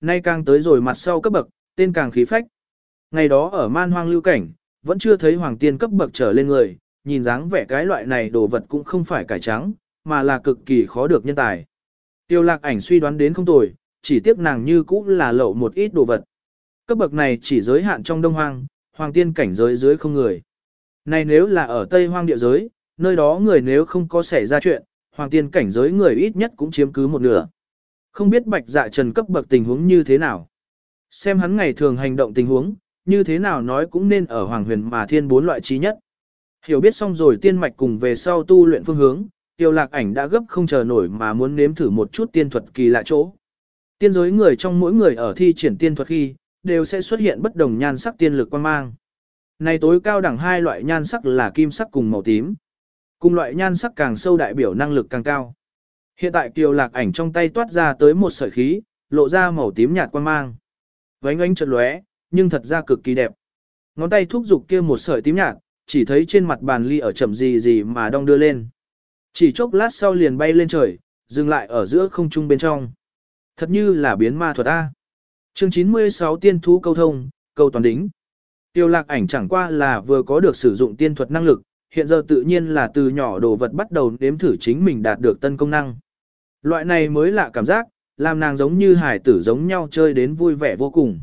nay càng tới rồi mặt sau cấp bậc, tên càng khí phách. Ngày đó ở man hoang lưu cảnh, vẫn chưa thấy hoàng tiên cấp bậc trở lên người, nhìn dáng vẻ cái loại này đồ vật cũng không phải cải trắng, mà là cực kỳ khó được nhân tài. Tiêu lạc ảnh suy đoán đến không tồi, chỉ tiếc nàng như cũ là lậu một ít đồ vật. Cấp bậc này chỉ giới hạn trong đông hoang, hoàng tiên cảnh giới dưới không người. Này nếu là ở tây hoang địa giới, nơi đó người nếu không có xảy ra chuyện, hoàng tiên cảnh giới người ít nhất cũng chiếm cứ một nửa. Không biết bạch dạ trần cấp bậc tình huống như thế nào. Xem hắn ngày thường hành động tình huống, như thế nào nói cũng nên ở hoàng huyền mà thiên bốn loại trí nhất. Hiểu biết xong rồi tiên mạch cùng về sau tu luyện phương hướng, tiêu lạc ảnh đã gấp không chờ nổi mà muốn nếm thử một chút tiên thuật kỳ lạ chỗ. Tiên giới người trong mỗi người ở thi triển tiên thuật khi, đều sẽ xuất hiện bất đồng nhan sắc tiên lực quan mang. Này tối cao đẳng hai loại nhan sắc là kim sắc cùng màu tím. Cùng loại nhan sắc càng sâu đại biểu năng lực càng cao. Hiện tại kiều lạc ảnh trong tay toát ra tới một sợi khí, lộ ra màu tím nhạt quan mang. Vánh ánh chợt lóe, nhưng thật ra cực kỳ đẹp. Ngón tay thúc giục kia một sợi tím nhạt, chỉ thấy trên mặt bàn ly ở chậm gì gì mà đong đưa lên. Chỉ chốc lát sau liền bay lên trời, dừng lại ở giữa không trung bên trong. Thật như là biến ma thuật A. Chương 96 tiên thú câu thông, câu toàn đính. Tiêu lạc ảnh chẳng qua là vừa có được sử dụng tiên thuật năng lực, hiện giờ tự nhiên là từ nhỏ đồ vật bắt đầu nếm thử chính mình đạt được tân công năng. Loại này mới lạ cảm giác, làm nàng giống như hải tử giống nhau chơi đến vui vẻ vô cùng.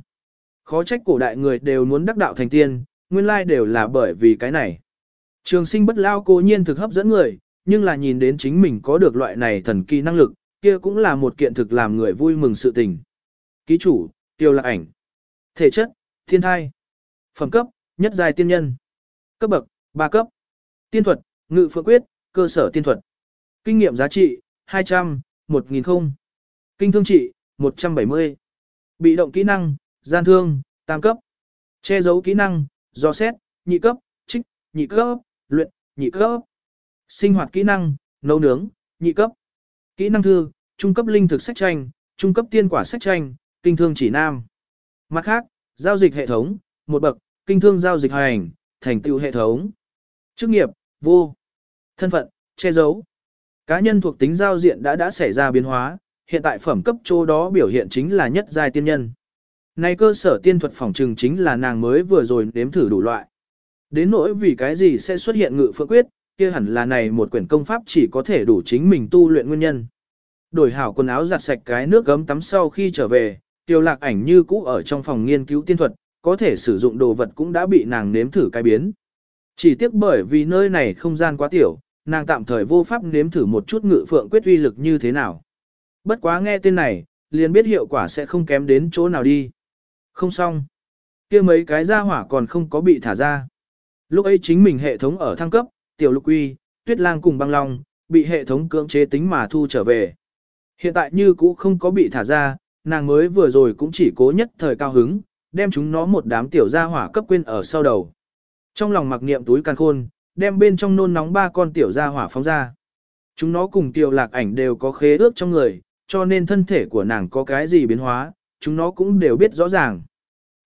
Khó trách cổ đại người đều muốn đắc đạo thành tiên, nguyên lai đều là bởi vì cái này. Trường sinh bất lao cố nhiên thực hấp dẫn người, nhưng là nhìn đến chính mình có được loại này thần kỳ năng lực, kia cũng là một kiện thực làm người vui mừng sự tình. Ký chủ, tiêu lạc ảnh. Thể chất, thiên thai. Phẩm cấp, nhất giai tiên nhân. Cấp bậc, ba cấp. Tiên thuật, ngự phượng quyết, cơ sở tiên thuật. Kinh nghiệm giá trị, 200, 1000 không. Kinh thương trị, 170. Bị động kỹ năng, gian thương, tam cấp. Che giấu kỹ năng, do xét, nhị cấp, trích, nhị cấp, luyện, nhị cấp. Sinh hoạt kỹ năng, nấu nướng, nhị cấp. Kỹ năng thư, trung cấp linh thực sách tranh, trung cấp tiên quả sách tranh, kinh thương chỉ nam. Mặt khác, giao dịch hệ thống, một bậc, kinh thương giao dịch hành, thành tựu hệ thống. Chức nghiệp, vô. Thân phận, che giấu. Cá nhân thuộc tính giao diện đã đã xảy ra biến hóa, hiện tại phẩm cấp chỗ đó biểu hiện chính là nhất giai tiên nhân. Này cơ sở tiên thuật phòng trừng chính là nàng mới vừa rồi nếm thử đủ loại. Đến nỗi vì cái gì sẽ xuất hiện ngự phượng quyết, kia hẳn là này một quyển công pháp chỉ có thể đủ chính mình tu luyện nguyên nhân. Đổi hảo quần áo giặt sạch cái nước gấm tắm sau khi trở về, tiêu lạc ảnh như cũ ở trong phòng nghiên cứu tiên thuật, có thể sử dụng đồ vật cũng đã bị nàng nếm thử cái biến. Chỉ tiếc bởi vì nơi này không gian quá tiểu, nàng tạm thời vô pháp nếm thử một chút ngự phượng quyết uy lực như thế nào. Bất quá nghe tên này, liền biết hiệu quả sẽ không kém đến chỗ nào đi. Không xong. kia mấy cái ra hỏa còn không có bị thả ra. Lúc ấy chính mình hệ thống ở thăng cấp, tiểu lục uy, tuyết lang cùng băng long, bị hệ thống cưỡng chế tính mà thu trở về. Hiện tại như cũ không có bị thả ra, nàng mới vừa rồi cũng chỉ cố nhất thời cao hứng, đem chúng nó một đám tiểu gia hỏa cấp quên ở sau đầu. Trong lòng mặc niệm túi can khôn, đem bên trong nôn nóng ba con tiểu gia hỏa phóng ra. Chúng nó cùng tiểu lạc ảnh đều có khế ước trong người, cho nên thân thể của nàng có cái gì biến hóa, chúng nó cũng đều biết rõ ràng.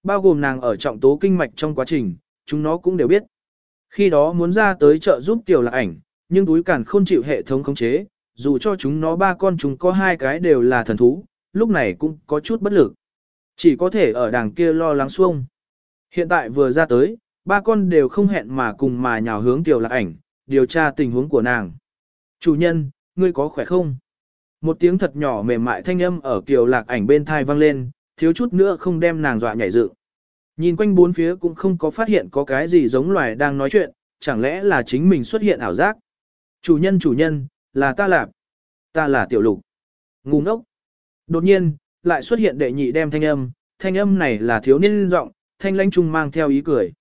Bao gồm nàng ở trọng tố kinh mạch trong quá trình, chúng nó cũng đều biết. Khi đó muốn ra tới chợ giúp tiểu lạc ảnh, nhưng túi cản không chịu hệ thống khống chế, dù cho chúng nó ba con chúng có hai cái đều là thần thú, lúc này cũng có chút bất lực. Chỉ có thể ở đằng kia lo lắng xuông. Hiện tại vừa ra tới, ba con đều không hẹn mà cùng mà nhào hướng tiểu lạc ảnh, điều tra tình huống của nàng. Chủ nhân, ngươi có khỏe không? Một tiếng thật nhỏ mềm mại thanh âm ở kiều lạc ảnh bên thai vang lên, thiếu chút nữa không đem nàng dọa nhảy dựng. Nhìn quanh bốn phía cũng không có phát hiện có cái gì giống loài đang nói chuyện, chẳng lẽ là chính mình xuất hiện ảo giác. Chủ nhân chủ nhân, là ta lạp. Ta là tiểu lục. Ngu ngốc. Đột nhiên, lại xuất hiện đệ nhị đem thanh âm, thanh âm này là thiếu niên giọng, thanh lãnh trung mang theo ý cười.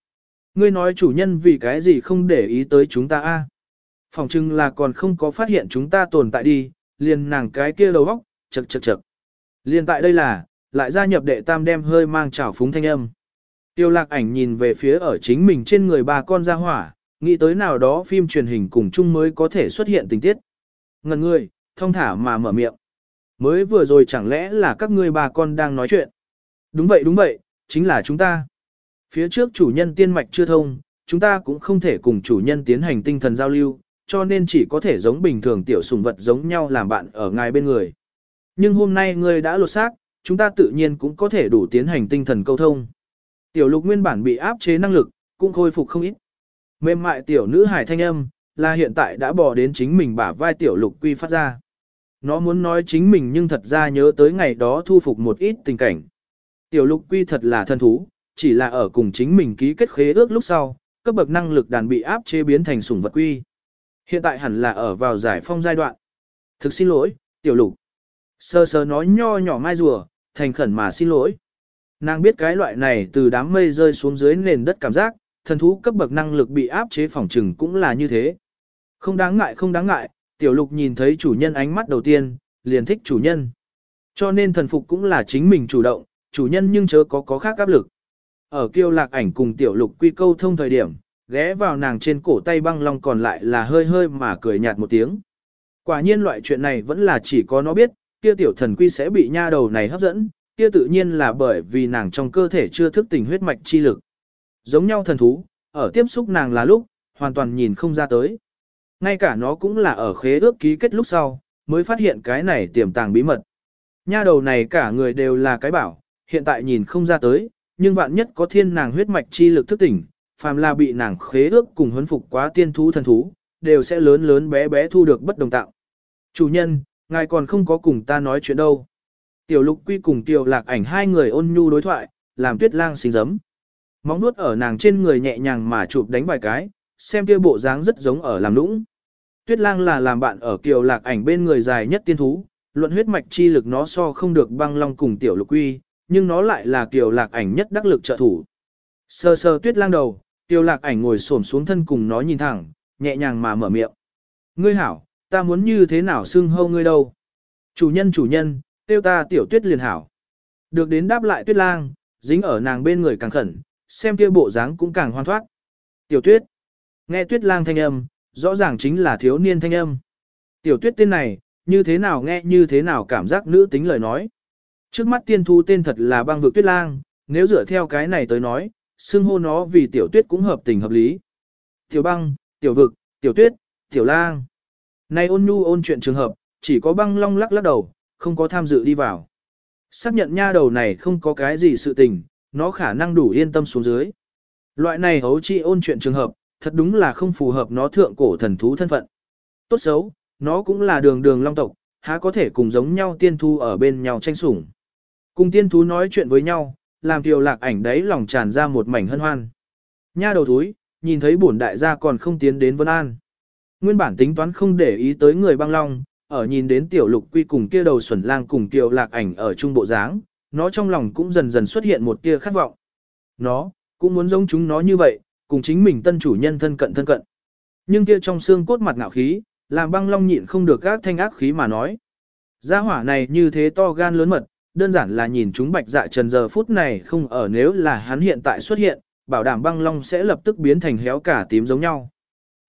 Ngươi nói chủ nhân vì cái gì không để ý tới chúng ta a? Phòng trưng là còn không có phát hiện chúng ta tồn tại đi, liền nàng cái kia đầu óc, chật chật chật. Liền tại đây là, lại gia nhập đệ tam đem hơi mang trào phúng thanh âm. Tiêu lạc ảnh nhìn về phía ở chính mình trên người bà con ra hỏa, nghĩ tới nào đó phim truyền hình cùng chung mới có thể xuất hiện tình tiết. Ngần người, thông thả mà mở miệng. Mới vừa rồi chẳng lẽ là các ngươi bà con đang nói chuyện. Đúng vậy đúng vậy, chính là chúng ta. Phía trước chủ nhân tiên mạch chưa thông, chúng ta cũng không thể cùng chủ nhân tiến hành tinh thần giao lưu, cho nên chỉ có thể giống bình thường tiểu sùng vật giống nhau làm bạn ở ngài bên người. Nhưng hôm nay ngươi đã lột xác, chúng ta tự nhiên cũng có thể đủ tiến hành tinh thần câu thông. Tiểu lục nguyên bản bị áp chế năng lực, cũng khôi phục không ít. Mềm mại tiểu nữ hải thanh âm, là hiện tại đã bỏ đến chính mình bả vai tiểu lục quy phát ra. Nó muốn nói chính mình nhưng thật ra nhớ tới ngày đó thu phục một ít tình cảnh. Tiểu lục quy thật là thân thú, chỉ là ở cùng chính mình ký kết khế ước lúc sau, cấp bậc năng lực đàn bị áp chế biến thành sủng vật quy. Hiện tại hẳn là ở vào giải phong giai đoạn. Thực xin lỗi, tiểu lục. Sơ sơ nói nho nhỏ mai rùa, thành khẩn mà xin lỗi. Nàng biết cái loại này từ đám mây rơi xuống dưới nền đất cảm giác, thần thú cấp bậc năng lực bị áp chế phòng trừng cũng là như thế. Không đáng ngại không đáng ngại, tiểu lục nhìn thấy chủ nhân ánh mắt đầu tiên, liền thích chủ nhân. Cho nên thần phục cũng là chính mình chủ động, chủ nhân nhưng chớ có có khác áp lực. Ở kiêu lạc ảnh cùng tiểu lục quy câu thông thời điểm, ghé vào nàng trên cổ tay băng long còn lại là hơi hơi mà cười nhạt một tiếng. Quả nhiên loại chuyện này vẫn là chỉ có nó biết, kia tiểu thần quy sẽ bị nha đầu này hấp dẫn, kia tự nhiên là bởi vì nàng trong cơ thể chưa thức tỉnh huyết mạch chi lực. Giống nhau thần thú, ở tiếp xúc nàng là lúc, hoàn toàn nhìn không ra tới. Ngay cả nó cũng là ở khế ước ký kết lúc sau, mới phát hiện cái này tiềm tàng bí mật. Nha đầu này cả người đều là cái bảo, hiện tại nhìn không ra tới, nhưng vạn nhất có thiên nàng huyết mạch chi lực thức tỉnh, phàm là bị nàng khế ước cùng huấn phục quá tiên thú thần thú, đều sẽ lớn lớn bé bé thu được bất đồng tạo. Chủ nhân, ngài còn không có cùng ta nói chuyện đâu. Tiểu lục quy cùng tiểu lạc ảnh hai người ôn nhu đối thoại, làm tuyết lang xinh giấm. Móng nuốt ở nàng trên người nhẹ nhàng mà chụp đánh vài cái, xem kia bộ dáng rất giống ở làm nũng. Tuyết lang là làm bạn ở kiều lạc ảnh bên người dài nhất tiên thú, luận huyết mạch chi lực nó so không được băng long cùng tiểu lục quy, nhưng nó lại là kiều lạc ảnh nhất đắc lực trợ thủ. sờ sờ tuyết lang đầu, kiều lạc ảnh ngồi xổm xuống thân cùng nó nhìn thẳng, nhẹ nhàng mà mở miệng. Ngươi hảo, ta muốn như thế nào xưng hâu ngươi đâu? Chủ nhân chủ nhân, tiêu ta tiểu tuyết liền hảo. Được đến đáp lại tuyết lang, dính ở nàng bên người càng khẩn, xem kia bộ dáng cũng càng hoan thoát. Tiểu tuyết, nghe tuyết lang thanh âm, rõ ràng chính là thiếu niên thanh âm. Tiểu tuyết tên này, như thế nào nghe như thế nào cảm giác nữ tính lời nói. Trước mắt tiên thu tên thật là băng vực tuyết lang, nếu dựa theo cái này tới nói, xưng hô nó vì tiểu tuyết cũng hợp tình hợp lý. Tiểu băng, tiểu vực, tiểu tuyết, tiểu lang. Nay ôn nhu ôn chuyện trường hợp, chỉ có băng long lắc lắc đầu, không có tham dự đi vào. Xác nhận nha đầu này không có cái gì sự tình, nó khả năng đủ yên tâm xuống dưới. Loại này hấu chi ôn chuyện trường hợp, thật đúng là không phù hợp nó thượng cổ thần thú thân phận. Tốt xấu, nó cũng là đường đường long tộc, há có thể cùng giống nhau tiên thu ở bên nhau tranh sủng. Cùng tiên thú nói chuyện với nhau, làm tiểu lạc ảnh đấy lòng tràn ra một mảnh hân hoan. Nha đầu thúi, nhìn thấy bổn đại gia còn không tiến đến Vân An. Nguyên bản tính toán không để ý tới người băng long, ở nhìn đến tiểu lục quy cùng kia đầu xuẩn lang cùng tiểu lạc ảnh ở trung bộ dáng, nó trong lòng cũng dần dần xuất hiện một tia khát vọng. Nó, cũng muốn giống chúng nó như vậy, cùng chính mình tân chủ nhân thân cận thân cận. Nhưng kia trong xương cốt mặt ngạo khí, làm băng long nhịn không được các thanh ác khí mà nói. Gia hỏa này như thế to gan lớn mật, đơn giản là nhìn chúng bạch dạ trần giờ phút này không ở nếu là hắn hiện tại xuất hiện, bảo đảm băng long sẽ lập tức biến thành héo cả tím giống nhau.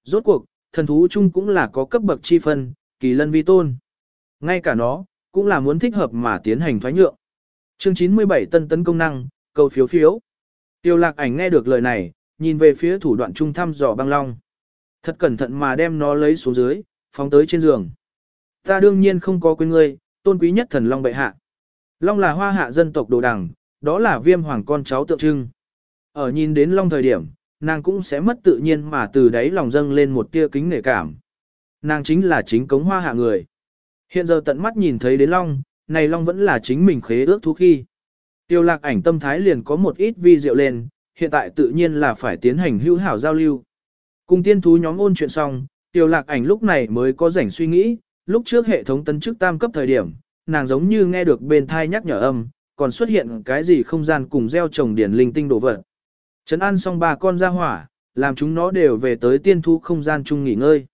Rốt cuộc, thần thú chung cũng là có cấp bậc chi phân, kỳ lân vi tôn. Ngay cả nó, cũng là muốn thích hợp mà tiến hành thoái nhượng. Chương 97 tân tấn công năng, cầu phiếu phiếu. Tiêu lạc ảnh nghe được lời này, nhìn về phía thủ đoạn trung thăm dò băng long. Thật cẩn thận mà đem nó lấy xuống dưới, phóng tới trên giường. Ta đương nhiên không có quên ngươi, tôn quý nhất thần long bệ hạ. Long là hoa hạ dân tộc đồ đằng, đó là viêm hoàng con cháu tượng trưng. Ở nhìn đến long thời điểm, nàng cũng sẽ mất tự nhiên mà từ đấy lòng dâng lên một tia kính nể cảm. Nàng chính là chính cống hoa hạ người. Hiện giờ tận mắt nhìn thấy đến long, này long vẫn là chính mình khế ước thú khi. Tiêu lạc ảnh tâm thái liền có một ít vi diệu lên, hiện tại tự nhiên là phải tiến hành hữu hảo giao lưu. Cùng tiên thú nhóm ôn chuyện xong, tiêu lạc ảnh lúc này mới có rảnh suy nghĩ, lúc trước hệ thống tấn chức tam cấp thời điểm, nàng giống như nghe được bên thai nhắc nhở âm, còn xuất hiện cái gì không gian cùng gieo trồng điển linh tinh đồ vật. Trấn an xong ba con ra hỏa, làm chúng nó đều về tới tiên thu không gian chung nghỉ ngơi.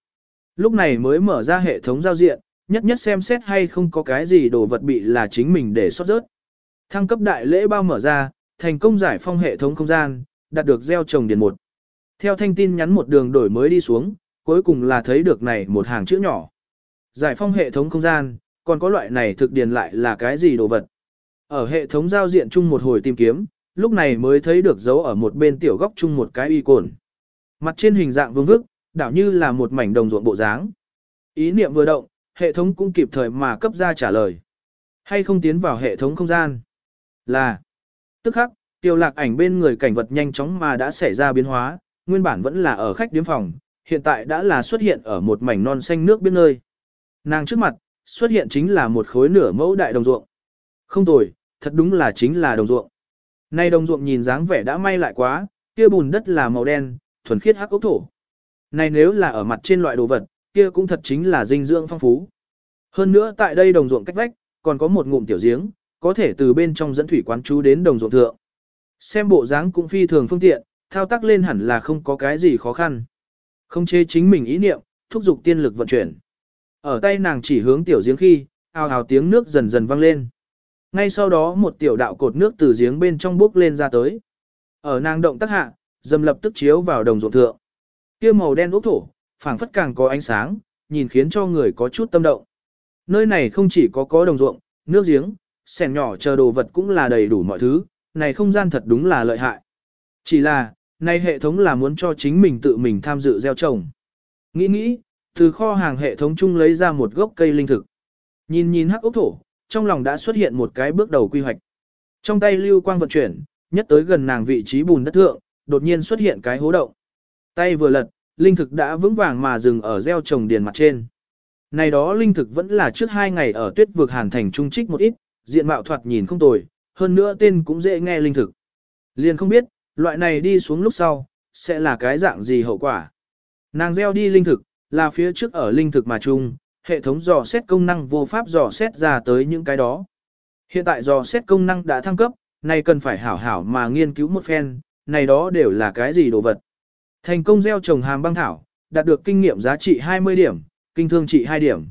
Lúc này mới mở ra hệ thống giao diện, nhất nhất xem xét hay không có cái gì đồ vật bị là chính mình để sót rớt. Thăng cấp đại lễ bao mở ra, thành công giải phong hệ thống không gian, đạt được gieo trồng điền một. Theo thanh tin nhắn một đường đổi mới đi xuống, cuối cùng là thấy được này một hàng chữ nhỏ. Giải phong hệ thống không gian, còn có loại này thực điền lại là cái gì đồ vật. Ở hệ thống giao diện chung một hồi tìm kiếm, lúc này mới thấy được dấu ở một bên tiểu góc chung một cái y cồn. Mặt trên hình dạng vương vức, đảo như là một mảnh đồng ruộng bộ dáng. Ý niệm vừa động, hệ thống cũng kịp thời mà cấp ra trả lời. Hay không tiến vào hệ thống không gian? Là. Tức khắc, tiêu lạc ảnh bên người cảnh vật nhanh chóng mà đã xảy ra biến hóa, nguyên bản vẫn là ở khách điếm phòng, hiện tại đã là xuất hiện ở một mảnh non xanh nước bên nơi. Nàng trước mặt, xuất hiện chính là một khối nửa mẫu đại đồng ruộng. Không tồi, thật đúng là chính là đồng ruộng. Nay đồng ruộng nhìn dáng vẻ đã may lại quá, kia bùn đất là màu đen, thuần khiết hắc ốc thổ. Này nếu là ở mặt trên loại đồ vật, kia cũng thật chính là dinh dưỡng phong phú. Hơn nữa tại đây đồng ruộng cách vách, còn có một ngụm tiểu giếng, có thể từ bên trong dẫn thủy quán chú đến đồng ruộng thượng. Xem bộ dáng cũng phi thường phương tiện, thao tác lên hẳn là không có cái gì khó khăn. Không chế chính mình ý niệm, thúc giục tiên lực vận chuyển. Ở tay nàng chỉ hướng tiểu giếng khi, ào ào tiếng nước dần dần vang lên. Ngay sau đó một tiểu đạo cột nước từ giếng bên trong bước lên ra tới. Ở nàng động tác hạ, dầm lập tức chiếu vào đồng ruộng thượng. Kia màu đen ốc thổ, phảng phất càng có ánh sáng, nhìn khiến cho người có chút tâm động. Nơi này không chỉ có có đồng ruộng, nước giếng, sẻn nhỏ chờ đồ vật cũng là đầy đủ mọi thứ, này không gian thật đúng là lợi hại. Chỉ là, này hệ thống là muốn cho chính mình tự mình tham dự gieo trồng. Nghĩ nghĩ, từ kho hàng hệ thống chung lấy ra một gốc cây linh thực. Nhìn nhìn hắc ốc thổ, trong lòng đã xuất hiện một cái bước đầu quy hoạch. Trong tay lưu quang vận chuyển, nhất tới gần nàng vị trí bùn đất thượng, đột nhiên xuất hiện cái hố động. Tay vừa lật, linh thực đã vững vàng mà dừng ở gieo trồng điền mặt trên. Này đó linh thực vẫn là trước hai ngày ở tuyết vực hàn thành trung trích một ít, diện mạo thoạt nhìn không tồi, hơn nữa tên cũng dễ nghe linh thực. Liền không biết, loại này đi xuống lúc sau, sẽ là cái dạng gì hậu quả. Nàng gieo đi linh thực, là phía trước ở linh thực mà chung, hệ thống dò xét công năng vô pháp dò xét ra tới những cái đó. Hiện tại dò xét công năng đã thăng cấp, này cần phải hảo hảo mà nghiên cứu một phen, này đó đều là cái gì đồ vật. Thành công gieo trồng hàm băng thảo, đạt được kinh nghiệm giá trị 20 điểm, kinh thương trị 2 điểm.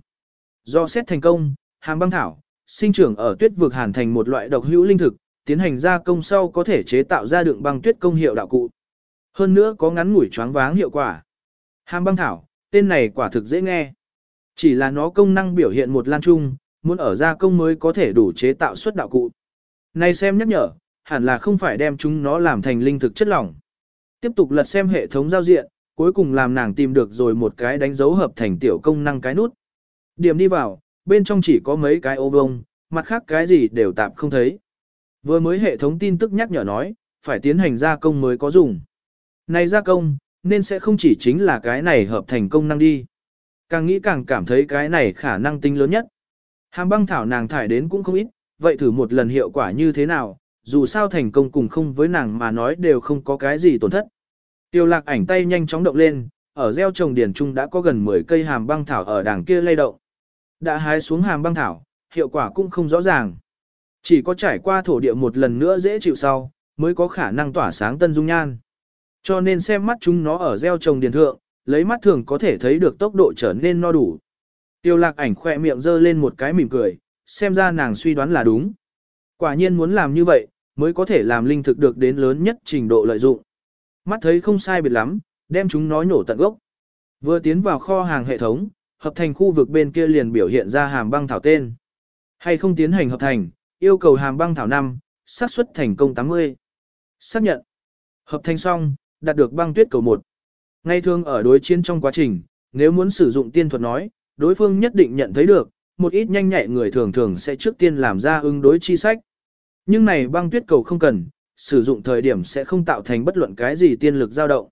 Do xét thành công, hàm băng thảo, sinh trưởng ở tuyết vực hàn thành một loại độc hữu linh thực, tiến hành gia công sau có thể chế tạo ra đường băng tuyết công hiệu đạo cụ. Hơn nữa có ngắn ngủi choáng váng hiệu quả. Hàm băng thảo, tên này quả thực dễ nghe. Chỉ là nó công năng biểu hiện một lan trung, muốn ở gia công mới có thể đủ chế tạo xuất đạo cụ. Này xem nhắc nhở, hẳn là không phải đem chúng nó làm thành linh thực chất lỏng. Tiếp tục lật xem hệ thống giao diện, cuối cùng làm nàng tìm được rồi một cái đánh dấu hợp thành tiểu công năng cái nút. Điểm đi vào, bên trong chỉ có mấy cái ô vông, mặt khác cái gì đều tạm không thấy. Vừa mới hệ thống tin tức nhắc nhở nói, phải tiến hành gia công mới có dùng. Này gia công, nên sẽ không chỉ chính là cái này hợp thành công năng đi. Càng nghĩ càng cảm thấy cái này khả năng tính lớn nhất. Hàm băng thảo nàng thải đến cũng không ít, vậy thử một lần hiệu quả như thế nào, dù sao thành công cùng không với nàng mà nói đều không có cái gì tổn thất. Tiêu lạc ảnh tay nhanh chóng động lên, ở gieo trồng điển trung đã có gần 10 cây hàm băng thảo ở đằng kia lay động. Đã hái xuống hàm băng thảo, hiệu quả cũng không rõ ràng. Chỉ có trải qua thổ địa một lần nữa dễ chịu sau, mới có khả năng tỏa sáng tân dung nhan. Cho nên xem mắt chúng nó ở gieo trồng điền thượng, lấy mắt thường có thể thấy được tốc độ trở nên no đủ. Tiêu lạc ảnh khỏe miệng dơ lên một cái mỉm cười, xem ra nàng suy đoán là đúng. Quả nhiên muốn làm như vậy, mới có thể làm linh thực được đến lớn nhất trình độ lợi dụng. Mắt thấy không sai biệt lắm, đem chúng nó nhổ tận gốc. Vừa tiến vào kho hàng hệ thống, hợp thành khu vực bên kia liền biểu hiện ra hàm băng thảo tên. Hay không tiến hành hợp thành, yêu cầu hàm băng thảo 5, xác suất thành công 80. Xác nhận. Hợp thành xong, đạt được băng tuyết cầu một. Ngay thường ở đối chiến trong quá trình, nếu muốn sử dụng tiên thuật nói, đối phương nhất định nhận thấy được, một ít nhanh nhạy người thường thường sẽ trước tiên làm ra ứng đối chi sách. Nhưng này băng tuyết cầu không cần, sử dụng thời điểm sẽ không tạo thành bất luận cái gì tiên lực dao động.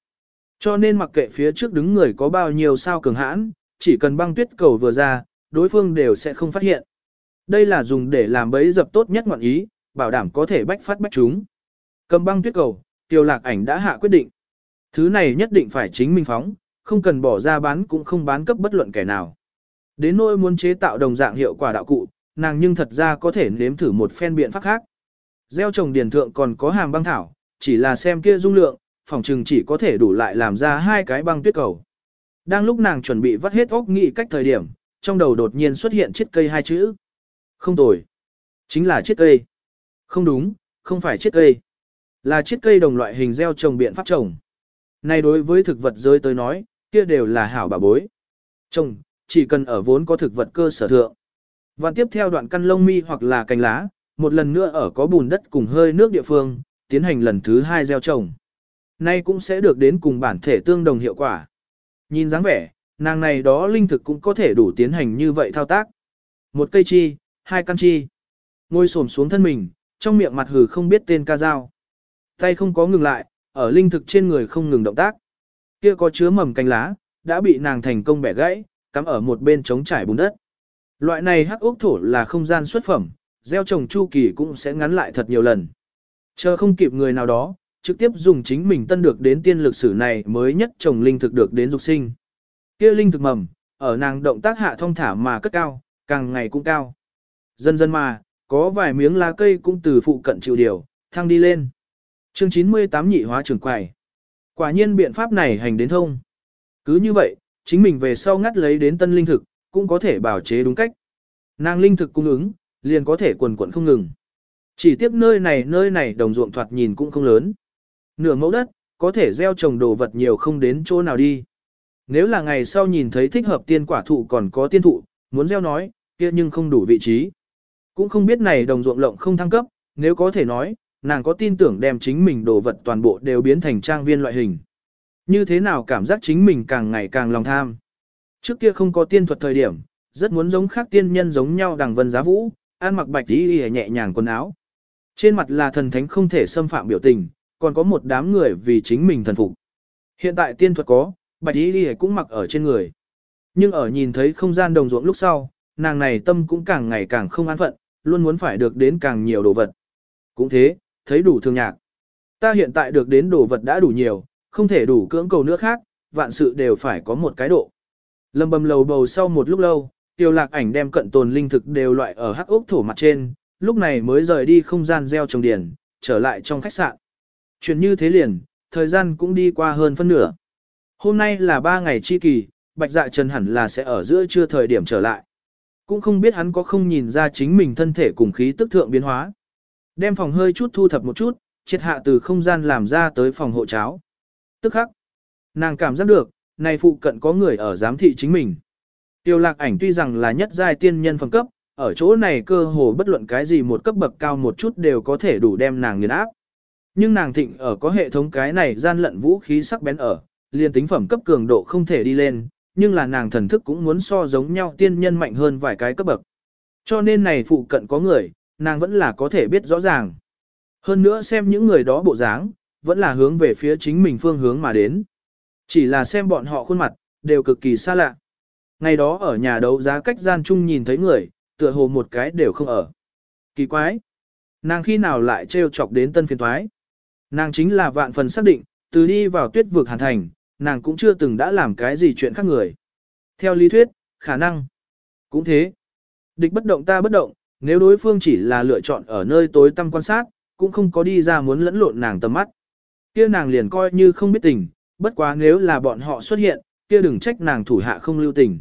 Cho nên mặc kệ phía trước đứng người có bao nhiêu sao cường hãn, chỉ cần băng tuyết cầu vừa ra, đối phương đều sẽ không phát hiện. Đây là dùng để làm bẫy dập tốt nhất ngọn ý, bảo đảm có thể bách phát bách chúng. Cầm băng tuyết cầu, tiêu lạc ảnh đã hạ quyết định. Thứ này nhất định phải chính mình phóng, không cần bỏ ra bán cũng không bán cấp bất luận kẻ nào. Đến nỗi muốn chế tạo đồng dạng hiệu quả đạo cụ, nàng nhưng thật ra có thể nếm thử một phen biện pháp khác. Gieo trồng điền thượng còn có hàm băng thảo, chỉ là xem kia dung lượng, phòng trừng chỉ có thể đủ lại làm ra hai cái băng tuyết cầu. Đang lúc nàng chuẩn bị vắt hết óc nghĩ cách thời điểm, trong đầu đột nhiên xuất hiện chiếc cây hai chữ. Không tồi. Chính là chiếc cây. Không đúng, không phải chiếc cây. Là chiếc cây đồng loại hình gieo trồng biện pháp trồng nay đối với thực vật rơi tới nói, kia đều là hảo bà bối. Trồng, chỉ cần ở vốn có thực vật cơ sở thượng. Và tiếp theo đoạn căn lông mi hoặc là cành lá, một lần nữa ở có bùn đất cùng hơi nước địa phương, tiến hành lần thứ hai gieo trồng. Nay cũng sẽ được đến cùng bản thể tương đồng hiệu quả. Nhìn dáng vẻ, nàng này đó linh thực cũng có thể đủ tiến hành như vậy thao tác. Một cây chi, hai căn chi. Ngồi xổm xuống thân mình, trong miệng mặt hừ không biết tên ca dao. Tay không có ngừng lại, ở linh thực trên người không ngừng động tác. Kia có chứa mầm cánh lá, đã bị nàng thành công bẻ gãy, cắm ở một bên trống trải bùn đất. Loại này hắc ốc thổ là không gian xuất phẩm, gieo trồng chu kỳ cũng sẽ ngắn lại thật nhiều lần. Chờ không kịp người nào đó, trực tiếp dùng chính mình tân được đến tiên lực sử này mới nhất trồng linh thực được đến dục sinh. Kia linh thực mầm, ở nàng động tác hạ thông thả mà cất cao, càng ngày cũng cao. Dần dần mà, có vài miếng lá cây cũng từ phụ cận chịu điều, thăng đi lên. Chương 98 nhị hóa trưởng quài Quả nhiên biện pháp này hành đến thông. Cứ như vậy, chính mình về sau ngắt lấy đến tân linh thực, cũng có thể bảo chế đúng cách. Nàng linh thực cung ứng, liền có thể quần quận không ngừng. Chỉ tiếc nơi này nơi này đồng ruộng thoạt nhìn cũng không lớn. Nửa mẫu đất, có thể gieo trồng đồ vật nhiều không đến chỗ nào đi. Nếu là ngày sau nhìn thấy thích hợp tiên quả thụ còn có tiên thụ, muốn gieo nói, kia nhưng không đủ vị trí. Cũng không biết này đồng ruộng lộng không thăng cấp, nếu có thể nói, nàng có tin tưởng đem chính mình đồ vật toàn bộ đều biến thành trang viên loại hình. Như thế nào cảm giác chính mình càng ngày càng lòng tham. Trước kia không có tiên thuật thời điểm, rất muốn giống khác tiên nhân giống nhau đằng vân giá vũ, ăn mặc bạch y nhẹ nhàng quần áo. Trên mặt là thần thánh không thể xâm phạm biểu tình, còn có một đám người vì chính mình thần phục. Hiện tại tiên thuật có, bạch y cũng mặc ở trên người. Nhưng ở nhìn thấy không gian đồng ruộng lúc sau, nàng này tâm cũng càng ngày càng không an phận, luôn muốn phải được đến càng nhiều đồ vật. Cũng thế, thấy đủ thường nhạc. Ta hiện tại được đến đồ vật đã đủ nhiều, không thể đủ cưỡng cầu nữa khác, vạn sự đều phải có một cái độ. Lâm bầm lầu bầu sau một lúc lâu, tiêu lạc ảnh đem cận tồn linh thực đều loại ở hắc ốc thổ mặt trên, lúc này mới rời đi không gian gieo trồng điển, trở lại trong khách sạn. Chuyện như thế liền, thời gian cũng đi qua hơn phân nửa. Hôm nay là ba ngày chi kỳ, bạch dạ trần hẳn là sẽ ở giữa trưa thời điểm trở lại. Cũng không biết hắn có không nhìn ra chính mình thân thể cùng khí tức thượng biến hóa. Đem phòng hơi chút thu thập một chút, triệt hạ từ không gian làm ra tới phòng hộ cháo. Tức khắc, nàng cảm giác được, này phụ cận có người ở giám thị chính mình. Tiêu lạc ảnh tuy rằng là nhất giai tiên nhân phẩm cấp, ở chỗ này cơ hồ bất luận cái gì một cấp bậc cao một chút đều có thể đủ đem nàng nghiền áp. Nhưng nàng thịnh ở có hệ thống cái này gian lận vũ khí sắc bén ở, liền tính phẩm cấp cường độ không thể đi lên, nhưng là nàng thần thức cũng muốn so giống nhau tiên nhân mạnh hơn vài cái cấp bậc. Cho nên này phụ cận có người, nàng vẫn là có thể biết rõ ràng. Hơn nữa xem những người đó bộ dáng, vẫn là hướng về phía chính mình phương hướng mà đến. Chỉ là xem bọn họ khuôn mặt, đều cực kỳ xa lạ. Ngày đó ở nhà đấu giá cách gian chung nhìn thấy người, tựa hồ một cái đều không ở. Kỳ quái! Nàng khi nào lại trêu chọc đến tân phiền thoái? Nàng chính là vạn phần xác định, từ đi vào tuyết vực hàn thành, nàng cũng chưa từng đã làm cái gì chuyện khác người. Theo lý thuyết, khả năng. Cũng thế. Địch bất động ta bất động, nếu đối phương chỉ là lựa chọn ở nơi tối tăm quan sát, cũng không có đi ra muốn lẫn lộn nàng tầm mắt. Kia nàng liền coi như không biết tình, bất quá nếu là bọn họ xuất hiện, kia đừng trách nàng thủ hạ không lưu tình.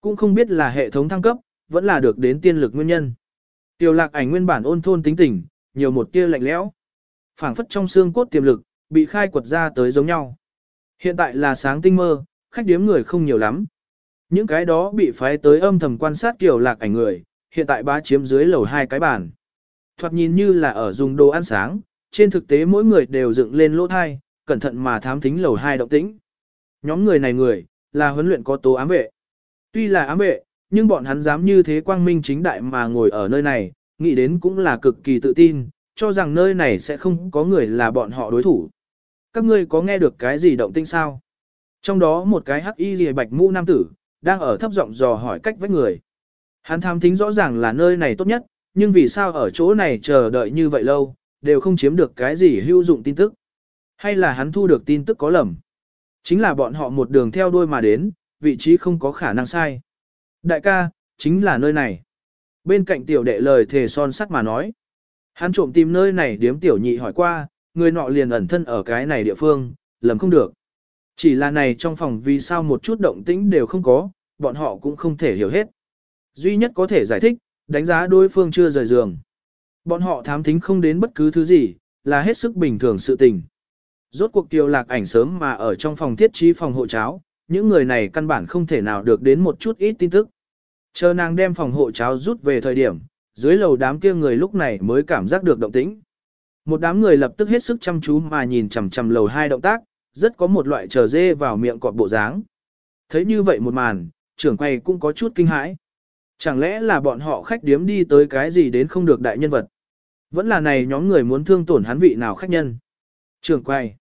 Cũng không biết là hệ thống thăng cấp, vẫn là được đến tiên lực nguyên nhân. Tiểu lạc ảnh nguyên bản ôn thôn tính tình, nhiều một tia lạnh lẽo. phảng phất trong xương cốt tiềm lực, bị khai quật ra tới giống nhau. Hiện tại là sáng tinh mơ, khách điếm người không nhiều lắm. Những cái đó bị phái tới âm thầm quan sát kiểu lạc ảnh người, hiện tại bá chiếm dưới lầu hai cái bàn. Thoạt nhìn như là ở dùng đồ ăn sáng, trên thực tế mỗi người đều dựng lên lỗ thai, cẩn thận mà thám thính lầu hai động tĩnh. Nhóm người này người, là huấn luyện có tố ám vệ. Tuy là ám vệ, nhưng bọn hắn dám như thế quang minh chính đại mà ngồi ở nơi này, nghĩ đến cũng là cực kỳ tự tin, cho rằng nơi này sẽ không có người là bọn họ đối thủ. Các ngươi có nghe được cái gì động tĩnh sao? Trong đó một cái hắc y bạch mũ nam tử, đang ở thấp giọng dò hỏi cách với người. Hắn tham thính rõ ràng là nơi này tốt nhất, nhưng vì sao ở chỗ này chờ đợi như vậy lâu, đều không chiếm được cái gì hữu dụng tin tức. Hay là hắn thu được tin tức có lầm? Chính là bọn họ một đường theo đuôi mà đến, vị trí không có khả năng sai. Đại ca, chính là nơi này. Bên cạnh tiểu đệ lời thề son sắt mà nói. Hắn trộm tìm nơi này điếm tiểu nhị hỏi qua, người nọ liền ẩn thân ở cái này địa phương, lầm không được. Chỉ là này trong phòng vì sao một chút động tĩnh đều không có, bọn họ cũng không thể hiểu hết. Duy nhất có thể giải thích, đánh giá đối phương chưa rời giường. Bọn họ thám thính không đến bất cứ thứ gì, là hết sức bình thường sự tình. Rốt cuộc tiêu lạc ảnh sớm mà ở trong phòng thiết trí phòng hộ cháo, những người này căn bản không thể nào được đến một chút ít tin tức. Chờ nàng đem phòng hộ cháo rút về thời điểm, dưới lầu đám kia người lúc này mới cảm giác được động tĩnh. Một đám người lập tức hết sức chăm chú mà nhìn chằm chằm lầu hai động tác, rất có một loại chờ dê vào miệng cọp bộ dáng. Thấy như vậy một màn, trưởng quay cũng có chút kinh hãi. Chẳng lẽ là bọn họ khách điếm đi tới cái gì đến không được đại nhân vật? Vẫn là này nhóm người muốn thương tổn hắn vị nào khách nhân? Trường quay.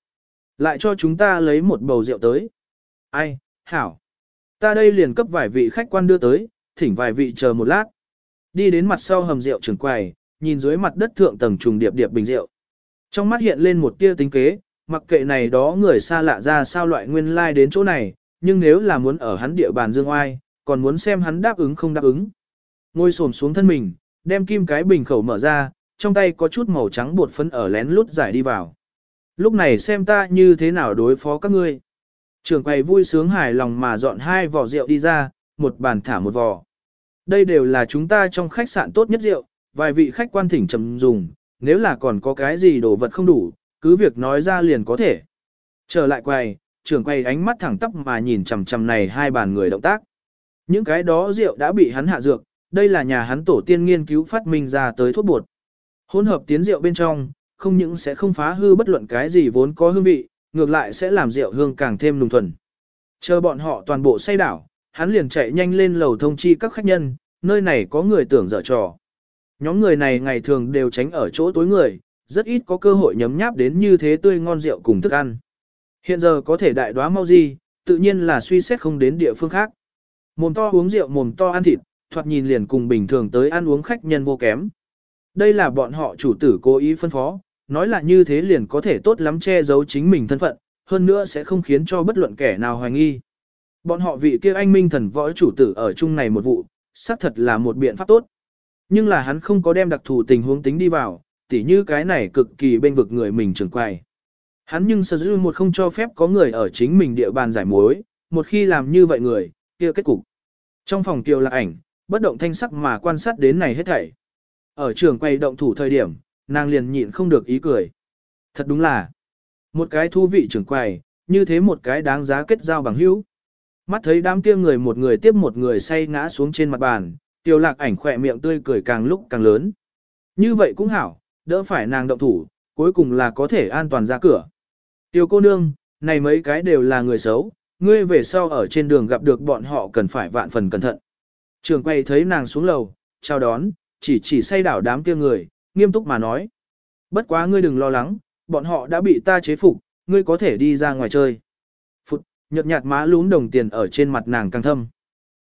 Lại cho chúng ta lấy một bầu rượu tới. Ai, hảo. Ta đây liền cấp vài vị khách quan đưa tới, thỉnh vài vị chờ một lát. Đi đến mặt sau hầm rượu trường quầy, nhìn dưới mặt đất thượng tầng trùng điệp điệp bình rượu. Trong mắt hiện lên một tia tính kế, mặc kệ này đó người xa lạ ra sao loại nguyên lai like đến chỗ này, nhưng nếu là muốn ở hắn địa bàn dương oai, còn muốn xem hắn đáp ứng không đáp ứng. Ngồi xổm xuống thân mình, đem kim cái bình khẩu mở ra, trong tay có chút màu trắng bột phấn ở lén lút giải đi vào. Lúc này xem ta như thế nào đối phó các ngươi. Trường quầy vui sướng hài lòng mà dọn hai vỏ rượu đi ra, một bàn thả một vỏ. Đây đều là chúng ta trong khách sạn tốt nhất rượu, vài vị khách quan thỉnh trầm dùng, nếu là còn có cái gì đồ vật không đủ, cứ việc nói ra liền có thể. Trở lại quầy, trưởng quầy ánh mắt thẳng tắp mà nhìn chằm chằm này hai bàn người động tác. Những cái đó rượu đã bị hắn hạ dược, đây là nhà hắn tổ tiên nghiên cứu phát minh ra tới thuốc bột. Hỗn hợp tiến rượu bên trong, không những sẽ không phá hư bất luận cái gì vốn có hương vị, ngược lại sẽ làm rượu hương càng thêm nùng thuần. Chờ bọn họ toàn bộ say đảo, hắn liền chạy nhanh lên lầu thông chi các khách nhân, nơi này có người tưởng dở trò. Nhóm người này ngày thường đều tránh ở chỗ tối người, rất ít có cơ hội nhấm nháp đến như thế tươi ngon rượu cùng thức ăn. Hiện giờ có thể đại đoá mau gì, tự nhiên là suy xét không đến địa phương khác. Mồm to uống rượu mồm to ăn thịt, thoạt nhìn liền cùng bình thường tới ăn uống khách nhân vô kém. Đây là bọn họ chủ tử cố ý phân phó, nói là như thế liền có thể tốt lắm che giấu chính mình thân phận, hơn nữa sẽ không khiến cho bất luận kẻ nào hoài nghi. Bọn họ vị kia anh minh thần võ chủ tử ở chung này một vụ, xác thật là một biện pháp tốt. Nhưng là hắn không có đem đặc thù tình huống tính đi vào, tỉ như cái này cực kỳ bên vực người mình trưởng quay. Hắn nhưng sở dư một không cho phép có người ở chính mình địa bàn giải mối, một khi làm như vậy người, kia kết cục. Trong phòng kiều là ảnh, bất động thanh sắc mà quan sát đến này hết thảy. Ở trường quay động thủ thời điểm, nàng liền nhịn không được ý cười. Thật đúng là, một cái thú vị trưởng quầy, như thế một cái đáng giá kết giao bằng hữu. Mắt thấy đám kia người một người tiếp một người say ngã xuống trên mặt bàn, tiêu lạc ảnh khỏe miệng tươi cười càng lúc càng lớn. Như vậy cũng hảo, đỡ phải nàng động thủ, cuối cùng là có thể an toàn ra cửa. Tiêu cô nương, này mấy cái đều là người xấu, ngươi về sau ở trên đường gặp được bọn họ cần phải vạn phần cẩn thận. Trường quay thấy nàng xuống lầu, chào đón, chỉ chỉ say đảo đám kia người, nghiêm túc mà nói. Bất quá ngươi đừng lo lắng, bọn họ đã bị ta chế phục, ngươi có thể đi ra ngoài chơi. Phụt, nhợt nhạt má lún đồng tiền ở trên mặt nàng càng thâm.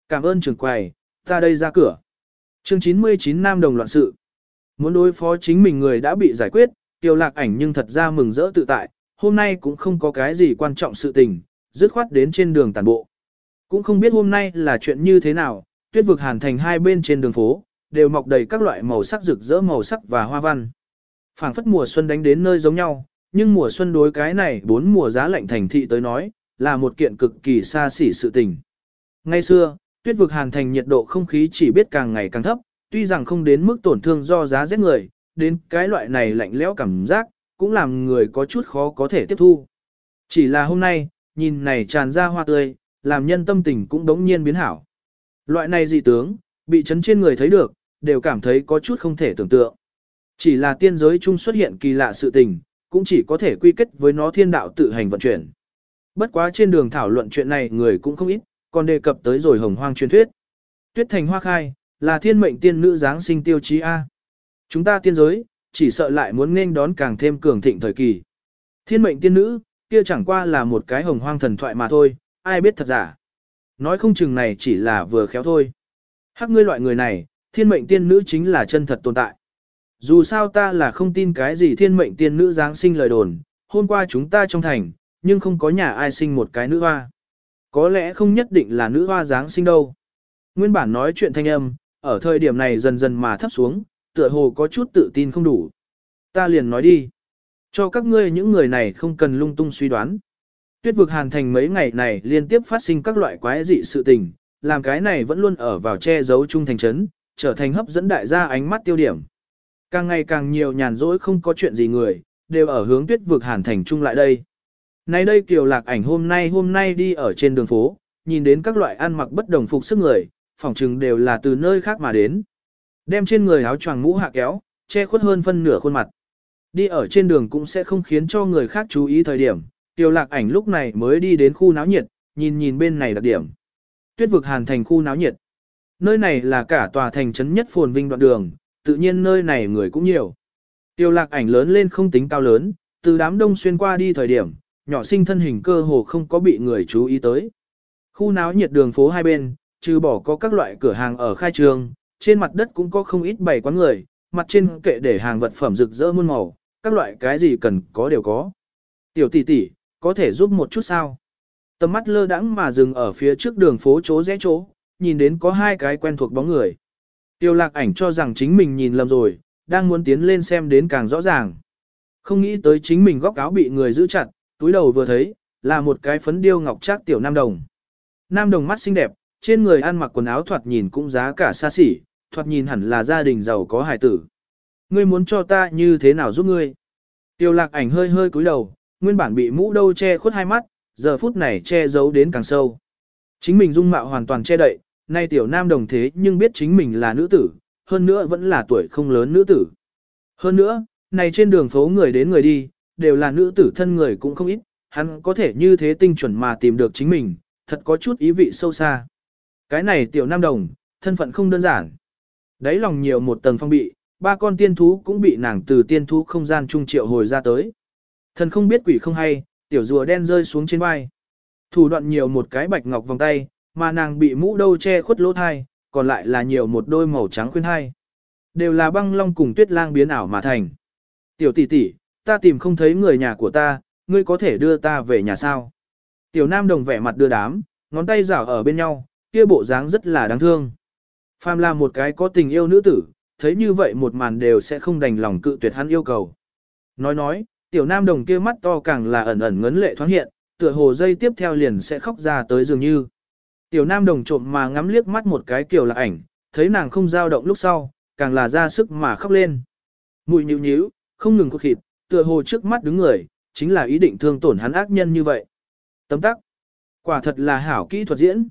Cảm ơn trường quầy, ta đây ra cửa. Chương 99 Nam Đồng loạn sự. Muốn đối phó chính mình người đã bị giải quyết, tiêu lạc ảnh nhưng thật ra mừng rỡ tự tại, hôm nay cũng không có cái gì quan trọng sự tình, dứt khoát đến trên đường tàn bộ. Cũng không biết hôm nay là chuyện như thế nào, tuyết vực hàn thành hai bên trên đường phố, đều mọc đầy các loại màu sắc rực rỡ màu sắc và hoa văn. phảng phất mùa xuân đánh đến nơi giống nhau, nhưng mùa xuân đối cái này bốn mùa giá lạnh thành thị tới nói, là một kiện cực kỳ xa xỉ sự tình. Ngay xưa, tuyết vực hàn thành nhiệt độ không khí chỉ biết càng ngày càng thấp, tuy rằng không đến mức tổn thương do giá rét người, đến cái loại này lạnh lẽo cảm giác, cũng làm người có chút khó có thể tiếp thu. Chỉ là hôm nay, nhìn này tràn ra hoa tươi, làm nhân tâm tình cũng đống nhiên biến hảo. Loại này dị tướng, bị chấn trên người thấy được, đều cảm thấy có chút không thể tưởng tượng. Chỉ là tiên giới chung xuất hiện kỳ lạ sự tình, cũng chỉ có thể quy kết với nó thiên đạo tự hành vận chuyển. Bất quá trên đường thảo luận chuyện này người cũng không ít, còn đề cập tới rồi hồng hoang truyền thuyết. Tuyết thành hoa khai, là thiên mệnh tiên nữ giáng sinh tiêu chí A. Chúng ta tiên giới, chỉ sợ lại muốn nên đón càng thêm cường thịnh thời kỳ. Thiên mệnh tiên nữ, kia chẳng qua là một cái hồng hoang thần thoại mà thôi, ai biết thật giả. Nói không chừng này chỉ là vừa khéo thôi. Hắc ngươi loại người này, thiên mệnh tiên nữ chính là chân thật tồn tại. Dù sao ta là không tin cái gì thiên mệnh tiên nữ giáng sinh lời đồn, hôm qua chúng ta trong thành, nhưng không có nhà ai sinh một cái nữ hoa. Có lẽ không nhất định là nữ hoa giáng sinh đâu. Nguyên bản nói chuyện thanh âm, ở thời điểm này dần dần mà thấp xuống, tựa hồ có chút tự tin không đủ. Ta liền nói đi. Cho các ngươi những người này không cần lung tung suy đoán. Tuyết vực hàn thành mấy ngày này liên tiếp phát sinh các loại quái dị sự tình, làm cái này vẫn luôn ở vào che giấu trung thành trấn, trở thành hấp dẫn đại gia ánh mắt tiêu điểm. Càng ngày càng nhiều nhàn rỗi không có chuyện gì người, đều ở hướng tuyết vực hàn thành trung lại đây. Nay đây kiều lạc ảnh hôm nay hôm nay đi ở trên đường phố, nhìn đến các loại ăn mặc bất đồng phục sức người, phỏng chừng đều là từ nơi khác mà đến. Đem trên người áo choàng mũ hạ kéo, che khuất hơn phân nửa khuôn mặt. Đi ở trên đường cũng sẽ không khiến cho người khác chú ý thời điểm, Tiêu lạc ảnh lúc này mới đi đến khu náo nhiệt, nhìn nhìn bên này đặc điểm. Tuyết vực hàn thành khu náo nhiệt. Nơi này là cả tòa thành trấn nhất phồn vinh đoạn đường, tự nhiên nơi này người cũng nhiều. Tiêu lạc ảnh lớn lên không tính cao lớn, từ đám đông xuyên qua đi thời điểm, nhỏ sinh thân hình cơ hồ không có bị người chú ý tới. Khu náo nhiệt đường phố hai bên, trừ bỏ có các loại cửa hàng ở khai trường, trên mặt đất cũng có không ít bày quán người, mặt trên kệ để hàng vật phẩm rực rỡ muôn màu, các loại cái gì cần có đều có. Tiểu tỷ tỷ, có thể giúp một chút sao? Tầm mắt lơ đãng mà dừng ở phía trước đường phố chỗ rẽ chỗ, nhìn đến có hai cái quen thuộc bóng người. Tiêu lạc ảnh cho rằng chính mình nhìn lầm rồi, đang muốn tiến lên xem đến càng rõ ràng. Không nghĩ tới chính mình góc áo bị người giữ chặt, túi đầu vừa thấy, là một cái phấn điêu ngọc trác tiểu nam đồng. Nam đồng mắt xinh đẹp, trên người ăn mặc quần áo thoạt nhìn cũng giá cả xa xỉ, thoạt nhìn hẳn là gia đình giàu có hài tử. Ngươi muốn cho ta như thế nào giúp ngươi? Tiêu lạc ảnh hơi hơi cúi đầu, nguyên bản bị mũ đâu che khuất hai mắt, giờ phút này che giấu đến càng sâu. Chính mình dung mạo hoàn toàn che đậy, nay tiểu nam đồng thế nhưng biết chính mình là nữ tử, hơn nữa vẫn là tuổi không lớn nữ tử. Hơn nữa, này trên đường phố người đến người đi, đều là nữ tử thân người cũng không ít, hắn có thể như thế tinh chuẩn mà tìm được chính mình, thật có chút ý vị sâu xa. Cái này tiểu nam đồng, thân phận không đơn giản. Đấy lòng nhiều một tầng phong bị, ba con tiên thú cũng bị nàng từ tiên thú không gian trung triệu hồi ra tới. Thần không biết quỷ không hay, tiểu rùa đen rơi xuống trên vai. Thủ đoạn nhiều một cái bạch ngọc vòng tay, mà nàng bị mũ đâu che khuất lỗ thai, còn lại là nhiều một đôi màu trắng khuyên hai. Đều là băng long cùng tuyết lang biến ảo mà thành. Tiểu tỷ tỷ, ta tìm không thấy người nhà của ta, ngươi có thể đưa ta về nhà sao? Tiểu nam đồng vẻ mặt đưa đám, ngón tay rảo ở bên nhau, kia bộ dáng rất là đáng thương. Phàm là một cái có tình yêu nữ tử, thấy như vậy một màn đều sẽ không đành lòng cự tuyệt hắn yêu cầu. Nói nói, tiểu nam đồng kia mắt to càng là ẩn ẩn ngấn lệ thoáng hiện, tựa hồ dây tiếp theo liền sẽ khóc ra tới dường như. Tiểu nam đồng trộm mà ngắm liếc mắt một cái kiểu là ảnh, thấy nàng không dao động lúc sau, càng là ra sức mà khóc lên. Mùi nhíu nhíu, không ngừng cốt thịt, tựa hồ trước mắt đứng người, chính là ý định thương tổn hắn ác nhân như vậy. Tấm tắc. Quả thật là hảo kỹ thuật diễn.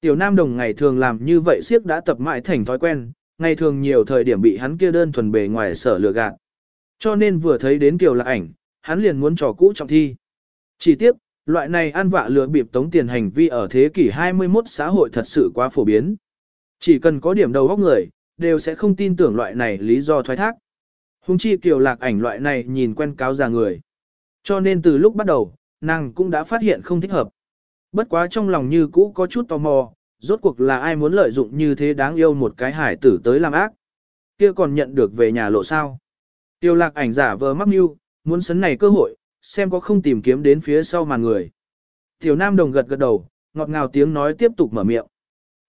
Tiểu nam đồng ngày thường làm như vậy siếc đã tập mãi thành thói quen, ngày thường nhiều thời điểm bị hắn kia đơn thuần bề ngoài sở lừa gạt. Cho nên vừa thấy đến Kiều Lạc ảnh, hắn liền muốn trò cũ trọng thi. Chỉ tiếc loại này ăn vạ lừa bịp tống tiền hành vi ở thế kỷ 21 xã hội thật sự quá phổ biến. Chỉ cần có điểm đầu góc người, đều sẽ không tin tưởng loại này lý do thoái thác. Hùng chi Kiều Lạc ảnh loại này nhìn quen cáo già người. Cho nên từ lúc bắt đầu, nàng cũng đã phát hiện không thích hợp. Bất quá trong lòng như cũ có chút tò mò, rốt cuộc là ai muốn lợi dụng như thế đáng yêu một cái hải tử tới làm ác. Kia còn nhận được về nhà lộ sao. Tiêu lạc ảnh giả vờ mắc mưu, muốn sấn này cơ hội, xem có không tìm kiếm đến phía sau màn người. Tiểu Nam Đồng gật gật đầu, ngọt ngào tiếng nói tiếp tục mở miệng.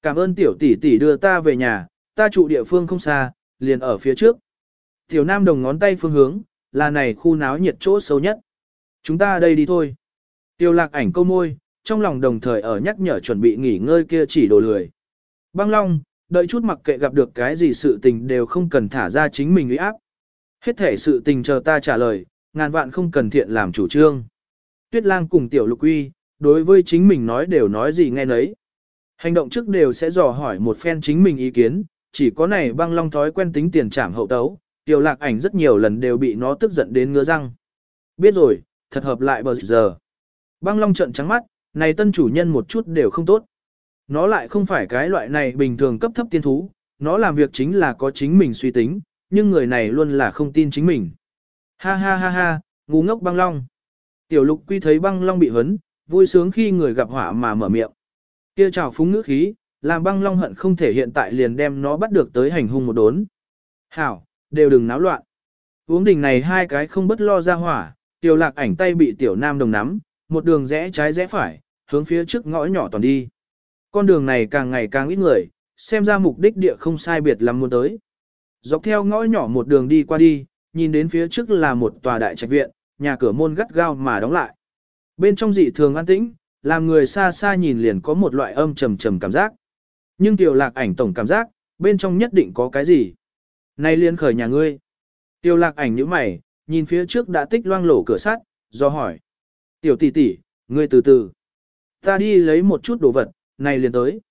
Cảm ơn tiểu tỷ tỷ đưa ta về nhà, ta trụ địa phương không xa, liền ở phía trước. Tiểu Nam Đồng ngón tay phương hướng, là này khu náo nhiệt chỗ sâu nhất. Chúng ta đây đi thôi. Tiêu lạc ảnh câu môi, trong lòng đồng thời ở nhắc nhở chuẩn bị nghỉ ngơi kia chỉ đồ lười. Băng Long, đợi chút mặc kệ gặp được cái gì sự tình đều không cần thả ra chính mình uy áp. Hết thể sự tình chờ ta trả lời, ngàn vạn không cần thiện làm chủ trương. Tuyết lang cùng tiểu lục uy, đối với chính mình nói đều nói gì nghe nấy. Hành động trước đều sẽ dò hỏi một phen chính mình ý kiến, chỉ có này băng long thói quen tính tiền trảm hậu tấu, tiểu lạc ảnh rất nhiều lần đều bị nó tức giận đến ngứa răng. Biết rồi, thật hợp lại bờ giờ. Băng long trận trắng mắt, này tân chủ nhân một chút đều không tốt. Nó lại không phải cái loại này bình thường cấp thấp tiên thú, nó làm việc chính là có chính mình suy tính, nhưng người này luôn là không tin chính mình. Ha ha ha ha, ngu ngốc băng long. Tiểu lục quy thấy băng long bị hấn, vui sướng khi người gặp họa mà mở miệng. Kia trào phúng ngữ khí, làm băng long hận không thể hiện tại liền đem nó bắt được tới hành hung một đốn. Hảo, đều đừng náo loạn. Uống đỉnh này hai cái không bất lo ra hỏa, tiểu lạc ảnh tay bị tiểu nam đồng nắm, một đường rẽ trái rẽ phải, hướng phía trước ngõ nhỏ toàn đi. Con đường này càng ngày càng ít người, xem ra mục đích địa không sai biệt lắm muốn tới. Dọc theo ngõ nhỏ một đường đi qua đi, nhìn đến phía trước là một tòa đại trạch viện, nhà cửa môn gắt gao mà đóng lại. Bên trong dị thường an tĩnh, làm người xa xa nhìn liền có một loại âm trầm trầm cảm giác. Nhưng tiểu lạc ảnh tổng cảm giác, bên trong nhất định có cái gì. Nay liên khởi nhà ngươi. Tiểu lạc ảnh như mày, nhìn phía trước đã tích loang lổ cửa sắt, do hỏi. Tiểu tỷ tỷ, ngươi từ từ. Ta đi lấy một chút đồ vật, này liền tới.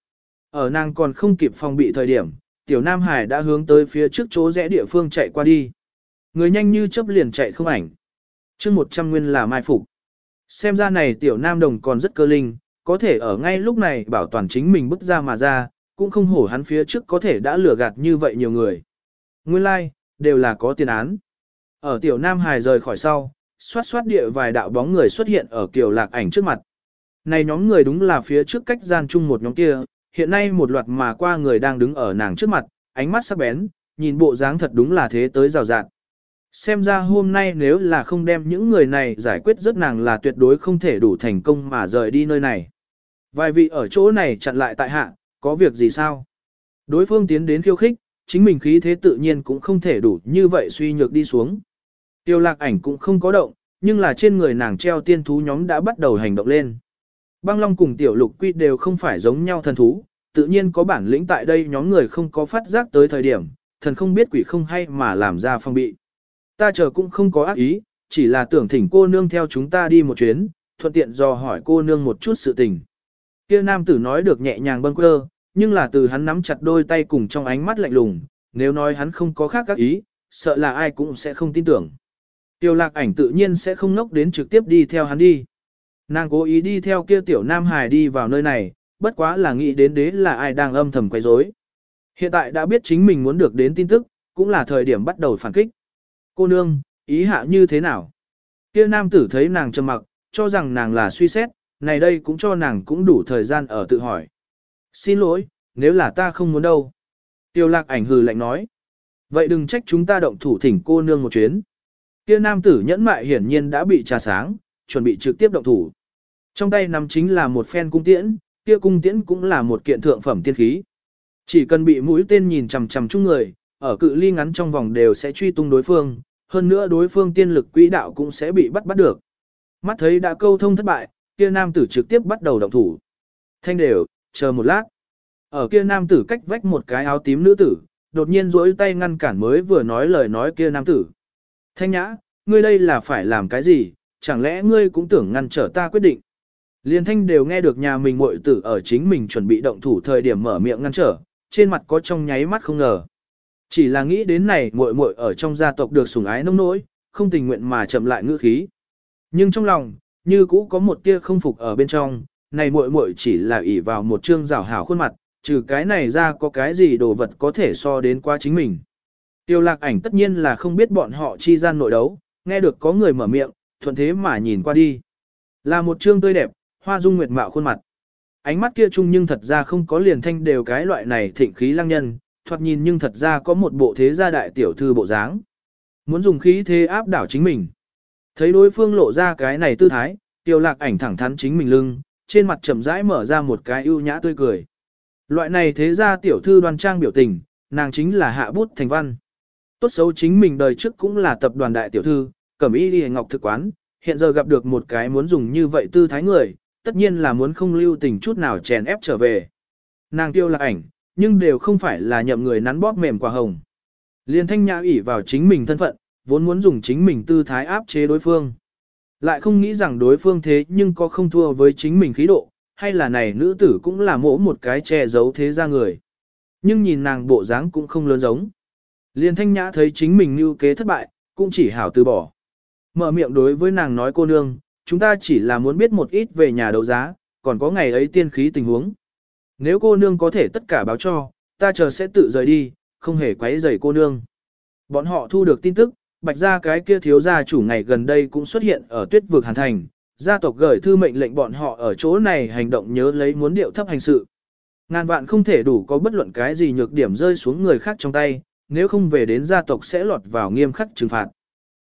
Ở nàng còn không kịp phòng bị thời điểm, tiểu Nam Hải đã hướng tới phía trước chỗ rẽ địa phương chạy qua đi. Người nhanh như chớp liền chạy không ảnh. chương 100 nguyên là mai phục. Xem ra này tiểu Nam Đồng còn rất cơ linh, có thể ở ngay lúc này bảo toàn chính mình bước ra mà ra, cũng không hổ hắn phía trước có thể đã lừa gạt như vậy nhiều người. Nguyên lai, like, đều là có tiền án. Ở tiểu Nam Hải rời khỏi sau, xoát xoát địa vài đạo bóng người xuất hiện ở kiểu lạc ảnh trước mặt. Này nhóm người đúng là phía trước cách gian chung một nhóm kia, hiện nay một loạt mà qua người đang đứng ở nàng trước mặt, ánh mắt sắc bén, nhìn bộ dáng thật đúng là thế tới rào rạt. Xem ra hôm nay nếu là không đem những người này giải quyết rất nàng là tuyệt đối không thể đủ thành công mà rời đi nơi này. Vài vị ở chỗ này chặn lại tại hạ, có việc gì sao? Đối phương tiến đến khiêu khích, chính mình khí thế tự nhiên cũng không thể đủ như vậy suy nhược đi xuống. Tiêu lạc ảnh cũng không có động, nhưng là trên người nàng treo tiên thú nhóm đã bắt đầu hành động lên. Băng Long cùng Tiểu Lục Quy đều không phải giống nhau thần thú, tự nhiên có bản lĩnh tại đây nhóm người không có phát giác tới thời điểm, thần không biết quỷ không hay mà làm ra phong bị. Ta chờ cũng không có ác ý, chỉ là tưởng thỉnh cô nương theo chúng ta đi một chuyến, thuận tiện dò hỏi cô nương một chút sự tình. Kia nam tử nói được nhẹ nhàng bâng quơ, nhưng là từ hắn nắm chặt đôi tay cùng trong ánh mắt lạnh lùng, nếu nói hắn không có khác các ý, sợ là ai cũng sẽ không tin tưởng. Tiêu lạc ảnh tự nhiên sẽ không ngốc đến trực tiếp đi theo hắn đi. Nàng cố ý đi theo kia tiểu nam hài đi vào nơi này, bất quá là nghĩ đến đế là ai đang âm thầm quấy rối. Hiện tại đã biết chính mình muốn được đến tin tức, cũng là thời điểm bắt đầu phản kích. Cô nương, ý hạ như thế nào? Kia nam tử thấy nàng trầm mặc, cho rằng nàng là suy xét, này đây cũng cho nàng cũng đủ thời gian ở tự hỏi. Xin lỗi, nếu là ta không muốn đâu. Tiêu lạc ảnh hừ lạnh nói. Vậy đừng trách chúng ta động thủ thỉnh cô nương một chuyến. Kia nam tử nhẫn mại hiển nhiên đã bị trà sáng, chuẩn bị trực tiếp động thủ. Trong tay nắm chính là một phen cung tiễn, kia cung tiễn cũng là một kiện thượng phẩm tiên khí. Chỉ cần bị mũi tên nhìn chằm chằm chung người, ở cự ly ngắn trong vòng đều sẽ truy tung đối phương, hơn nữa đối phương tiên lực quỹ đạo cũng sẽ bị bắt bắt được. Mắt thấy đã câu thông thất bại, kia nam tử trực tiếp bắt đầu động thủ. Thanh đều, chờ một lát. Ở kia nam tử cách vách một cái áo tím nữ tử, đột nhiên duỗi tay ngăn cản mới vừa nói lời nói kia nam tử. Thanh nhã, ngươi đây là phải làm cái gì, chẳng lẽ ngươi cũng tưởng ngăn trở ta quyết định. Liên thanh đều nghe được nhà mình muội tử ở chính mình chuẩn bị động thủ thời điểm mở miệng ngăn trở, trên mặt có trong nháy mắt không ngờ. Chỉ là nghĩ đến này muội muội ở trong gia tộc được sủng ái nông nỗi, không tình nguyện mà chậm lại ngữ khí. Nhưng trong lòng, như cũ có một tia không phục ở bên trong, này muội muội chỉ là ỷ vào một trương rào hảo khuôn mặt, trừ cái này ra có cái gì đồ vật có thể so đến qua chính mình. Tiêu lạc ảnh tất nhiên là không biết bọn họ chi gian nội đấu, nghe được có người mở miệng, thuận thế mà nhìn qua đi. Là một trương tươi đẹp, hoa dung nguyệt mạo khuôn mặt. Ánh mắt kia chung nhưng thật ra không có liền thanh đều cái loại này thịnh khí lăng nhân, thoạt nhìn nhưng thật ra có một bộ thế gia đại tiểu thư bộ dáng. Muốn dùng khí thế áp đảo chính mình. Thấy đối phương lộ ra cái này tư thái, tiêu lạc ảnh thẳng thắn chính mình lưng, trên mặt chậm rãi mở ra một cái ưu nhã tươi cười. Loại này thế gia tiểu thư đoan trang biểu tình, nàng chính là hạ bút thành văn. Tốt xấu chính mình đời trước cũng là tập đoàn đại tiểu thư, cẩm y đi ngọc thực quán, hiện giờ gặp được một cái muốn dùng như vậy tư thái người, tất nhiên là muốn không lưu tình chút nào chèn ép trở về. Nàng tiêu lạc ảnh, nhưng đều không phải là nhậm người nắn bóp mềm quả hồng. Liên thanh nhã ủy vào chính mình thân phận, vốn muốn dùng chính mình tư thái áp chế đối phương. Lại không nghĩ rằng đối phương thế nhưng có không thua với chính mình khí độ, hay là này nữ tử cũng là mỗ một cái che giấu thế ra người. Nhưng nhìn nàng bộ dáng cũng không lớn giống. Liên thanh nhã thấy chính mình như kế thất bại, cũng chỉ hảo từ bỏ. Mở miệng đối với nàng nói cô nương, chúng ta chỉ là muốn biết một ít về nhà đấu giá, còn có ngày ấy tiên khí tình huống. Nếu cô nương có thể tất cả báo cho, ta chờ sẽ tự rời đi, không hề quấy rầy cô nương. Bọn họ thu được tin tức, bạch gia cái kia thiếu gia chủ ngày gần đây cũng xuất hiện ở tuyết vực hàn thành, gia tộc gửi thư mệnh lệnh bọn họ ở chỗ này hành động nhớ lấy muốn điệu thấp hành sự. Ngàn vạn không thể đủ có bất luận cái gì nhược điểm rơi xuống người khác trong tay, nếu không về đến gia tộc sẽ lọt vào nghiêm khắc trừng phạt.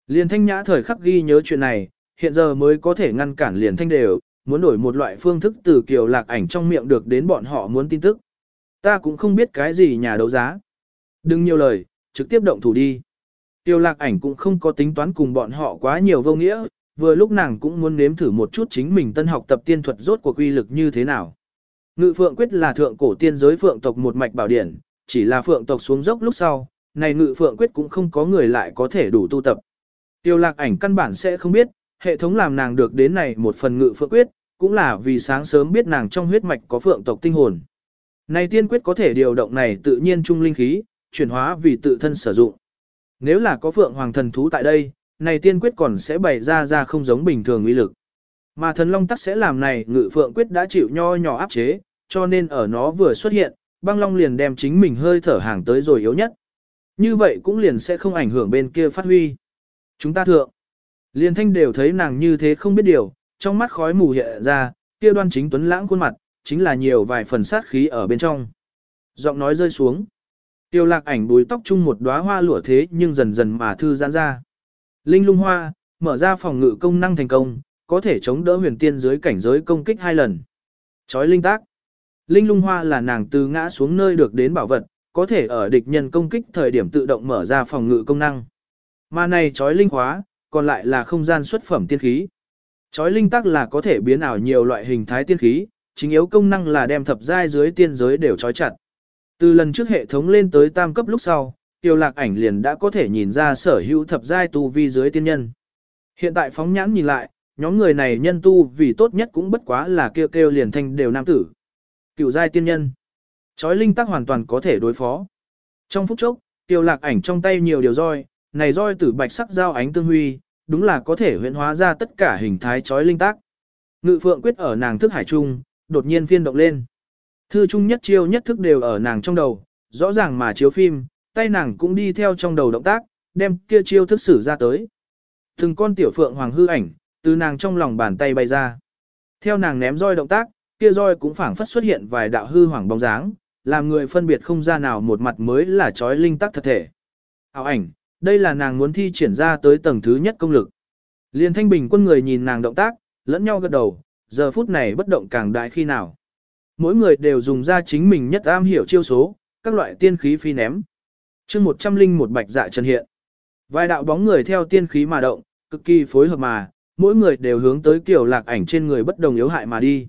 Liền thanh nhã thời khắc ghi nhớ chuyện này, hiện giờ mới có thể ngăn cản liền thanh đều, muốn đổi một loại phương thức từ kiều lạc ảnh trong miệng được đến bọn họ muốn tin tức. Ta cũng không biết cái gì nhà đấu giá. Đừng nhiều lời, trực tiếp động thủ đi. Tiêu lạc ảnh cũng không có tính toán cùng bọn họ quá nhiều vô nghĩa, vừa lúc nàng cũng muốn nếm thử một chút chính mình tân học tập tiên thuật rốt của quy lực như thế nào. Ngự phượng quyết là thượng cổ tiên giới phượng tộc một mạch bảo điển, chỉ là phượng tộc xuống dốc lúc sau, này ngự phượng quyết cũng không có người lại có thể đủ tu tập. Tiêu lạc ảnh căn bản sẽ không biết, hệ thống làm nàng được đến này một phần ngự phượng quyết, cũng là vì sáng sớm biết nàng trong huyết mạch có phượng tộc tinh hồn. Này tiên quyết có thể điều động này tự nhiên trung linh khí, chuyển hóa vì tự thân sử dụng. Nếu là có phượng hoàng thần thú tại đây, này tiên quyết còn sẽ bày ra ra không giống bình thường uy lực. Mà thần long tắc sẽ làm này ngự phượng quyết đã chịu nho nhỏ áp chế, cho nên ở nó vừa xuất hiện, băng long liền đem chính mình hơi thở hàng tới rồi yếu nhất. Như vậy cũng liền sẽ không ảnh hưởng bên kia phát huy. Chúng ta thượng. Liên thanh đều thấy nàng như thế không biết điều, trong mắt khói mù hiện ra, kia đoan chính tuấn lãng khuôn mặt, chính là nhiều vài phần sát khí ở bên trong. Giọng nói rơi xuống. Tiêu lạc ảnh bùi tóc chung một đóa hoa lụa thế nhưng dần dần mà thư giãn ra. Linh lung hoa, mở ra phòng ngự công năng thành công, có thể chống đỡ huyền tiên dưới cảnh giới công kích hai lần. Chói linh tác. Linh lung hoa là nàng từ ngã xuống nơi được đến bảo vật, có thể ở địch nhân công kích thời điểm tự động mở ra phòng ngự công năng. Mà này chói linh khóa, còn lại là không gian xuất phẩm tiên khí. Chói linh tắc là có thể biến ảo nhiều loại hình thái tiên khí, chính yếu công năng là đem thập giai dưới tiên giới đều chói chặt. Từ lần trước hệ thống lên tới tam cấp lúc sau, tiêu lạc ảnh liền đã có thể nhìn ra sở hữu thập giai tu vi dưới tiên nhân. Hiện tại phóng nhãn nhìn lại, nhóm người này nhân tu vì tốt nhất cũng bất quá là kêu kêu liền thanh đều nam tử. Cựu giai tiên nhân. Chói linh tắc hoàn toàn có thể đối phó. Trong phút chốc, tiêu lạc ảnh trong tay nhiều điều roi, này roi tử bạch sắc giao ánh tương huy, đúng là có thể huyễn hóa ra tất cả hình thái chói linh tác. Ngự phượng quyết ở nàng thức hải trung, đột nhiên phiên động lên. Thư trung nhất chiêu nhất thức đều ở nàng trong đầu, rõ ràng mà chiếu phim, tay nàng cũng đi theo trong đầu động tác, đem kia chiêu thức sử ra tới. Từng con tiểu phượng hoàng hư ảnh, từ nàng trong lòng bàn tay bay ra. Theo nàng ném roi động tác, kia roi cũng phảng phất xuất hiện vài đạo hư hoàng bóng dáng, làm người phân biệt không ra nào một mặt mới là chói linh tắc thật thể. Ảo ảnh, đây là nàng muốn thi triển ra tới tầng thứ nhất công lực. Liên thanh bình quân người nhìn nàng động tác, lẫn nhau gật đầu, giờ phút này bất động càng đại khi nào. Mỗi người đều dùng ra chính mình nhất am hiểu chiêu số, các loại tiên khí phi ném. chương một trăm linh một bạch dạ trần hiện. Vài đạo bóng người theo tiên khí mà động, cực kỳ phối hợp mà, mỗi người đều hướng tới kiểu lạc ảnh trên người bất đồng yếu hại mà đi.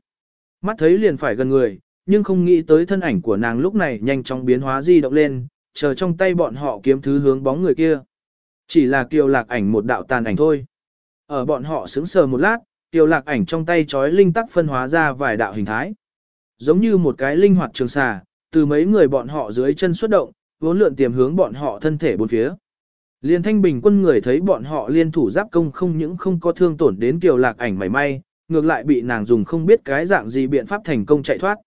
Mắt thấy liền phải gần người, nhưng không nghĩ tới thân ảnh của nàng lúc này nhanh chóng biến hóa di động lên, chờ trong tay bọn họ kiếm thứ hướng bóng người kia. Chỉ là kiều lạc ảnh một đạo tàn ảnh thôi. Ở bọn họ sững sờ một lát, kiều lạc ảnh trong tay chói linh tắc phân hóa ra vài đạo hình thái. Giống như một cái linh hoạt trường xà, từ mấy người bọn họ dưới chân xuất động, vốn lượn tiềm hướng bọn họ thân thể bốn phía. Liên thanh bình quân người thấy bọn họ liên thủ giáp công không những không có thương tổn đến kiều lạc ảnh mảy may, ngược lại bị nàng dùng không biết cái dạng gì biện pháp thành công chạy thoát.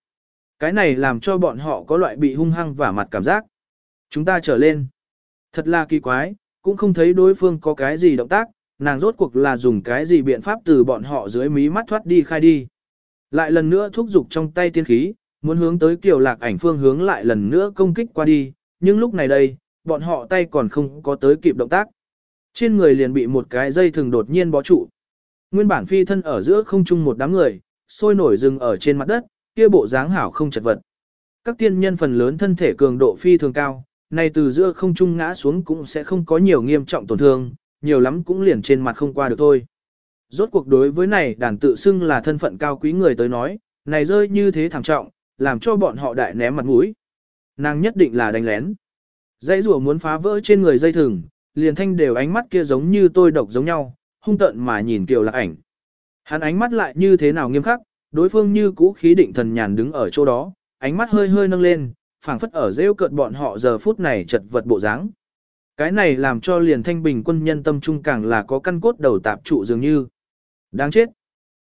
Cái này làm cho bọn họ có loại bị hung hăng và mặt cảm giác. Chúng ta trở lên. Thật là kỳ quái, cũng không thấy đối phương có cái gì động tác, nàng rốt cuộc là dùng cái gì biện pháp từ bọn họ dưới mí mắt thoát đi khai đi. Lại lần nữa thúc giục trong tay tiên khí, muốn hướng tới kiều lạc ảnh phương hướng lại lần nữa công kích qua đi, nhưng lúc này đây, bọn họ tay còn không có tới kịp động tác. Trên người liền bị một cái dây thường đột nhiên bó trụ. Nguyên bản phi thân ở giữa không trung một đám người, sôi nổi rừng ở trên mặt đất, kia bộ dáng hảo không chật vật. Các tiên nhân phần lớn thân thể cường độ phi thường cao, này từ giữa không trung ngã xuống cũng sẽ không có nhiều nghiêm trọng tổn thương, nhiều lắm cũng liền trên mặt không qua được thôi. Rốt cuộc đối với này đàn tự xưng là thân phận cao quý người tới nói, này rơi như thế thảm trọng, làm cho bọn họ đại ném mặt mũi. Nàng nhất định là đánh lén. Dây rùa muốn phá vỡ trên người dây thừng, liền thanh đều ánh mắt kia giống như tôi độc giống nhau, hung tận mà nhìn Kiều Lạc ảnh. Hắn ánh mắt lại như thế nào nghiêm khắc, đối phương như cũ khí định thần nhàn đứng ở chỗ đó, ánh mắt hơi hơi nâng lên, phảng phất ở rêu cợt bọn họ giờ phút này chật vật bộ dáng. Cái này làm cho liền thanh bình quân nhân tâm trung càng là có căn cốt đầu tạp trụ dường như. Đáng chết.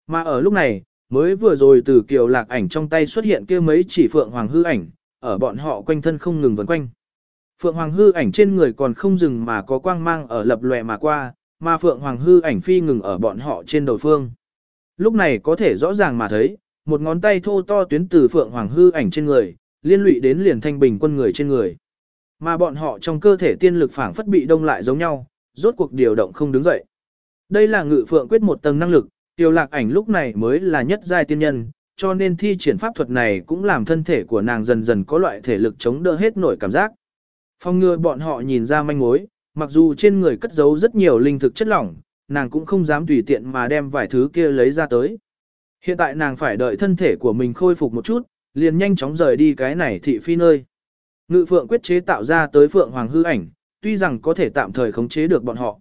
Mà ở lúc này, mới vừa rồi từ kiều lạc ảnh trong tay xuất hiện kia mấy chỉ phượng hoàng hư ảnh, ở bọn họ quanh thân không ngừng vấn quanh. Phượng hoàng hư ảnh trên người còn không dừng mà có quang mang ở lập lòe mà qua, mà phượng hoàng hư ảnh phi ngừng ở bọn họ trên đầu phương. Lúc này có thể rõ ràng mà thấy, một ngón tay thô to tuyến từ phượng hoàng hư ảnh trên người, liên lụy đến liền thanh bình quân người trên người. Mà bọn họ trong cơ thể tiên lực phảng phất bị đông lại giống nhau, rốt cuộc điều động không đứng dậy. Đây là ngự phượng quyết một tầng năng lực, tiêu lạc ảnh lúc này mới là nhất giai tiên nhân, cho nên thi triển pháp thuật này cũng làm thân thể của nàng dần dần có loại thể lực chống đỡ hết nổi cảm giác. Phong ngừa bọn họ nhìn ra manh mối, mặc dù trên người cất giấu rất nhiều linh thực chất lỏng, nàng cũng không dám tùy tiện mà đem vài thứ kia lấy ra tới. Hiện tại nàng phải đợi thân thể của mình khôi phục một chút, liền nhanh chóng rời đi cái này thị phi nơi. Ngự phượng quyết chế tạo ra tới phượng hoàng hư ảnh, tuy rằng có thể tạm thời khống chế được bọn họ.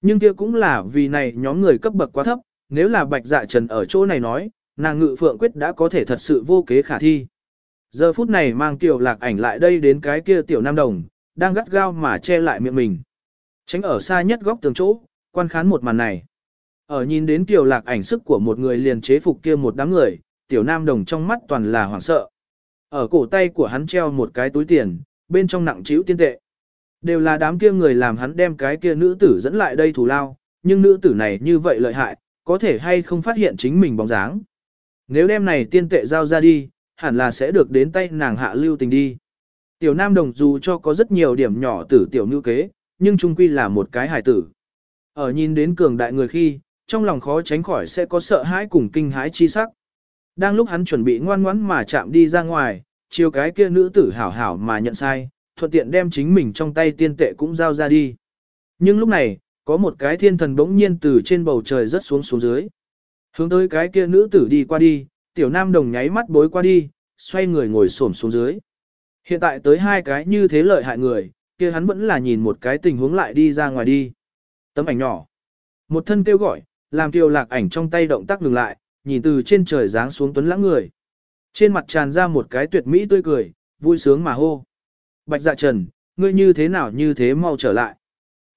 Nhưng kia cũng là vì này nhóm người cấp bậc quá thấp, nếu là bạch dạ trần ở chỗ này nói, nàng ngự phượng quyết đã có thể thật sự vô kế khả thi. Giờ phút này mang tiểu lạc ảnh lại đây đến cái kia tiểu nam đồng, đang gắt gao mà che lại miệng mình. Tránh ở xa nhất góc tường chỗ, quan khán một màn này. Ở nhìn đến tiểu lạc ảnh sức của một người liền chế phục kia một đám người, tiểu nam đồng trong mắt toàn là hoảng sợ. Ở cổ tay của hắn treo một cái túi tiền, bên trong nặng chịu tiên tệ. Đều là đám kia người làm hắn đem cái kia nữ tử dẫn lại đây thù lao, nhưng nữ tử này như vậy lợi hại, có thể hay không phát hiện chính mình bóng dáng. Nếu đem này tiên tệ giao ra đi, hẳn là sẽ được đến tay nàng hạ lưu tình đi. Tiểu nam đồng dù cho có rất nhiều điểm nhỏ tử tiểu nữ kế, nhưng trung quy là một cái hài tử. Ở nhìn đến cường đại người khi, trong lòng khó tránh khỏi sẽ có sợ hãi cùng kinh hãi chi sắc. Đang lúc hắn chuẩn bị ngoan ngoãn mà chạm đi ra ngoài, chiều cái kia nữ tử hảo hảo mà nhận sai, thuận tiện đem chính mình trong tay tiên tệ cũng giao ra đi. Nhưng lúc này, có một cái thiên thần bỗng nhiên từ trên bầu trời rớt xuống xuống dưới. Hướng tới cái kia nữ tử đi qua đi, tiểu nam đồng nháy mắt bối qua đi, xoay người ngồi xổm xuống dưới. Hiện tại tới hai cái như thế lợi hại người, kia hắn vẫn là nhìn một cái tình huống lại đi ra ngoài đi. Tấm ảnh nhỏ. Một thân kêu gọi, làm tiêu lạc ảnh trong tay động tác ngừng lại, nhìn từ trên trời giáng xuống tuấn lãng người. Trên mặt tràn ra một cái tuyệt mỹ tươi cười, vui sướng mà hô. Bạch dạ trần, ngươi như thế nào như thế mau trở lại.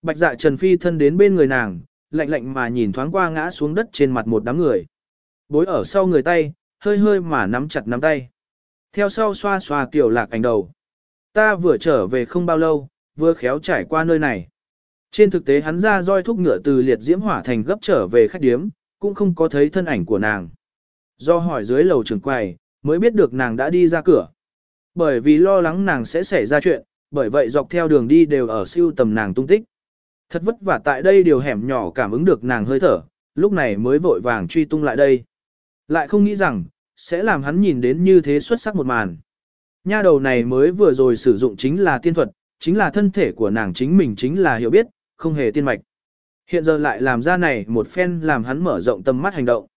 Bạch dạ trần phi thân đến bên người nàng, lạnh lạnh mà nhìn thoáng qua ngã xuống đất trên mặt một đám người. Bối ở sau người tay, hơi hơi mà nắm chặt nắm tay. Theo sau xoa xoa tiểu lạc ảnh đầu. Ta vừa trở về không bao lâu, vừa khéo trải qua nơi này. Trên thực tế hắn ra roi thúc ngựa từ liệt diễm hỏa thành gấp trở về khách điếm, cũng không có thấy thân ảnh của nàng. Do hỏi dưới lầu trường quầy, mới biết được nàng đã đi ra cửa. Bởi vì lo lắng nàng sẽ xảy ra chuyện, bởi vậy dọc theo đường đi đều ở siêu tầm nàng tung tích. Thật vất vả tại đây điều hẻm nhỏ cảm ứng được nàng hơi thở, lúc này mới vội vàng truy tung lại đây. Lại không nghĩ rằng, sẽ làm hắn nhìn đến như thế xuất sắc một màn. Nha đầu này mới vừa rồi sử dụng chính là tiên thuật, chính là thân thể của nàng chính mình chính là hiểu biết, không hề tiên mạch. Hiện giờ lại làm ra này một phen làm hắn mở rộng tầm mắt hành động.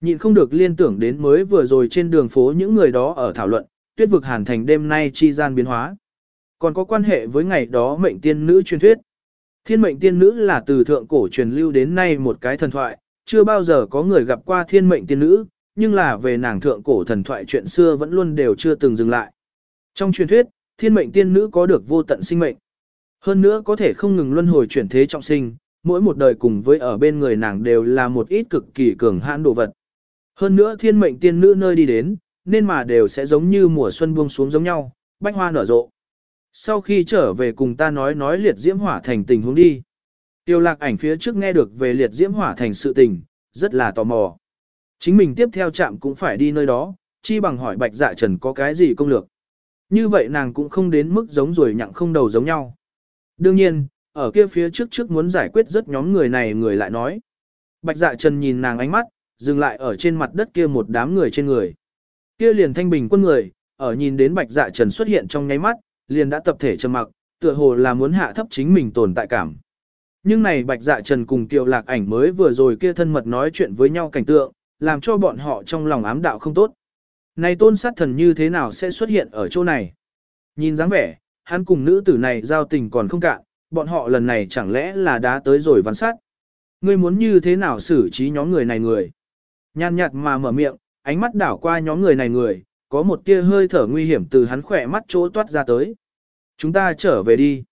Nhịn không được liên tưởng đến mới vừa rồi trên đường phố những người đó ở thảo luận, tuyết vực hàn thành đêm nay chi gian biến hóa. Còn có quan hệ với ngày đó mệnh tiên nữ truyền thuyết. Thiên mệnh tiên nữ là từ thượng cổ truyền lưu đến nay một cái thần thoại, chưa bao giờ có người gặp qua thiên mệnh tiên nữ, nhưng là về nàng thượng cổ thần thoại chuyện xưa vẫn luôn đều chưa từng dừng lại. Trong truyền thuyết, thiên mệnh tiên nữ có được vô tận sinh mệnh. Hơn nữa có thể không ngừng luân hồi chuyển thế trọng sinh, mỗi một đời cùng với ở bên người nàng đều là một ít cực kỳ cường hãn đồ vật. Hơn nữa thiên mệnh tiên nữ nơi đi đến, nên mà đều sẽ giống như mùa xuân buông xuống giống nhau, bách hoa nở rộ. Sau khi trở về cùng ta nói nói liệt diễm hỏa thành tình huống đi. Tiêu lạc ảnh phía trước nghe được về liệt diễm hỏa thành sự tình, rất là tò mò. Chính mình tiếp theo chạm cũng phải đi nơi đó, chi bằng hỏi bạch dạ trần có cái gì công lược. Như vậy nàng cũng không đến mức giống rồi nhặng không đầu giống nhau. Đương nhiên, ở kia phía trước trước muốn giải quyết rất nhóm người này người lại nói. Bạch dạ trần nhìn nàng ánh mắt, dừng lại ở trên mặt đất kia một đám người trên người. Kia liền thanh bình quân người, ở nhìn đến bạch dạ trần xuất hiện trong nháy mắt, liền đã tập thể trầm mặc, tựa hồ là muốn hạ thấp chính mình tồn tại cảm. Nhưng này bạch dạ trần cùng kiều lạc ảnh mới vừa rồi kia thân mật nói chuyện với nhau cảnh tượng, làm cho bọn họ trong lòng ám đạo không tốt. Này tôn sát thần như thế nào sẽ xuất hiện ở chỗ này? Nhìn dáng vẻ, hắn cùng nữ tử này giao tình còn không cạn, bọn họ lần này chẳng lẽ là đã tới rồi văn sát. Ngươi muốn như thế nào xử trí nhóm người này người? Nhàn nhạt mà mở miệng, ánh mắt đảo qua nhóm người này người, có một tia hơi thở nguy hiểm từ hắn khỏe mắt chỗ toát ra tới. Chúng ta trở về đi.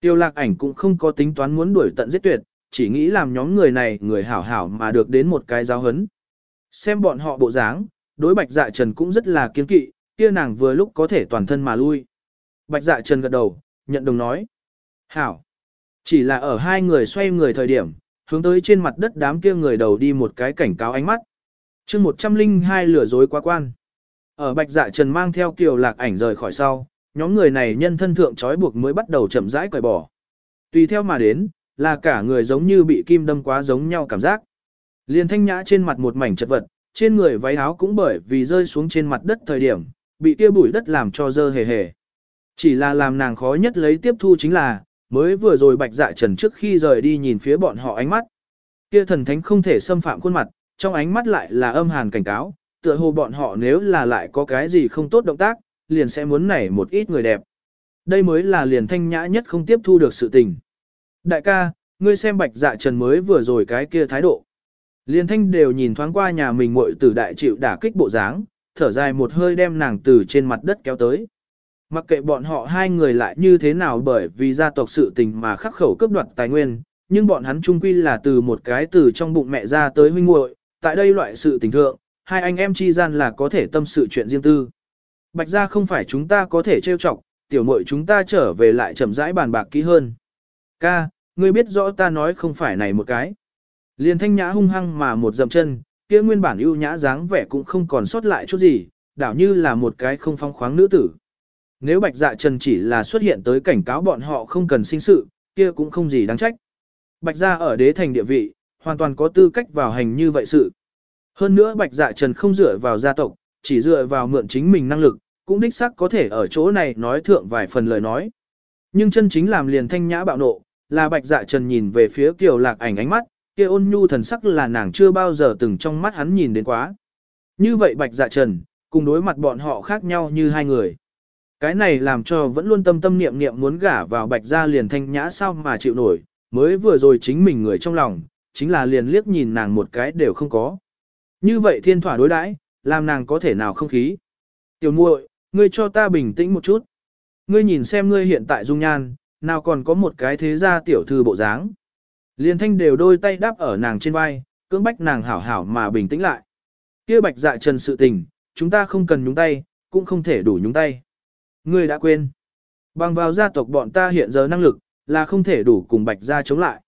Tiêu lạc ảnh cũng không có tính toán muốn đuổi tận giết tuyệt, chỉ nghĩ làm nhóm người này người hảo hảo mà được đến một cái giáo hấn. Xem bọn họ bộ dáng, đối bạch dạ trần cũng rất là kiên kỵ, kia nàng vừa lúc có thể toàn thân mà lui. Bạch dạ trần gật đầu, nhận đồng nói. Hảo. Chỉ là ở hai người xoay người thời điểm, hướng tới trên mặt đất đám kia người đầu đi một cái cảnh cáo ánh mắt. chương 102 lửa dối quá quan. Ở bạch dạ trần mang theo kiều lạc ảnh rời khỏi sau, nhóm người này nhân thân thượng trói buộc mới bắt đầu chậm rãi cởi bỏ. Tùy theo mà đến, là cả người giống như bị kim đâm quá giống nhau cảm giác. Liền thanh nhã trên mặt một mảnh chật vật, trên người váy áo cũng bởi vì rơi xuống trên mặt đất thời điểm, bị kia bụi đất làm cho dơ hề hề. Chỉ là làm nàng khó nhất lấy tiếp thu chính là, mới vừa rồi bạch dạ trần trước khi rời đi nhìn phía bọn họ ánh mắt. Kia thần thánh không thể xâm phạm khuôn mặt, trong ánh mắt lại là âm hàn cảnh cáo, tựa hồ bọn họ nếu là lại có cái gì không tốt động tác, liền sẽ muốn nảy một ít người đẹp. Đây mới là liền thanh nhã nhất không tiếp thu được sự tình. Đại ca, ngươi xem bạch dạ trần mới vừa rồi cái kia thái độ. liền thanh đều nhìn thoáng qua nhà mình muội tử đại chịu đả kích bộ dáng, thở dài một hơi đem nàng từ trên mặt đất kéo tới. Mặc kệ bọn họ hai người lại như thế nào bởi vì gia tộc sự tình mà khắc khẩu cướp đoạt tài nguyên, nhưng bọn hắn chung quy là từ một cái từ trong bụng mẹ ra tới huynh muội, tại đây loại sự tình thượng, hai anh em chi gian là có thể tâm sự chuyện riêng tư. Bạch gia không phải chúng ta có thể trêu chọc, tiểu muội chúng ta trở về lại chậm rãi bàn bạc kỹ hơn. Ca, ngươi biết rõ ta nói không phải này một cái. Liền thanh nhã hung hăng mà một dậm chân, kia nguyên bản ưu nhã dáng vẻ cũng không còn sót lại chút gì, đảo như là một cái không phong khoáng nữ tử. Nếu bạch dạ trần chỉ là xuất hiện tới cảnh cáo bọn họ không cần sinh sự, kia cũng không gì đáng trách. Bạch gia ở đế thành địa vị, hoàn toàn có tư cách vào hành như vậy sự. Hơn nữa bạch dạ trần không dựa vào gia tộc, chỉ dựa vào mượn chính mình năng lực, cũng đích xác có thể ở chỗ này nói thượng vài phần lời nói. Nhưng chân chính làm liền thanh nhã bạo nộ, là bạch dạ trần nhìn về phía kiều lạc ảnh ánh mắt, kia ôn nhu thần sắc là nàng chưa bao giờ từng trong mắt hắn nhìn đến quá. Như vậy bạch dạ trần, cùng đối mặt bọn họ khác nhau như hai người. Cái này làm cho vẫn luôn tâm tâm niệm niệm muốn gả vào bạch gia liền thanh nhã sao mà chịu nổi, mới vừa rồi chính mình người trong lòng, chính là liền liếc nhìn nàng một cái đều không có. Như vậy thiên thỏa đối đãi, làm nàng có thể nào không khí. Tiểu muội, ngươi cho ta bình tĩnh một chút. Ngươi nhìn xem ngươi hiện tại dung nhan, nào còn có một cái thế gia tiểu thư bộ dáng. Liên thanh đều đôi tay đáp ở nàng trên vai, cưỡng bách nàng hảo hảo mà bình tĩnh lại. Kia bạch dạ trần sự tình, chúng ta không cần nhúng tay, cũng không thể đủ nhúng tay. Ngươi đã quên. Bằng vào gia tộc bọn ta hiện giờ năng lực, là không thể đủ cùng bạch gia chống lại.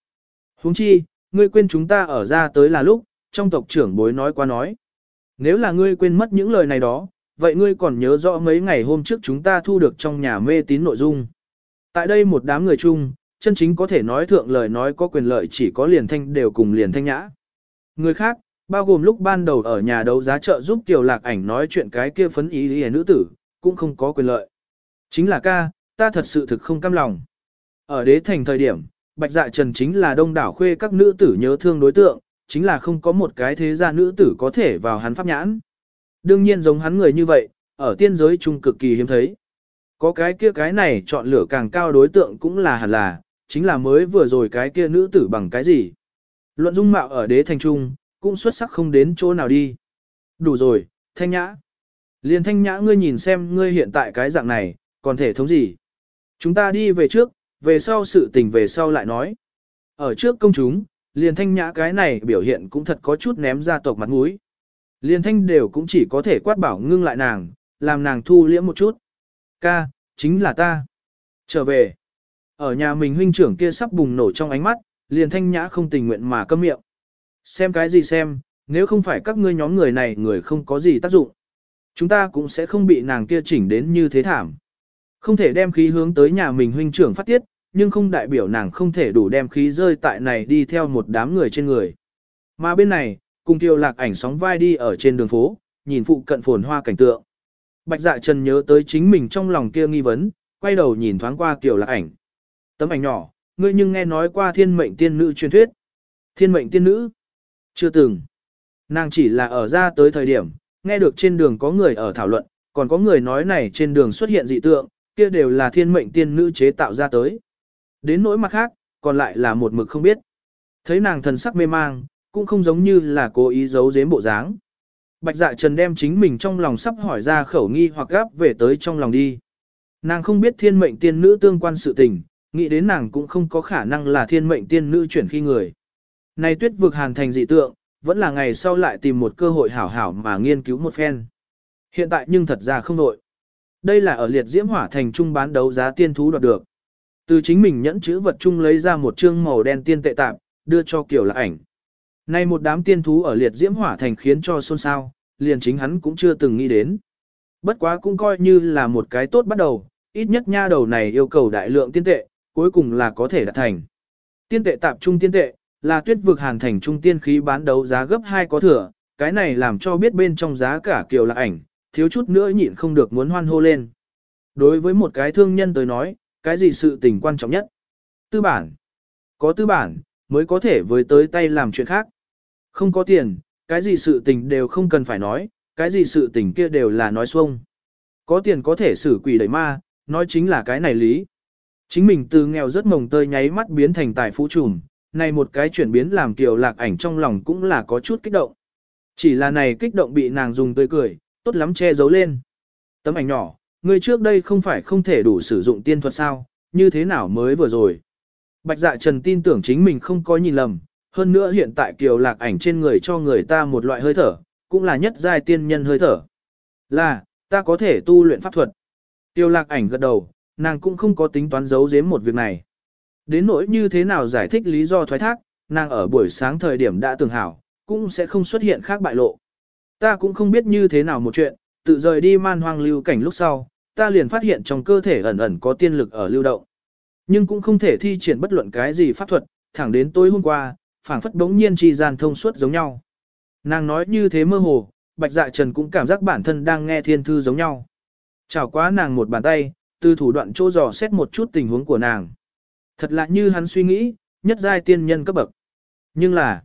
huống chi, ngươi quên chúng ta ở ra tới là lúc, trong tộc trưởng bối nói qua nói. Nếu là ngươi quên mất những lời này đó, vậy ngươi còn nhớ rõ mấy ngày hôm trước chúng ta thu được trong nhà mê tín nội dung. Tại đây một đám người chung, chân chính có thể nói thượng lời nói có quyền lợi chỉ có liền thanh đều cùng liền thanh nhã. Người khác, bao gồm lúc ban đầu ở nhà đấu giá chợ giúp Kiều Lạc Ảnh nói chuyện cái kia phấn ý ý nữ tử, cũng không có quyền lợi. Chính là ca, ta thật sự thực không cam lòng. Ở đế thành thời điểm, Bạch Dạ Trần chính là đông đảo khuê các nữ tử nhớ thương đối tượng, chính là không có một cái thế gia nữ tử có thể vào hắn pháp nhãn. Đương nhiên giống hắn người như vậy, ở tiên giới chung cực kỳ hiếm thấy. Có cái kia cái này chọn lựa càng cao đối tượng cũng là hẳn là, chính là mới vừa rồi cái kia nữ tử bằng cái gì. Luận dung mạo ở đế thành trung, cũng xuất sắc không đến chỗ nào đi. Đủ rồi, thanh nhã. Liền thanh nhã ngươi nhìn xem ngươi hiện tại cái dạng này, còn thể thống gì. Chúng ta đi về trước, về sau sự tình về sau lại nói. Ở trước công chúng, liền thanh nhã cái này biểu hiện cũng thật có chút ném ra tộc mặt mũi. Liền thanh đều cũng chỉ có thể quát bảo ngưng lại nàng, làm nàng thu liễm một chút. Ca, chính là ta. Trở về. Ở nhà mình huynh trưởng kia sắp bùng nổ trong ánh mắt, liền thanh nhã không tình nguyện mà câm miệng. Xem cái gì xem, nếu không phải các ngươi nhóm người này người không có gì tác dụng. Chúng ta cũng sẽ không bị nàng kia chỉnh đến như thế thảm. Không thể đem khí hướng tới nhà mình huynh trưởng phát tiết, nhưng không đại biểu nàng không thể đủ đem khí rơi tại này đi theo một đám người trên người. Mà bên này, cùng tiêu lạc ảnh sóng vai đi ở trên đường phố, nhìn phụ cận phồn hoa cảnh tượng. Bạch dạ trần nhớ tới chính mình trong lòng kia nghi vấn, quay đầu nhìn thoáng qua tiểu lạc ảnh. Tấm ảnh nhỏ, ngươi nhưng nghe nói qua thiên mệnh tiên nữ truyền thuyết. Thiên mệnh tiên nữ? Chưa từng. Nàng chỉ là ở ra tới thời điểm, nghe được trên đường có người ở thảo luận, còn có người nói này trên đường xuất hiện dị tượng, kia đều là thiên mệnh tiên nữ chế tạo ra tới. Đến nỗi mặt khác, còn lại là một mực không biết. Thấy nàng thần sắc mê mang, cũng không giống như là cố ý giấu giếm bộ dáng. Bạch dạ trần đem chính mình trong lòng sắp hỏi ra khẩu nghi hoặc gáp về tới trong lòng đi. Nàng không biết thiên mệnh tiên nữ tương quan sự tình, nghĩ đến nàng cũng không có khả năng là thiên mệnh tiên nữ chuyển khi người. Này tuyết vực hàn thành dị tượng, vẫn là ngày sau lại tìm một cơ hội hảo hảo mà nghiên cứu một phen. Hiện tại nhưng thật ra không nội. Đây là ở liệt diễm hỏa thành trung bán đấu giá tiên thú đoạt được. Từ chính mình nhẫn chữ vật chung lấy ra một chương màu đen tiên tệ tạp, đưa cho Kiều Lạc ảnh. Nay một đám tiên thú ở liệt diễm hỏa thành khiến cho xôn xao, liền chính hắn cũng chưa từng nghĩ đến. Bất quá cũng coi như là một cái tốt bắt đầu, ít nhất nha đầu này yêu cầu đại lượng tiên tệ, cuối cùng là có thể đạt thành. Tiên tệ tạp trung tiên tệ, là tuyết vực hàn thành trung tiên khí bán đấu giá gấp 2 có thừa, cái này làm cho biết bên trong giá cả kiều lạc ảnh, thiếu chút nữa nhịn không được muốn hoan hô lên. Đối với một cái thương nhân tới nói, cái gì sự tình quan trọng nhất? Tư bản. Có tư bản, mới có thể với tới tay làm chuyện khác. Không có tiền, cái gì sự tình đều không cần phải nói, cái gì sự tình kia đều là nói xuông. Có tiền có thể xử quỷ đẩy ma, nói chính là cái này lý. Chính mình từ nghèo rất mồng tơi nháy mắt biến thành tài phú trùm, này một cái chuyển biến làm kiều lạc ảnh trong lòng cũng là có chút kích động. Chỉ là này kích động bị nàng dùng tươi cười, tốt lắm che giấu lên. Tấm ảnh nhỏ, người trước đây không phải không thể đủ sử dụng tiên thuật sao, như thế nào mới vừa rồi. Bạch dạ trần tin tưởng chính mình không có nhìn lầm, hơn nữa hiện tại kiều lạc ảnh trên người cho người ta một loại hơi thở, cũng là nhất giai tiên nhân hơi thở. Là, ta có thể tu luyện pháp thuật. Tiêu lạc ảnh gật đầu, nàng cũng không có tính toán giấu giếm một việc này. Đến nỗi như thế nào giải thích lý do thoái thác, nàng ở buổi sáng thời điểm đã tưởng hảo, cũng sẽ không xuất hiện khác bại lộ. Ta cũng không biết như thế nào một chuyện, tự rời đi man hoang lưu cảnh lúc sau, ta liền phát hiện trong cơ thể ẩn ẩn có tiên lực ở lưu động. Nhưng cũng không thể thi triển bất luận cái gì pháp thuật, thẳng đến tối hôm qua, phảng phất đống nhiên trì gian thông suốt giống nhau. Nàng nói như thế mơ hồ, bạch dạ trần cũng cảm giác bản thân đang nghe thiên thư giống nhau. Chào quá nàng một bàn tay, từ thủ đoạn chỗ dò xét một chút tình huống của nàng. Thật lạ như hắn suy nghĩ, nhất giai tiên nhân cấp bậc. Nhưng là,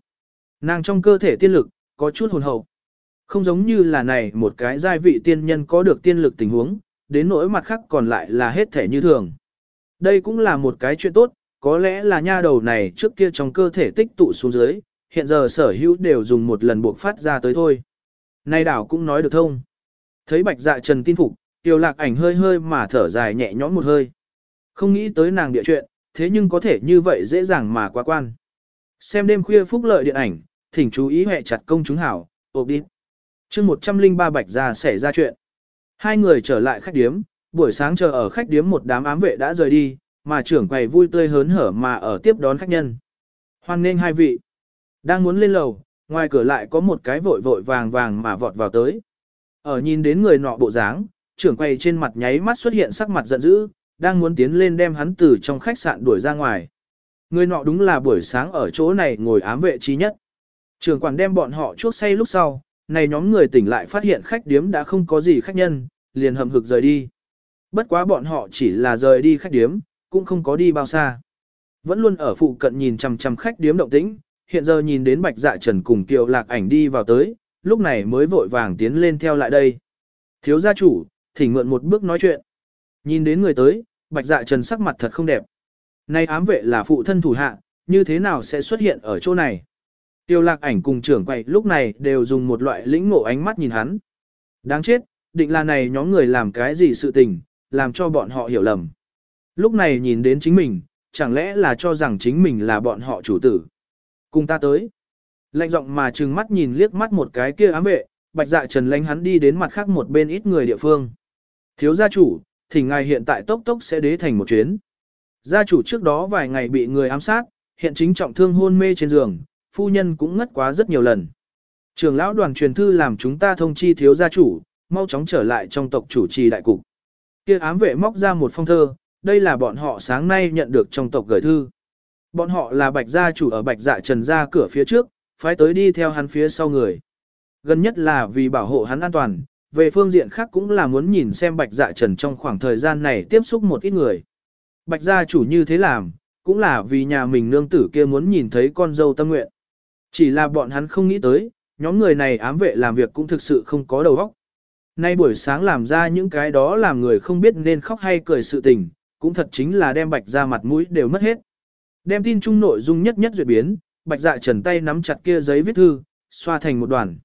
nàng trong cơ thể tiên lực, có chút hồn hậu. Không giống như là này một cái giai vị tiên nhân có được tiên lực tình huống, đến nỗi mặt khác còn lại là hết thể như thường. Đây cũng là một cái chuyện tốt, có lẽ là nha đầu này trước kia trong cơ thể tích tụ xuống dưới, hiện giờ sở hữu đều dùng một lần buộc phát ra tới thôi. Nay đảo cũng nói được thông. Thấy bạch dạ trần tin phục, tiêu lạc ảnh hơi hơi mà thở dài nhẹ nhõm một hơi. Không nghĩ tới nàng địa chuyện, thế nhưng có thể như vậy dễ dàng mà qua quan. Xem đêm khuya phúc lợi điện ảnh, thỉnh chú ý hệ chặt công chúng hảo, ộp đi chương 103 bạch ra xảy ra chuyện. Hai người trở lại khách điếm, buổi sáng chờ ở khách điếm một đám ám vệ đã rời đi, mà trưởng quầy vui tươi hớn hở mà ở tiếp đón khách nhân. Hoan nghênh hai vị. Đang muốn lên lầu, ngoài cửa lại có một cái vội vội vàng vàng mà vọt vào tới. Ở nhìn đến người nọ bộ dáng, trưởng quầy trên mặt nháy mắt xuất hiện sắc mặt giận dữ, đang muốn tiến lên đem hắn từ trong khách sạn đuổi ra ngoài. Người nọ đúng là buổi sáng ở chỗ này ngồi ám vệ trí nhất. trưởng quản đem bọn họ chuốc say lúc sau, này nhóm người tỉnh lại phát hiện khách điếm đã không có gì khách nhân, liền hầm hực rời đi. Bất quá bọn họ chỉ là rời đi khách điếm, cũng không có đi bao xa. Vẫn luôn ở phụ cận nhìn chằm chằm khách điếm động tĩnh, hiện giờ nhìn đến bạch dạ trần cùng kiều lạc ảnh đi vào tới, lúc này mới vội vàng tiến lên theo lại đây. Thiếu gia chủ, thỉnh mượn một bước nói chuyện. Nhìn đến người tới, bạch dạ trần sắc mặt thật không đẹp. Nay ám vệ là phụ thân thủ hạ, như thế nào sẽ xuất hiện ở chỗ này? Tiêu lạc ảnh cùng trưởng quậy lúc này đều dùng một loại lĩnh ngộ ánh mắt nhìn hắn. Đáng chết, định là này nhóm người làm cái gì sự tình, làm cho bọn họ hiểu lầm. Lúc này nhìn đến chính mình, chẳng lẽ là cho rằng chính mình là bọn họ chủ tử. Cùng ta tới. Lạnh giọng mà trừng mắt nhìn liếc mắt một cái kia ám vệ, bạch dạ trần lánh hắn đi đến mặt khác một bên ít người địa phương. Thiếu gia chủ, thì ngài hiện tại tốc tốc sẽ đế thành một chuyến. Gia chủ trước đó vài ngày bị người ám sát, hiện chính trọng thương hôn mê trên giường, phu nhân cũng ngất quá rất nhiều lần. Trường lão đoàn truyền thư làm chúng ta thông chi thiếu gia chủ, mau chóng trở lại trong tộc chủ trì đại cục. Kia ám vệ móc ra một phong thơ, đây là bọn họ sáng nay nhận được trong tộc gửi thư. Bọn họ là bạch gia chủ ở bạch dạ trần gia cửa phía trước, phái tới đi theo hắn phía sau người. Gần nhất là vì bảo hộ hắn an toàn, về phương diện khác cũng là muốn nhìn xem bạch dạ trần trong khoảng thời gian này tiếp xúc một ít người. Bạch gia chủ như thế làm, cũng là vì nhà mình nương tử kia muốn nhìn thấy con dâu tâm nguyện. Chỉ là bọn hắn không nghĩ tới, nhóm người này ám vệ làm việc cũng thực sự không có đầu óc. Nay buổi sáng làm ra những cái đó làm người không biết nên khóc hay cười sự tình, cũng thật chính là đem bạch ra mặt mũi đều mất hết. Đem tin chung nội dung nhất nhất duyệt biến, bạch dạ trần tay nắm chặt kia giấy viết thư, xoa thành một đoàn.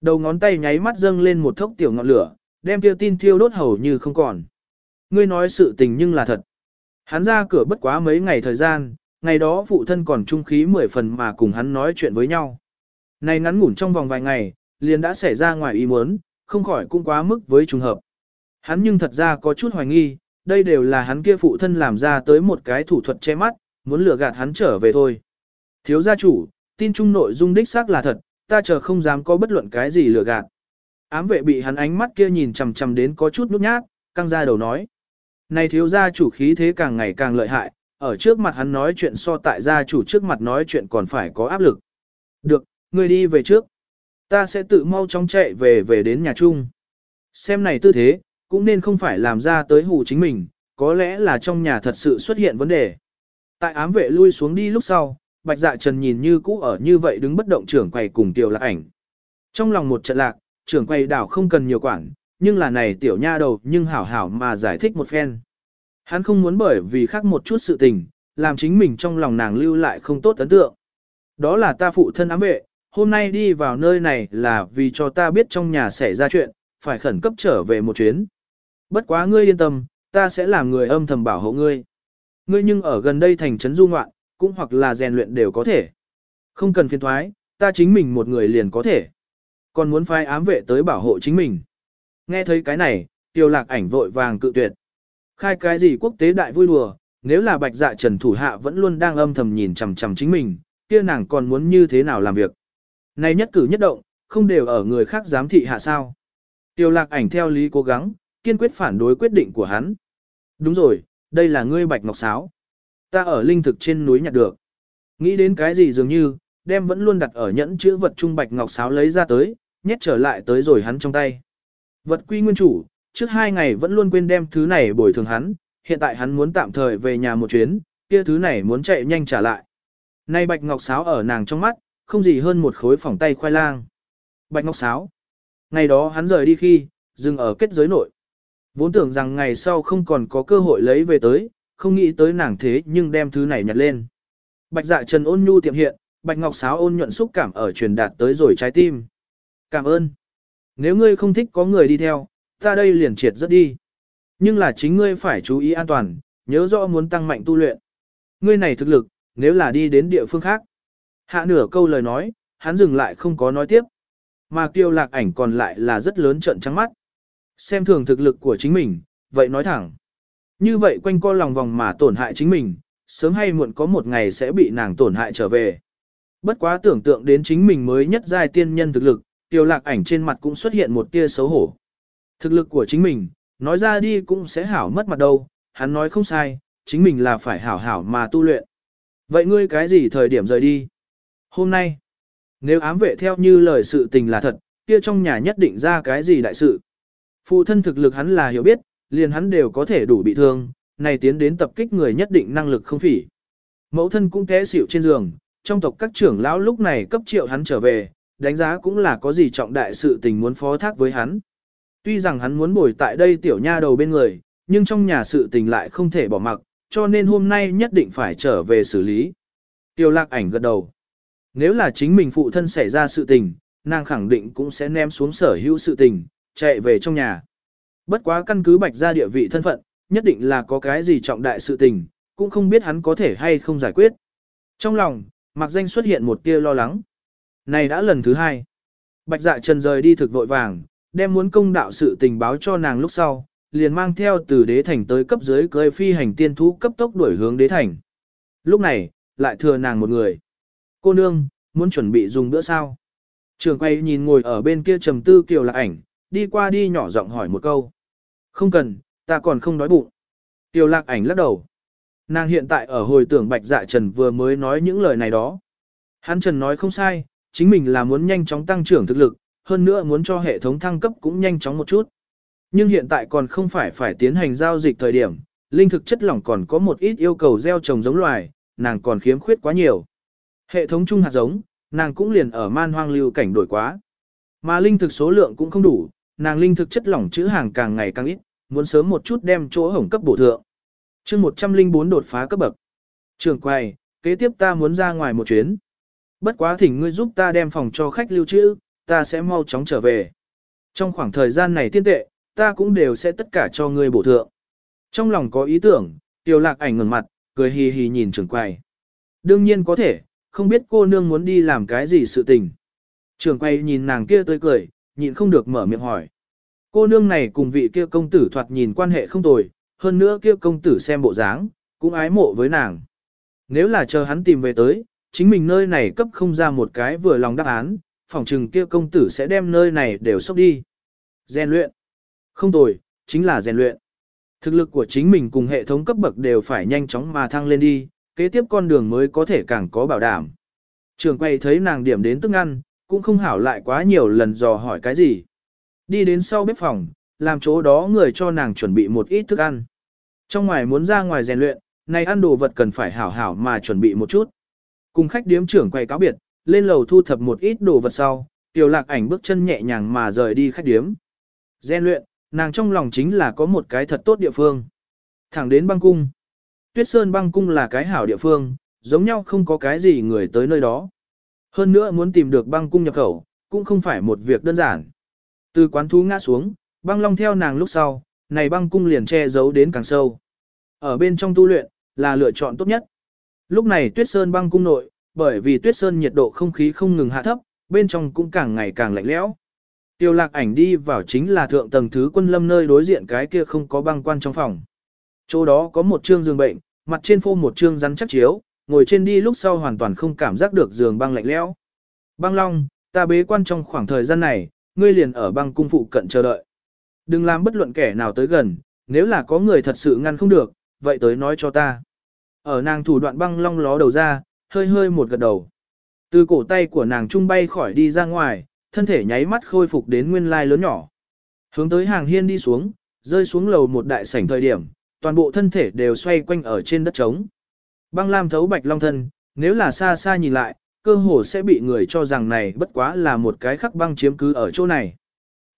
Đầu ngón tay nháy mắt dâng lên một thốc tiểu ngọn lửa, đem kia tin thiêu đốt hầu như không còn. Ngươi nói sự tình nhưng là thật. Hắn ra cửa bất quá mấy ngày thời gian, ngày đó phụ thân còn trung khí mười phần mà cùng hắn nói chuyện với nhau. Này ngắn ngủn trong vòng vài ngày, liền đã xảy ra ngoài ý muốn, không khỏi cũng quá mức với trùng hợp. Hắn nhưng thật ra có chút hoài nghi, đây đều là hắn kia phụ thân làm ra tới một cái thủ thuật che mắt, muốn lừa gạt hắn trở về thôi. Thiếu gia chủ, tin chung nội dung đích xác là thật, ta chờ không dám có bất luận cái gì lừa gạt. Ám vệ bị hắn ánh mắt kia nhìn chằm chằm đến có chút nhút nhát, căng ra đầu nói. Này thiếu gia chủ khí thế càng ngày càng lợi hại, ở trước mặt hắn nói chuyện so tại gia chủ trước mặt nói chuyện còn phải có áp lực. Được, ngươi đi về trước. Ta sẽ tự mau chóng chạy về về đến nhà chung. Xem này tư thế, cũng nên không phải làm ra tới hù chính mình, có lẽ là trong nhà thật sự xuất hiện vấn đề. Tại ám vệ lui xuống đi lúc sau, bạch dạ trần nhìn như cũ ở như vậy đứng bất động trưởng quầy cùng tiểu lạc ảnh. Trong lòng một trận lạc, trưởng quầy đảo không cần nhiều quản, nhưng là này tiểu nha đầu nhưng hảo hảo mà giải thích một phen. Hắn không muốn bởi vì khác một chút sự tình, làm chính mình trong lòng nàng lưu lại không tốt ấn tượng. Đó là ta phụ thân ám vệ, hôm nay đi vào nơi này là vì cho ta biết trong nhà xảy ra chuyện, phải khẩn cấp trở về một chuyến. Bất quá ngươi yên tâm, ta sẽ làm người âm thầm bảo hộ ngươi. Ngươi nhưng ở gần đây thành trấn du ngoạn, cũng hoặc là rèn luyện đều có thể. Không cần phiền thoái, ta chính mình một người liền có thể. Còn muốn phái ám vệ tới bảo hộ chính mình. Nghe thấy cái này, tiêu lạc ảnh vội vàng cự tuyệt. Khai cái gì quốc tế đại vui đùa, nếu là bạch dạ trần thủ hạ vẫn luôn đang âm thầm nhìn chằm chằm chính mình, kia nàng còn muốn như thế nào làm việc. Này nhất cử nhất động, không đều ở người khác giám thị hạ sao. Tiêu lạc ảnh theo lý cố gắng, kiên quyết phản đối quyết định của hắn. Đúng rồi, đây là ngươi bạch ngọc sáo. Ta ở linh thực trên núi nhặt được. Nghĩ đến cái gì dường như, đem vẫn luôn đặt ở nhẫn chữ vật trung bạch ngọc sáo lấy ra tới, nhét trở lại tới rồi hắn trong tay. Vật quy nguyên chủ, trước hai ngày vẫn luôn quên đem thứ này bồi thường hắn, hiện tại hắn muốn tạm thời về nhà một chuyến, kia thứ này muốn chạy nhanh trả lại. Nay bạch ngọc sáo ở nàng trong mắt, không gì hơn một khối phỏng tay khoai lang. Bạch ngọc sáo. Ngày đó hắn rời đi khi, dừng ở kết giới nội. Vốn tưởng rằng ngày sau không còn có cơ hội lấy về tới, không nghĩ tới nàng thế nhưng đem thứ này nhặt lên. Bạch dạ trần ôn nhu tiệm hiện, bạch ngọc sáo ôn nhuận xúc cảm ở truyền đạt tới rồi trái tim. Cảm ơn. Nếu ngươi không thích có người đi theo, ta đây liền triệt rất đi. Nhưng là chính ngươi phải chú ý an toàn, nhớ rõ muốn tăng mạnh tu luyện. Ngươi này thực lực, nếu là đi đến địa phương khác. Hạ nửa câu lời nói, hắn dừng lại không có nói tiếp. Mà kiêu lạc ảnh còn lại là rất lớn trận trắng mắt. Xem thường thực lực của chính mình, vậy nói thẳng. Như vậy quanh co lòng vòng mà tổn hại chính mình, sớm hay muộn có một ngày sẽ bị nàng tổn hại trở về. Bất quá tưởng tượng đến chính mình mới nhất giai tiên nhân thực lực, tiêu lạc ảnh trên mặt cũng xuất hiện một tia xấu hổ. Thực lực của chính mình, nói ra đi cũng sẽ hảo mất mặt đâu, hắn nói không sai, chính mình là phải hảo hảo mà tu luyện. Vậy ngươi cái gì thời điểm rời đi? Hôm nay, nếu ám vệ theo như lời sự tình là thật, kia trong nhà nhất định ra cái gì đại sự. Phụ thân thực lực hắn là hiểu biết, liền hắn đều có thể đủ bị thương, này tiến đến tập kích người nhất định năng lực không phỉ. Mẫu thân cũng té xỉu trên giường, trong tộc các trưởng lão lúc này cấp triệu hắn trở về, đánh giá cũng là có gì trọng đại sự tình muốn phó thác với hắn. Tuy rằng hắn muốn bồi tại đây tiểu nha đầu bên người, nhưng trong nhà sự tình lại không thể bỏ mặc, cho nên hôm nay nhất định phải trở về xử lý. Tiêu lạc ảnh gật đầu. Nếu là chính mình phụ thân xảy ra sự tình, nàng khẳng định cũng sẽ ném xuống sở hữu sự tình, chạy về trong nhà. Bất quá căn cứ bạch ra địa vị thân phận, nhất định là có cái gì trọng đại sự tình, cũng không biết hắn có thể hay không giải quyết. Trong lòng, Mặc Danh xuất hiện một tia lo lắng. Này đã lần thứ hai. Bạch dạ trần rời đi thực vội vàng, đem muốn công đạo sự tình báo cho nàng lúc sau, liền mang theo từ đế thành tới cấp dưới cưỡi phi hành tiên thú cấp tốc đuổi hướng đế thành. Lúc này, lại thừa nàng một người. Cô nương, muốn chuẩn bị dùng bữa sao? Trường quay nhìn ngồi ở bên kia trầm tư kiều lạc ảnh, đi qua đi nhỏ giọng hỏi một câu. Không cần, ta còn không đói bụng. Kiều lạc ảnh lắc đầu. Nàng hiện tại ở hồi tưởng bạch dạ trần vừa mới nói những lời này đó. Hắn trần nói không sai, chính mình là muốn nhanh chóng tăng trưởng thực lực, hơn nữa muốn cho hệ thống thăng cấp cũng nhanh chóng một chút. Nhưng hiện tại còn không phải phải tiến hành giao dịch thời điểm, linh thực chất lỏng còn có một ít yêu cầu gieo trồng giống loài, nàng còn khiếm khuyết quá nhiều. Hệ thống chung hạt giống, nàng cũng liền ở man hoang lưu cảnh đổi quá. Mà linh thực số lượng cũng không đủ, nàng linh thực chất lỏng chữ hàng càng ngày càng ít, muốn sớm một chút đem chỗ hổng cấp bổ thượng. chương 104 đột phá cấp bậc. Trường quay, kế tiếp ta muốn ra ngoài một chuyến. Bất quá thỉnh ngươi giúp ta đem phòng cho khách lưu trữ, ta sẽ mau chóng trở về. Trong khoảng thời gian này tiên tệ, ta cũng đều sẽ tất cả cho ngươi bổ thượng. Trong lòng có ý tưởng, tiểu lạc ảnh ngừng mặt, cười hì hì nhìn trưởng quầy. Đương nhiên có thể, không biết cô nương muốn đi làm cái gì sự tình. Trưởng quầy nhìn nàng kia tươi cười, nhịn không được mở miệng hỏi. Cô nương này cùng vị kia công tử thoạt nhìn quan hệ không tồi, hơn nữa kia công tử xem bộ dáng, cũng ái mộ với nàng. Nếu là chờ hắn tìm về tới, chính mình nơi này cấp không ra một cái vừa lòng đáp án, phòng trừng kia công tử sẽ đem nơi này đều sốc đi. Rèn luyện. Không tồi, chính là rèn luyện. Thực lực của chính mình cùng hệ thống cấp bậc đều phải nhanh chóng mà thăng lên đi, kế tiếp con đường mới có thể càng có bảo đảm. Trường quay thấy nàng điểm đến tức ăn, cũng không hảo lại quá nhiều lần dò hỏi cái gì. Đi đến sau bếp phòng, làm chỗ đó người cho nàng chuẩn bị một ít thức ăn. Trong ngoài muốn ra ngoài rèn luyện, này ăn đồ vật cần phải hảo hảo mà chuẩn bị một chút. Cùng khách điếm trưởng quay cáo biệt, lên lầu thu thập một ít đồ vật sau, tiểu lạc ảnh bước chân nhẹ nhàng mà rời đi khách điếm. Gen luyện, nàng trong lòng chính là có một cái thật tốt địa phương. Thẳng đến băng cung. Tuyết Sơn băng cung là cái hảo địa phương, giống nhau không có cái gì người tới nơi đó. Hơn nữa muốn tìm được băng cung nhập khẩu, cũng không phải một việc đơn giản. Từ quán thú ngã xuống, băng long theo nàng lúc sau, này băng cung liền che giấu đến càng sâu. Ở bên trong tu luyện, là lựa chọn tốt nhất. Lúc này tuyết sơn băng cung nội, bởi vì tuyết sơn nhiệt độ không khí không ngừng hạ thấp, bên trong cũng càng ngày càng lạnh lẽo. Tiêu lạc ảnh đi vào chính là thượng tầng thứ quân lâm nơi đối diện cái kia không có băng quan trong phòng. Chỗ đó có một trương giường bệnh, mặt trên phô một trương rắn chắc chiếu, ngồi trên đi lúc sau hoàn toàn không cảm giác được giường băng lạnh lẽo. Băng Long, ta bế quan trong khoảng thời gian này, ngươi liền ở băng cung phụ cận chờ đợi. Đừng làm bất luận kẻ nào tới gần, nếu là có người thật sự ngăn không được, vậy tới nói cho ta. Ở nàng thủ đoạn băng long ló đầu ra, hơi hơi một gật đầu. Từ cổ tay của nàng trung bay khỏi đi ra ngoài, thân thể nháy mắt khôi phục đến nguyên lai lớn nhỏ. Hướng tới hàng hiên đi xuống, rơi xuống lầu một đại sảnh thời điểm, toàn bộ thân thể đều xoay quanh ở trên đất trống. Băng lam thấu bạch long thân, nếu là xa xa nhìn lại, cơ hồ sẽ bị người cho rằng này bất quá là một cái khắc băng chiếm cứ ở chỗ này.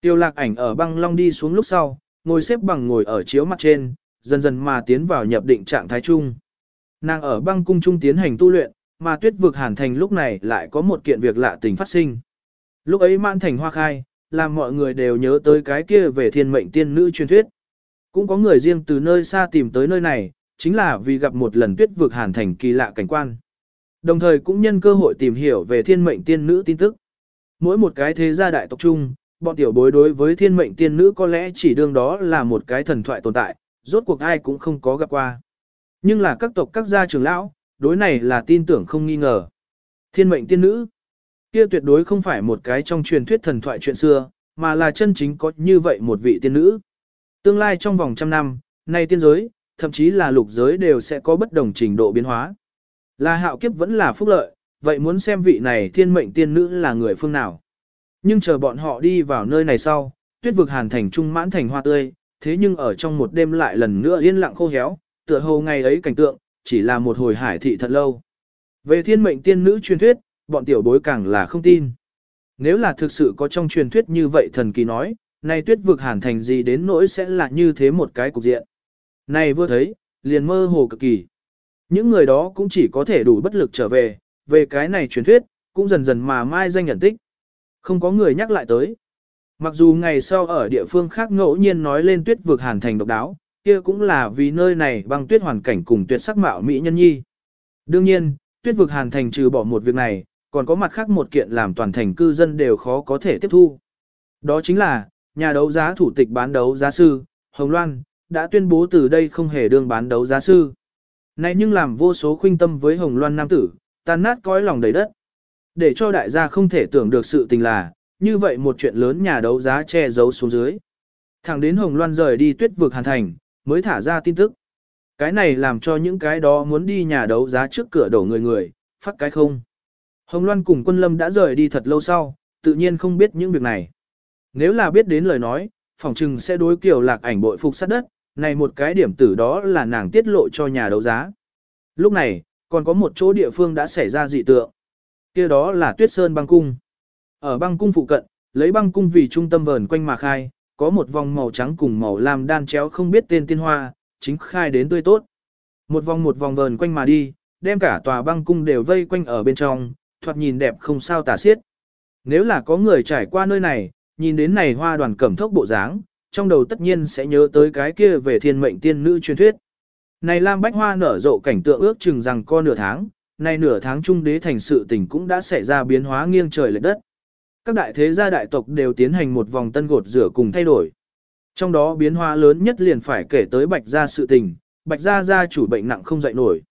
Tiêu lạc ảnh ở băng long đi xuống lúc sau, ngồi xếp bằng ngồi ở chiếu mặt trên, dần dần mà tiến vào nhập định trạng thái chung. Nàng ở băng cung trung tiến hành tu luyện, mà tuyết vực hàn thành lúc này lại có một kiện việc lạ tình phát sinh. Lúc ấy mãn thành hoa khai, làm mọi người đều nhớ tới cái kia về thiên mệnh tiên nữ truyền thuyết. Cũng có người riêng từ nơi xa tìm tới nơi này, chính là vì gặp một lần tuyết vực hàn thành kỳ lạ cảnh quan. Đồng thời cũng nhân cơ hội tìm hiểu về thiên mệnh tiên nữ tin tức. Mỗi một cái thế gia đại tộc chung, bọn tiểu bối đối với thiên mệnh tiên nữ có lẽ chỉ đương đó là một cái thần thoại tồn tại, rốt cuộc ai cũng không có gặp qua. Nhưng là các tộc các gia trưởng lão, đối này là tin tưởng không nghi ngờ. Thiên mệnh tiên nữ, kia tuyệt đối không phải một cái trong truyền thuyết thần thoại chuyện xưa, mà là chân chính có như vậy một vị tiên nữ. Tương lai trong vòng trăm năm, nay tiên giới, thậm chí là lục giới đều sẽ có bất đồng trình độ biến hóa. Là hạo kiếp vẫn là phúc lợi, vậy muốn xem vị này thiên mệnh tiên nữ là người phương nào. Nhưng chờ bọn họ đi vào nơi này sau, tuyết vực hàn thành trung mãn thành hoa tươi, thế nhưng ở trong một đêm lại lần nữa yên lặng khô héo, tựa hồ ngày ấy cảnh tượng, chỉ là một hồi hải thị thật lâu. Về thiên mệnh tiên nữ truyền thuyết, bọn tiểu bối càng là không tin. Nếu là thực sự có trong truyền thuyết như vậy thần kỳ nói, nay tuyết vực hàn thành gì đến nỗi sẽ là như thế một cái cục diện. Này vừa thấy, liền mơ hồ cực kỳ. Những người đó cũng chỉ có thể đủ bất lực trở về, về cái này truyền thuyết, cũng dần dần mà mai danh nhận tích. Không có người nhắc lại tới. Mặc dù ngày sau ở địa phương khác ngẫu nhiên nói lên tuyết vực hàn thành độc đáo, kia cũng là vì nơi này băng tuyết hoàn cảnh cùng tuyệt sắc mạo mỹ nhân nhi. Đương nhiên, tuyết vực hàn thành trừ bỏ một việc này, còn có mặt khác một kiện làm toàn thành cư dân đều khó có thể tiếp thu. Đó chính là, nhà đấu giá thủ tịch bán đấu giá sư, Hồng Loan, đã tuyên bố từ đây không hề đương bán đấu giá sư. Này nhưng làm vô số khuynh tâm với Hồng Loan nam tử, tan nát cõi lòng đầy đất. Để cho đại gia không thể tưởng được sự tình là, như vậy một chuyện lớn nhà đấu giá che giấu xuống dưới. Thẳng đến Hồng Loan rời đi tuyết vực hàn thành, mới thả ra tin tức. Cái này làm cho những cái đó muốn đi nhà đấu giá trước cửa đổ người người, phát cái không. Hồng Loan cùng quân lâm đã rời đi thật lâu sau, tự nhiên không biết những việc này. Nếu là biết đến lời nói, phòng trừng sẽ đối kiểu lạc ảnh bội phục sát đất, này một cái điểm tử đó là nàng tiết lộ cho nhà đấu giá. Lúc này, còn có một chỗ địa phương đã xảy ra dị tượng. kia đó là Tuyết Sơn băng cung. Ở băng cung phụ cận, lấy băng cung vì trung tâm vờn quanh mà khai, có một vòng màu trắng cùng màu lam đan chéo không biết tên tiên hoa, chính khai đến tươi tốt. Một vòng một vòng vờn quanh mà đi, đem cả tòa băng cung đều vây quanh ở bên trong, thoạt nhìn đẹp không sao tả xiết. Nếu là có người trải qua nơi này, nhìn đến này hoa đoàn cẩm thốc bộ dáng, trong đầu tất nhiên sẽ nhớ tới cái kia về thiên mệnh tiên nữ truyền thuyết. Này Lam Bách Hoa nở rộ cảnh tượng ước chừng rằng co nửa tháng, này nửa tháng trung đế thành sự tình cũng đã xảy ra biến hóa nghiêng trời lệch đất. Các đại thế gia đại tộc đều tiến hành một vòng tân gột rửa cùng thay đổi. Trong đó biến hóa lớn nhất liền phải kể tới Bạch gia sự tình, Bạch gia gia chủ bệnh nặng không dậy nổi.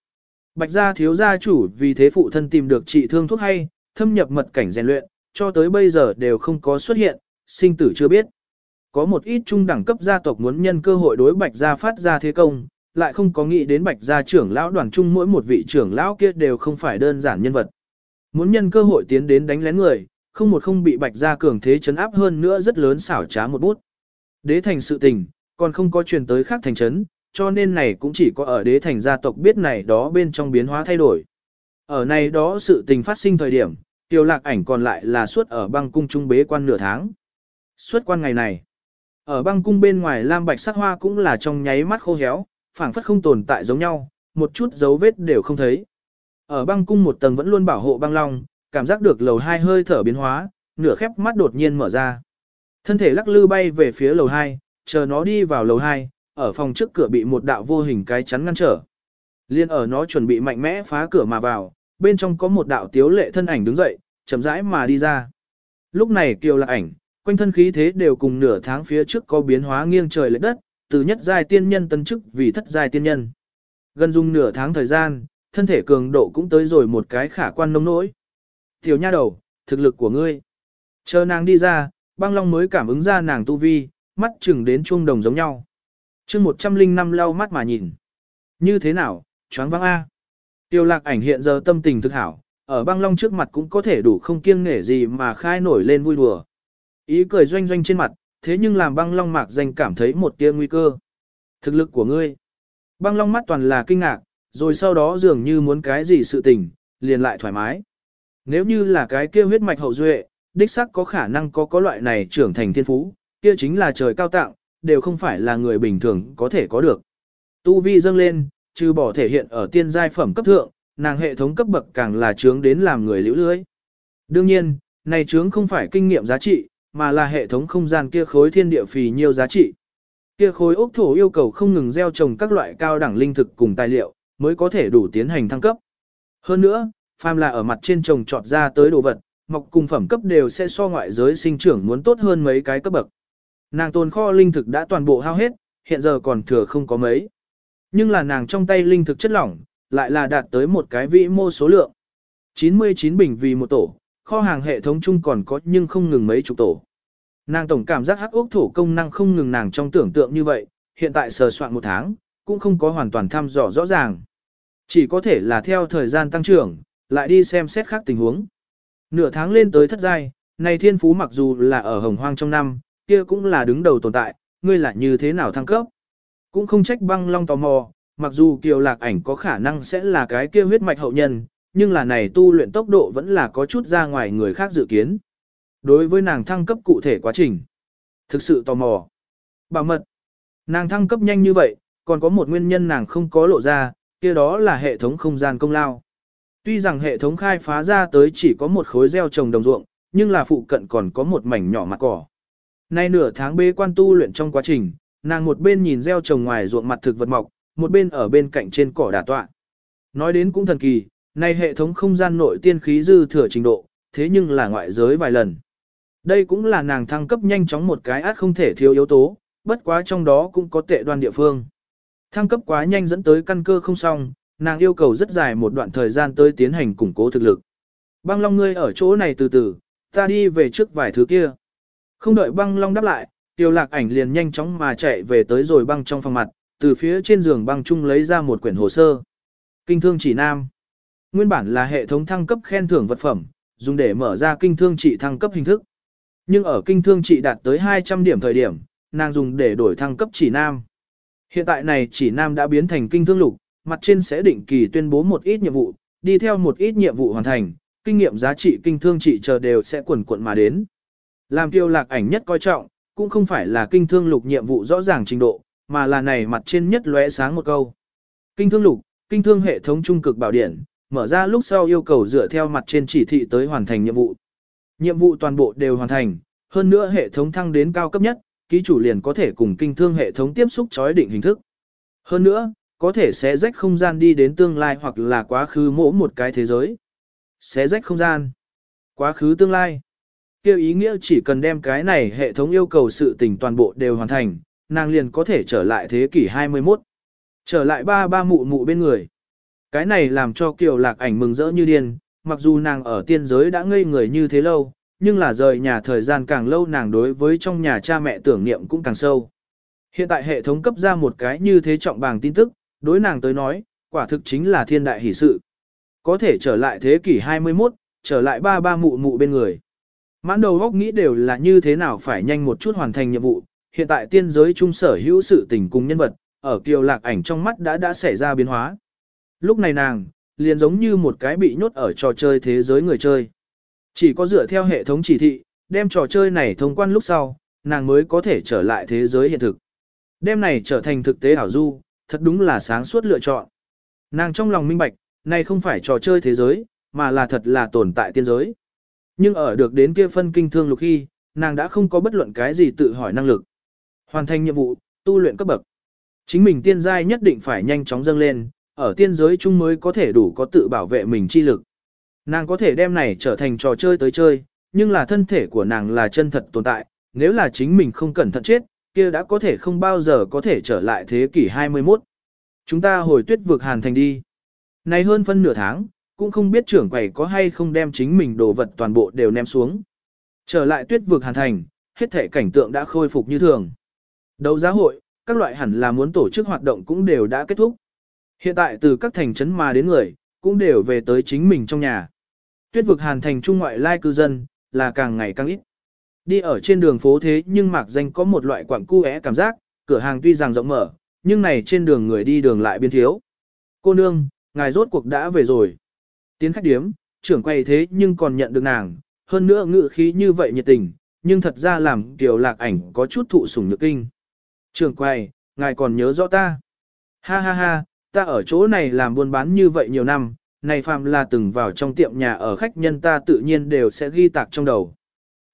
Bạch gia thiếu gia chủ vì thế phụ thân tìm được trị thương thuốc hay, thâm nhập mật cảnh rèn luyện, cho tới bây giờ đều không có xuất hiện, sinh tử chưa biết. Có một ít trung đẳng cấp gia tộc muốn nhân cơ hội đối Bạch gia phát ra thế công, lại không có nghĩ đến Bạch gia trưởng lão đoàn trung mỗi một vị trưởng lão kia đều không phải đơn giản nhân vật. Muốn nhân cơ hội tiến đến đánh lén người, không một không bị Bạch gia cường thế chấn áp hơn nữa rất lớn xảo trá một bút. Đế thành sự tình, còn không có truyền tới khác thành trấn, cho nên này cũng chỉ có ở đế thành gia tộc biết này đó bên trong biến hóa thay đổi. Ở này đó sự tình phát sinh thời điểm, tiêu lạc ảnh còn lại là suốt ở băng cung trung bế quan nửa tháng. Suốt quan ngày này, ở băng cung bên ngoài lam bạch sắc hoa cũng là trong nháy mắt khô héo, phảng phất không tồn tại giống nhau, một chút dấu vết đều không thấy. Ở băng cung một tầng vẫn luôn bảo hộ băng long, cảm giác được lầu hai hơi thở biến hóa, nửa khép mắt đột nhiên mở ra. Thân thể lắc lư bay về phía lầu hai, chờ nó đi vào lầu hai, ở phòng trước cửa bị một đạo vô hình cái chắn ngăn trở. Liên ở nó chuẩn bị mạnh mẽ phá cửa mà vào, bên trong có một đạo tiếu lệ thân ảnh đứng dậy, chậm rãi mà đi ra. Lúc này Kiều Lạc ảnh, quanh thân khí thế đều cùng nửa tháng phía trước có biến hóa nghiêng trời lệch đất, từ nhất giai tiên nhân tân chức vì thất giai tiên nhân. Gần dùng nửa tháng thời gian, thân thể cường độ cũng tới rồi một cái khả quan nông nỗi. Tiểu nha đầu, thực lực của ngươi. Chờ nàng đi ra, băng long mới cảm ứng ra nàng tu vi, mắt chừng đến chuông đồng giống nhau. chương 105 lau mắt mà nhìn. Như thế nào, choáng vắng A. Tiêu lạc ảnh hiện giờ tâm tình thực hảo, ở băng long trước mặt cũng có thể đủ không kiêng nể gì mà khai nổi lên vui đùa. Ý cười doanh doanh trên mặt, thế nhưng làm băng long mạc danh cảm thấy một tia nguy cơ. Thực lực của ngươi. Băng long mắt toàn là kinh ngạc, rồi sau đó dường như muốn cái gì sự tình, liền lại thoải mái. Nếu như là cái kia huyết mạch hậu duệ, đích xác có khả năng có có loại này trưởng thành thiên phú, kia chính là trời cao tặng, đều không phải là người bình thường có thể có được. Tu vi dâng lên, trừ bỏ thể hiện ở tiên giai phẩm cấp thượng, nàng hệ thống cấp bậc càng là trướng đến làm người liễu lưới. Đương nhiên, này trướng không phải kinh nghiệm giá trị, mà là hệ thống không gian kia khối thiên địa phì nhiều giá trị. Kia khối ốc thổ yêu cầu không ngừng gieo trồng các loại cao đẳng linh thực cùng tài liệu, mới có thể đủ tiến hành thăng cấp. Hơn nữa, phàm là ở mặt trên trồng trọt ra tới đồ vật, mọc cùng phẩm cấp đều sẽ so ngoại giới sinh trưởng muốn tốt hơn mấy cái cấp bậc. Nàng tồn kho linh thực đã toàn bộ hao hết, hiện giờ còn thừa không có mấy. Nhưng là nàng trong tay linh thực chất lỏng, lại là đạt tới một cái vĩ mô số lượng. 99 bình vì một tổ, kho hàng hệ thống chung còn có nhưng không ngừng mấy chục tổ. Nàng tổng cảm giác hắc ốc thổ công năng không ngừng nàng trong tưởng tượng như vậy, hiện tại sờ soạn một tháng, cũng không có hoàn toàn thăm dò rõ ràng. Chỉ có thể là theo thời gian tăng trưởng, lại đi xem xét khác tình huống. Nửa tháng lên tới thất giai, này thiên phú mặc dù là ở hồng hoang trong năm, kia cũng là đứng đầu tồn tại, ngươi là như thế nào thăng cấp. Cũng không trách băng long tò mò, mặc dù kiều lạc ảnh có khả năng sẽ là cái kia huyết mạch hậu nhân, nhưng là này tu luyện tốc độ vẫn là có chút ra ngoài người khác dự kiến. Đối với nàng thăng cấp cụ thể quá trình, thực sự tò mò. Bảo mật, nàng thăng cấp nhanh như vậy, còn có một nguyên nhân nàng không có lộ ra, kia đó là hệ thống không gian công lao. Tuy rằng hệ thống khai phá ra tới chỉ có một khối gieo trồng đồng ruộng, nhưng là phụ cận còn có một mảnh nhỏ mặt cỏ. Nay nửa tháng bê quan tu luyện trong quá trình, nàng một bên nhìn gieo trồng ngoài ruộng mặt thực vật mọc, một bên ở bên cạnh trên cỏ đả tọa. Nói đến cũng thần kỳ, nay hệ thống không gian nội tiên khí dư thừa trình độ, thế nhưng là ngoại giới vài lần. Đây cũng là nàng thăng cấp nhanh chóng một cái át không thể thiếu yếu tố, bất quá trong đó cũng có tệ đoan địa phương. Thăng cấp quá nhanh dẫn tới căn cơ không xong, nàng yêu cầu rất dài một đoạn thời gian tới tiến hành củng cố thực lực. Băng Long ngươi ở chỗ này từ từ, ta đi về trước vài thứ kia. Không đợi băng Long đáp lại, tiêu lạc ảnh liền nhanh chóng mà chạy về tới rồi băng trong phòng mặt, từ phía trên giường băng chung lấy ra một quyển hồ sơ. Kinh thương chỉ nam. Nguyên bản là hệ thống thăng cấp khen thưởng vật phẩm, dùng để mở ra kinh thương trị thăng cấp hình thức. Nhưng ở kinh thương trị đạt tới 200 điểm thời điểm, nàng dùng để đổi thăng cấp chỉ nam. Hiện tại này chỉ nam đã biến thành kinh thương lục, mặt trên sẽ định kỳ tuyên bố một ít nhiệm vụ, đi theo một ít nhiệm vụ hoàn thành, kinh nghiệm giá trị kinh thương trị chờ đều sẽ quần quận mà đến. Làm tiêu lạc ảnh nhất coi trọng, cũng không phải là kinh thương lục nhiệm vụ rõ ràng trình độ, mà là này mặt trên nhất lóe sáng một câu. Kinh thương lục, kinh thương hệ thống trung cực bảo điển, mở ra lúc sau yêu cầu dựa theo mặt trên chỉ thị tới hoàn thành nhiệm vụ. Nhiệm vụ toàn bộ đều hoàn thành, hơn nữa hệ thống thăng đến cao cấp nhất, ký chủ liền có thể cùng kinh thương hệ thống tiếp xúc chói định hình thức. Hơn nữa, có thể sẽ rách không gian đi đến tương lai hoặc là quá khứ mỗi một cái thế giới. Xé rách không gian. Quá khứ tương lai. Kêu ý nghĩa chỉ cần đem cái này hệ thống yêu cầu sự tình toàn bộ đều hoàn thành, nàng liền có thể trở lại thế kỷ 21. Trở lại ba ba mụ mụ bên người. Cái này làm cho Kiều Lạc ảnh mừng rỡ như điên, mặc dù nàng ở tiên giới đã ngây người như thế lâu, nhưng là rời nhà thời gian càng lâu nàng đối với trong nhà cha mẹ tưởng niệm cũng càng sâu. Hiện tại hệ thống cấp ra một cái như thế trọng bàng tin tức, đối nàng tới nói, quả thực chính là thiên đại hỷ sự. Có thể trở lại thế kỷ 21, trở lại ba ba mụ mụ bên người. Mãn đầu góc nghĩ đều là như thế nào phải nhanh một chút hoàn thành nhiệm vụ, hiện tại tiên giới trung sở hữu sự tình cùng nhân vật, ở kiều lạc ảnh trong mắt đã đã xảy ra biến hóa. Lúc này nàng, liền giống như một cái bị nhốt ở trò chơi thế giới người chơi. Chỉ có dựa theo hệ thống chỉ thị, đem trò chơi này thông quan lúc sau, nàng mới có thể trở lại thế giới hiện thực. đêm này trở thành thực tế ảo du, thật đúng là sáng suốt lựa chọn. Nàng trong lòng minh bạch, này không phải trò chơi thế giới, mà là thật là tồn tại tiên giới. Nhưng ở được đến kia phân kinh thương lục khi, nàng đã không có bất luận cái gì tự hỏi năng lực. Hoàn thành nhiệm vụ, tu luyện cấp bậc. Chính mình tiên giai nhất định phải nhanh chóng dâng lên, ở tiên giới chung mới có thể đủ có tự bảo vệ mình chi lực. Nàng có thể đem này trở thành trò chơi tới chơi, nhưng là thân thể của nàng là chân thật tồn tại, nếu là chính mình không cẩn thận chết, kia đã có thể không bao giờ có thể trở lại thế kỷ 21. Chúng ta hồi tuyết vực hàn thành đi. Này hơn phân nửa tháng, cũng không biết trưởng quầy có hay không đem chính mình đồ vật toàn bộ đều ném xuống. Trở lại tuyết vực hàn thành, hết thể cảnh tượng đã khôi phục như thường. Đấu giá hội, các loại hẳn là muốn tổ chức hoạt động cũng đều đã kết thúc. Hiện tại từ các thành trấn mà đến người, cũng đều về tới chính mình trong nhà. Tuyết vực hàn thành trung ngoại lai cư dân, là càng ngày càng ít. Đi ở trên đường phố thế nhưng mạc danh có một loại quặng cu cảm giác, cửa hàng tuy rằng rộng mở, nhưng này trên đường người đi đường lại biến thiếu. Cô nương, ngài rốt cuộc đã về rồi. Tiến khách điếm, trưởng quay thế nhưng còn nhận được nàng, hơn nữa ngự khí như vậy nhiệt tình, nhưng thật ra làm tiểu lạc ảnh có chút thụ sủng nhược kinh. Trưởng quay, ngài còn nhớ rõ ta. Ha ha ha, ta ở chỗ này làm buôn bán như vậy nhiều năm, này phàm là từng vào trong tiệm nhà ở khách nhân ta tự nhiên đều sẽ ghi tạc trong đầu.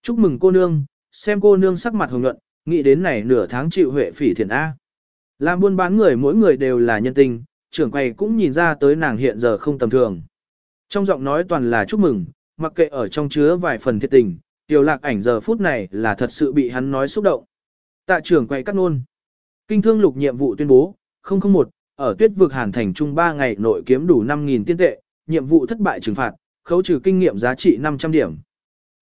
Chúc mừng cô nương, xem cô nương sắc mặt hồng nhuận, nghĩ đến này nửa tháng chịu huệ phỉ thiện A. Làm buôn bán người mỗi người đều là nhân tình, trưởng quầy cũng nhìn ra tới nàng hiện giờ không tầm thường. Trong giọng nói toàn là chúc mừng, mặc kệ ở trong chứa vài phần thiệt tình, tiểu lạc ảnh giờ phút này là thật sự bị hắn nói xúc động. Tạ trưởng quầy cắt nôn. Kinh thương lục nhiệm vụ tuyên bố, 001, ở tuyết vực hàn thành trung 3 ngày nội kiếm đủ 5.000 tiên tệ, nhiệm vụ thất bại trừng phạt, khấu trừ kinh nghiệm giá trị 500 điểm.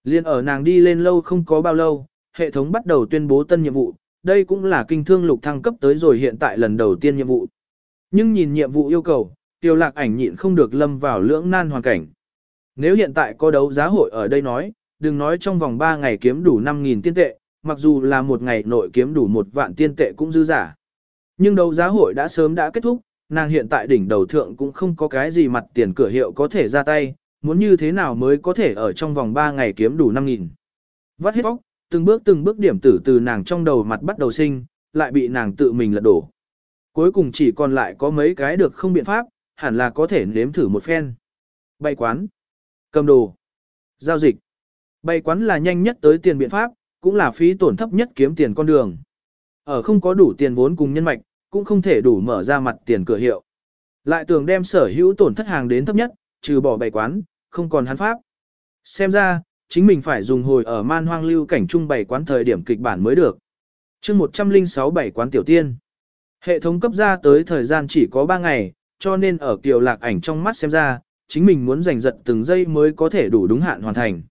Liên ở nàng đi lên lâu không có bao lâu, hệ thống bắt đầu tuyên bố tân nhiệm vụ, đây cũng là kinh thương lục thăng cấp tới rồi hiện tại lần đầu tiên nhiệm vụ. Nhưng nhìn nhiệm vụ yêu cầu, tiêu lạc ảnh nhịn không được lâm vào lưỡng nan hoàn cảnh. Nếu hiện tại có đấu giá hội ở đây nói, đừng nói trong vòng 3 ngày kiếm đủ 5.000 tiên tệ, mặc dù là một ngày nội kiếm đủ một vạn tiên tệ cũng dư giả. Nhưng đấu giá hội đã sớm đã kết thúc, nàng hiện tại đỉnh đầu thượng cũng không có cái gì mặt tiền cửa hiệu có thể ra tay, muốn như thế nào mới có thể ở trong vòng 3 ngày kiếm đủ 5.000. Vắt hết bóc, từng bước từng bước điểm tử từ nàng trong đầu mặt bắt đầu sinh, lại bị nàng tự mình lật đổ. Cuối cùng chỉ còn lại có mấy cái được không biện pháp, hẳn là có thể nếm thử một phen. Bày quán, cầm đồ, giao dịch. Bày quán là nhanh nhất tới tiền biện pháp, cũng là phí tổn thấp nhất kiếm tiền con đường. Ở không có đủ tiền vốn cùng nhân mạch, cũng không thể đủ mở ra mặt tiền cửa hiệu. Lại tưởng đem sở hữu tổn thất hàng đến thấp nhất, trừ bỏ bày quán, không còn hắn pháp. Xem ra, chính mình phải dùng hồi ở man hoang lưu cảnh trung bày quán thời điểm kịch bản mới được. chương 106 bảy quán tiểu tiên. Hệ thống cấp ra tới thời gian chỉ có 3 ngày, cho nên ở kiều lạc ảnh trong mắt xem ra, chính mình muốn giành giật từng giây mới có thể đủ đúng hạn hoàn thành.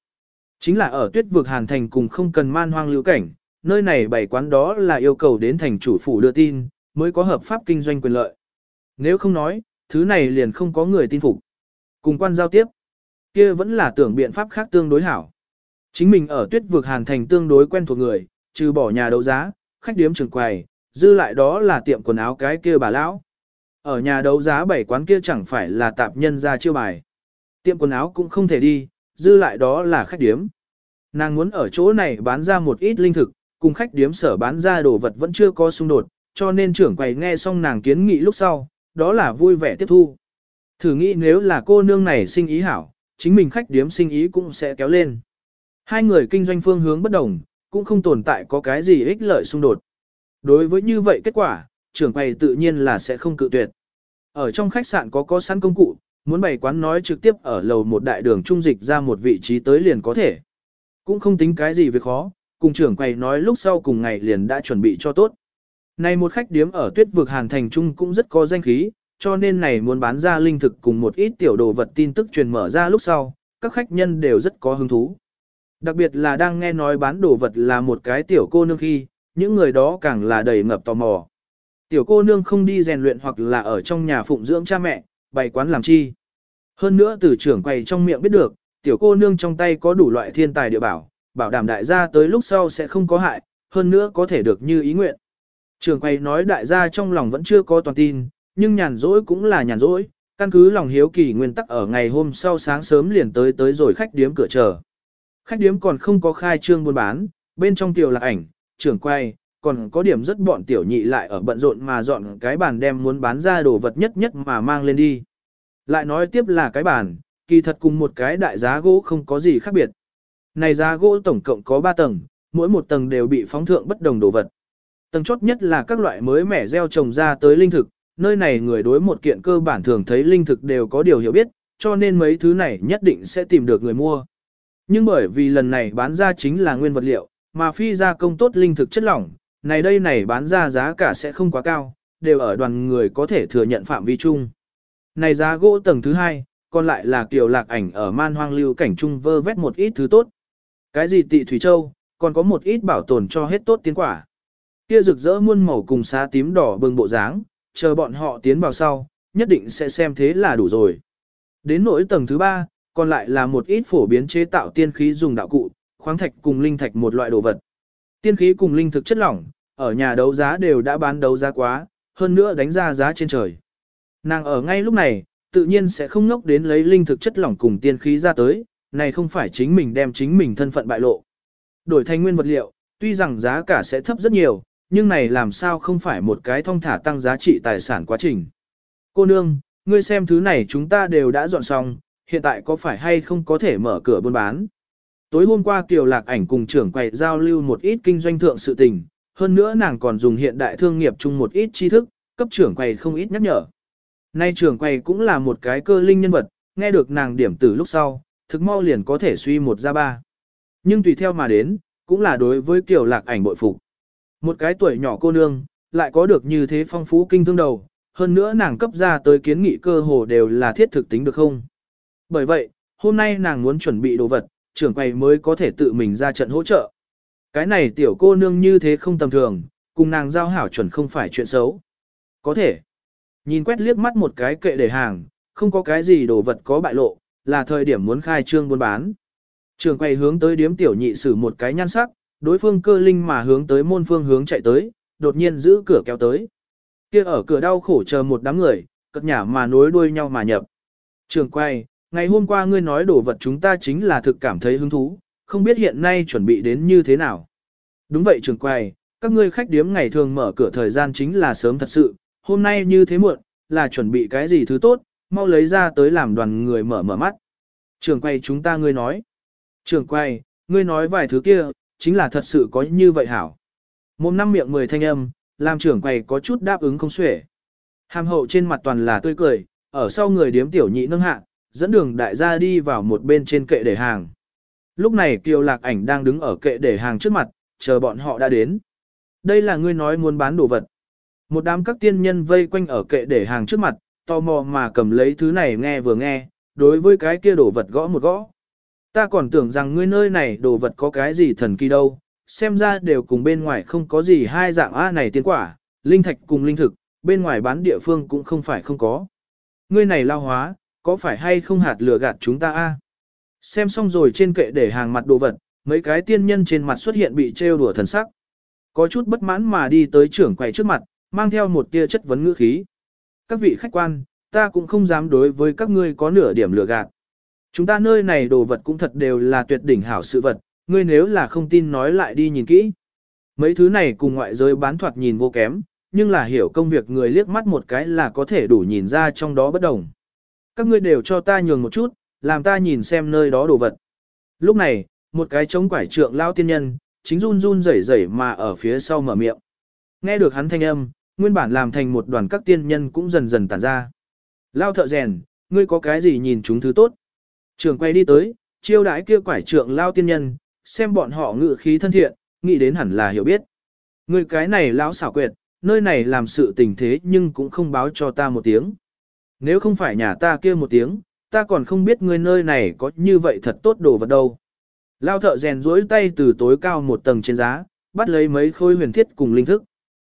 Chính là ở tuyết vực hàn thành cùng không cần man hoang lưu cảnh, nơi này bảy quán đó là yêu cầu đến thành chủ phủ đưa tin, mới có hợp pháp kinh doanh quyền lợi. Nếu không nói, thứ này liền không có người tin phục. Cùng quan giao tiếp, kia vẫn là tưởng biện pháp khác tương đối hảo. Chính mình ở tuyết vực hàn thành tương đối quen thuộc người, trừ bỏ nhà đấu giá, khách điếm trường quầy, dư lại đó là tiệm quần áo cái kia bà lão. Ở nhà đấu giá bảy quán kia chẳng phải là tạp nhân ra chiêu bài. Tiệm quần áo cũng không thể đi, dư lại đó là khách điếm. Nàng muốn ở chỗ này bán ra một ít linh thực, cùng khách điếm sở bán ra đồ vật vẫn chưa có xung đột, cho nên trưởng quầy nghe xong nàng kiến nghị lúc sau, đó là vui vẻ tiếp thu. Thử nghĩ nếu là cô nương này sinh ý hảo, chính mình khách điếm sinh ý cũng sẽ kéo lên. Hai người kinh doanh phương hướng bất đồng, cũng không tồn tại có cái gì ích lợi xung đột. Đối với như vậy kết quả, trưởng quầy tự nhiên là sẽ không cự tuyệt. Ở trong khách sạn có có sẵn công cụ, muốn bày quán nói trực tiếp ở lầu một đại đường trung dịch ra một vị trí tới liền có thể. Cũng không tính cái gì việc khó, cùng trưởng quầy nói lúc sau cùng ngày liền đã chuẩn bị cho tốt. Này một khách điếm ở tuyết vực Hàn Thành Trung cũng rất có danh khí, cho nên này muốn bán ra linh thực cùng một ít tiểu đồ vật tin tức truyền mở ra lúc sau, các khách nhân đều rất có hứng thú. Đặc biệt là đang nghe nói bán đồ vật là một cái tiểu cô nương khi, những người đó càng là đầy ngập tò mò. Tiểu cô nương không đi rèn luyện hoặc là ở trong nhà phụng dưỡng cha mẹ, bày quán làm chi. Hơn nữa từ trưởng quầy trong miệng biết được, tiểu cô nương trong tay có đủ loại thiên tài địa bảo, bảo đảm đại gia tới lúc sau sẽ không có hại, hơn nữa có thể được như ý nguyện. Trường quay nói đại gia trong lòng vẫn chưa có toàn tin, nhưng nhàn rỗi cũng là nhàn rỗi, căn cứ lòng hiếu kỳ nguyên tắc ở ngày hôm sau sáng sớm liền tới tới rồi khách điếm cửa chờ. Khách điếm còn không có khai trương buôn bán, bên trong tiểu là ảnh, trưởng quay, còn có điểm rất bọn tiểu nhị lại ở bận rộn mà dọn cái bàn đem muốn bán ra đồ vật nhất nhất mà mang lên đi. Lại nói tiếp là cái bàn, kỳ thật cùng một cái đại giá gỗ không có gì khác biệt. Này giá gỗ tổng cộng có 3 tầng, mỗi một tầng đều bị phóng thượng bất đồng đồ vật. Tầng chốt nhất là các loại mới mẻ gieo trồng ra tới linh thực, nơi này người đối một kiện cơ bản thường thấy linh thực đều có điều hiểu biết, cho nên mấy thứ này nhất định sẽ tìm được người mua. Nhưng bởi vì lần này bán ra chính là nguyên vật liệu, mà phi gia công tốt linh thực chất lỏng, này đây này bán ra giá cả sẽ không quá cao, đều ở đoàn người có thể thừa nhận phạm vi chung. Này giá gỗ tầng thứ hai, còn lại là kiểu lạc ảnh ở man hoang lưu cảnh trung vơ vét một ít thứ tốt. Cái gì tị thủy châu, còn có một ít bảo tồn cho hết tốt tiến quả. Kia rực rỡ muôn màu cùng xá tím đỏ bừng bộ dáng, chờ bọn họ tiến vào sau, nhất định sẽ xem thế là đủ rồi. Đến nỗi tầng thứ ba, còn lại là một ít phổ biến chế tạo tiên khí dùng đạo cụ, khoáng thạch cùng linh thạch một loại đồ vật. Tiên khí cùng linh thực chất lỏng, ở nhà đấu giá đều đã bán đấu giá quá, hơn nữa đánh ra giá trên trời. Nàng ở ngay lúc này, tự nhiên sẽ không ngốc đến lấy linh thực chất lỏng cùng tiên khí ra tới, này không phải chính mình đem chính mình thân phận bại lộ. Đổi thành nguyên vật liệu, tuy rằng giá cả sẽ thấp rất nhiều, nhưng này làm sao không phải một cái thông thả tăng giá trị tài sản quá trình. Cô nương, ngươi xem thứ này chúng ta đều đã dọn xong, hiện tại có phải hay không có thể mở cửa buôn bán. Tối hôm qua Kiều Lạc Ảnh cùng trưởng quầy giao lưu một ít kinh doanh thượng sự tình, hơn nữa nàng còn dùng hiện đại thương nghiệp chung một ít tri thức, cấp trưởng quầy không ít nhắc nhở. Nay trưởng quầy cũng là một cái cơ linh nhân vật, nghe được nàng điểm từ lúc sau, thực mau liền có thể suy một ra ba. Nhưng tùy theo mà đến, cũng là đối với Kiều Lạc Ảnh bội phục. Một cái tuổi nhỏ cô nương, lại có được như thế phong phú kinh thương đầu, hơn nữa nàng cấp ra tới kiến nghị cơ hồ đều là thiết thực tính được không. Bởi vậy, hôm nay nàng muốn chuẩn bị đồ vật, trưởng quầy mới có thể tự mình ra trận hỗ trợ. Cái này tiểu cô nương như thế không tầm thường, cùng nàng giao hảo chuẩn không phải chuyện xấu. Có thể. Nhìn quét liếc mắt một cái kệ để hàng, không có cái gì đồ vật có bại lộ, là thời điểm muốn khai trương buôn bán. Trường quầy hướng tới điếm tiểu nhị sử một cái nhan sắc, đối phương cơ linh mà hướng tới môn phương hướng chạy tới, đột nhiên giữ cửa kéo tới. Kia ở cửa đau khổ chờ một đám người, cất nhả mà nối đuôi nhau mà nhập. Trường quay, ngày hôm qua ngươi nói đồ vật chúng ta chính là thực cảm thấy hứng thú, không biết hiện nay chuẩn bị đến như thế nào. Đúng vậy trường quay, các ngươi khách điếm ngày thường mở cửa thời gian chính là sớm thật sự, hôm nay như thế muộn, là chuẩn bị cái gì thứ tốt, mau lấy ra tới làm đoàn người mở mở mắt. Trường quay chúng ta ngươi nói. Trường quay, ngươi nói vài thứ kia, chính là thật sự có như vậy hảo. Mồm năm miệng mười thanh âm, làm trưởng quầy có chút đáp ứng không xuể. Hàm hậu trên mặt toàn là tươi cười, ở sau người điếm tiểu nhị nâng hạ, dẫn đường đại gia đi vào một bên trên kệ để hàng. Lúc này Kiều Lạc Ảnh đang đứng ở kệ để hàng trước mặt, chờ bọn họ đã đến. Đây là ngươi nói muốn bán đồ vật. Một đám các tiên nhân vây quanh ở kệ để hàng trước mặt, tò mò mà cầm lấy thứ này nghe vừa nghe, đối với cái kia đồ vật gõ một gõ. Ta còn tưởng rằng ngươi nơi này đồ vật có cái gì thần kỳ đâu, xem ra đều cùng bên ngoài không có gì hai dạng A này tiến quả, linh thạch cùng linh thực, bên ngoài bán địa phương cũng không phải không có. Ngươi này lao hóa, có phải hay không hạt lừa gạt chúng ta A? Xem xong rồi trên kệ để hàng mặt đồ vật, mấy cái tiên nhân trên mặt xuất hiện bị trêu đùa thần sắc. Có chút bất mãn mà đi tới trưởng quầy trước mặt, mang theo một tia chất vấn ngữ khí. Các vị khách quan, ta cũng không dám đối với các ngươi có nửa điểm lừa gạt. Chúng ta nơi này đồ vật cũng thật đều là tuyệt đỉnh hảo sự vật, ngươi nếu là không tin nói lại đi nhìn kỹ. Mấy thứ này cùng ngoại giới bán thoạt nhìn vô kém, nhưng là hiểu công việc người liếc mắt một cái là có thể đủ nhìn ra trong đó bất đồng. Các ngươi đều cho ta nhường một chút, làm ta nhìn xem nơi đó đồ vật. Lúc này, một cái trống quải trượng lao tiên nhân, chính run run rẩy rẩy mà ở phía sau mở miệng. Nghe được hắn thanh âm, nguyên bản làm thành một đoàn các tiên nhân cũng dần dần tản ra. Lao thợ rèn, ngươi có cái gì nhìn chúng thứ tốt? Trường quay đi tới, chiêu đãi kia quải trượng lao tiên nhân, xem bọn họ ngự khí thân thiện, nghĩ đến hẳn là hiểu biết. Người cái này lão xảo quyệt, nơi này làm sự tình thế nhưng cũng không báo cho ta một tiếng. Nếu không phải nhà ta kia một tiếng, ta còn không biết người nơi này có như vậy thật tốt đồ vật đâu. Lao thợ rèn duỗi tay từ tối cao một tầng trên giá, bắt lấy mấy khối huyền thiết cùng linh thức.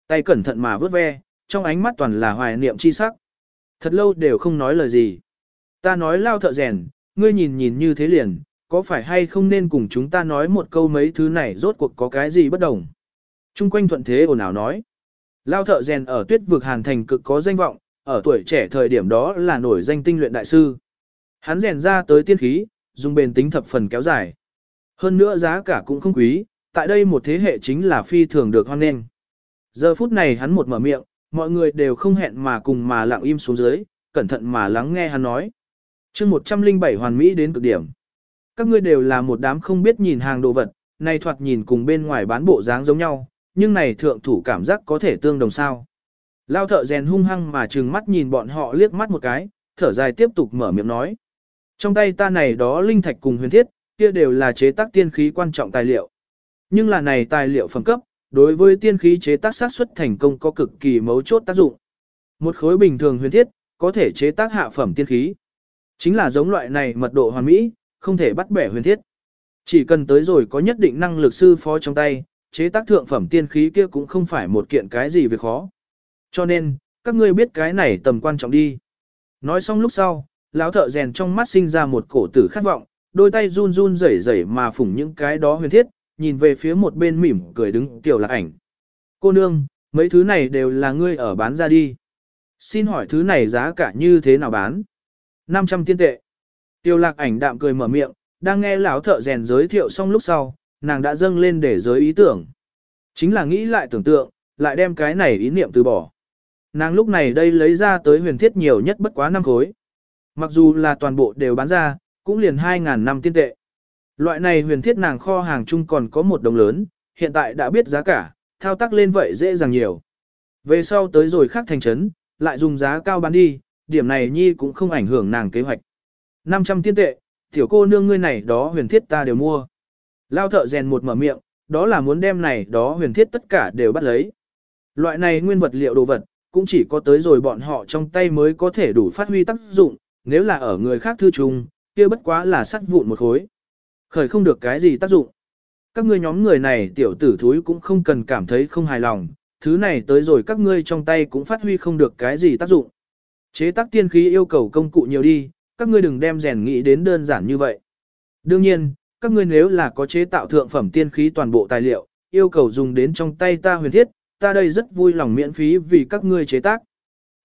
Tay cẩn thận mà vớt ve, trong ánh mắt toàn là hoài niệm chi sắc. Thật lâu đều không nói lời gì. Ta nói lao thợ rèn, ngươi nhìn nhìn như thế liền, có phải hay không nên cùng chúng ta nói một câu mấy thứ này rốt cuộc có cái gì bất đồng. Trung quanh thuận thế ồn ào nói. Lao thợ rèn ở tuyết vực hàn thành cực có danh vọng, ở tuổi trẻ thời điểm đó là nổi danh tinh luyện đại sư. Hắn rèn ra tới tiên khí, dùng bền tính thập phần kéo dài. Hơn nữa giá cả cũng không quý, tại đây một thế hệ chính là phi thường được hoan nghênh. Giờ phút này hắn một mở miệng, mọi người đều không hẹn mà cùng mà lặng im xuống dưới, cẩn thận mà lắng nghe hắn nói chương 107 hoàn mỹ đến cực điểm. Các ngươi đều là một đám không biết nhìn hàng đồ vật, này thoạt nhìn cùng bên ngoài bán bộ dáng giống nhau, nhưng này thượng thủ cảm giác có thể tương đồng sao. Lao thợ rèn hung hăng mà trừng mắt nhìn bọn họ liếc mắt một cái, thở dài tiếp tục mở miệng nói. Trong tay ta này đó linh thạch cùng huyền thiết, kia đều là chế tác tiên khí quan trọng tài liệu. Nhưng là này tài liệu phẩm cấp, đối với tiên khí chế tác sát suất thành công có cực kỳ mấu chốt tác dụng. Một khối bình thường huyền thiết, có thể chế tác hạ phẩm tiên khí. Chính là giống loại này mật độ hoàn mỹ, không thể bắt bẻ huyền thiết. Chỉ cần tới rồi có nhất định năng lực sư phó trong tay, chế tác thượng phẩm tiên khí kia cũng không phải một kiện cái gì việc khó. Cho nên, các ngươi biết cái này tầm quan trọng đi. Nói xong lúc sau, lão thợ rèn trong mắt sinh ra một cổ tử khát vọng, đôi tay run run rẩy rẩy mà phủng những cái đó huyền thiết, nhìn về phía một bên mỉm cười đứng tiểu lạc ảnh. Cô nương, mấy thứ này đều là ngươi ở bán ra đi. Xin hỏi thứ này giá cả như thế nào bán? 500 tiên tệ. Tiêu lạc ảnh đạm cười mở miệng, đang nghe lão thợ rèn giới thiệu xong lúc sau, nàng đã dâng lên để giới ý tưởng. Chính là nghĩ lại tưởng tượng, lại đem cái này ý niệm từ bỏ. Nàng lúc này đây lấy ra tới huyền thiết nhiều nhất bất quá năm khối. Mặc dù là toàn bộ đều bán ra, cũng liền 2.000 năm tiên tệ. Loại này huyền thiết nàng kho hàng chung còn có một đồng lớn, hiện tại đã biết giá cả, thao tác lên vậy dễ dàng nhiều. Về sau tới rồi khác thành trấn, lại dùng giá cao bán đi, điểm này nhi cũng không ảnh hưởng nàng kế hoạch. 500 tiên tệ, tiểu cô nương ngươi này đó huyền thiết ta đều mua. Lao thợ rèn một mở miệng, đó là muốn đem này đó huyền thiết tất cả đều bắt lấy. Loại này nguyên vật liệu đồ vật, cũng chỉ có tới rồi bọn họ trong tay mới có thể đủ phát huy tác dụng, nếu là ở người khác thư trùng, kia bất quá là sắt vụn một khối. Khởi không được cái gì tác dụng. Các ngươi nhóm người này tiểu tử thúi cũng không cần cảm thấy không hài lòng, thứ này tới rồi các ngươi trong tay cũng phát huy không được cái gì tác dụng. Chế tác tiên khí yêu cầu công cụ nhiều đi, các ngươi đừng đem rèn nghĩ đến đơn giản như vậy. Đương nhiên, các ngươi nếu là có chế tạo thượng phẩm tiên khí toàn bộ tài liệu, yêu cầu dùng đến trong tay ta huyền thiết, ta đây rất vui lòng miễn phí vì các ngươi chế tác.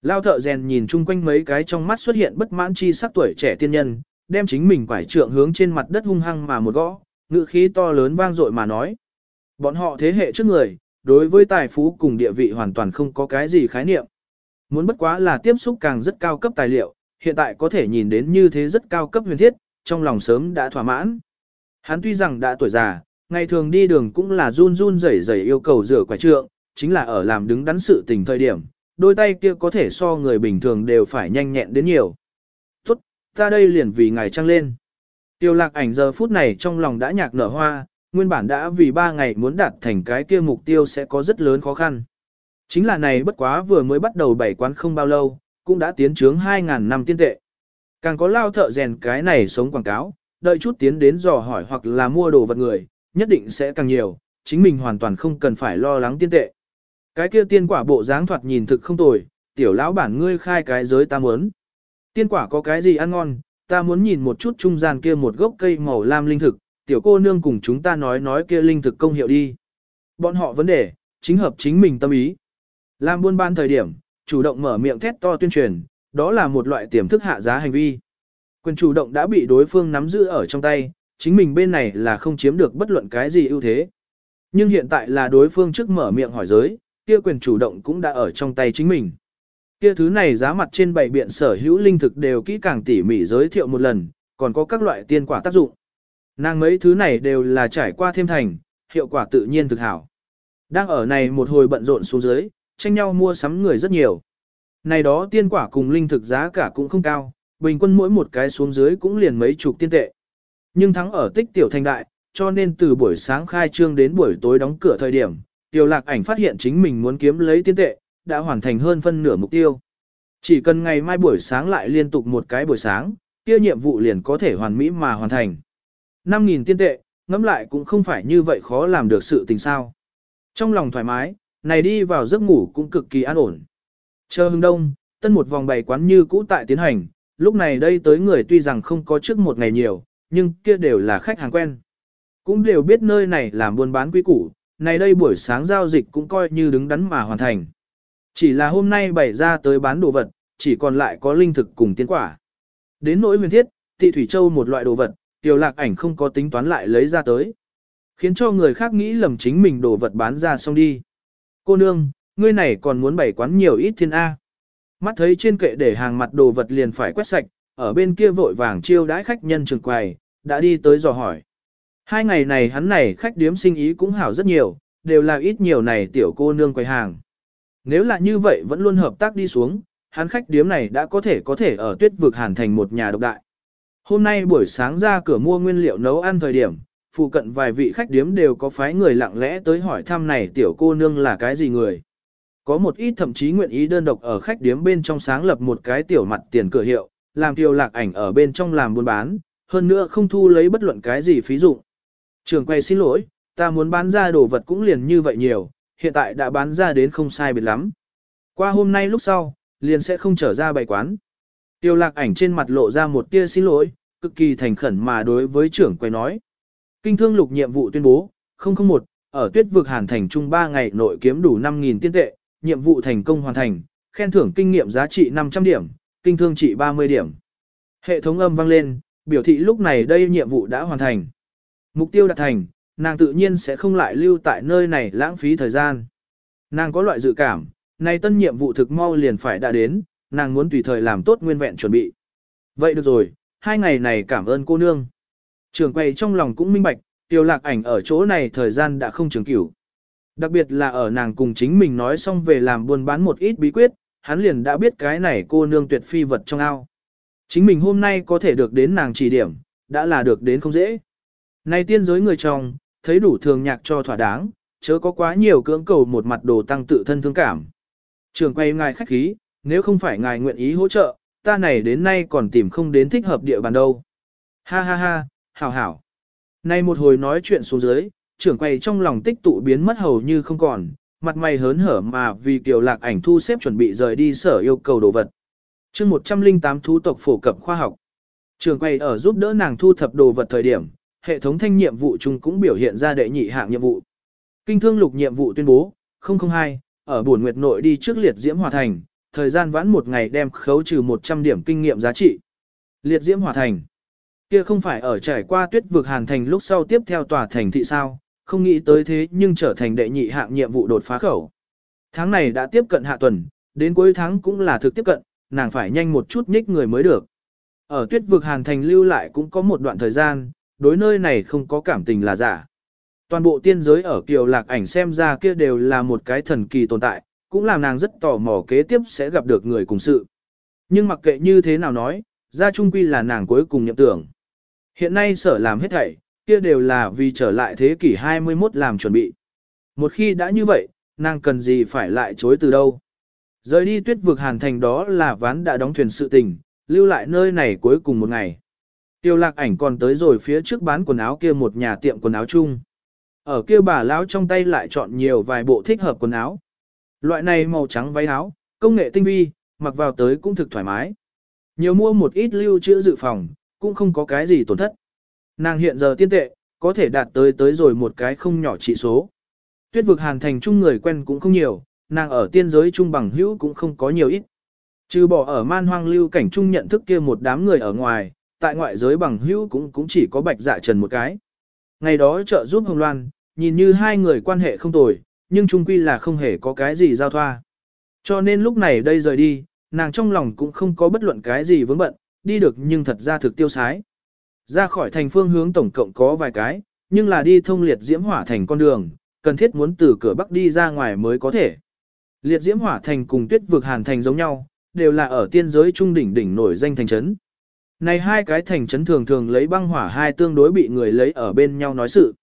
Lao thợ rèn nhìn chung quanh mấy cái trong mắt xuất hiện bất mãn chi sắc tuổi trẻ tiên nhân, đem chính mình quải trượng hướng trên mặt đất hung hăng mà một gõ, ngữ khí to lớn vang dội mà nói. Bọn họ thế hệ trước người, đối với tài phú cùng địa vị hoàn toàn không có cái gì khái niệm. Muốn bất quá là tiếp xúc càng rất cao cấp tài liệu, hiện tại có thể nhìn đến như thế rất cao cấp huyền thiết, trong lòng sớm đã thỏa mãn. Hắn tuy rằng đã tuổi già, ngày thường đi đường cũng là run run rẩy rẩy yêu cầu rửa quả trượng, chính là ở làm đứng đắn sự tình thời điểm, đôi tay kia có thể so người bình thường đều phải nhanh nhẹn đến nhiều. Tốt, ta đây liền vì ngài trăng lên. Tiêu lạc ảnh giờ phút này trong lòng đã nhạc nở hoa, nguyên bản đã vì ba ngày muốn đạt thành cái kia mục tiêu sẽ có rất lớn khó khăn. Chính là này bất quá vừa mới bắt đầu bảy quán không bao lâu, cũng đã tiến trướng 2.000 năm tiên tệ. Càng có lao thợ rèn cái này sống quảng cáo, đợi chút tiến đến dò hỏi hoặc là mua đồ vật người, nhất định sẽ càng nhiều, chính mình hoàn toàn không cần phải lo lắng tiên tệ. Cái kia tiên quả bộ dáng thoạt nhìn thực không tồi, tiểu lão bản ngươi khai cái giới ta muốn. Tiên quả có cái gì ăn ngon, ta muốn nhìn một chút trung gian kia một gốc cây màu lam linh thực, tiểu cô nương cùng chúng ta nói nói kia linh thực công hiệu đi. Bọn họ vấn đề, chính hợp chính mình tâm ý. Làm buôn bán thời điểm, chủ động mở miệng thét to tuyên truyền, đó là một loại tiềm thức hạ giá hành vi. Quyền chủ động đã bị đối phương nắm giữ ở trong tay, chính mình bên này là không chiếm được bất luận cái gì ưu thế. Nhưng hiện tại là đối phương trước mở miệng hỏi giới, kia quyền chủ động cũng đã ở trong tay chính mình. Kia thứ này giá mặt trên bảy biện sở hữu linh thực đều kỹ càng tỉ mỉ giới thiệu một lần, còn có các loại tiên quả tác dụng. Nàng mấy thứ này đều là trải qua thêm thành, hiệu quả tự nhiên thực hảo. Đang ở này một hồi bận rộn xuống dưới, tranh nhau mua sắm người rất nhiều. Này đó tiên quả cùng linh thực giá cả cũng không cao, bình quân mỗi một cái xuống dưới cũng liền mấy chục tiên tệ. Nhưng thắng ở tích tiểu thành đại, cho nên từ buổi sáng khai trương đến buổi tối đóng cửa thời điểm, Tiểu lạc ảnh phát hiện chính mình muốn kiếm lấy tiên tệ, đã hoàn thành hơn phân nửa mục tiêu. Chỉ cần ngày mai buổi sáng lại liên tục một cái buổi sáng, kia nhiệm vụ liền có thể hoàn mỹ mà hoàn thành. 5.000 tiên tệ, ngẫm lại cũng không phải như vậy khó làm được sự tình sao. Trong lòng thoải mái, này đi vào giấc ngủ cũng cực kỳ an ổn. Chờ hưng đông, tân một vòng bày quán như cũ tại tiến hành, lúc này đây tới người tuy rằng không có trước một ngày nhiều, nhưng kia đều là khách hàng quen. Cũng đều biết nơi này làm buôn bán quý củ, này đây buổi sáng giao dịch cũng coi như đứng đắn mà hoàn thành. Chỉ là hôm nay bày ra tới bán đồ vật, chỉ còn lại có linh thực cùng tiến quả. Đến nỗi huyền thiết, tị thủy châu một loại đồ vật, tiểu lạc ảnh không có tính toán lại lấy ra tới. Khiến cho người khác nghĩ lầm chính mình đồ vật bán ra xong đi. Cô nương, ngươi này còn muốn bày quán nhiều ít thiên A. Mắt thấy trên kệ để hàng mặt đồ vật liền phải quét sạch, ở bên kia vội vàng chiêu đãi khách nhân trường quầy, đã đi tới dò hỏi. Hai ngày này hắn này khách điếm sinh ý cũng hảo rất nhiều, đều là ít nhiều này tiểu cô nương quầy hàng. Nếu là như vậy vẫn luôn hợp tác đi xuống, hắn khách điếm này đã có thể có thể ở tuyết vực hàn thành một nhà độc đại. Hôm nay buổi sáng ra cửa mua nguyên liệu nấu ăn thời điểm, phụ cận vài vị khách điếm đều có phái người lặng lẽ tới hỏi thăm này tiểu cô nương là cái gì người. Có một ít thậm chí nguyện ý đơn độc ở khách điếm bên trong sáng lập một cái tiểu mặt tiền cửa hiệu, làm tiêu lạc ảnh ở bên trong làm buôn bán, hơn nữa không thu lấy bất luận cái gì phí dụng. Trường quay xin lỗi, ta muốn bán ra đồ vật cũng liền như vậy nhiều, hiện tại đã bán ra đến không sai biệt lắm. Qua hôm nay lúc sau, liền sẽ không trở ra bày quán. Tiêu lạc ảnh trên mặt lộ ra một tia xin lỗi, cực kỳ thành khẩn mà đối với trưởng quay nói. Kinh thương lục nhiệm vụ tuyên bố, 001, ở tuyết vực hàn thành trung 3 ngày nội kiếm đủ 5.000 tiên tệ, nhiệm vụ thành công hoàn thành, khen thưởng kinh nghiệm giá trị 500 điểm, kinh thương trị 30 điểm. Hệ thống âm vang lên, biểu thị lúc này đây nhiệm vụ đã hoàn thành. Mục tiêu đạt thành, nàng tự nhiên sẽ không lại lưu tại nơi này lãng phí thời gian. Nàng có loại dự cảm, nay tân nhiệm vụ thực mau liền phải đã đến, nàng muốn tùy thời làm tốt nguyên vẹn chuẩn bị. Vậy được rồi, hai ngày này cảm ơn cô nương. Trường quầy trong lòng cũng minh bạch, tiêu lạc ảnh ở chỗ này thời gian đã không trường cửu. Đặc biệt là ở nàng cùng chính mình nói xong về làm buôn bán một ít bí quyết, hắn liền đã biết cái này cô nương tuyệt phi vật trong ao. Chính mình hôm nay có thể được đến nàng chỉ điểm, đã là được đến không dễ. Này tiên giới người chồng thấy đủ thường nhạc cho thỏa đáng, chớ có quá nhiều cưỡng cầu một mặt đồ tăng tự thân thương cảm. Trường quay ngài khách khí, nếu không phải ngài nguyện ý hỗ trợ, ta này đến nay còn tìm không đến thích hợp địa bàn đâu. Ha ha ha, hảo hảo. Nay một hồi nói chuyện xuống dưới, trưởng quầy trong lòng tích tụ biến mất hầu như không còn, mặt mày hớn hở mà vì kiều lạc ảnh thu xếp chuẩn bị rời đi sở yêu cầu đồ vật. chương 108 thú tộc phổ cập khoa học. Trường quay ở giúp đỡ nàng thu thập đồ vật thời điểm, hệ thống thanh nhiệm vụ chung cũng biểu hiện ra đệ nhị hạng nhiệm vụ. Kinh thương lục nhiệm vụ tuyên bố, 002, ở buồn nguyệt nội đi trước liệt diễm hòa thành, thời gian vãn một ngày đem khấu trừ 100 điểm kinh nghiệm giá trị. Liệt diễm hòa thành. Kia không phải ở trải qua tuyết vực hàn thành lúc sau tiếp theo tòa thành thị sao, không nghĩ tới thế nhưng trở thành đệ nhị hạng nhiệm vụ đột phá khẩu. Tháng này đã tiếp cận hạ tuần, đến cuối tháng cũng là thực tiếp cận, nàng phải nhanh một chút nhích người mới được. Ở tuyết vực hàn thành lưu lại cũng có một đoạn thời gian, đối nơi này không có cảm tình là giả. Toàn bộ tiên giới ở kiều lạc ảnh xem ra kia đều là một cái thần kỳ tồn tại, cũng làm nàng rất tò mò kế tiếp sẽ gặp được người cùng sự. Nhưng mặc kệ như thế nào nói, ra trung quy là nàng cuối cùng nhậm tưởng. Hiện nay sở làm hết thảy, kia đều là vì trở lại thế kỷ 21 làm chuẩn bị. Một khi đã như vậy, nàng cần gì phải lại chối từ đâu. Rời đi tuyết vực hàn thành đó là ván đã đóng thuyền sự tình, lưu lại nơi này cuối cùng một ngày. Tiêu lạc ảnh còn tới rồi phía trước bán quần áo kia một nhà tiệm quần áo chung. Ở kia bà lão trong tay lại chọn nhiều vài bộ thích hợp quần áo. Loại này màu trắng váy áo, công nghệ tinh vi, mặc vào tới cũng thực thoải mái. Nhiều mua một ít lưu trữ dự phòng, cũng không có cái gì tổn thất. Nàng hiện giờ tiên tệ, có thể đạt tới tới rồi một cái không nhỏ trị số. Tuyết vực hàn thành chung người quen cũng không nhiều, nàng ở tiên giới trung bằng hữu cũng không có nhiều ít. Trừ bỏ ở man hoang lưu cảnh trung nhận thức kia một đám người ở ngoài, tại ngoại giới bằng hữu cũng cũng chỉ có bạch dạ trần một cái. Ngày đó trợ giúp Hồng Loan, nhìn như hai người quan hệ không tồi, nhưng chung quy là không hề có cái gì giao thoa. Cho nên lúc này đây rời đi, nàng trong lòng cũng không có bất luận cái gì vướng bận, đi được nhưng thật ra thực tiêu sái. Ra khỏi thành phương hướng tổng cộng có vài cái, nhưng là đi thông liệt diễm hỏa thành con đường, cần thiết muốn từ cửa bắc đi ra ngoài mới có thể. Liệt diễm hỏa thành cùng tuyết vực hàn thành giống nhau, đều là ở tiên giới trung đỉnh đỉnh nổi danh thành trấn. Này hai cái thành trấn thường thường lấy băng hỏa hai tương đối bị người lấy ở bên nhau nói sự.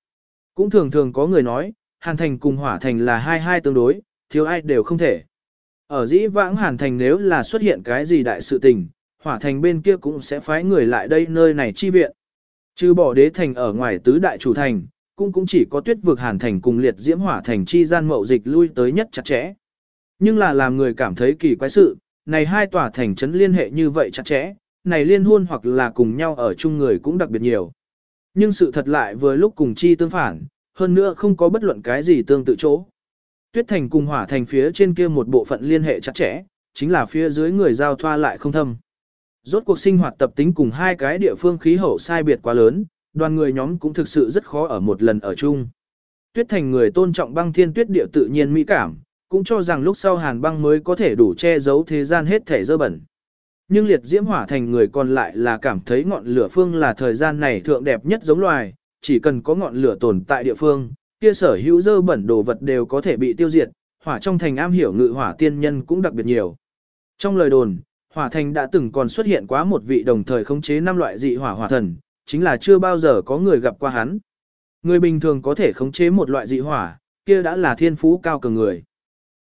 Cũng thường thường có người nói, hàn thành cùng hỏa thành là hai hai tương đối, thiếu ai đều không thể. Ở dĩ vãng hàn thành nếu là xuất hiện cái gì đại sự tình, hỏa thành bên kia cũng sẽ phái người lại đây nơi này chi viện. Trừ bỏ đế thành ở ngoài tứ đại chủ thành, cũng cũng chỉ có tuyết vực hàn thành cùng liệt diễm hỏa thành chi gian mậu dịch lui tới nhất chặt chẽ. Nhưng là làm người cảm thấy kỳ quái sự, này hai tòa thành trấn liên hệ như vậy chặt chẽ, này liên hôn hoặc là cùng nhau ở chung người cũng đặc biệt nhiều. Nhưng sự thật lại vừa lúc cùng chi tương phản, hơn nữa không có bất luận cái gì tương tự chỗ. Tuyết thành cùng hỏa thành phía trên kia một bộ phận liên hệ chặt chẽ, chính là phía dưới người giao thoa lại không thâm. Rốt cuộc sinh hoạt tập tính cùng hai cái địa phương khí hậu sai biệt quá lớn, đoàn người nhóm cũng thực sự rất khó ở một lần ở chung. Tuyết thành người tôn trọng băng thiên tuyết địa tự nhiên mỹ cảm, cũng cho rằng lúc sau hàn băng mới có thể đủ che giấu thế gian hết thể dơ bẩn. Nhưng liệt diễm hỏa thành người còn lại là cảm thấy ngọn lửa phương là thời gian này thượng đẹp nhất giống loài, chỉ cần có ngọn lửa tồn tại địa phương, kia sở hữu dơ bẩn đồ vật đều có thể bị tiêu diệt, hỏa trong thành am hiểu ngự hỏa tiên nhân cũng đặc biệt nhiều. Trong lời đồn, hỏa thành đã từng còn xuất hiện quá một vị đồng thời khống chế năm loại dị hỏa hỏa thần, chính là chưa bao giờ có người gặp qua hắn. Người bình thường có thể khống chế một loại dị hỏa, kia đã là thiên phú cao cường người.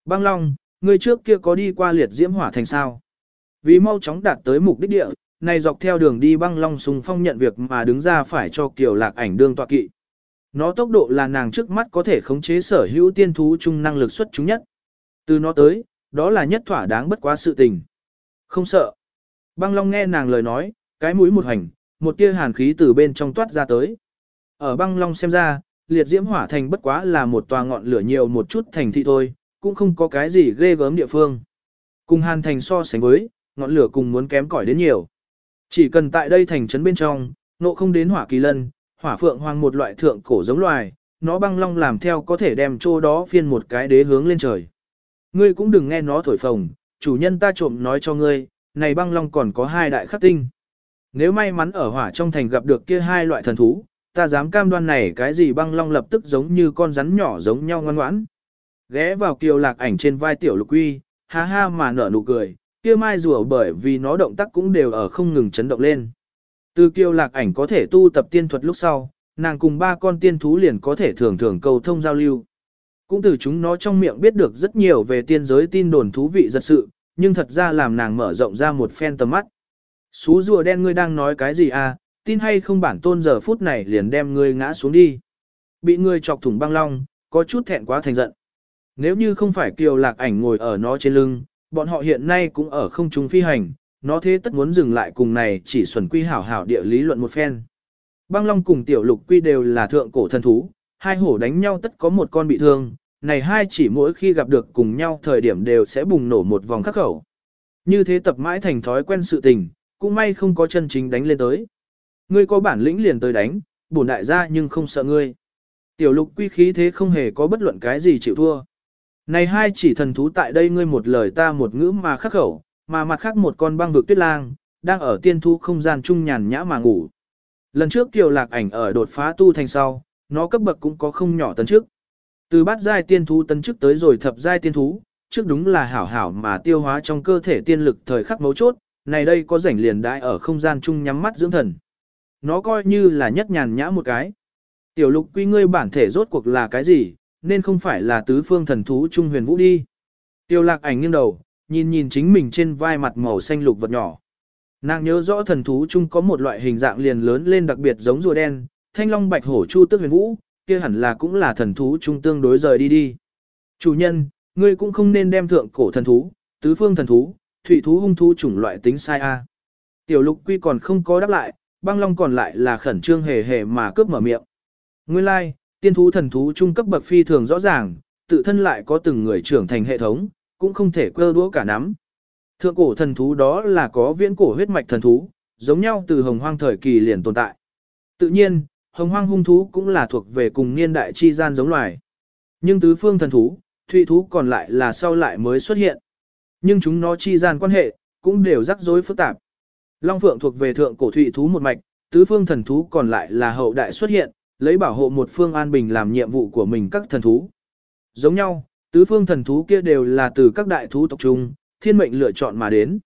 Băng Long, người trước kia có đi qua liệt diễm hỏa thành sao? Vì mau chóng đạt tới mục đích địa, này dọc theo đường đi Băng Long sùng phong nhận việc mà đứng ra phải cho Kiều Lạc ảnh đương tọa kỵ. Nó tốc độ là nàng trước mắt có thể khống chế sở hữu tiên thú chung năng lực xuất chúng nhất. Từ nó tới, đó là nhất thỏa đáng bất quá sự tình. Không sợ. Băng Long nghe nàng lời nói, cái mũi một hành, một tia hàn khí từ bên trong toát ra tới. Ở băng long xem ra, liệt diễm hỏa thành bất quá là một tòa ngọn lửa nhiều một chút thành thị thôi, cũng không có cái gì ghê gớm địa phương. Cùng hàn thành so sánh với, ngọn lửa cùng muốn kém cỏi đến nhiều. Chỉ cần tại đây thành trấn bên trong, nộ không đến hỏa kỳ lân, hỏa phượng hoàng một loại thượng cổ giống loài, nó băng long làm theo có thể đem chỗ đó phiên một cái đế hướng lên trời. Ngươi cũng đừng nghe nó thổi phồng, chủ nhân ta trộm nói cho ngươi, này băng long còn có hai đại khắc tinh. Nếu may mắn ở hỏa trong thành gặp được kia hai loại thần thú, ta dám cam đoan này cái gì băng long lập tức giống như con rắn nhỏ giống nhau ngoan ngoãn. Ghé vào kiều lạc ảnh trên vai tiểu lục quy, ha ha mà nở nụ cười, kia mai rùa bởi vì nó động tác cũng đều ở không ngừng chấn động lên. Từ kiều lạc ảnh có thể tu tập tiên thuật lúc sau, nàng cùng ba con tiên thú liền có thể thường thường cầu thông giao lưu. Cũng từ chúng nó trong miệng biết được rất nhiều về tiên giới tin đồn thú vị giật sự, nhưng thật ra làm nàng mở rộng ra một phen tầm mắt. Xú rùa đen ngươi đang nói cái gì à, tin hay không bản tôn giờ phút này liền đem ngươi ngã xuống đi. Bị ngươi chọc thủng băng long, có chút thẹn quá thành giận. Nếu như không phải kiều lạc ảnh ngồi ở nó trên lưng, bọn họ hiện nay cũng ở không trung phi hành, nó thế tất muốn dừng lại cùng này chỉ xuẩn quy hảo hảo địa lý luận một phen. Băng long cùng tiểu lục quy đều là thượng cổ thần thú, hai hổ đánh nhau tất có một con bị thương, này hai chỉ mỗi khi gặp được cùng nhau thời điểm đều sẽ bùng nổ một vòng khắc khẩu. Như thế tập mãi thành thói quen sự tình, cũng may không có chân chính đánh lên tới. Ngươi có bản lĩnh liền tới đánh, bổn đại gia nhưng không sợ ngươi. Tiểu lục quy khí thế không hề có bất luận cái gì chịu thua. Này hai chỉ thần thú tại đây ngươi một lời ta một ngữ mà khắc khẩu, mà mặt khác một con băng vực tuyết lang, đang ở tiên thu không gian trung nhàn nhã mà ngủ. Lần trước kiều lạc ảnh ở đột phá tu thành sau, nó cấp bậc cũng có không nhỏ tấn trước. Từ bát giai tiên thú tấn chức tới rồi thập giai tiên thú, trước đúng là hảo hảo mà tiêu hóa trong cơ thể tiên lực thời khắc mấu chốt, này đây có rảnh liền đại ở không gian chung nhắm mắt dưỡng thần. Nó coi như là nhất nhàn nhã một cái. Tiểu lục quy ngươi bản thể rốt cuộc là cái gì, nên không phải là tứ phương thần thú trung huyền vũ đi. Tiêu lạc ảnh nghiêng đầu, nhìn nhìn chính mình trên vai mặt màu xanh lục vật nhỏ. Nàng nhớ rõ thần thú chung có một loại hình dạng liền lớn lên đặc biệt giống rùa đen, thanh long bạch hổ chu tước huyền vũ, kia hẳn là cũng là thần thú trung tương đối rời đi đi. Chủ nhân, ngươi cũng không nên đem thượng cổ thần thú, tứ phương thần thú, thủy thú hung thú chủng loại tính sai a. Tiểu lục quy còn không có đáp lại, băng long còn lại là khẩn trương hề hề mà cướp mở miệng. Nguyên lai, like, tiên thú thần thú trung cấp bậc phi thường rõ ràng, tự thân lại có từng người trưởng thành hệ thống, cũng không thể quơ đũa cả nắm. Thượng cổ thần thú đó là có viễn cổ huyết mạch thần thú, giống nhau từ hồng hoang thời kỳ liền tồn tại. Tự nhiên, hồng hoang hung thú cũng là thuộc về cùng niên đại chi gian giống loài. Nhưng tứ phương thần thú, thụy thú còn lại là sau lại mới xuất hiện. Nhưng chúng nó chi gian quan hệ, cũng đều rắc rối phức tạp. Long Phượng thuộc về thượng cổ thụy thú một mạch, tứ phương thần thú còn lại là hậu đại xuất hiện, lấy bảo hộ một phương an bình làm nhiệm vụ của mình các thần thú. Giống nhau, tứ phương thần thú kia đều là từ các đại thú tộc trung, thiên mệnh lựa chọn mà đến.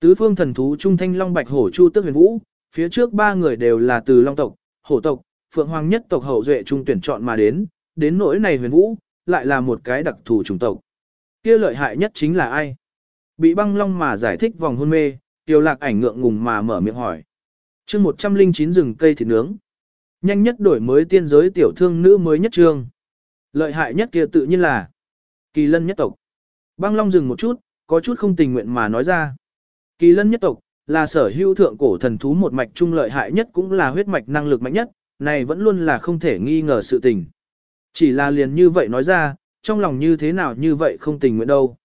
Tứ phương thần thú trung thanh long bạch hổ chu tước huyền vũ, phía trước ba người đều là từ long tộc, hổ tộc, phượng hoàng nhất tộc hậu duệ trung tuyển chọn mà đến, đến nỗi này huyền vũ, lại là một cái đặc thù chủng tộc. Kia lợi hại nhất chính là ai? Bị băng long mà giải thích vòng hôn mê, tiêu lạc ảnh ngượng ngùng mà mở miệng hỏi. chương 109 rừng cây thịt nướng. Nhanh nhất đổi mới tiên giới tiểu thương nữ mới nhất trương. Lợi hại nhất kia tự nhiên là kỳ lân nhất tộc. Băng long dừng một chút, có chút không tình nguyện mà nói ra. Kỳ lân nhất tộc, là sở hữu thượng cổ thần thú một mạch trung lợi hại nhất cũng là huyết mạch năng lực mạnh nhất, này vẫn luôn là không thể nghi ngờ sự tình. Chỉ là liền như vậy nói ra, trong lòng như thế nào như vậy không tình nguyện đâu.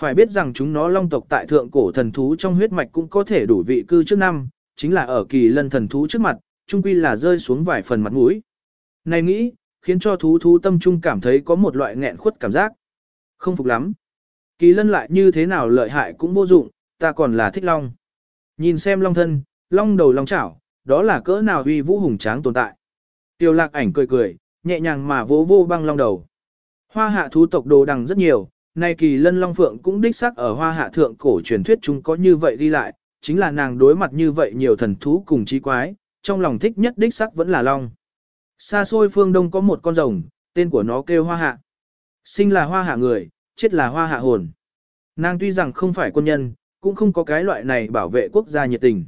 Phải biết rằng chúng nó long tộc tại thượng cổ thần thú trong huyết mạch cũng có thể đủ vị cư trước năm, chính là ở kỳ lân thần thú trước mặt, trung quy là rơi xuống vài phần mặt mũi. Này nghĩ, khiến cho thú thú tâm trung cảm thấy có một loại nghẹn khuất cảm giác. Không phục lắm. Kỳ lân lại như thế nào lợi hại cũng vô dụng, ta còn là thích long. Nhìn xem long thân, long đầu long chảo, đó là cỡ nào uy vũ hùng tráng tồn tại. Tiêu lạc ảnh cười cười, nhẹ nhàng mà vỗ vô băng long đầu. Hoa hạ thú tộc đồ đằng rất nhiều, nay kỳ lân long phượng cũng đích xác ở hoa hạ thượng cổ truyền thuyết chúng có như vậy đi lại, chính là nàng đối mặt như vậy nhiều thần thú cùng trí quái, trong lòng thích nhất đích xác vẫn là long. Xa xôi phương đông có một con rồng, tên của nó kêu hoa hạ. Sinh là hoa hạ người, chết là hoa hạ hồn. Nàng tuy rằng không phải quân nhân, cũng không có cái loại này bảo vệ quốc gia nhiệt tình.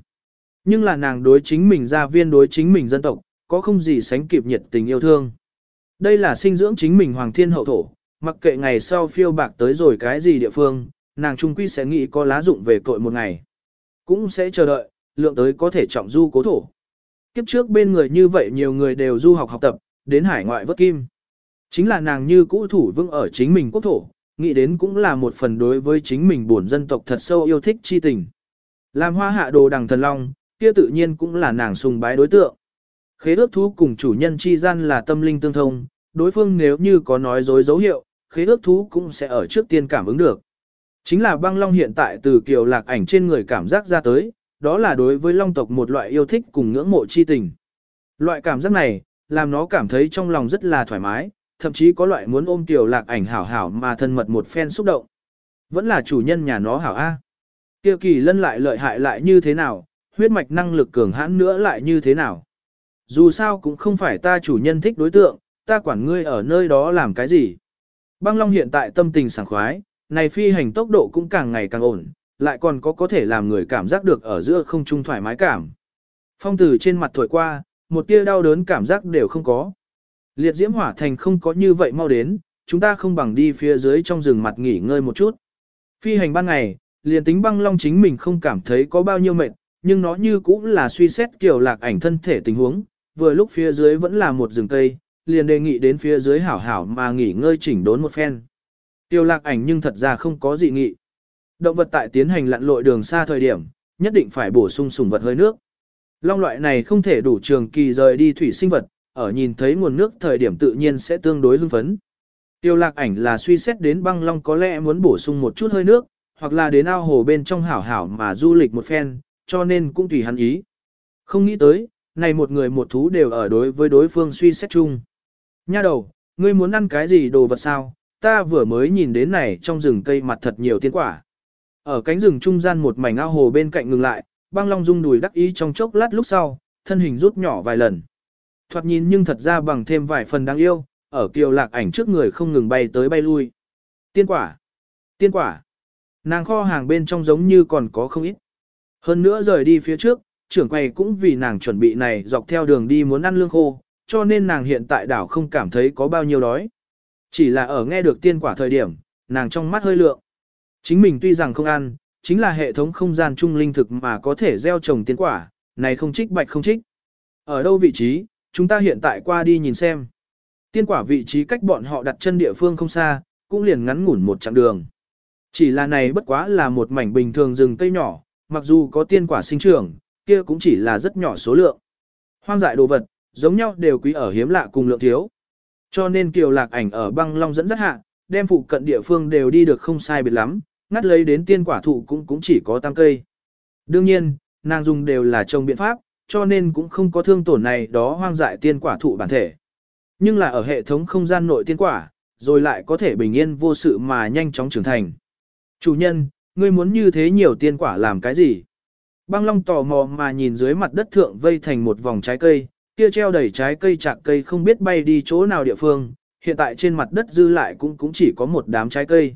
Nhưng là nàng đối chính mình gia viên đối chính mình dân tộc, có không gì sánh kịp nhiệt tình yêu thương. Đây là sinh dưỡng chính mình hoàng thiên hậu thổ, mặc kệ ngày sau phiêu bạc tới rồi cái gì địa phương, nàng trung quy sẽ nghĩ có lá dụng về cội một ngày. Cũng sẽ chờ đợi, lượng tới có thể trọng du cố thổ. Kiếp trước bên người như vậy nhiều người đều du học học tập, đến hải ngoại vất kim. Chính là nàng như cũ thủ vững ở chính mình quốc thổ, nghĩ đến cũng là một phần đối với chính mình buồn dân tộc thật sâu yêu thích chi tình. Làm hoa hạ đồ đằng thần long, kia tự nhiên cũng là nàng sùng bái đối tượng. Khế ước thú cùng chủ nhân chi gian là tâm linh tương thông, đối phương nếu như có nói dối dấu hiệu, khế ước thú cũng sẽ ở trước tiên cảm ứng được. Chính là băng long hiện tại từ kiều lạc ảnh trên người cảm giác ra tới, đó là đối với long tộc một loại yêu thích cùng ngưỡng mộ chi tình. Loại cảm giác này, làm nó cảm thấy trong lòng rất là thoải mái, thậm chí có loại muốn ôm tiểu lạc ảnh hảo hảo mà thân mật một phen xúc động. Vẫn là chủ nhân nhà nó hảo A. Tiêu kỳ lân lại lợi hại lại như thế nào, huyết mạch năng lực cường hãn nữa lại như thế nào. Dù sao cũng không phải ta chủ nhân thích đối tượng, ta quản ngươi ở nơi đó làm cái gì. Băng Long hiện tại tâm tình sảng khoái, này phi hành tốc độ cũng càng ngày càng ổn, lại còn có có thể làm người cảm giác được ở giữa không trung thoải mái cảm. Phong tử trên mặt thổi qua, một tia đau đớn cảm giác đều không có. Liệt diễm hỏa thành không có như vậy mau đến, chúng ta không bằng đi phía dưới trong rừng mặt nghỉ ngơi một chút. Phi hành ban ngày, liền tính băng long chính mình không cảm thấy có bao nhiêu mệt, nhưng nó như cũng là suy xét kiểu lạc ảnh thân thể tình huống, vừa lúc phía dưới vẫn là một rừng cây, liền đề nghị đến phía dưới hảo hảo mà nghỉ ngơi chỉnh đốn một phen. Tiêu lạc ảnh nhưng thật ra không có dị nghị. Động vật tại tiến hành lặn lội đường xa thời điểm, nhất định phải bổ sung sùng vật hơi nước. Long loại này không thể đủ trường kỳ rời đi thủy sinh vật, ở nhìn thấy nguồn nước thời điểm tự nhiên sẽ tương đối hưng phấn. Tiêu lạc ảnh là suy xét đến băng long có lẽ muốn bổ sung một chút hơi nước, hoặc là đến ao hồ bên trong hảo hảo mà du lịch một phen, cho nên cũng tùy hắn ý. Không nghĩ tới, này một người một thú đều ở đối với đối phương suy xét chung. Nha đầu, ngươi muốn ăn cái gì đồ vật sao? Ta vừa mới nhìn đến này trong rừng cây mặt thật nhiều tiên quả. Ở cánh rừng trung gian một mảnh ao hồ bên cạnh ngừng lại, băng long rung đùi đắc ý trong chốc lát lúc sau, thân hình rút nhỏ vài lần. Thoạt nhìn nhưng thật ra bằng thêm vài phần đáng yêu, ở kiều lạc ảnh trước người không ngừng bay tới bay lui. Tiên quả! Tiên quả! Nàng kho hàng bên trong giống như còn có không ít. Hơn nữa rời đi phía trước, trưởng quầy cũng vì nàng chuẩn bị này dọc theo đường đi muốn ăn lương khô, cho nên nàng hiện tại đảo không cảm thấy có bao nhiêu đói. Chỉ là ở nghe được tiên quả thời điểm, nàng trong mắt hơi lượng. Chính mình tuy rằng không ăn, chính là hệ thống không gian trung linh thực mà có thể gieo trồng tiên quả, này không trích bạch không trích. Ở đâu vị trí, chúng ta hiện tại qua đi nhìn xem. Tiên quả vị trí cách bọn họ đặt chân địa phương không xa, cũng liền ngắn ngủn một chặng đường. Chỉ là này bất quá là một mảnh bình thường rừng cây nhỏ, mặc dù có tiên quả sinh trưởng, kia cũng chỉ là rất nhỏ số lượng. Hoang dại đồ vật, giống nhau đều quý ở hiếm lạ cùng lượng thiếu. Cho nên kiều lạc ảnh ở băng long dẫn rất hạ, đem phụ cận địa phương đều đi được không sai biệt lắm, ngắt lấy đến tiên quả thụ cũng cũng chỉ có tam cây. Đương nhiên, nàng dùng đều là trồng biện pháp, cho nên cũng không có thương tổn này đó hoang dại tiên quả thụ bản thể. Nhưng là ở hệ thống không gian nội tiên quả, rồi lại có thể bình yên vô sự mà nhanh chóng trưởng thành. Chủ nhân, ngươi muốn như thế nhiều tiên quả làm cái gì? Băng Long tò mò mà nhìn dưới mặt đất thượng vây thành một vòng trái cây, kia treo đầy trái cây chạc cây không biết bay đi chỗ nào địa phương, hiện tại trên mặt đất dư lại cũng cũng chỉ có một đám trái cây.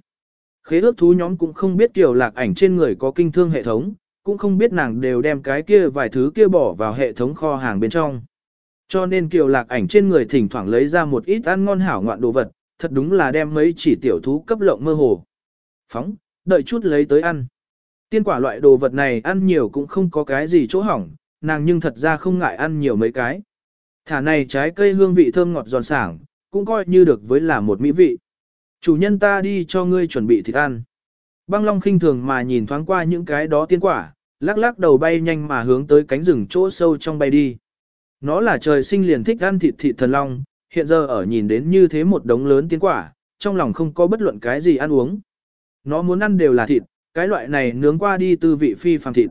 Khế ước thú nhóm cũng không biết kiểu lạc ảnh trên người có kinh thương hệ thống, cũng không biết nàng đều đem cái kia vài thứ kia bỏ vào hệ thống kho hàng bên trong. Cho nên kiều lạc ảnh trên người thỉnh thoảng lấy ra một ít ăn ngon hảo ngoạn đồ vật, thật đúng là đem mấy chỉ tiểu thú cấp lộng mơ hồ. Phóng, đợi chút lấy tới ăn. Tiên quả loại đồ vật này ăn nhiều cũng không có cái gì chỗ hỏng, nàng nhưng thật ra không ngại ăn nhiều mấy cái. Thả này trái cây hương vị thơm ngọt giòn sảng, cũng coi như được với là một mỹ vị. Chủ nhân ta đi cho ngươi chuẩn bị thịt ăn. Băng Long khinh thường mà nhìn thoáng qua những cái đó tiên quả, lắc lắc đầu bay nhanh mà hướng tới cánh rừng chỗ sâu trong bay đi. Nó là trời sinh liền thích ăn thịt thịt thần long, hiện giờ ở nhìn đến như thế một đống lớn tiên quả, trong lòng không có bất luận cái gì ăn uống. Nó muốn ăn đều là thịt, cái loại này nướng qua đi tư vị phi phàm thịt.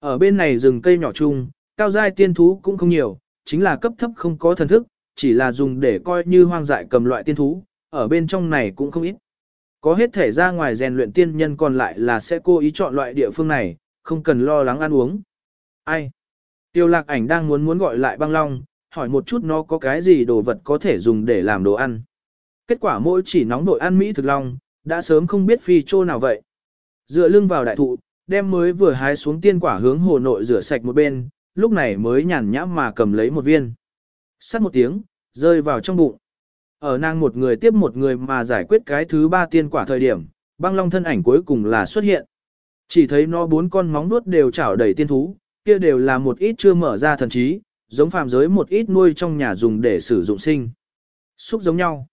Ở bên này rừng cây nhỏ chung, cao giai tiên thú cũng không nhiều, chính là cấp thấp không có thần thức, chỉ là dùng để coi như hoang dại cầm loại tiên thú, ở bên trong này cũng không ít. Có hết thể ra ngoài rèn luyện tiên nhân còn lại là sẽ cố ý chọn loại địa phương này, không cần lo lắng ăn uống. Ai? Tiêu lạc ảnh đang muốn muốn gọi lại băng long, hỏi một chút nó có cái gì đồ vật có thể dùng để làm đồ ăn. Kết quả mỗi chỉ nóng nội ăn Mỹ thực long, đã sớm không biết phi chô nào vậy. Dựa lưng vào đại thụ, đem mới vừa hái xuống tiên quả hướng hồ nội rửa sạch một bên, lúc này mới nhàn nhãm mà cầm lấy một viên. Sắt một tiếng, rơi vào trong bụng. Ở nàng một người tiếp một người mà giải quyết cái thứ ba tiên quả thời điểm, băng long thân ảnh cuối cùng là xuất hiện. Chỉ thấy nó bốn con móng nuốt đều chảo đầy tiên thú, kia đều là một ít chưa mở ra thần trí, giống phàm giới một ít nuôi trong nhà dùng để sử dụng sinh. Xúc giống nhau.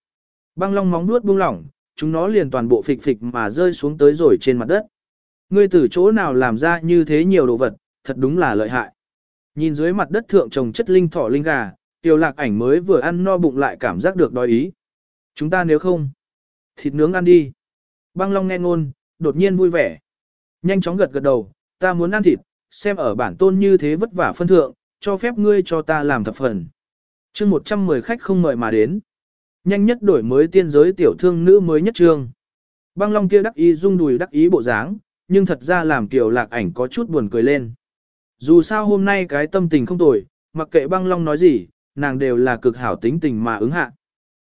Băng long móng nuốt buông lỏng, chúng nó liền toàn bộ phịch phịch mà rơi xuống tới rồi trên mặt đất. Ngươi từ chỗ nào làm ra như thế nhiều đồ vật, thật đúng là lợi hại. Nhìn dưới mặt đất thượng trồng chất linh thỏ linh gà, tiểu lạc ảnh mới vừa ăn no bụng lại cảm giác được đói ý. Chúng ta nếu không, thịt nướng ăn đi. Băng long nghe ngôn, đột nhiên vui vẻ. Nhanh chóng gật gật đầu, ta muốn ăn thịt, xem ở bản tôn như thế vất vả phân thượng, cho phép ngươi cho ta làm thập phần. chương 110 khách không mời mà đến. Nhanh nhất đổi mới tiên giới tiểu thương nữ mới nhất trương. Băng long kia đắc ý rung đùi đắc ý bộ dáng, nhưng thật ra làm tiểu lạc ảnh có chút buồn cười lên. Dù sao hôm nay cái tâm tình không tồi, mặc kệ băng long nói gì, nàng đều là cực hảo tính tình mà ứng hạ.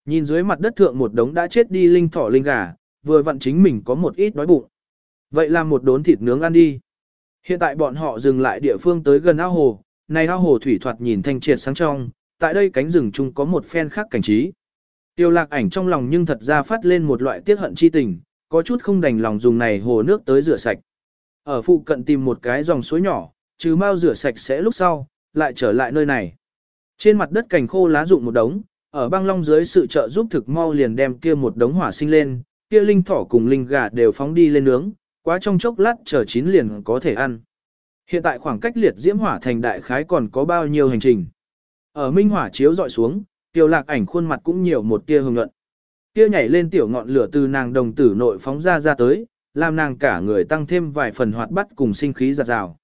Nhìn dưới mặt đất thượng một đống đã chết đi linh thỏ linh gà, vừa vặn chính mình có một ít đói bụng. Vậy làm một đốn thịt nướng ăn đi. Hiện tại bọn họ dừng lại địa phương tới gần ao hồ, này ao hồ thủy thoạt nhìn thanh triệt sáng trong, tại đây cánh rừng chung có một phen khác cảnh trí. Tiêu lạc ảnh trong lòng nhưng thật ra phát lên một loại tiết hận chi tình, có chút không đành lòng dùng này hồ nước tới rửa sạch. Ở phụ cận tìm một cái dòng suối nhỏ, trừ mau rửa sạch sẽ lúc sau, lại trở lại nơi này. Trên mặt đất cành khô lá rụng một đống, ở băng long dưới sự trợ giúp thực mau liền đem kia một đống hỏa sinh lên, kia linh thỏ cùng linh gà đều phóng đi lên nướng, quá trong chốc lát chờ chín liền có thể ăn. Hiện tại khoảng cách liệt diễm hỏa thành đại khái còn có bao nhiêu hành trình. Ở minh hỏa chiếu dọi xuống, tiểu lạc ảnh khuôn mặt cũng nhiều một tia hồng luận. Kia nhảy lên tiểu ngọn lửa từ nàng đồng tử nội phóng ra ra tới, làm nàng cả người tăng thêm vài phần hoạt bát cùng sinh khí giạt rào.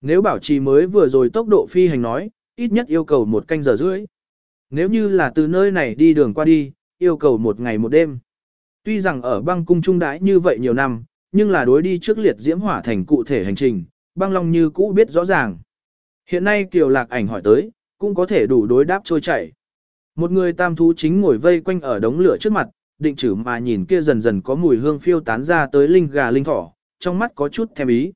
Nếu bảo trì mới vừa rồi tốc độ phi hành nói, ít nhất yêu cầu một canh giờ rưỡi. Nếu như là từ nơi này đi đường qua đi, yêu cầu một ngày một đêm. Tuy rằng ở băng cung trung đãi như vậy nhiều năm, nhưng là đối đi trước liệt diễm hỏa thành cụ thể hành trình, băng long như cũ biết rõ ràng. Hiện nay kiều lạc ảnh hỏi tới, cũng có thể đủ đối đáp trôi chảy. Một người tam thú chính ngồi vây quanh ở đống lửa trước mặt, định chử mà nhìn kia dần dần có mùi hương phiêu tán ra tới linh gà linh thỏ, trong mắt có chút thèm ý.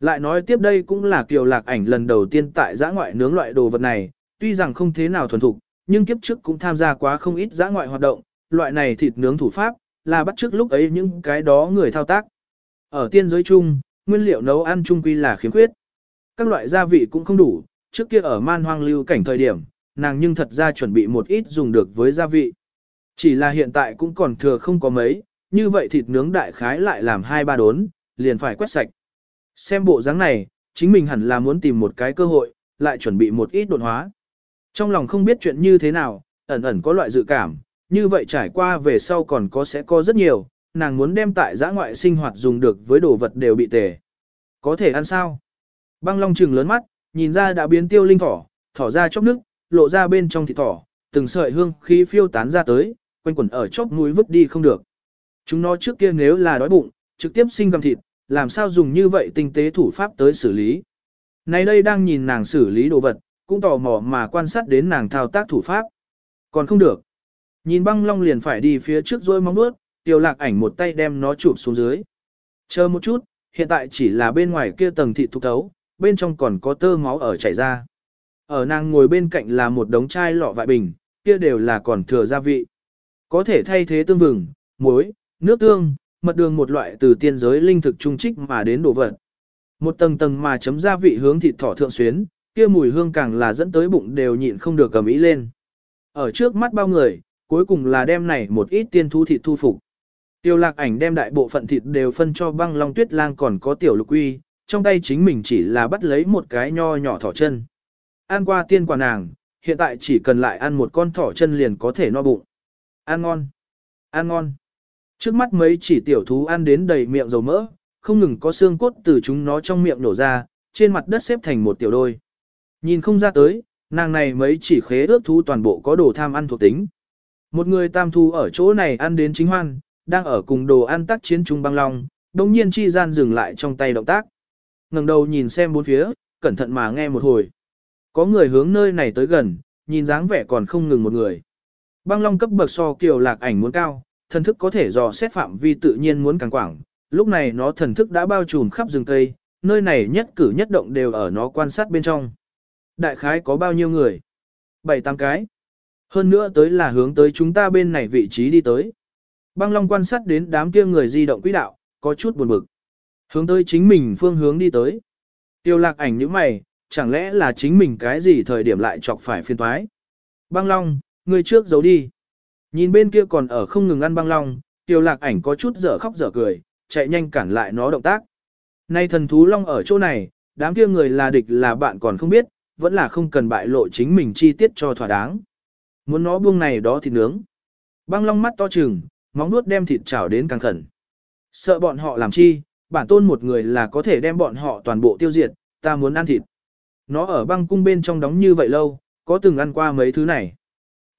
Lại nói tiếp đây cũng là kiều lạc ảnh lần đầu tiên tại giã ngoại nướng loại đồ vật này, tuy rằng không thế nào thuần thục, nhưng kiếp trước cũng tham gia quá không ít giã ngoại hoạt động, loại này thịt nướng thủ pháp, là bắt trước lúc ấy những cái đó người thao tác. Ở tiên giới chung, nguyên liệu nấu ăn chung quy là khiếm khuyết. Các loại gia vị cũng không đủ, trước kia ở man hoang lưu cảnh thời điểm, nàng nhưng thật ra chuẩn bị một ít dùng được với gia vị. Chỉ là hiện tại cũng còn thừa không có mấy, như vậy thịt nướng đại khái lại làm hai ba đốn, liền phải quét sạch. Xem bộ dáng này, chính mình hẳn là muốn tìm một cái cơ hội, lại chuẩn bị một ít đột hóa. Trong lòng không biết chuyện như thế nào, ẩn ẩn có loại dự cảm, như vậy trải qua về sau còn có sẽ có rất nhiều, nàng muốn đem tại giã ngoại sinh hoạt dùng được với đồ vật đều bị tề. Có thể ăn sao? Băng long trừng lớn mắt, nhìn ra đã biến tiêu linh thỏ, thỏ ra chốc nước, lộ ra bên trong thịt thỏ, từng sợi hương khí phiêu tán ra tới, quanh quẩn ở chốc mũi vứt đi không được. Chúng nó trước kia nếu là đói bụng, trực tiếp sinh gặm thịt, làm sao dùng như vậy tinh tế thủ pháp tới xử lý. Này đây đang nhìn nàng xử lý đồ vật, cũng tò mò mà quan sát đến nàng thao tác thủ pháp. Còn không được. Nhìn băng long liền phải đi phía trước rồi mong nuốt, tiêu lạc ảnh một tay đem nó chụp xuống dưới. Chờ một chút, hiện tại chỉ là bên ngoài kia tầng thị thục thấu, bên trong còn có tơ máu ở chảy ra. Ở nàng ngồi bên cạnh là một đống chai lọ vại bình, kia đều là còn thừa gia vị. Có thể thay thế tương vừng, muối, nước tương, mật đường một loại từ tiên giới linh thực trung trích mà đến đồ vật. Một tầng tầng mà chấm gia vị hướng thịt thỏ thượng xuyến, kia mùi hương càng là dẫn tới bụng đều nhịn không được cầm ý lên. Ở trước mắt bao người, cuối cùng là đem này một ít tiên thú thịt thu phục. Tiêu lạc ảnh đem đại bộ phận thịt đều phân cho băng long tuyết lang còn có tiểu lục uy, trong tay chính mình chỉ là bắt lấy một cái nho nhỏ thỏ chân. Ăn qua tiên quả nàng, hiện tại chỉ cần lại ăn một con thỏ chân liền có thể no bụng. Ăn ngon, ăn ngon. Trước mắt mấy chỉ tiểu thú ăn đến đầy miệng dầu mỡ, không ngừng có xương cốt từ chúng nó trong miệng nổ ra, trên mặt đất xếp thành một tiểu đôi. Nhìn không ra tới, nàng này mấy chỉ khế ước thú toàn bộ có đồ tham ăn thuộc tính. Một người tam thú ở chỗ này ăn đến chính hoan, đang ở cùng đồ ăn tác chiến trung băng long, đồng nhiên chi gian dừng lại trong tay động tác. ngẩng đầu nhìn xem bốn phía, cẩn thận mà nghe một hồi. Có người hướng nơi này tới gần, nhìn dáng vẻ còn không ngừng một người. Băng long cấp bậc so kiều lạc ảnh muốn cao, thần thức có thể dò xét phạm vi tự nhiên muốn càng quảng, lúc này nó thần thức đã bao trùm khắp rừng cây, nơi này nhất cử nhất động đều ở nó quan sát bên trong. Đại khái có bao nhiêu người? Bảy tám cái. Hơn nữa tới là hướng tới chúng ta bên này vị trí đi tới. Băng Long quan sát đến đám kia người di động quỹ đạo, có chút buồn bực. Hướng tới chính mình phương hướng đi tới. Tiêu lạc ảnh như mày, chẳng lẽ là chính mình cái gì thời điểm lại chọc phải phiên toái. Băng Long, người trước giấu đi. Nhìn bên kia còn ở không ngừng ăn băng Long, tiêu lạc ảnh có chút dở khóc dở cười, chạy nhanh cản lại nó động tác. Nay thần thú Long ở chỗ này, đám kia người là địch là bạn còn không biết, vẫn là không cần bại lộ chính mình chi tiết cho thỏa đáng. Muốn nó buông này đó thì nướng. Băng Long mắt to trừng, móng nuốt đem thịt chảo đến càng khẩn. Sợ bọn họ làm chi, bản tôn một người là có thể đem bọn họ toàn bộ tiêu diệt, ta muốn ăn thịt. Nó ở băng cung bên trong đóng như vậy lâu, có từng ăn qua mấy thứ này.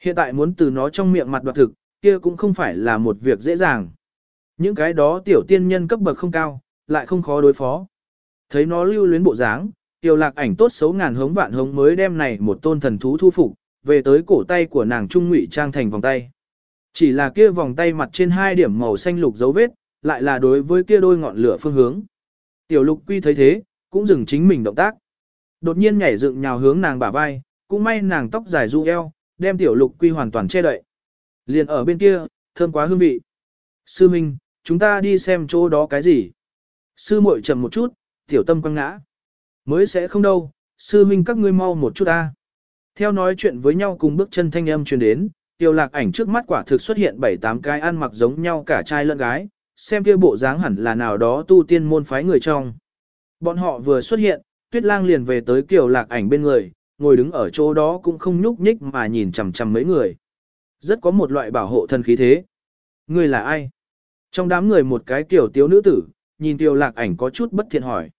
Hiện tại muốn từ nó trong miệng mặt đoạt thực, kia cũng không phải là một việc dễ dàng. Những cái đó tiểu tiên nhân cấp bậc không cao, lại không khó đối phó. Thấy nó lưu luyến bộ dáng, tiểu lạc ảnh tốt xấu ngàn hống vạn hống mới đem này một tôn thần thú thu phục, về tới cổ tay của nàng trung ngụy trang thành vòng tay. Chỉ là kia vòng tay mặt trên hai điểm màu xanh lục dấu vết, lại là đối với kia đôi ngọn lửa phương hướng. Tiểu lục quy thấy thế, cũng dừng chính mình động tác. Đột nhiên nhảy dựng nhào hướng nàng bả vai, cũng may nàng tóc dài du eo, đem tiểu lục quy hoàn toàn che đậy. Liền ở bên kia, thơm quá hương vị. Sư Minh, chúng ta đi xem chỗ đó cái gì. Sư muội trầm một chút, tiểu tâm quăng ngã. Mới sẽ không đâu, sư Minh các ngươi mau một chút ta. Theo nói chuyện với nhau cùng bước chân thanh âm truyền đến, tiểu lạc ảnh trước mắt quả thực xuất hiện bảy tám cái ăn mặc giống nhau cả trai lẫn gái, xem kia bộ dáng hẳn là nào đó tu tiên môn phái người trong. Bọn họ vừa xuất hiện, tuyết lang liền về tới kiểu lạc ảnh bên người, ngồi đứng ở chỗ đó cũng không nhúc nhích mà nhìn chằm chằm mấy người. Rất có một loại bảo hộ thân khí thế. Người là ai? Trong đám người một cái kiểu tiếu nữ tử, nhìn kiều lạc ảnh có chút bất thiện hỏi.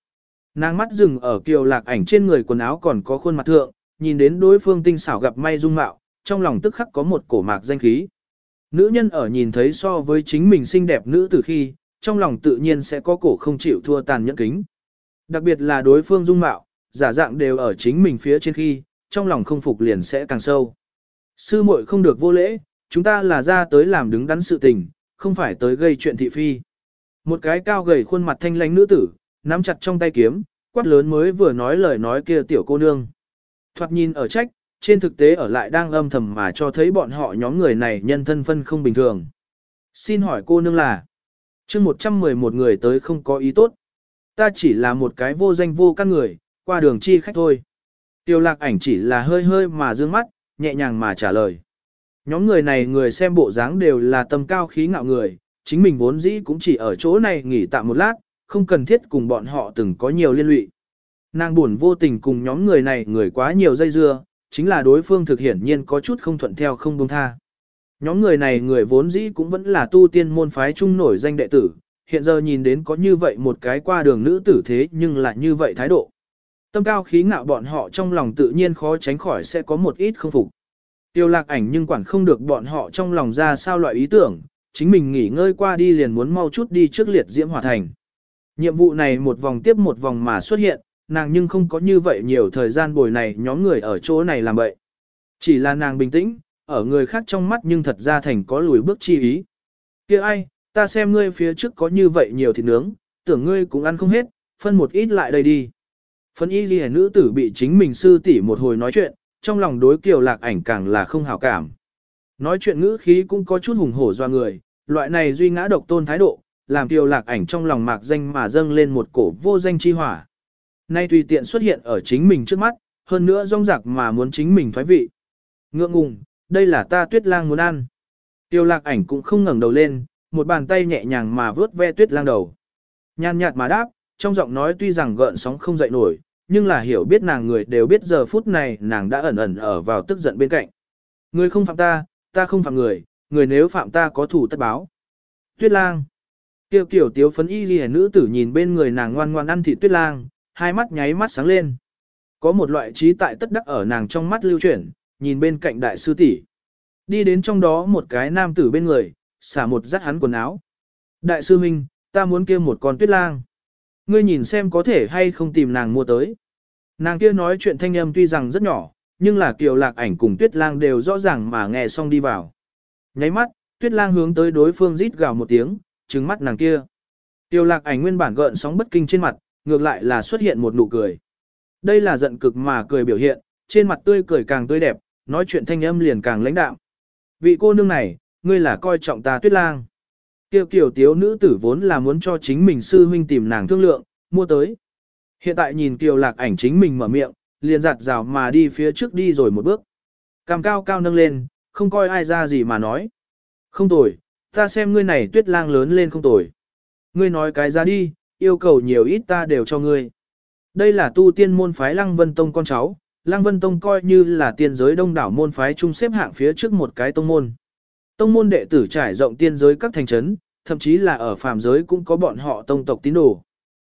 Nàng mắt dừng ở kiều lạc ảnh trên người quần áo còn có khuôn mặt thượng, nhìn đến đối phương tinh xảo gặp may dung mạo, trong lòng tức khắc có một cổ mạc danh khí. Nữ nhân ở nhìn thấy so với chính mình xinh đẹp nữ từ khi, trong lòng tự nhiên sẽ có cổ không chịu thua tàn nhẫn kính. Đặc biệt là đối phương dung mạo, giả dạng đều ở chính mình phía trên khi, trong lòng không phục liền sẽ càng sâu. Sư muội không được vô lễ, chúng ta là ra tới làm đứng đắn sự tình, không phải tới gây chuyện thị phi. Một cái cao gầy khuôn mặt thanh lãnh nữ tử, nắm chặt trong tay kiếm, quát lớn mới vừa nói lời nói kia tiểu cô nương. Thoạt nhìn ở trách, trên thực tế ở lại đang âm thầm mà cho thấy bọn họ nhóm người này nhân thân phân không bình thường. Xin hỏi cô nương là, chương 111 người tới không có ý tốt. Ta chỉ là một cái vô danh vô căn người, qua đường chi khách thôi. Tiêu lạc ảnh chỉ là hơi hơi mà dương mắt, nhẹ nhàng mà trả lời. Nhóm người này người xem bộ dáng đều là tâm cao khí ngạo người, chính mình vốn dĩ cũng chỉ ở chỗ này nghỉ tạm một lát, không cần thiết cùng bọn họ từng có nhiều liên lụy. Nàng buồn vô tình cùng nhóm người này người quá nhiều dây dưa, chính là đối phương thực hiển nhiên có chút không thuận theo không buông tha. Nhóm người này người vốn dĩ cũng vẫn là tu tiên môn phái trung nổi danh đệ tử, hiện giờ nhìn đến có như vậy một cái qua đường nữ tử thế nhưng lại như vậy thái độ. Tâm cao khí ngạo bọn họ trong lòng tự nhiên khó tránh khỏi sẽ có một ít không phục. Tiêu lạc ảnh nhưng quản không được bọn họ trong lòng ra sao loại ý tưởng, chính mình nghỉ ngơi qua đi liền muốn mau chút đi trước liệt diễm hỏa thành. Nhiệm vụ này một vòng tiếp một vòng mà xuất hiện, nàng nhưng không có như vậy nhiều thời gian bồi này nhóm người ở chỗ này làm vậy. Chỉ là nàng bình tĩnh, ở người khác trong mắt nhưng thật ra thành có lùi bước chi ý. kia ai, ta xem ngươi phía trước có như vậy nhiều thịt nướng, tưởng ngươi cũng ăn không hết, phân một ít lại đây đi. Phân y ghi nữ tử bị chính mình sư tỷ một hồi nói chuyện, trong lòng đối kiều lạc ảnh càng là không hảo cảm. Nói chuyện ngữ khí cũng có chút hùng hổ do người, loại này duy ngã độc tôn thái độ, làm kiều lạc ảnh trong lòng mạc danh mà dâng lên một cổ vô danh chi hỏa. Nay tùy tiện xuất hiện ở chính mình trước mắt, hơn nữa rong rạc mà muốn chính mình thoái vị. Ngượng ngùng, đây là ta tuyết lang muốn ăn. Tiêu lạc ảnh cũng không ngẩng đầu lên, một bàn tay nhẹ nhàng mà vướt ve tuyết lang đầu. Nhàn nhạt mà đáp, trong giọng nói tuy rằng gợn sóng không dậy nổi, nhưng là hiểu biết nàng người đều biết giờ phút này nàng đã ẩn ẩn ở vào tức giận bên cạnh. Người không phạm ta, ta không phạm người, người nếu phạm ta có thủ tất báo. Tuyết lang. Kiều kiểu tiếu phấn y ghi nữ tử nhìn bên người nàng ngoan ngoan ăn thịt tuyết lang, hai mắt nháy mắt sáng lên. Có một loại trí tại tất đắc ở nàng trong mắt lưu chuyển, nhìn bên cạnh đại sư tỷ, Đi đến trong đó một cái nam tử bên người, xả một dắt hắn quần áo. Đại sư huynh, ta muốn kêu một con tuyết lang. Ngươi nhìn xem có thể hay không tìm nàng mua tới. Nàng kia nói chuyện thanh âm tuy rằng rất nhỏ, nhưng là kiều lạc ảnh cùng tuyết lang đều rõ ràng mà nghe xong đi vào. Nháy mắt, tuyết lang hướng tới đối phương rít gào một tiếng, trừng mắt nàng kia. Kiều lạc ảnh nguyên bản gợn sóng bất kinh trên mặt, ngược lại là xuất hiện một nụ cười. Đây là giận cực mà cười biểu hiện, trên mặt tươi cười càng tươi đẹp, nói chuyện thanh âm liền càng lãnh đạm. Vị cô nương này, ngươi là coi trọng ta tuyết lang. Kiều kiểu tiếu nữ tử vốn là muốn cho chính mình sư huynh tìm nàng thương lượng, mua tới. Hiện tại nhìn kiều lạc ảnh chính mình mở miệng, liền giặt rào mà đi phía trước đi rồi một bước. Cằm cao cao nâng lên, không coi ai ra gì mà nói. Không tồi, ta xem ngươi này tuyết lang lớn lên không tồi. Ngươi nói cái ra đi, yêu cầu nhiều ít ta đều cho ngươi. Đây là tu tiên môn phái Lăng Vân Tông con cháu, Lăng Vân Tông coi như là tiên giới đông đảo môn phái chung xếp hạng phía trước một cái tông môn. Tông môn đệ tử trải rộng tiên giới các thành trấn, thậm chí là ở phàm giới cũng có bọn họ tông tộc tín đồ.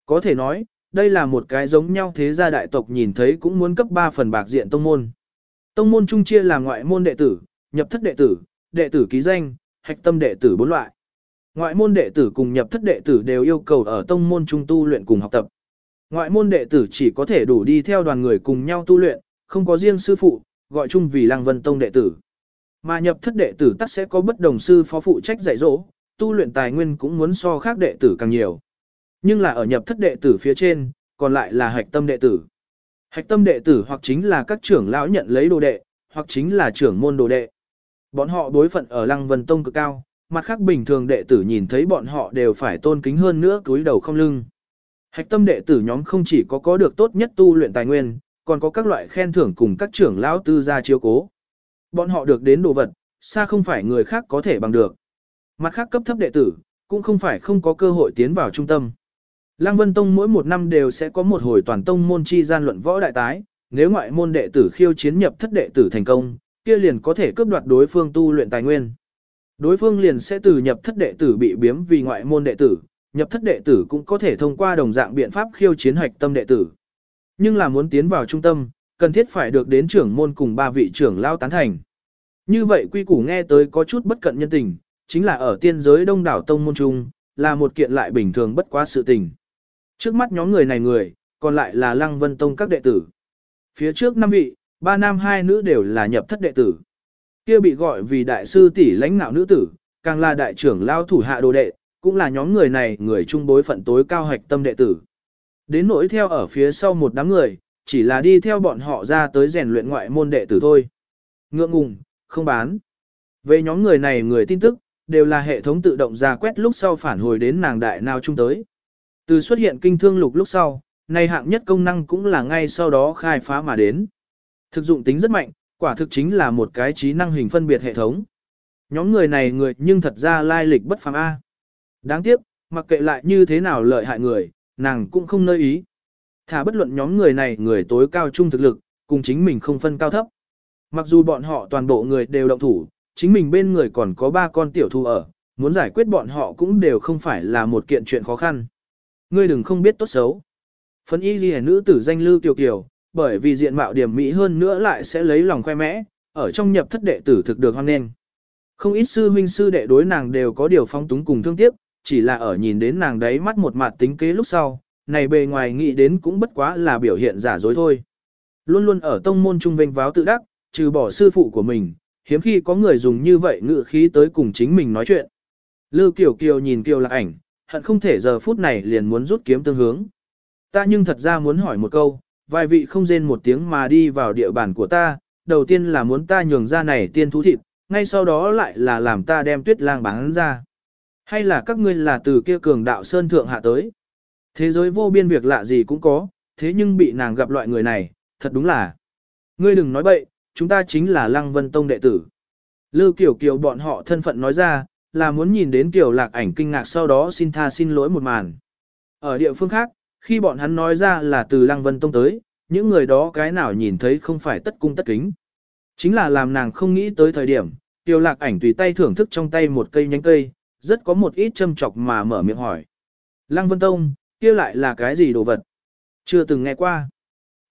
Có thể nói, đây là một cái giống nhau thế gia đại tộc nhìn thấy cũng muốn cấp 3 phần bạc diện tông môn. Tông môn chung chia là ngoại môn đệ tử, nhập thất đệ tử, đệ tử ký danh, hạch tâm đệ tử bốn loại. Ngoại môn đệ tử cùng nhập thất đệ tử đều yêu cầu ở tông môn trung tu luyện cùng học tập. Ngoại môn đệ tử chỉ có thể đủ đi theo đoàn người cùng nhau tu luyện, không có riêng sư phụ, gọi chung vì Lăng Vân Tông đệ tử. Mà nhập thất đệ tử tắc sẽ có bất đồng sư phó phụ trách dạy dỗ, tu luyện tài nguyên cũng muốn so khác đệ tử càng nhiều. Nhưng là ở nhập thất đệ tử phía trên, còn lại là hạch tâm đệ tử. Hạch tâm đệ tử hoặc chính là các trưởng lão nhận lấy đồ đệ, hoặc chính là trưởng môn đồ đệ. Bọn họ đối phận ở Lăng Vân Tông cực cao, mặt khác bình thường đệ tử nhìn thấy bọn họ đều phải tôn kính hơn nữa túi đầu không lưng. Hạch tâm đệ tử nhóm không chỉ có có được tốt nhất tu luyện tài nguyên, còn có các loại khen thưởng cùng các trưởng lão tư gia chiếu cố. Bọn họ được đến đồ vật, xa không phải người khác có thể bằng được. Mặt khác cấp thấp đệ tử, cũng không phải không có cơ hội tiến vào trung tâm. Lăng Vân Tông mỗi một năm đều sẽ có một hồi toàn tông môn chi gian luận võ đại tái, nếu ngoại môn đệ tử khiêu chiến nhập thất đệ tử thành công, kia liền có thể cướp đoạt đối phương tu luyện tài nguyên. Đối phương liền sẽ từ nhập thất đệ tử bị biếm vì ngoại môn đệ tử, nhập thất đệ tử cũng có thể thông qua đồng dạng biện pháp khiêu chiến hoạch tâm đệ tử. Nhưng là muốn tiến vào trung tâm, cần thiết phải được đến trưởng môn cùng ba vị trưởng lao tán thành. Như vậy quy củ nghe tới có chút bất cận nhân tình, chính là ở tiên giới đông đảo tông môn trung, là một kiện lại bình thường bất quá sự tình. Trước mắt nhóm người này người, còn lại là Lăng Vân Tông các đệ tử. Phía trước năm vị, ba nam hai nữ đều là nhập thất đệ tử. Kia bị gọi vì đại sư tỷ lãnh nạo nữ tử, càng là đại trưởng lao thủ hạ đồ đệ, cũng là nhóm người này người trung bối phận tối cao hạch tâm đệ tử. Đến nỗi theo ở phía sau một đám người, chỉ là đi theo bọn họ ra tới rèn luyện ngoại môn đệ tử thôi. Ngượng ngùng, không bán. Về nhóm người này người tin tức, đều là hệ thống tự động ra quét lúc sau phản hồi đến nàng đại nào chung tới. Từ xuất hiện kinh thương lục lúc sau, này hạng nhất công năng cũng là ngay sau đó khai phá mà đến. Thực dụng tính rất mạnh, quả thực chính là một cái trí năng hình phân biệt hệ thống. Nhóm người này người nhưng thật ra lai lịch bất phàm A. Đáng tiếc, mặc kệ lại như thế nào lợi hại người, nàng cũng không nơi ý. Thả bất luận nhóm người này người tối cao trung thực lực, cùng chính mình không phân cao thấp. Mặc dù bọn họ toàn bộ người đều động thủ, chính mình bên người còn có ba con tiểu thu ở, muốn giải quyết bọn họ cũng đều không phải là một kiện chuyện khó khăn. Ngươi đừng không biết tốt xấu. Phấn y ghi nữ tử danh lưu kiều kiều, bởi vì diện mạo điểm mỹ hơn nữa lại sẽ lấy lòng khoe mẽ, ở trong nhập thất đệ tử thực được hoan nghênh. Không ít sư huynh sư đệ đối nàng đều có điều phong túng cùng thương tiếc, chỉ là ở nhìn đến nàng đấy mắt một mặt tính kế lúc sau, này bề ngoài nghĩ đến cũng bất quá là biểu hiện giả dối thôi. Luôn luôn ở tông môn trung vinh váo tự đắc, trừ bỏ sư phụ của mình, hiếm khi có người dùng như vậy ngự khí tới cùng chính mình nói chuyện. Lư Kiều Kiều nhìn Kiều là ảnh, hận không thể giờ phút này liền muốn rút kiếm tương hướng. Ta nhưng thật ra muốn hỏi một câu, vài vị không rên một tiếng mà đi vào địa bàn của ta, đầu tiên là muốn ta nhường ra này tiên thú thịt, ngay sau đó lại là làm ta đem tuyết lang bán ra. Hay là các ngươi là từ kia cường đạo sơn thượng hạ tới. Thế giới vô biên việc lạ gì cũng có, thế nhưng bị nàng gặp loại người này, thật đúng là. Ngươi đừng nói bậy, chúng ta chính là Lăng Vân Tông đệ tử. Lư Kiều Kiều bọn họ thân phận nói ra, là muốn nhìn đến Kiều Lạc ảnh kinh ngạc sau đó xin tha xin lỗi một màn. Ở địa phương khác, khi bọn hắn nói ra là từ Lăng Vân Tông tới, những người đó cái nào nhìn thấy không phải tất cung tất kính. Chính là làm nàng không nghĩ tới thời điểm, Kiều Lạc ảnh tùy tay thưởng thức trong tay một cây nhánh cây, rất có một ít châm chọc mà mở miệng hỏi. Lăng Vân Tông, kia lại là cái gì đồ vật? Chưa từng nghe qua.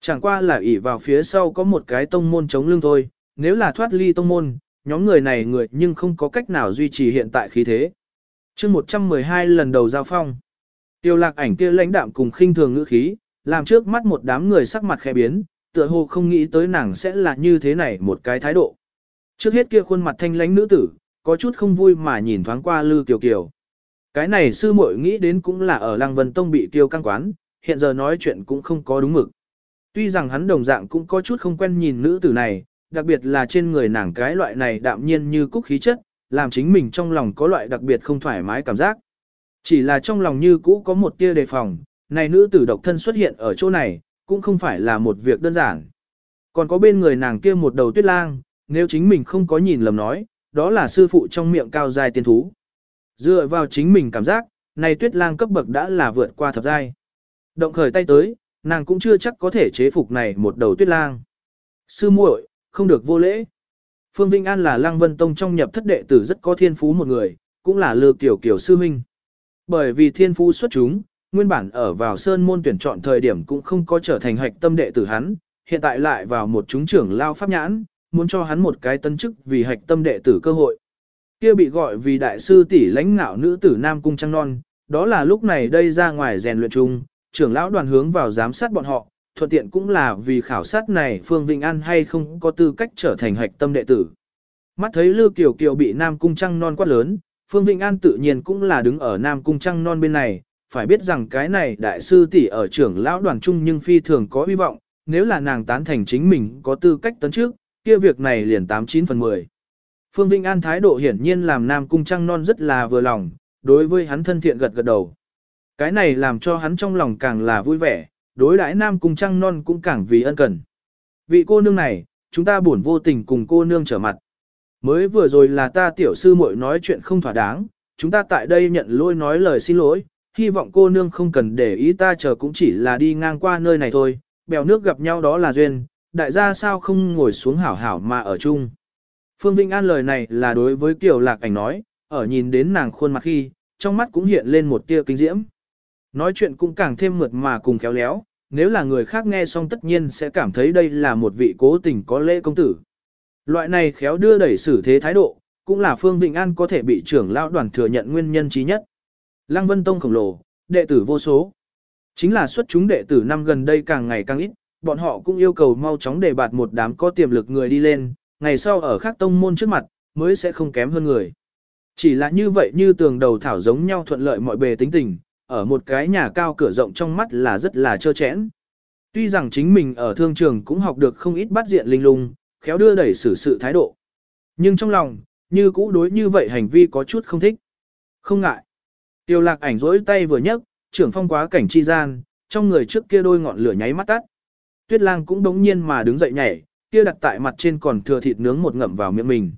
Chẳng qua là ỷ vào phía sau có một cái tông môn chống lưng thôi, nếu là thoát ly tông môn, nhóm người này người nhưng không có cách nào duy trì hiện tại khí thế. chương 112 lần đầu giao phong. Tiêu lạc ảnh kia lãnh đạm cùng khinh thường ngữ khí, làm trước mắt một đám người sắc mặt khẽ biến, tựa hồ không nghĩ tới nàng sẽ là như thế này một cái thái độ. Trước hết kia khuôn mặt thanh lãnh nữ tử, có chút không vui mà nhìn thoáng qua Lư Kiều Kiều. Cái này sư muội nghĩ đến cũng là ở Lăng Vân Tông bị tiêu căng quán, hiện giờ nói chuyện cũng không có đúng mực. Tuy rằng hắn đồng dạng cũng có chút không quen nhìn nữ tử này, đặc biệt là trên người nàng cái loại này đạm nhiên như cúc khí chất, làm chính mình trong lòng có loại đặc biệt không thoải mái cảm giác. Chỉ là trong lòng như cũ có một tia đề phòng, này nữ tử độc thân xuất hiện ở chỗ này, cũng không phải là một việc đơn giản. Còn có bên người nàng kia một đầu tuyết lang, nếu chính mình không có nhìn lầm nói, đó là sư phụ trong miệng cao dài tiên thú. Dựa vào chính mình cảm giác, này tuyết lang cấp bậc đã là vượt qua thập giai. Động khởi tay tới, nàng cũng chưa chắc có thể chế phục này một đầu tuyết lang. Sư muội, không được vô lễ. Phương Vinh An là Lăng Vân Tông trong nhập thất đệ tử rất có thiên phú một người, cũng là lừa tiểu kiểu sư huynh. Bởi vì thiên phú xuất chúng, nguyên bản ở vào sơn môn tuyển chọn thời điểm cũng không có trở thành hạch tâm đệ tử hắn, hiện tại lại vào một chúng trưởng lao pháp nhãn, muốn cho hắn một cái tân chức vì hạch tâm đệ tử cơ hội. Kia bị gọi vì đại sư tỷ lãnh ngạo nữ tử Nam Cung Trăng Non, đó là lúc này đây ra ngoài rèn luyện chung, trưởng lão đoàn hướng vào giám sát bọn họ, thuận tiện cũng là vì khảo sát này Phương Vinh An hay không có tư cách trở thành hạch tâm đệ tử. Mắt thấy Lư Kiều Kiều bị Nam Cung Trăng Non quát lớn, Phương Vinh An tự nhiên cũng là đứng ở Nam Cung Trăng Non bên này, phải biết rằng cái này đại sư tỷ ở trưởng lão đoàn trung nhưng phi thường có hy vọng, nếu là nàng tán thành chính mình có tư cách tấn trước, kia việc này liền 89 phần 10. Phương Vinh An thái độ hiển nhiên làm Nam Cung Trăng Non rất là vừa lòng, đối với hắn thân thiện gật gật đầu. Cái này làm cho hắn trong lòng càng là vui vẻ, đối đãi Nam Cung Trăng Non cũng càng vì ân cần. Vị cô nương này, chúng ta buồn vô tình cùng cô nương trở mặt. Mới vừa rồi là ta tiểu sư muội nói chuyện không thỏa đáng, chúng ta tại đây nhận lỗi nói lời xin lỗi, hy vọng cô nương không cần để ý ta chờ cũng chỉ là đi ngang qua nơi này thôi, bèo nước gặp nhau đó là duyên, đại gia sao không ngồi xuống hảo hảo mà ở chung. Phương Vinh An lời này là đối với Kiều Lạc Ảnh nói, ở nhìn đến nàng khuôn mặt khi, trong mắt cũng hiện lên một tia kinh diễm. Nói chuyện cũng càng thêm mượt mà cùng khéo léo, nếu là người khác nghe xong tất nhiên sẽ cảm thấy đây là một vị cố tình có lễ công tử. Loại này khéo đưa đẩy xử thế thái độ, cũng là Phương Vịnh An có thể bị trưởng lão đoàn thừa nhận nguyên nhân trí nhất. Lăng Vân Tông khổng lồ, đệ tử vô số. Chính là xuất chúng đệ tử năm gần đây càng ngày càng ít, bọn họ cũng yêu cầu mau chóng đề bạt một đám có tiềm lực người đi lên, ngày sau ở khác tông môn trước mặt, mới sẽ không kém hơn người. Chỉ là như vậy như tường đầu thảo giống nhau thuận lợi mọi bề tính tình, ở một cái nhà cao cửa rộng trong mắt là rất là trơ chẽn. Tuy rằng chính mình ở thương trường cũng học được không ít bắt diện linh lung, khéo đưa đẩy xử sự thái độ. Nhưng trong lòng, như cũ đối như vậy hành vi có chút không thích. Không ngại. Tiêu lạc ảnh rỗi tay vừa nhấc, trưởng phong quá cảnh chi gian, trong người trước kia đôi ngọn lửa nháy mắt tắt. Tuyết lang cũng đống nhiên mà đứng dậy nhảy, kia đặt tại mặt trên còn thừa thịt nướng một ngậm vào miệng mình.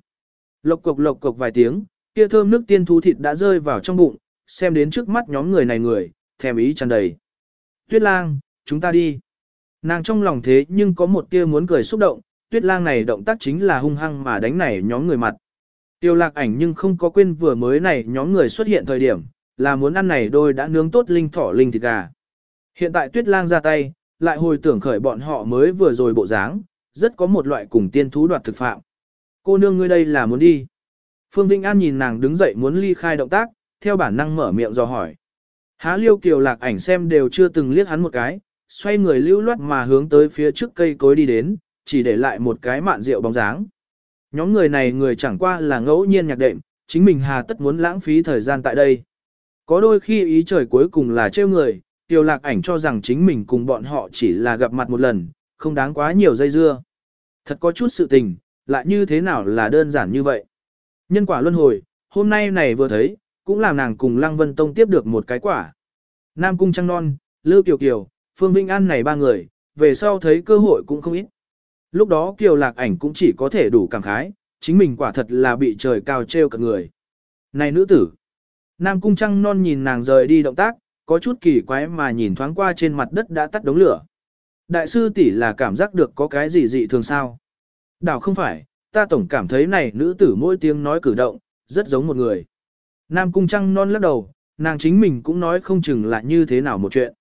Lộc cục lộc cục vài tiếng, kia thơm nước tiên thú thịt đã rơi vào trong bụng, xem đến trước mắt nhóm người này người, thèm ý tràn đầy. Tuyết lang, chúng ta đi. Nàng trong lòng thế nhưng có một tia muốn cười xúc động, tuyết lang này động tác chính là hung hăng mà đánh này nhóm người mặt. Tiêu lạc ảnh nhưng không có quên vừa mới này nhóm người xuất hiện thời điểm, là muốn ăn này đôi đã nướng tốt linh thỏ linh thịt gà. Hiện tại tuyết lang ra tay, lại hồi tưởng khởi bọn họ mới vừa rồi bộ dáng, rất có một loại cùng tiên thú đoạt thực phạm. Cô nương ngươi đây là muốn đi. Phương Vinh An nhìn nàng đứng dậy muốn ly khai động tác, theo bản năng mở miệng dò hỏi. Há liêu kiều lạc ảnh xem đều chưa từng liếc hắn một cái, xoay người lưu loát mà hướng tới phía trước cây cối đi đến, chỉ để lại một cái mạn rượu bóng dáng. Nhóm người này người chẳng qua là ngẫu nhiên nhạc đệm, chính mình hà tất muốn lãng phí thời gian tại đây. Có đôi khi ý trời cuối cùng là trêu người, tiêu lạc ảnh cho rằng chính mình cùng bọn họ chỉ là gặp mặt một lần, không đáng quá nhiều dây dưa. Thật có chút sự tình, lại như thế nào là đơn giản như vậy. Nhân quả luân hồi, hôm nay này vừa thấy, cũng làm nàng cùng Lăng Vân Tông tiếp được một cái quả. Nam Cung Trăng Non, Lư Kiều Kiều, Phương Vinh An này ba người, về sau thấy cơ hội cũng không ít. Lúc đó Kiều Lạc ảnh cũng chỉ có thể đủ cảm khái, chính mình quả thật là bị trời cao treo cả người. Này nữ tử! Nam Cung Trăng Non nhìn nàng rời đi động tác, có chút kỳ quái mà nhìn thoáng qua trên mặt đất đã tắt đống lửa. Đại sư tỷ là cảm giác được có cái gì dị thường sao? Đảo không phải, ta tổng cảm thấy này nữ tử mỗi tiếng nói cử động, rất giống một người. Nam Cung Trăng non lắc đầu, nàng chính mình cũng nói không chừng là như thế nào một chuyện.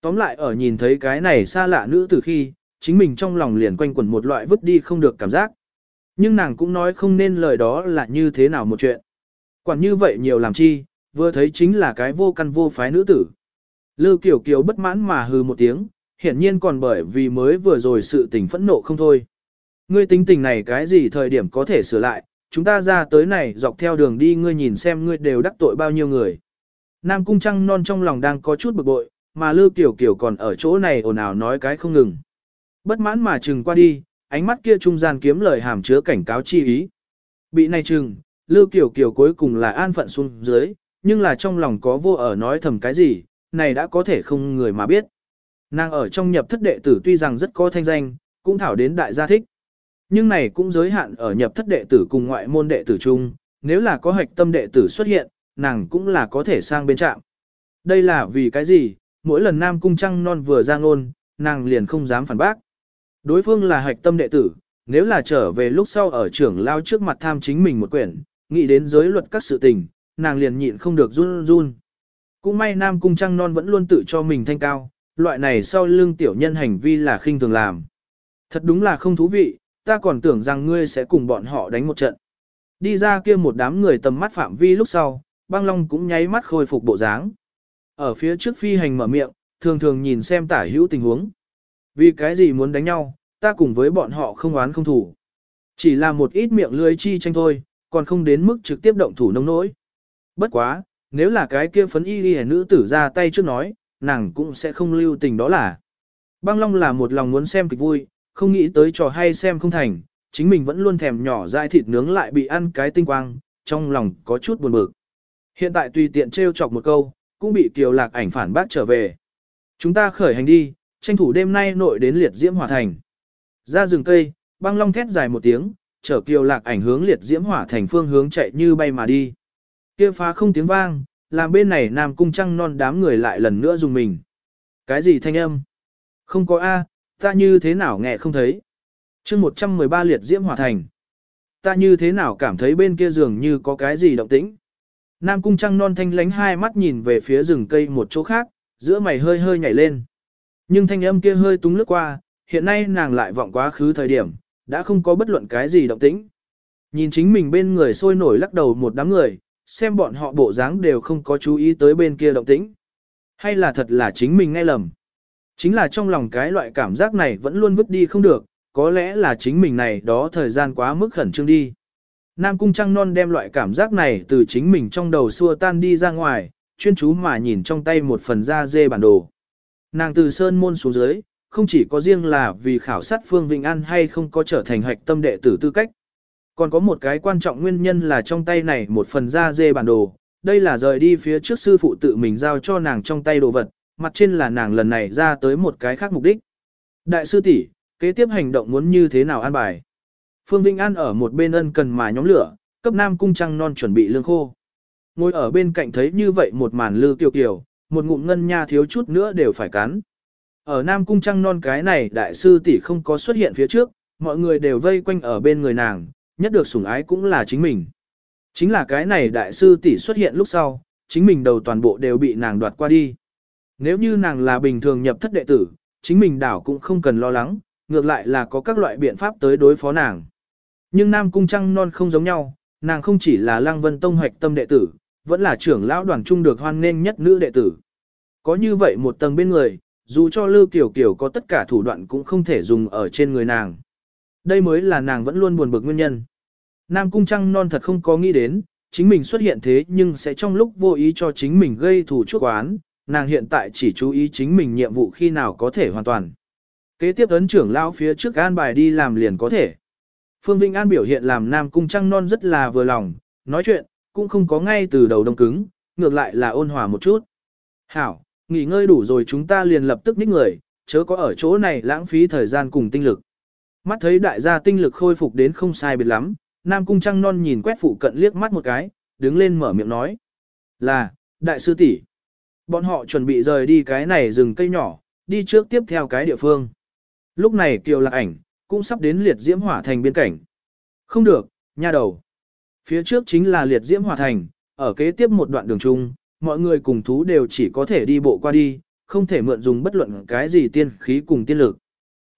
Tóm lại ở nhìn thấy cái này xa lạ nữ tử khi, chính mình trong lòng liền quanh quẩn một loại vứt đi không được cảm giác. Nhưng nàng cũng nói không nên lời đó là như thế nào một chuyện. Quản như vậy nhiều làm chi, vừa thấy chính là cái vô căn vô phái nữ tử. Lư Kiều Kiều bất mãn mà hừ một tiếng, hiển nhiên còn bởi vì mới vừa rồi sự tình phẫn nộ không thôi. Ngươi tính tình này cái gì thời điểm có thể sửa lại, chúng ta ra tới này dọc theo đường đi ngươi nhìn xem ngươi đều đắc tội bao nhiêu người. Nam cung trăng non trong lòng đang có chút bực bội, mà lư Kiều Kiều còn ở chỗ này ồn ào nói cái không ngừng. Bất mãn mà chừng qua đi, ánh mắt kia trung gian kiếm lời hàm chứa cảnh cáo chi ý. Bị này chừng, lư Kiều Kiều cuối cùng là an phận xuống dưới, nhưng là trong lòng có vô ở nói thầm cái gì, này đã có thể không người mà biết. Nàng ở trong nhập thất đệ tử tuy rằng rất có thanh danh, cũng thảo đến đại gia thích. Nhưng này cũng giới hạn ở nhập thất đệ tử cùng ngoại môn đệ tử chung, nếu là có hạch tâm đệ tử xuất hiện, nàng cũng là có thể sang bên trạm. Đây là vì cái gì, mỗi lần Nam Cung Trăng Non vừa ra ngôn, nàng liền không dám phản bác. Đối phương là hạch tâm đệ tử, nếu là trở về lúc sau ở trưởng lao trước mặt tham chính mình một quyển, nghĩ đến giới luật các sự tình, nàng liền nhịn không được run run. Cũng may Nam Cung Trăng Non vẫn luôn tự cho mình thanh cao, loại này sau lưng tiểu nhân hành vi là khinh thường làm. Thật đúng là không thú vị, ta còn tưởng rằng ngươi sẽ cùng bọn họ đánh một trận. Đi ra kia một đám người tầm mắt phạm vi lúc sau, băng long cũng nháy mắt khôi phục bộ dáng. Ở phía trước phi hành mở miệng, thường thường nhìn xem tả hữu tình huống. Vì cái gì muốn đánh nhau, ta cùng với bọn họ không oán không thủ. Chỉ là một ít miệng lưới chi tranh thôi, còn không đến mức trực tiếp động thủ nông nỗi. Bất quá, nếu là cái kia phấn y ghi nữ tử ra tay trước nói, nàng cũng sẽ không lưu tình đó là. Băng Long là một lòng muốn xem kịch vui, không nghĩ tới trò hay xem không thành, chính mình vẫn luôn thèm nhỏ dai thịt nướng lại bị ăn cái tinh quang, trong lòng có chút buồn bực. Hiện tại tùy tiện trêu chọc một câu, cũng bị Kiều Lạc ảnh phản bác trở về. Chúng ta khởi hành đi, tranh thủ đêm nay nội đến liệt diễm hỏa thành. Ra rừng cây, băng long thét dài một tiếng, chở Kiều Lạc ảnh hướng liệt diễm hỏa thành phương hướng chạy như bay mà đi. Kia phá không tiếng vang, làm bên này Nam Cung Trăng non đám người lại lần nữa dùng mình. Cái gì thanh âm? Không có A, ta như thế nào nghe không thấy? chương 113 liệt diễm hỏa thành. Ta như thế nào cảm thấy bên kia dường như có cái gì động tĩnh? Nam Cung Trăng non thanh lánh hai mắt nhìn về phía rừng cây một chỗ khác, giữa mày hơi hơi nhảy lên. Nhưng thanh âm kia hơi túng lướt qua, hiện nay nàng lại vọng quá khứ thời điểm, đã không có bất luận cái gì động tĩnh. Nhìn chính mình bên người sôi nổi lắc đầu một đám người, xem bọn họ bộ dáng đều không có chú ý tới bên kia động tĩnh. Hay là thật là chính mình nghe lầm. Chính là trong lòng cái loại cảm giác này vẫn luôn vứt đi không được, có lẽ là chính mình này đó thời gian quá mức khẩn trương đi. Nam Cung Trăng Non đem loại cảm giác này từ chính mình trong đầu xua tan đi ra ngoài, chuyên chú mà nhìn trong tay một phần da dê bản đồ. Nàng từ sơn môn xuống dưới, không chỉ có riêng là vì khảo sát Phương Vĩnh An hay không có trở thành hạch tâm đệ tử tư cách. Còn có một cái quan trọng nguyên nhân là trong tay này một phần da dê bản đồ, đây là rời đi phía trước sư phụ tự mình giao cho nàng trong tay đồ vật, mặt trên là nàng lần này ra tới một cái khác mục đích. Đại sư tỷ, kế tiếp hành động muốn như thế nào an bài? Phương vinh An ở một bên ân cần mà nhóm lửa, cấp nam cung trăng non chuẩn bị lương khô. Ngồi ở bên cạnh thấy như vậy một màn lư kiều kiều, một ngụm ngân nha thiếu chút nữa đều phải cắn. Ở nam cung trăng non cái này đại sư tỷ không có xuất hiện phía trước, mọi người đều vây quanh ở bên người nàng, nhất được sủng ái cũng là chính mình. Chính là cái này đại sư tỷ xuất hiện lúc sau, chính mình đầu toàn bộ đều bị nàng đoạt qua đi. Nếu như nàng là bình thường nhập thất đệ tử, chính mình đảo cũng không cần lo lắng, ngược lại là có các loại biện pháp tới đối phó nàng. Nhưng Nam Cung Trăng Non không giống nhau, nàng không chỉ là Lăng Vân Tông hoạch tâm đệ tử, vẫn là trưởng lão đoàn trung được hoan nghênh nhất nữ đệ tử. Có như vậy một tầng bên người, dù cho Lư Kiều Kiều có tất cả thủ đoạn cũng không thể dùng ở trên người nàng. Đây mới là nàng vẫn luôn buồn bực nguyên nhân. Nam Cung Trăng Non thật không có nghĩ đến, chính mình xuất hiện thế nhưng sẽ trong lúc vô ý cho chính mình gây thù chuốc oán, nàng hiện tại chỉ chú ý chính mình nhiệm vụ khi nào có thể hoàn toàn. Kế tiếp ấn trưởng lão phía trước an bài đi làm liền có thể. Phương Vinh An biểu hiện làm Nam Cung Trăng Non rất là vừa lòng, nói chuyện, cũng không có ngay từ đầu đông cứng, ngược lại là ôn hòa một chút. Hảo, nghỉ ngơi đủ rồi chúng ta liền lập tức ních người, chớ có ở chỗ này lãng phí thời gian cùng tinh lực. Mắt thấy đại gia tinh lực khôi phục đến không sai biệt lắm, Nam Cung Trăng Non nhìn quét phụ cận liếc mắt một cái, đứng lên mở miệng nói. Là, đại sư tỷ Bọn họ chuẩn bị rời đi cái này rừng cây nhỏ, đi trước tiếp theo cái địa phương. Lúc này Kiều Lạc Ảnh, cũng sắp đến liệt diễm hỏa thành biên cảnh. Không được, nha đầu. Phía trước chính là liệt diễm hỏa thành, ở kế tiếp một đoạn đường chung, mọi người cùng thú đều chỉ có thể đi bộ qua đi, không thể mượn dùng bất luận cái gì tiên khí cùng tiên lực.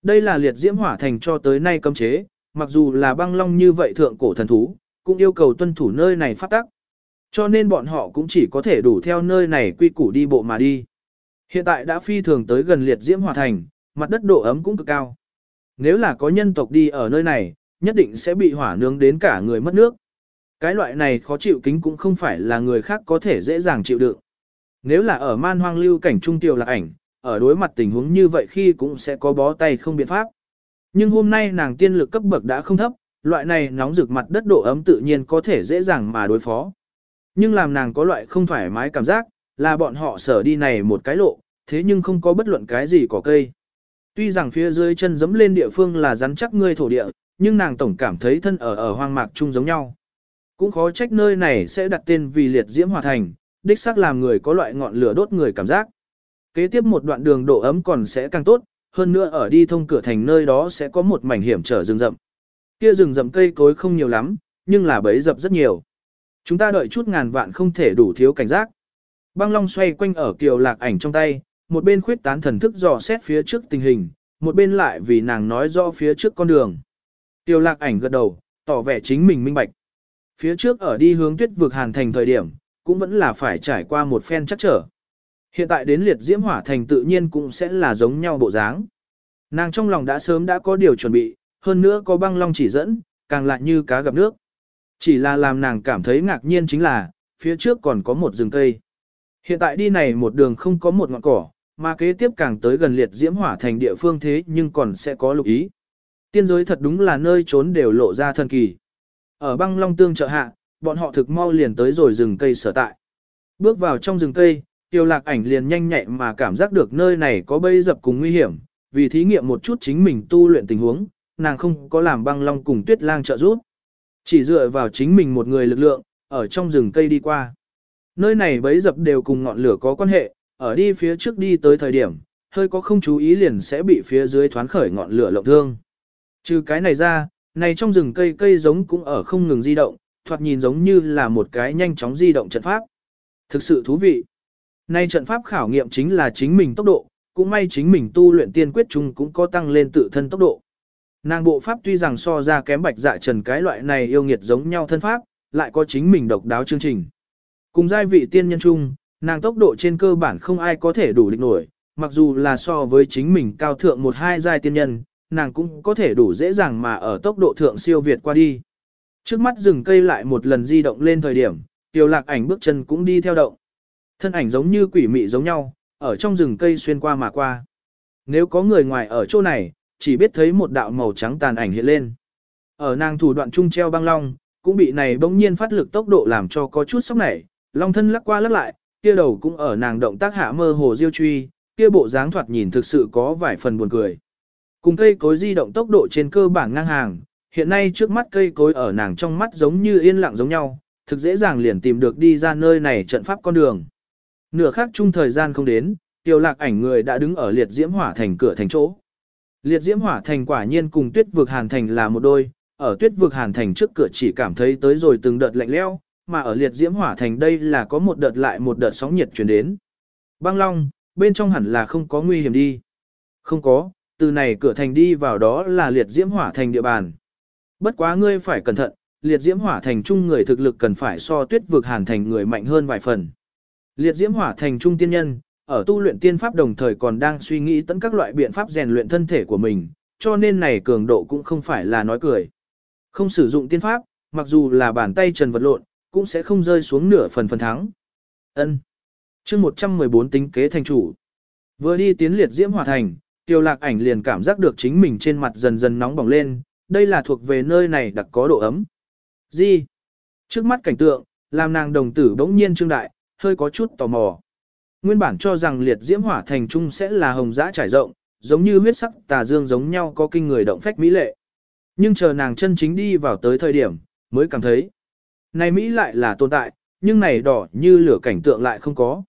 Đây là liệt diễm hỏa thành cho tới nay cấm chế, mặc dù là băng long như vậy thượng cổ thần thú, cũng yêu cầu tuân thủ nơi này pháp tắc. Cho nên bọn họ cũng chỉ có thể đủ theo nơi này quy củ đi bộ mà đi. Hiện tại đã phi thường tới gần liệt diễm hỏa thành, mặt đất độ ấm cũng cực cao. Nếu là có nhân tộc đi ở nơi này, nhất định sẽ bị hỏa nướng đến cả người mất nước. Cái loại này khó chịu kính cũng không phải là người khác có thể dễ dàng chịu đựng. Nếu là ở man hoang lưu cảnh trung tiểu lạc ảnh, ở đối mặt tình huống như vậy khi cũng sẽ có bó tay không biện pháp. Nhưng hôm nay nàng tiên lực cấp bậc đã không thấp, loại này nóng rực mặt đất độ ấm tự nhiên có thể dễ dàng mà đối phó. Nhưng làm nàng có loại không thoải mái cảm giác, là bọn họ sở đi này một cái lộ, thế nhưng không có bất luận cái gì có cây. Tuy rằng phía dưới chân dẫm lên địa phương là rắn chắc ngươi thổ địa, nhưng nàng tổng cảm thấy thân ở ở hoang mạc chung giống nhau. Cũng khó trách nơi này sẽ đặt tên vì liệt diễm hòa thành, đích xác làm người có loại ngọn lửa đốt người cảm giác. Kế tiếp một đoạn đường độ ấm còn sẽ càng tốt, hơn nữa ở đi thông cửa thành nơi đó sẽ có một mảnh hiểm trở rừng rậm. Kia rừng rậm cây cối không nhiều lắm, nhưng là bấy dập rất nhiều. Chúng ta đợi chút ngàn vạn không thể đủ thiếu cảnh giác. Băng Long xoay quanh ở kiều lạc ảnh trong tay, một bên khuyết tán thần thức dò xét phía trước tình hình, một bên lại vì nàng nói rõ phía trước con đường. Kiều lạc ảnh gật đầu, tỏ vẻ chính mình minh bạch. Phía trước ở đi hướng tuyết vực hàn thành thời điểm, cũng vẫn là phải trải qua một phen chắc trở. Hiện tại đến liệt diễm hỏa thành tự nhiên cũng sẽ là giống nhau bộ dáng. Nàng trong lòng đã sớm đã có điều chuẩn bị, hơn nữa có băng long chỉ dẫn, càng lại như cá gặp nước. Chỉ là làm nàng cảm thấy ngạc nhiên chính là, phía trước còn có một rừng cây. Hiện tại đi này một đường không có một ngọn cỏ, mà kế tiếp càng tới gần liệt diễm hỏa thành địa phương thế nhưng còn sẽ có lục ý. Tiên giới thật đúng là nơi trốn đều lộ ra thần kỳ. Ở băng long tương trợ hạ, bọn họ thực mau liền tới rồi rừng cây sở tại. Bước vào trong rừng cây, tiêu lạc ảnh liền nhanh nhạy mà cảm giác được nơi này có bây dập cùng nguy hiểm, vì thí nghiệm một chút chính mình tu luyện tình huống, nàng không có làm băng long cùng tuyết lang trợ giúp. Chỉ dựa vào chính mình một người lực lượng, ở trong rừng cây đi qua. Nơi này bấy dập đều cùng ngọn lửa có quan hệ, ở đi phía trước đi tới thời điểm, hơi có không chú ý liền sẽ bị phía dưới thoán khởi ngọn lửa lộng thương. Trừ cái này ra, này trong rừng cây cây giống cũng ở không ngừng di động, thoạt nhìn giống như là một cái nhanh chóng di động trận pháp. Thực sự thú vị. Nay trận pháp khảo nghiệm chính là chính mình tốc độ, cũng may chính mình tu luyện tiên quyết chung cũng có tăng lên tự thân tốc độ. Nàng bộ pháp tuy rằng so ra kém bạch dạ trần cái loại này yêu nghiệt giống nhau thân pháp, lại có chính mình độc đáo chương trình. Cùng giai vị tiên nhân chung, nàng tốc độ trên cơ bản không ai có thể đủ địch nổi, mặc dù là so với chính mình cao thượng một hai giai tiên nhân, nàng cũng có thể đủ dễ dàng mà ở tốc độ thượng siêu việt qua đi. Trước mắt rừng cây lại một lần di động lên thời điểm, tiểu lạc ảnh bước chân cũng đi theo động. Thân ảnh giống như quỷ mị giống nhau, ở trong rừng cây xuyên qua mà qua. Nếu có người ngoài ở chỗ này, chỉ biết thấy một đạo màu trắng tàn ảnh hiện lên. Ở nàng thủ đoạn trung treo băng long, cũng bị này bỗng nhiên phát lực tốc độ làm cho có chút sốc nảy, long thân lắc qua lắc lại, kia đầu cũng ở nàng động tác hạ mơ hồ diêu truy, kia bộ dáng thoạt nhìn thực sự có vài phần buồn cười. Cùng cây cối di động tốc độ trên cơ bản ngang hàng, hiện nay trước mắt cây cối ở nàng trong mắt giống như yên lặng giống nhau, thực dễ dàng liền tìm được đi ra nơi này trận pháp con đường. Nửa khắc chung thời gian không đến, tiêu lạc ảnh người đã đứng ở liệt diễm hỏa thành cửa thành chỗ. Liệt diễm hỏa thành quả nhiên cùng tuyết vực hàn thành là một đôi, ở tuyết vực hàn thành trước cửa chỉ cảm thấy tới rồi từng đợt lạnh leo, mà ở liệt diễm hỏa thành đây là có một đợt lại một đợt sóng nhiệt chuyển đến. Băng long, bên trong hẳn là không có nguy hiểm đi. Không có, từ này cửa thành đi vào đó là liệt diễm hỏa thành địa bàn. Bất quá ngươi phải cẩn thận, liệt diễm hỏa thành trung người thực lực cần phải so tuyết vực hàn thành người mạnh hơn vài phần. Liệt diễm hỏa thành trung tiên nhân, ở tu luyện tiên pháp đồng thời còn đang suy nghĩ tận các loại biện pháp rèn luyện thân thể của mình, cho nên này cường độ cũng không phải là nói cười. Không sử dụng tiên pháp, mặc dù là bàn tay trần vật lộn, cũng sẽ không rơi xuống nửa phần phần thắng. Ân. Chương 114 tính kế thành chủ. Vừa đi tiến liệt diễm hỏa thành, Tiêu Lạc Ảnh liền cảm giác được chính mình trên mặt dần dần nóng bỏng lên, đây là thuộc về nơi này đặc có độ ấm. Gì? Trước mắt cảnh tượng, làm nàng đồng tử bỗng nhiên trương đại, hơi có chút tò mò. Nguyên bản cho rằng liệt diễm hỏa thành trung sẽ là hồng dã trải rộng, giống như huyết sắc tà dương giống nhau có kinh người động phách mỹ lệ. Nhưng chờ nàng chân chính đi vào tới thời điểm, mới cảm thấy. Này Mỹ lại là tồn tại, nhưng này đỏ như lửa cảnh tượng lại không có.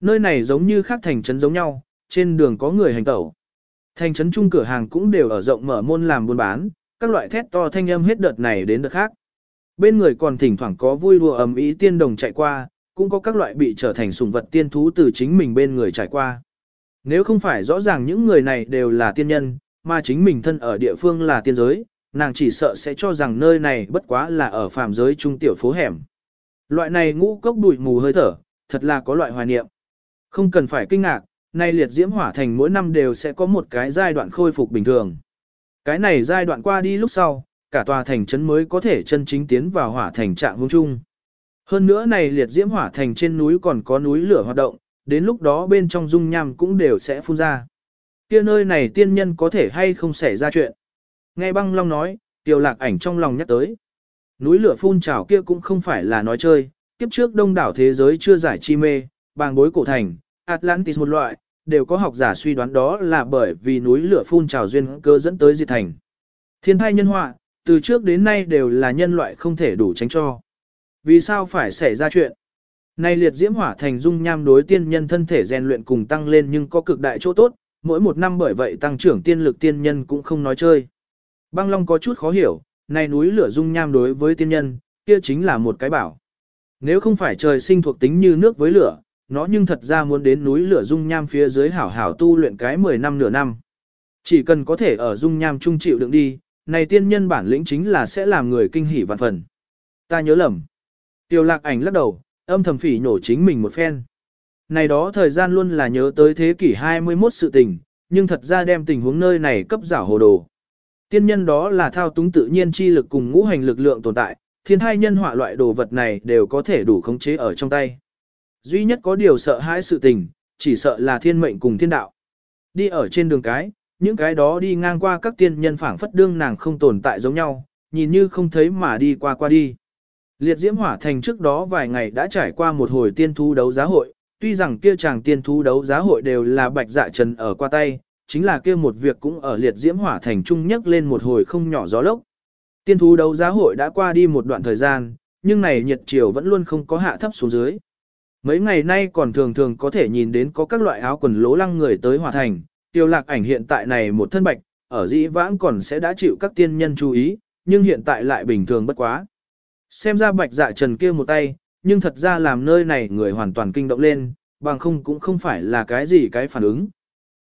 Nơi này giống như khác thành trấn giống nhau, trên đường có người hành tẩu. Thành trấn trung cửa hàng cũng đều ở rộng mở môn làm buôn bán, các loại thét to thanh âm hết đợt này đến đợt khác. Bên người còn thỉnh thoảng có vui đùa ầm ý tiên đồng chạy qua, cũng có các loại bị trở thành sủng vật tiên thú từ chính mình bên người trải qua. Nếu không phải rõ ràng những người này đều là tiên nhân, mà chính mình thân ở địa phương là tiên giới, nàng chỉ sợ sẽ cho rằng nơi này bất quá là ở phàm giới trung tiểu phố hẻm. Loại này ngũ cốc đuổi mù hơi thở, thật là có loại hoài niệm. Không cần phải kinh ngạc, Nay liệt diễm hỏa thành mỗi năm đều sẽ có một cái giai đoạn khôi phục bình thường. Cái này giai đoạn qua đi lúc sau, cả tòa thành trấn mới có thể chân chính tiến vào hỏa thành trạng hướng chung. Hơn nữa này liệt diễm hỏa thành trên núi còn có núi lửa hoạt động, đến lúc đó bên trong dung nham cũng đều sẽ phun ra. Kia nơi này tiên nhân có thể hay không xảy ra chuyện. Nghe băng long nói, tiểu lạc ảnh trong lòng nhắc tới. Núi lửa phun trào kia cũng không phải là nói chơi, kiếp trước đông đảo thế giới chưa giải chi mê, bàng bối cổ thành, Atlantis một loại, đều có học giả suy đoán đó là bởi vì núi lửa phun trào duyên cơ dẫn tới diệt thành. Thiên thai nhân họa, từ trước đến nay đều là nhân loại không thể đủ tránh cho. Vì sao phải xảy ra chuyện? Này liệt diễm hỏa thành dung nham đối tiên nhân thân thể rèn luyện cùng tăng lên nhưng có cực đại chỗ tốt, mỗi một năm bởi vậy tăng trưởng tiên lực tiên nhân cũng không nói chơi. Băng Long có chút khó hiểu, này núi lửa dung nham đối với tiên nhân, kia chính là một cái bảo. Nếu không phải trời sinh thuộc tính như nước với lửa, nó nhưng thật ra muốn đến núi lửa dung nham phía dưới hảo hảo tu luyện cái 10 năm nửa năm. Chỉ cần có thể ở dung nham trung chịu đựng đi, này tiên nhân bản lĩnh chính là sẽ làm người kinh hỉ vạn phần. Ta nhớ lầm. Tiêu lạc ảnh lắc đầu, âm thầm phỉ nhổ chính mình một phen. Này đó thời gian luôn là nhớ tới thế kỷ 21 sự tình, nhưng thật ra đem tình huống nơi này cấp giả hồ đồ. Tiên nhân đó là thao túng tự nhiên chi lực cùng ngũ hành lực lượng tồn tại, thiên thai nhân họa loại đồ vật này đều có thể đủ khống chế ở trong tay. Duy nhất có điều sợ hãi sự tình, chỉ sợ là thiên mệnh cùng thiên đạo. Đi ở trên đường cái, những cái đó đi ngang qua các tiên nhân phảng phất đương nàng không tồn tại giống nhau, nhìn như không thấy mà đi qua qua đi. Liệt diễm hỏa thành trước đó vài ngày đã trải qua một hồi tiên thú đấu giá hội, tuy rằng kia chàng tiên thú đấu giá hội đều là bạch dạ trần ở qua tay, chính là kia một việc cũng ở liệt diễm hỏa thành trung nhất lên một hồi không nhỏ gió lốc. Tiên thú đấu giá hội đã qua đi một đoạn thời gian, nhưng này nhiệt chiều vẫn luôn không có hạ thấp xuống dưới. Mấy ngày nay còn thường thường có thể nhìn đến có các loại áo quần lố lăng người tới hỏa thành, tiêu lạc ảnh hiện tại này một thân bạch, ở dĩ vãng còn sẽ đã chịu các tiên nhân chú ý, nhưng hiện tại lại bình thường bất quá. Xem ra bạch dạ trần kia một tay, nhưng thật ra làm nơi này người hoàn toàn kinh động lên, bằng không cũng không phải là cái gì cái phản ứng.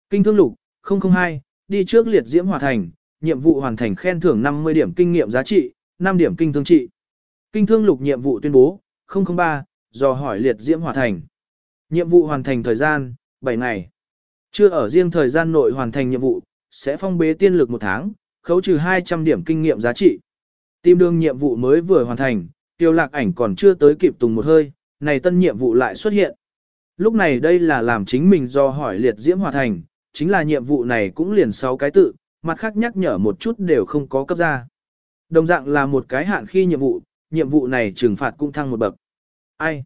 Kinh thương lục, 002, đi trước liệt diễm hòa thành, nhiệm vụ hoàn thành khen thưởng 50 điểm kinh nghiệm giá trị, 5 điểm kinh thương trị. Kinh thương lục nhiệm vụ tuyên bố, 003, dò hỏi liệt diễm hòa thành. Nhiệm vụ hoàn thành thời gian, 7 ngày. Chưa ở riêng thời gian nội hoàn thành nhiệm vụ, sẽ phong bế tiên lực một tháng, khấu trừ 200 điểm kinh nghiệm giá trị. Tìm đường nhiệm vụ mới vừa hoàn thành, tiêu lạc ảnh còn chưa tới kịp tùng một hơi, này tân nhiệm vụ lại xuất hiện. Lúc này đây là làm chính mình do hỏi liệt diễm hòa thành, chính là nhiệm vụ này cũng liền 6 cái tự, mặt khác nhắc nhở một chút đều không có cấp ra. Đồng dạng là một cái hạn khi nhiệm vụ, nhiệm vụ này trừng phạt cũng thăng một bậc. Ai?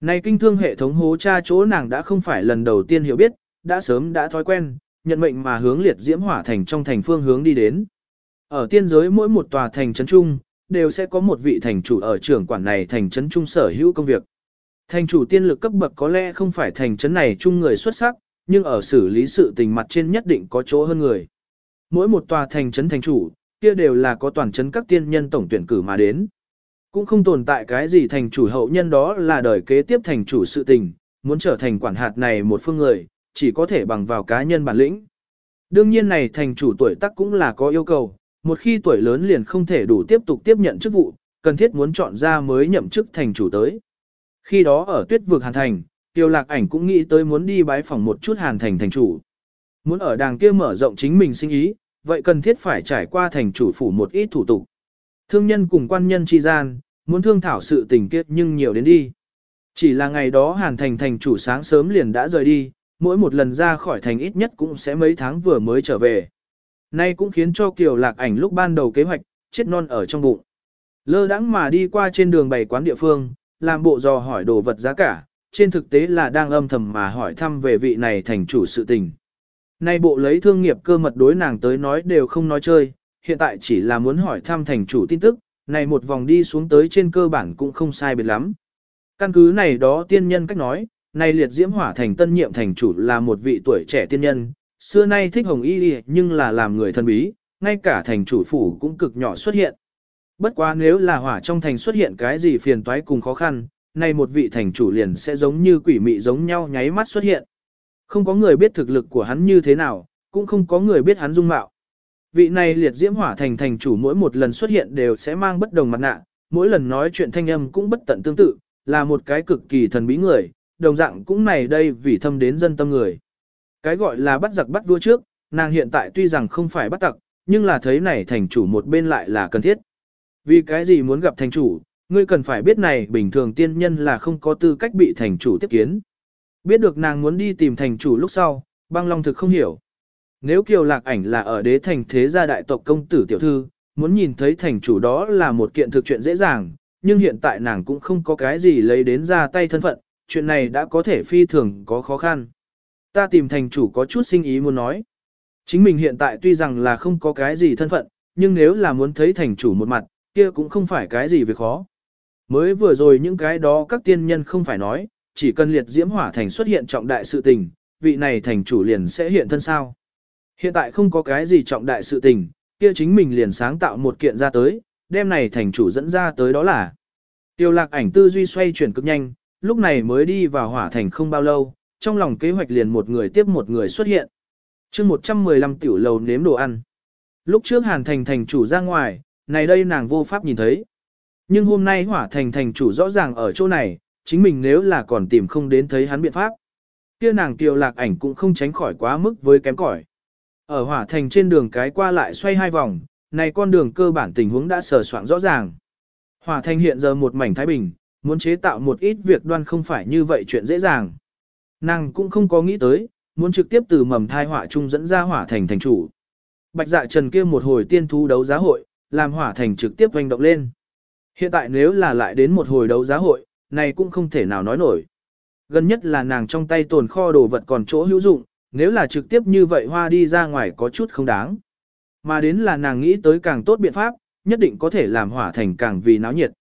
Này kinh thương hệ thống hố cha chỗ nàng đã không phải lần đầu tiên hiểu biết, đã sớm đã thói quen, nhận mệnh mà hướng liệt diễm hỏa thành trong thành phương hướng đi đến. Ở tiên giới mỗi một tòa thành trấn trung, đều sẽ có một vị thành chủ ở trưởng quản này thành trấn trung sở hữu công việc. Thành chủ tiên lực cấp bậc có lẽ không phải thành trấn này chung người xuất sắc, nhưng ở xử lý sự tình mặt trên nhất định có chỗ hơn người. Mỗi một tòa thành trấn thành chủ, kia đều là có toàn trấn các tiên nhân tổng tuyển cử mà đến. Cũng không tồn tại cái gì thành chủ hậu nhân đó là đời kế tiếp thành chủ sự tình, muốn trở thành quản hạt này một phương người, chỉ có thể bằng vào cá nhân bản lĩnh. Đương nhiên này thành chủ tuổi tác cũng là có yêu cầu, một khi tuổi lớn liền không thể đủ tiếp tục tiếp nhận chức vụ, cần thiết muốn chọn ra mới nhậm chức thành chủ tới. Khi đó ở tuyết vực Hàn Thành, Tiêu Lạc Ảnh cũng nghĩ tới muốn đi bái phỏng một chút Hàn Thành thành chủ. Muốn ở đàng kia mở rộng chính mình sinh ý, vậy cần thiết phải trải qua thành chủ phủ một ít thủ tục. Thương nhân cùng quan nhân chi gian, muốn thương thảo sự tình kết nhưng nhiều đến đi. Chỉ là ngày đó Hàn Thành thành chủ sáng sớm liền đã rời đi, mỗi một lần ra khỏi thành ít nhất cũng sẽ mấy tháng vừa mới trở về. Nay cũng khiến cho Kiều Lạc Ảnh lúc ban đầu kế hoạch, chết non ở trong bụng. Lơ đãng mà đi qua trên đường bày quán địa phương, làm bộ dò hỏi đồ vật giá cả, trên thực tế là đang âm thầm mà hỏi thăm về vị này thành chủ sự tình. Nay bộ lấy thương nghiệp cơ mật đối nàng tới nói đều không nói chơi, hiện tại chỉ là muốn hỏi thăm thành chủ tin tức, này một vòng đi xuống tới trên cơ bản cũng không sai biệt lắm. Căn cứ này đó tiên nhân cách nói, này liệt diễm hỏa thành tân nhiệm thành chủ là một vị tuổi trẻ tiên nhân, xưa nay thích hồng y đi nhưng là làm người thân bí, ngay cả thành chủ phủ cũng cực nhỏ xuất hiện. Bất quá nếu là hỏa trong thành xuất hiện cái gì phiền toái cùng khó khăn, nay một vị thành chủ liền sẽ giống như quỷ mị giống nhau nháy mắt xuất hiện. Không có người biết thực lực của hắn như thế nào, cũng không có người biết hắn dung mạo. Vị này liệt diễm hỏa thành thành chủ mỗi một lần xuất hiện đều sẽ mang bất đồng mặt nạ, mỗi lần nói chuyện thanh âm cũng bất tận tương tự, là một cái cực kỳ thần bí người, đồng dạng cũng này đây vì thâm đến dân tâm người. Cái gọi là bắt giặc bắt vua trước, nàng hiện tại tuy rằng không phải bắt tặc, nhưng là thấy này thành chủ một bên lại là cần thiết. Vì cái gì muốn gặp thành chủ, ngươi cần phải biết này bình thường tiên nhân là không có tư cách bị thành chủ tiếp kiến. Biết được nàng muốn đi tìm thành chủ lúc sau, băng long thực không hiểu. Nếu kiều lạc ảnh là ở đế thành thế gia đại tộc công tử tiểu thư, muốn nhìn thấy thành chủ đó là một kiện thực chuyện dễ dàng, nhưng hiện tại nàng cũng không có cái gì lấy đến ra tay thân phận, chuyện này đã có thể phi thường có khó khăn. Ta tìm thành chủ có chút sinh ý muốn nói. Chính mình hiện tại tuy rằng là không có cái gì thân phận, nhưng nếu là muốn thấy thành chủ một mặt, kia cũng không phải cái gì việc khó. Mới vừa rồi những cái đó các tiên nhân không phải nói, chỉ cần liệt diễm hỏa thành xuất hiện trọng đại sự tình, vị này thành chủ liền sẽ hiện thân sao. Hiện tại không có cái gì trọng đại sự tình, kia chính mình liền sáng tạo một kiện ra tới, đem này thành chủ dẫn ra tới đó là. Tiêu lạc ảnh tư duy xoay chuyển cực nhanh, lúc này mới đi vào hỏa thành không bao lâu, trong lòng kế hoạch liền một người tiếp một người xuất hiện. chương 115 tiểu lầu nếm đồ ăn. Lúc trước hàn thành thành chủ ra ngoài, này đây nàng vô pháp nhìn thấy. Nhưng hôm nay hỏa thành thành chủ rõ ràng ở chỗ này, chính mình nếu là còn tìm không đến thấy hắn biện pháp. kia nàng tiêu lạc ảnh cũng không tránh khỏi quá mức với kém cỏi. Ở hỏa thành trên đường cái qua lại xoay hai vòng, này con đường cơ bản tình huống đã sờ soạn rõ ràng. Hỏa thành hiện giờ một mảnh thái bình, muốn chế tạo một ít việc đoan không phải như vậy chuyện dễ dàng. Nàng cũng không có nghĩ tới, muốn trực tiếp từ mầm thai hỏa trung dẫn ra hỏa thành thành chủ. Bạch dạ trần kia một hồi tiên thú đấu giá hội, làm hỏa thành trực tiếp hoành động lên. Hiện tại nếu là lại đến một hồi đấu giá hội, này cũng không thể nào nói nổi. Gần nhất là nàng trong tay tồn kho đồ vật còn chỗ hữu dụng, nếu là trực tiếp như vậy hoa đi ra ngoài có chút không đáng. Mà đến là nàng nghĩ tới càng tốt biện pháp, nhất định có thể làm hỏa thành càng vì náo nhiệt.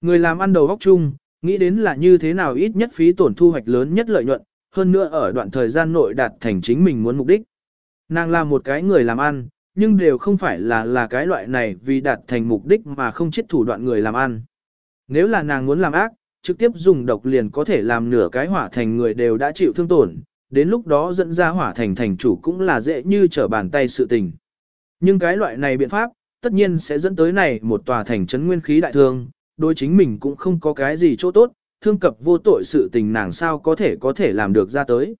Người làm ăn đầu góc chung, nghĩ đến là như thế nào ít nhất phí tổn thu hoạch lớn nhất lợi nhuận, hơn nữa ở đoạn thời gian nội đạt thành chính mình muốn mục đích. Nàng là một cái người làm ăn, nhưng đều không phải là là cái loại này vì đạt thành mục đích mà không chết thủ đoạn người làm ăn. Nếu là nàng muốn làm ác, trực tiếp dùng độc liền có thể làm nửa cái hỏa thành người đều đã chịu thương tổn, đến lúc đó dẫn ra hỏa thành thành chủ cũng là dễ như trở bàn tay sự tình. Nhưng cái loại này biện pháp, tất nhiên sẽ dẫn tới này một tòa thành trấn nguyên khí đại thương, đối chính mình cũng không có cái gì chỗ tốt, thương cập vô tội sự tình nàng sao có thể có thể làm được ra tới.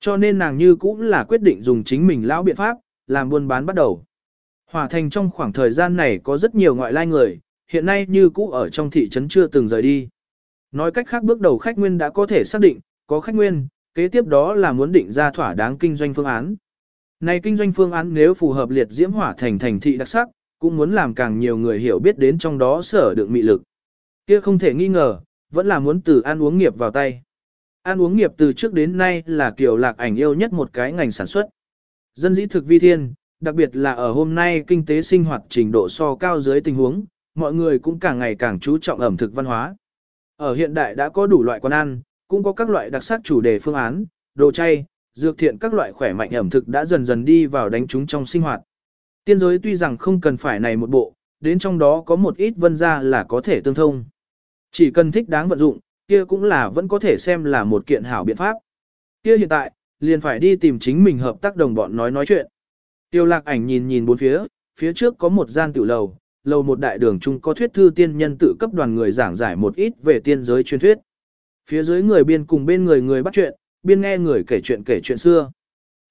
Cho nên nàng như cũng là quyết định dùng chính mình lão biện pháp, làm buôn bán bắt đầu. Hòa thành trong khoảng thời gian này có rất nhiều ngoại lai người, hiện nay như cũ ở trong thị trấn chưa từng rời đi. Nói cách khác bước đầu khách nguyên đã có thể xác định, có khách nguyên, kế tiếp đó là muốn định ra thỏa đáng kinh doanh phương án. Này kinh doanh phương án nếu phù hợp liệt diễm hỏa thành thành thị đặc sắc, cũng muốn làm càng nhiều người hiểu biết đến trong đó sở được mị lực. Kia không thể nghi ngờ, vẫn là muốn từ ăn uống nghiệp vào tay. Ăn uống nghiệp từ trước đến nay là kiểu lạc ảnh yêu nhất một cái ngành sản xuất. Dân dĩ thực vi thiên, đặc biệt là ở hôm nay kinh tế sinh hoạt trình độ so cao dưới tình huống, mọi người cũng càng ngày càng chú trọng ẩm thực văn hóa. Ở hiện đại đã có đủ loại quán ăn, cũng có các loại đặc sắc chủ đề phương án, đồ chay, dược thiện các loại khỏe mạnh ẩm thực đã dần dần đi vào đánh chúng trong sinh hoạt. Tiên giới tuy rằng không cần phải này một bộ, đến trong đó có một ít vân ra là có thể tương thông. Chỉ cần thích đáng vận dụng, kia cũng là vẫn có thể xem là một kiện hảo biện pháp. Kia hiện tại, liền phải đi tìm chính mình hợp tác đồng bọn nói nói chuyện. Tiêu lạc ảnh nhìn nhìn bốn phía, phía trước có một gian tiểu lầu, lầu một đại đường chung có thuyết thư tiên nhân tự cấp đoàn người giảng giải một ít về tiên giới truyền thuyết. Phía dưới người biên cùng bên người người bắt chuyện, biên nghe người kể chuyện kể chuyện xưa.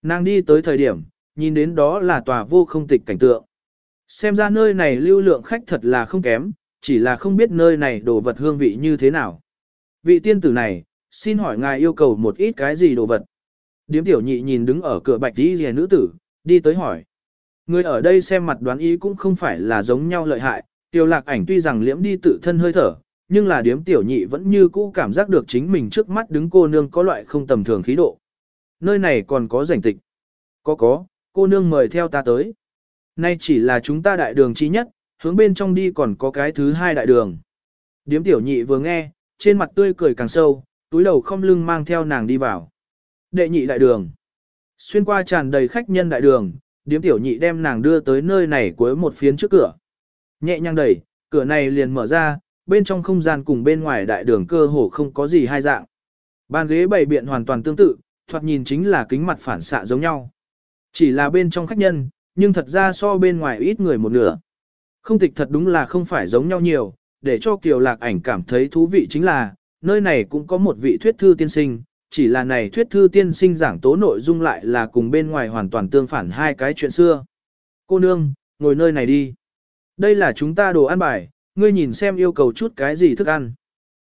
Nàng đi tới thời điểm, nhìn đến đó là tòa vô không tịch cảnh tượng. Xem ra nơi này lưu lượng khách thật là không kém, chỉ là không biết nơi này đồ vật hương vị như thế nào. Vị tiên tử này, xin hỏi ngài yêu cầu một ít cái gì đồ vật. Điếm tiểu nhị nhìn đứng ở cửa bạch đi rìa nữ tử, đi tới hỏi. Người ở đây xem mặt đoán ý cũng không phải là giống nhau lợi hại, tiểu lạc ảnh tuy rằng liễm đi tự thân hơi thở, nhưng là điếm tiểu nhị vẫn như cũ cảm giác được chính mình trước mắt đứng cô nương có loại không tầm thường khí độ. Nơi này còn có rảnh tịch. Có có, cô nương mời theo ta tới. Nay chỉ là chúng ta đại đường chi nhất, hướng bên trong đi còn có cái thứ hai đại đường. Điếm tiểu nhị vừa nghe, trên mặt tươi cười càng sâu, túi đầu không lưng mang theo nàng đi vào. Đệ nhị đại đường. Xuyên qua tràn đầy khách nhân đại đường, điếm tiểu nhị đem nàng đưa tới nơi này cuối một phiến trước cửa. Nhẹ nhàng đẩy, cửa này liền mở ra, bên trong không gian cùng bên ngoài đại đường cơ hồ không có gì hai dạng. Bàn ghế bày biện hoàn toàn tương tự, thoạt nhìn chính là kính mặt phản xạ giống nhau. Chỉ là bên trong khách nhân, nhưng thật ra so bên ngoài ít người một nửa. Không tịch thật đúng là không phải giống nhau nhiều, để cho Kiều Lạc ảnh cảm thấy thú vị chính là, nơi này cũng có một vị thuyết thư tiên sinh, chỉ là này thuyết thư tiên sinh giảng tố nội dung lại là cùng bên ngoài hoàn toàn tương phản hai cái chuyện xưa. Cô nương, ngồi nơi này đi. Đây là chúng ta đồ ăn bài, ngươi nhìn xem yêu cầu chút cái gì thức ăn.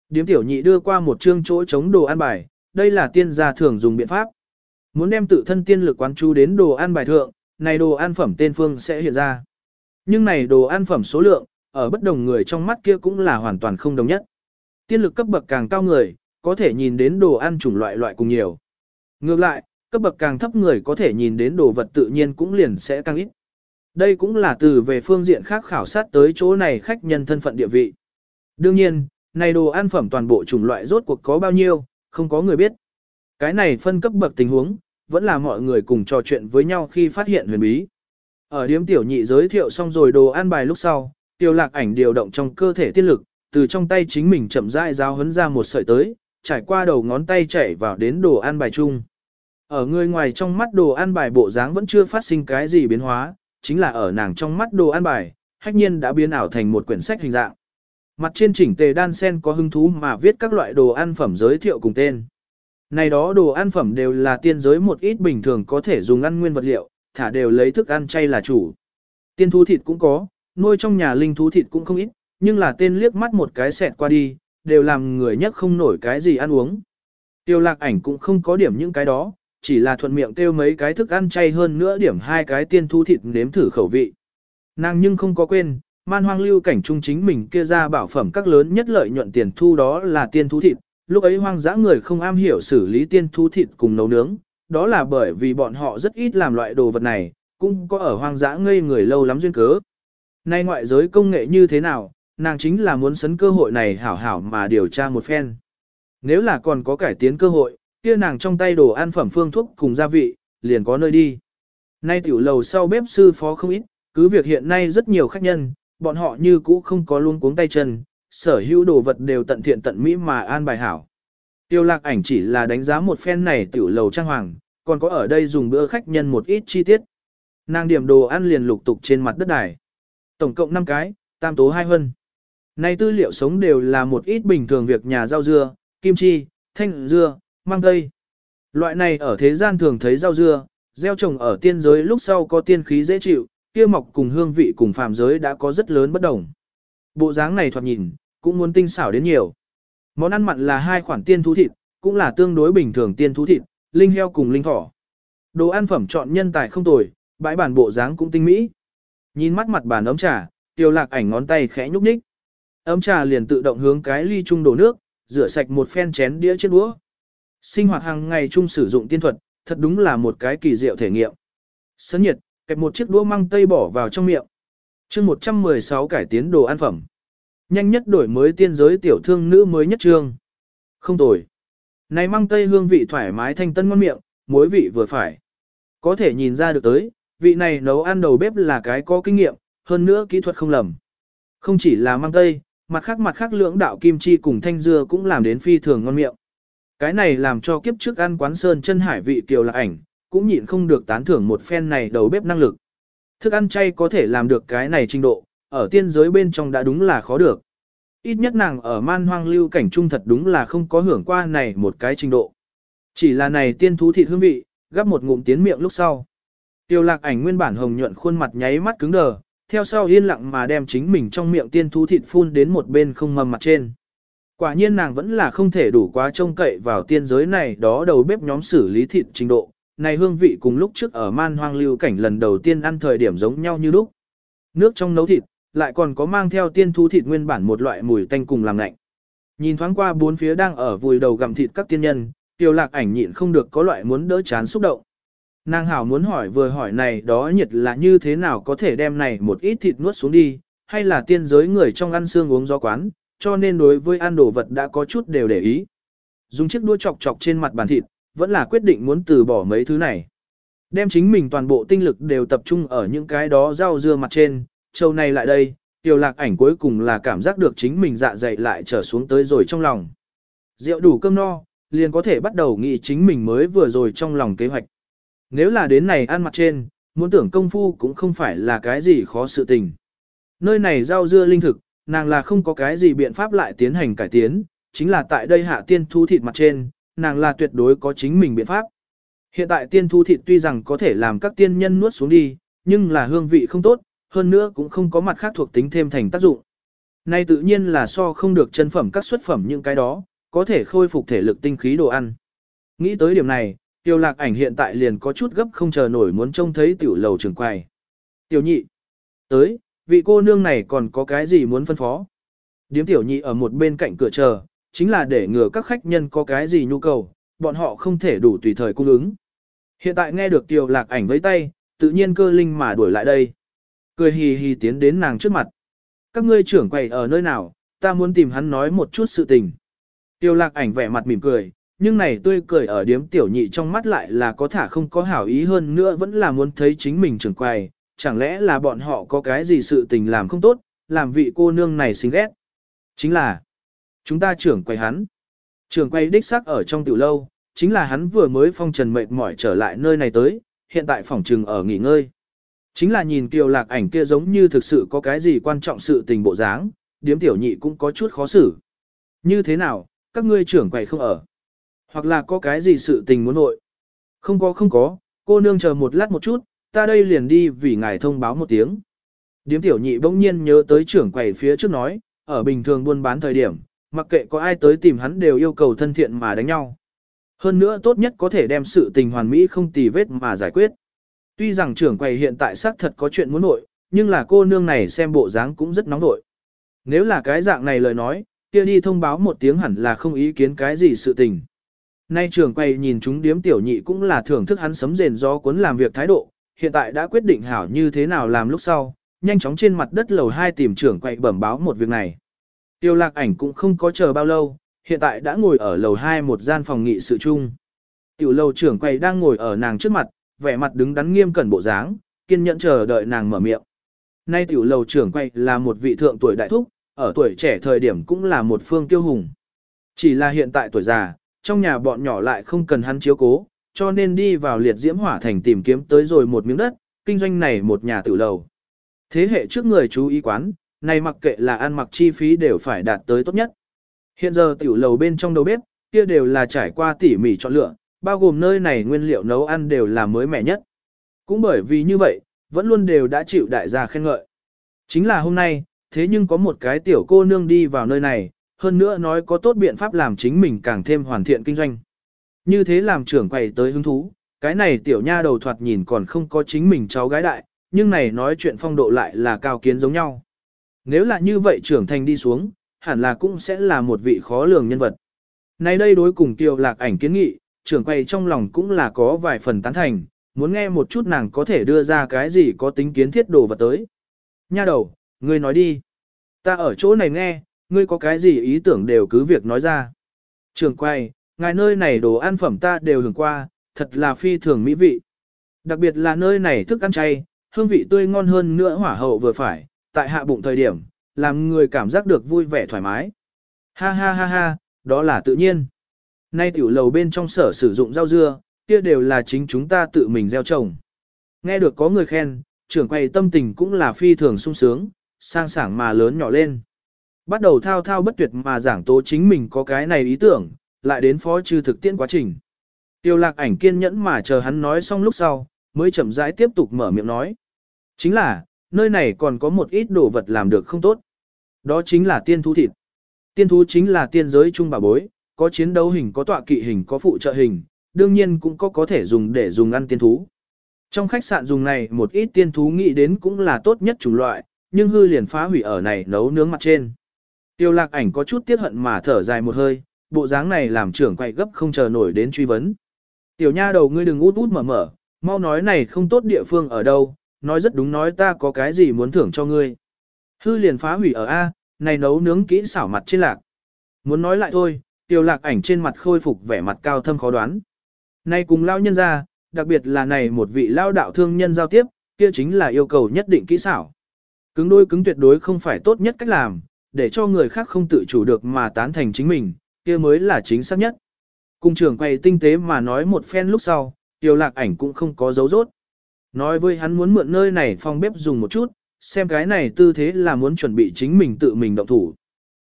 Điếm tiểu nhị đưa qua một chương chỗ chống đồ ăn bài, đây là tiên gia thường dùng biện pháp. Muốn đem tự thân tiên lực quán chú đến đồ ăn bài thượng, này đồ ăn phẩm tên phương sẽ hiện ra. Nhưng này đồ ăn phẩm số lượng, ở bất đồng người trong mắt kia cũng là hoàn toàn không đồng nhất. Tiên lực cấp bậc càng cao người, có thể nhìn đến đồ ăn chủng loại loại cùng nhiều. Ngược lại, cấp bậc càng thấp người có thể nhìn đến đồ vật tự nhiên cũng liền sẽ tăng ít. Đây cũng là từ về phương diện khác khảo sát tới chỗ này khách nhân thân phận địa vị. Đương nhiên, này đồ ăn phẩm toàn bộ chủng loại rốt cuộc có bao nhiêu, không có người biết. Cái này phân cấp bậc tình huống, vẫn là mọi người cùng trò chuyện với nhau khi phát hiện huyền bí. Ở điếm tiểu nhị giới thiệu xong rồi đồ ăn bài lúc sau, tiêu lạc ảnh điều động trong cơ thể tiên lực, từ trong tay chính mình chậm rãi giao hấn ra một sợi tới, trải qua đầu ngón tay chảy vào đến đồ ăn bài chung. Ở người ngoài trong mắt đồ ăn bài bộ dáng vẫn chưa phát sinh cái gì biến hóa, chính là ở nàng trong mắt đồ ăn bài, hách nhiên đã biến ảo thành một quyển sách hình dạng. Mặt trên chỉnh tề đan sen có hứng thú mà viết các loại đồ ăn phẩm giới thiệu cùng tên. Này đó đồ ăn phẩm đều là tiên giới một ít bình thường có thể dùng ăn nguyên vật liệu, thả đều lấy thức ăn chay là chủ. Tiên thú thịt cũng có, nuôi trong nhà linh thú thịt cũng không ít, nhưng là tên liếc mắt một cái xẹt qua đi, đều làm người nhất không nổi cái gì ăn uống. Tiêu lạc ảnh cũng không có điểm những cái đó, chỉ là thuận miệng tiêu mấy cái thức ăn chay hơn nữa điểm hai cái tiên thú thịt nếm thử khẩu vị. Nàng nhưng không có quên, man hoang lưu cảnh trung chính mình kia ra bảo phẩm các lớn nhất lợi nhuận tiền thu đó là tiên thú thịt, lúc ấy hoang dã người không am hiểu xử lý tiên thú thịt cùng nấu nướng, đó là bởi vì bọn họ rất ít làm loại đồ vật này, cũng có ở hoang dã ngây người lâu lắm duyên cớ. Nay ngoại giới công nghệ như thế nào, nàng chính là muốn sấn cơ hội này hảo hảo mà điều tra một phen. Nếu là còn có cải tiến cơ hội, kia nàng trong tay đồ ăn phẩm phương thuốc cùng gia vị, liền có nơi đi. Nay tiểu lầu sau bếp sư phó không ít, cứ việc hiện nay rất nhiều khách nhân, bọn họ như cũ không có luôn cuống tay chân, sở hữu đồ vật đều tận thiện tận mỹ mà an bài hảo. Tiêu lạc ảnh chỉ là đánh giá một phen này tiểu lầu trang hoàng, còn có ở đây dùng bữa khách nhân một ít chi tiết. Nàng điểm đồ ăn liền lục tục trên mặt đất đài. Tổng cộng 5 cái, tam tố hai hân. Nay tư liệu sống đều là một ít bình thường việc nhà rau dưa, kim chi, thanh dưa, mang tây. Loại này ở thế gian thường thấy rau dưa, gieo trồng ở tiên giới lúc sau có tiên khí dễ chịu, kia mọc cùng hương vị cùng phàm giới đã có rất lớn bất đồng. Bộ dáng này thoạt nhìn, cũng muốn tinh xảo đến nhiều. Món ăn mặn là hai khoản tiên thú thịt, cũng là tương đối bình thường tiên thú thịt, linh heo cùng linh thỏ. Đồ ăn phẩm chọn nhân tài không tồi, bãi bản bộ dáng cũng tinh mỹ. Nhìn mắt mặt bàn ấm trà, tiêu lạc ảnh ngón tay khẽ nhúc nhích. Ấm trà liền tự động hướng cái ly chung đổ nước, rửa sạch một phen chén đĩa trên đũa. Sinh hoạt hàng ngày chung sử dụng tiên thuật, thật đúng là một cái kỳ diệu thể nghiệm. Sấn nhiệt, kẹp một chiếc đũa măng tây bỏ vào trong miệng. Chương 116 cải tiến đồ ăn phẩm. Nhanh nhất đổi mới tiên giới tiểu thương nữ mới nhất trương. Không tồi. Này măng tây hương vị thoải mái thanh tân ngon miệng, muối vị vừa phải. Có thể nhìn ra được tới, vị này nấu ăn đầu bếp là cái có kinh nghiệm, hơn nữa kỹ thuật không lầm. Không chỉ là măng tây, mặt khác mặt khác lưỡng đạo kim chi cùng thanh dưa cũng làm đến phi thường ngon miệng. Cái này làm cho kiếp trước ăn quán sơn chân hải vị kiều là ảnh, cũng nhịn không được tán thưởng một phen này đầu bếp năng lực. Thức ăn chay có thể làm được cái này trình độ, ở tiên giới bên trong đã đúng là khó được. Ít nhất nàng ở man hoang lưu cảnh trung thật đúng là không có hưởng qua này một cái trình độ. Chỉ là này tiên thú thịt hương vị, gắp một ngụm tiến miệng lúc sau. Tiêu lạc ảnh nguyên bản hồng nhuận khuôn mặt nháy mắt cứng đờ, theo sau yên lặng mà đem chính mình trong miệng tiên thú thịt phun đến một bên không mầm mặt trên. Quả nhiên nàng vẫn là không thể đủ quá trông cậy vào tiên giới này đó đầu bếp nhóm xử lý thịt trình độ, này hương vị cùng lúc trước ở man hoang lưu cảnh lần đầu tiên ăn thời điểm giống nhau như lúc. Nước trong nấu thịt, lại còn có mang theo tiên thú thịt nguyên bản một loại mùi tanh cùng làm lạnh. Nhìn thoáng qua bốn phía đang ở vùi đầu gặm thịt các tiên nhân, tiêu lạc ảnh nhịn không được có loại muốn đỡ chán xúc động. Nàng hảo muốn hỏi vừa hỏi này đó nhiệt là như thế nào có thể đem này một ít thịt nuốt xuống đi, hay là tiên giới người trong ăn xương uống gió quán, cho nên đối với ăn đồ vật đã có chút đều để ý. Dùng chiếc đũa chọc chọc trên mặt bàn thịt, vẫn là quyết định muốn từ bỏ mấy thứ này. Đem chính mình toàn bộ tinh lực đều tập trung ở những cái đó rau dưa mặt trên, châu này lại đây, tiểu lạc ảnh cuối cùng là cảm giác được chính mình dạ dày lại trở xuống tới rồi trong lòng. Rượu đủ cơm no, liền có thể bắt đầu nghĩ chính mình mới vừa rồi trong lòng kế hoạch. Nếu là đến này ăn mặt trên, muốn tưởng công phu cũng không phải là cái gì khó sự tình. Nơi này rau dưa linh thực, nàng là không có cái gì biện pháp lại tiến hành cải tiến, chính là tại đây hạ tiên thu thịt mặt trên, nàng là tuyệt đối có chính mình biện pháp. Hiện tại tiên thu thịt tuy rằng có thể làm các tiên nhân nuốt xuống đi, nhưng là hương vị không tốt, hơn nữa cũng không có mặt khác thuộc tính thêm thành tác dụng. Nay tự nhiên là so không được chân phẩm các xuất phẩm những cái đó, có thể khôi phục thể lực tinh khí đồ ăn. Nghĩ tới điểm này, tiêu lạc ảnh hiện tại liền có chút gấp không chờ nổi muốn trông thấy tiểu lầu trường quầy. Tiểu nhị, tới, vị cô nương này còn có cái gì muốn phân phó? Điếm tiểu nhị ở một bên cạnh cửa chờ, chính là để ngừa các khách nhân có cái gì nhu cầu, bọn họ không thể đủ tùy thời cung ứng. Hiện tại nghe được tiểu lạc ảnh với tay, tự nhiên cơ linh mà đuổi lại đây. Cười hì hì tiến đến nàng trước mặt. Các ngươi trưởng quầy ở nơi nào, ta muốn tìm hắn nói một chút sự tình. Tiêu lạc ảnh vẻ mặt mỉm cười, nhưng này tươi cười ở điếm tiểu nhị trong mắt lại là có thả không có hảo ý hơn nữa vẫn là muốn thấy chính mình trưởng quầy, chẳng lẽ là bọn họ có cái gì sự tình làm không tốt, làm vị cô nương này xinh ghét. Chính là, chúng ta trưởng quầy hắn. Trưởng quầy đích xác ở trong tiểu lâu, chính là hắn vừa mới phong trần mệt mỏi trở lại nơi này tới, hiện tại phòng trừng ở nghỉ ngơi. Chính là nhìn kiều lạc ảnh kia giống như thực sự có cái gì quan trọng sự tình bộ dáng, điếm tiểu nhị cũng có chút khó xử. Như thế nào, các ngươi trưởng quầy không ở? Hoặc là có cái gì sự tình muốn nội? Không có không có, cô nương chờ một lát một chút, ta đây liền đi vì ngài thông báo một tiếng. Điếm tiểu nhị bỗng nhiên nhớ tới trưởng quầy phía trước nói, ở bình thường buôn bán thời điểm, mặc kệ có ai tới tìm hắn đều yêu cầu thân thiện mà đánh nhau. Hơn nữa tốt nhất có thể đem sự tình hoàn mỹ không tì vết mà giải quyết. Tuy rằng trưởng quầy hiện tại xác thật có chuyện muốn nội, nhưng là cô nương này xem bộ dáng cũng rất nóng nội. Nếu là cái dạng này lời nói, kia đi thông báo một tiếng hẳn là không ý kiến cái gì sự tình. Nay trưởng quầy nhìn chúng điếm tiểu nhị cũng là thưởng thức hắn sấm rền do cuốn làm việc thái độ, hiện tại đã quyết định hảo như thế nào làm lúc sau, nhanh chóng trên mặt đất lầu 2 tìm trưởng quầy bẩm báo một việc này. Tiêu lạc ảnh cũng không có chờ bao lâu, hiện tại đã ngồi ở lầu 2 một gian phòng nghị sự chung. Tiểu lầu trưởng quầy đang ngồi ở nàng trước mặt, vẻ mặt đứng đắn nghiêm cẩn bộ dáng, kiên nhẫn chờ đợi nàng mở miệng. Nay tiểu lầu trưởng quay là một vị thượng tuổi đại thúc, ở tuổi trẻ thời điểm cũng là một phương tiêu hùng. Chỉ là hiện tại tuổi già, trong nhà bọn nhỏ lại không cần hắn chiếu cố, cho nên đi vào liệt diễm hỏa thành tìm kiếm tới rồi một miếng đất, kinh doanh này một nhà tiểu lầu. Thế hệ trước người chú ý quán, này mặc kệ là ăn mặc chi phí đều phải đạt tới tốt nhất. Hiện giờ tiểu lầu bên trong đầu bếp, kia đều là trải qua tỉ mỉ chọn lựa, bao gồm nơi này nguyên liệu nấu ăn đều là mới mẻ nhất. Cũng bởi vì như vậy, vẫn luôn đều đã chịu đại gia khen ngợi. Chính là hôm nay, thế nhưng có một cái tiểu cô nương đi vào nơi này, hơn nữa nói có tốt biện pháp làm chính mình càng thêm hoàn thiện kinh doanh. Như thế làm trưởng quầy tới hứng thú, cái này tiểu nha đầu thoạt nhìn còn không có chính mình cháu gái đại, nhưng này nói chuyện phong độ lại là cao kiến giống nhau. Nếu là như vậy trưởng thành đi xuống, hẳn là cũng sẽ là một vị khó lường nhân vật. Nay đây đối cùng tiểu lạc ảnh kiến nghị, trưởng Quay trong lòng cũng là có vài phần tán thành, muốn nghe một chút nàng có thể đưa ra cái gì có tính kiến thiết đồ vật tới. Nha đầu, ngươi nói đi. Ta ở chỗ này nghe, ngươi có cái gì ý tưởng đều cứ việc nói ra. Trưởng Quay, ngài nơi này đồ ăn phẩm ta đều hưởng qua, thật là phi thường mỹ vị. Đặc biệt là nơi này thức ăn chay, hương vị tươi ngon hơn nữa hỏa hậu vừa phải, tại hạ bụng thời điểm, làm người cảm giác được vui vẻ thoải mái. Ha ha ha ha, đó là tự nhiên. Nay tiểu lầu bên trong sở sử dụng rau dưa, kia đều là chính chúng ta tự mình gieo trồng. Nghe được có người khen, trưởng quầy tâm tình cũng là phi thường sung sướng, sang sảng mà lớn nhỏ lên. Bắt đầu thao thao bất tuyệt mà giảng tố chính mình có cái này ý tưởng, lại đến phó trừ thực tiễn quá trình. Tiêu lạc ảnh kiên nhẫn mà chờ hắn nói xong lúc sau, mới chậm rãi tiếp tục mở miệng nói. Chính là, nơi này còn có một ít đồ vật làm được không tốt. Đó chính là tiên thú thịt. Tiên thú chính là tiên giới trung bảo bối, có chiến đấu hình có tọa kỵ hình có phụ trợ hình, đương nhiên cũng có có thể dùng để dùng ăn tiên thú. Trong khách sạn dùng này một ít tiên thú nghĩ đến cũng là tốt nhất chủng loại, nhưng hư liền phá hủy ở này nấu nướng mặt trên. Tiêu lạc ảnh có chút tiếc hận mà thở dài một hơi, bộ dáng này làm trưởng quậy gấp không chờ nổi đến truy vấn. Tiểu nha đầu ngươi đừng út út mở mở, mau nói này không tốt địa phương ở đâu, nói rất đúng nói ta có cái gì muốn thưởng cho ngươi. Hư liền phá hủy ở A, này nấu nướng kỹ xảo mặt trên lạc. Muốn nói lại thôi, tiêu lạc ảnh trên mặt khôi phục vẻ mặt cao thâm khó đoán. Nay cùng lao nhân ra, đặc biệt là này một vị lao đạo thương nhân giao tiếp, kia chính là yêu cầu nhất định kỹ xảo. Cứng đôi cứng tuyệt đối không phải tốt nhất cách làm, để cho người khác không tự chủ được mà tán thành chính mình, kia mới là chính xác nhất. Cung trưởng quay tinh tế mà nói một phen lúc sau, tiêu lạc ảnh cũng không có dấu rốt. Nói với hắn muốn mượn nơi này phòng bếp dùng một chút, xem cái này tư thế là muốn chuẩn bị chính mình tự mình động thủ.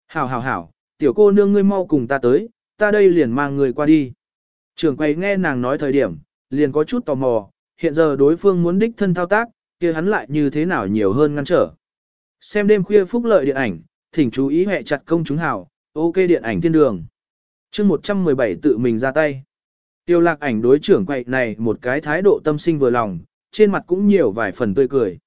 Hảo hảo hảo, tiểu cô nương ngươi mau cùng ta tới, ta đây liền mang người qua đi. Trưởng quầy nghe nàng nói thời điểm, liền có chút tò mò, hiện giờ đối phương muốn đích thân thao tác, kia hắn lại như thế nào nhiều hơn ngăn trở. Xem đêm khuya phúc lợi điện ảnh, thỉnh chú ý hệ chặt công chúng hào, ok điện ảnh thiên đường. chương 117 tự mình ra tay. Tiêu lạc ảnh đối trưởng quậy này một cái thái độ tâm sinh vừa lòng, trên mặt cũng nhiều vài phần tươi cười.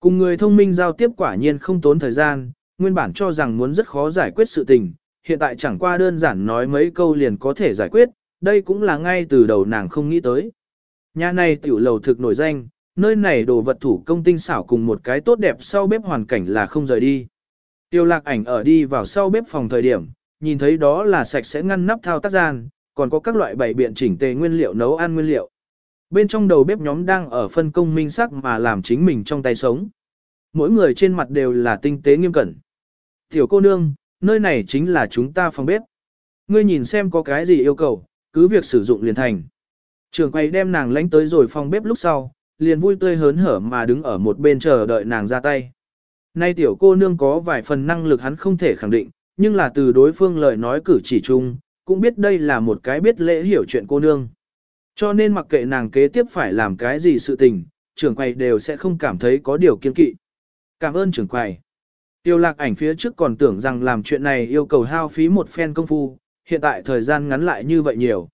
Cùng người thông minh giao tiếp quả nhiên không tốn thời gian, nguyên bản cho rằng muốn rất khó giải quyết sự tình, hiện tại chẳng qua đơn giản nói mấy câu liền có thể giải quyết, đây cũng là ngay từ đầu nàng không nghĩ tới. Nhà này tiểu lầu thực nổi danh, nơi này đồ vật thủ công tinh xảo cùng một cái tốt đẹp sau bếp hoàn cảnh là không rời đi. Tiêu lạc ảnh ở đi vào sau bếp phòng thời điểm, nhìn thấy đó là sạch sẽ ngăn nắp thao tác gian, còn có các loại bày biện chỉnh tề nguyên liệu nấu ăn nguyên liệu. Bên trong đầu bếp nhóm đang ở phân công minh sắc mà làm chính mình trong tay sống. Mỗi người trên mặt đều là tinh tế nghiêm cẩn. Tiểu cô nương, nơi này chính là chúng ta phòng bếp. Ngươi nhìn xem có cái gì yêu cầu, cứ việc sử dụng liền thành. Trường quay đem nàng lánh tới rồi phòng bếp lúc sau, liền vui tươi hớn hở mà đứng ở một bên chờ đợi nàng ra tay. Nay tiểu cô nương có vài phần năng lực hắn không thể khẳng định, nhưng là từ đối phương lời nói cử chỉ chung, cũng biết đây là một cái biết lễ hiểu chuyện cô nương. Cho nên mặc kệ nàng kế tiếp phải làm cái gì sự tình, trưởng quầy đều sẽ không cảm thấy có điều kiên kỵ. Cảm ơn trưởng quầy. Tiêu lạc ảnh phía trước còn tưởng rằng làm chuyện này yêu cầu hao phí một phen công phu, hiện tại thời gian ngắn lại như vậy nhiều.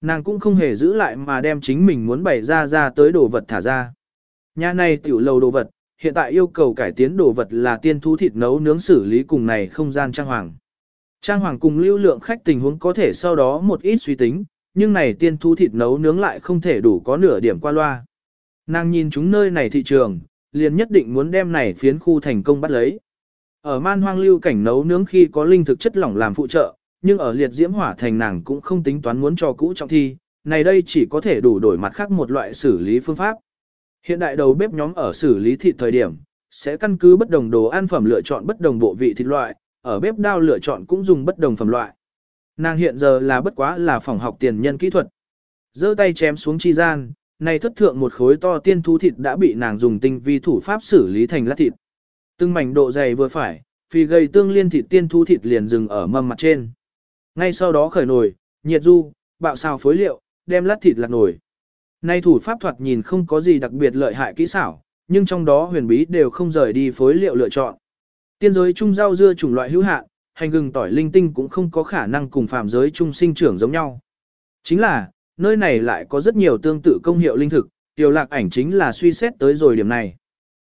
Nàng cũng không hề giữ lại mà đem chính mình muốn bày ra ra tới đồ vật thả ra. Nhà này tiểu lầu đồ vật, hiện tại yêu cầu cải tiến đồ vật là tiên thú thịt nấu nướng xử lý cùng này không gian trang hoàng. Trang hoàng cùng lưu lượng khách tình huống có thể sau đó một ít suy tính, nhưng này tiên thú thịt nấu nướng lại không thể đủ có nửa điểm qua loa. Nàng nhìn chúng nơi này thị trường, liền nhất định muốn đem này phiến khu thành công bắt lấy. Ở man hoang lưu cảnh nấu nướng khi có linh thực chất lỏng làm phụ trợ, nhưng ở liệt diễm hỏa thành nàng cũng không tính toán muốn cho cũ trọng thi, này đây chỉ có thể đủ đổi mặt khác một loại xử lý phương pháp. Hiện đại đầu bếp nhóm ở xử lý thịt thời điểm, sẽ căn cứ bất đồng đồ ăn phẩm lựa chọn bất đồng bộ vị thịt loại, ở bếp đao lựa chọn cũng dùng bất đồng phẩm loại. Nàng hiện giờ là bất quá là phòng học tiền nhân kỹ thuật. giơ tay chém xuống chi gian, này thất thượng một khối to tiên thú thịt đã bị nàng dùng tinh vi thủ pháp xử lý thành lát thịt. Từng mảnh độ dày vừa phải, phi gây tương liên thịt tiên thu thịt liền dừng ở mâm mặt trên. Ngay sau đó khởi nồi, nhiệt du, bạo xào phối liệu, đem lát thịt lạc nồi. Nay thủ pháp thuật nhìn không có gì đặc biệt lợi hại kỹ xảo, nhưng trong đó huyền bí đều không rời đi phối liệu lựa chọn. Tiên giới trung rau dưa chủng loại hữu hạn, hành gừng tỏi linh tinh cũng không có khả năng cùng phàm giới trung sinh trưởng giống nhau. Chính là, nơi này lại có rất nhiều tương tự công hiệu linh thực, tiểu lạc ảnh chính là suy xét tới rồi điểm này.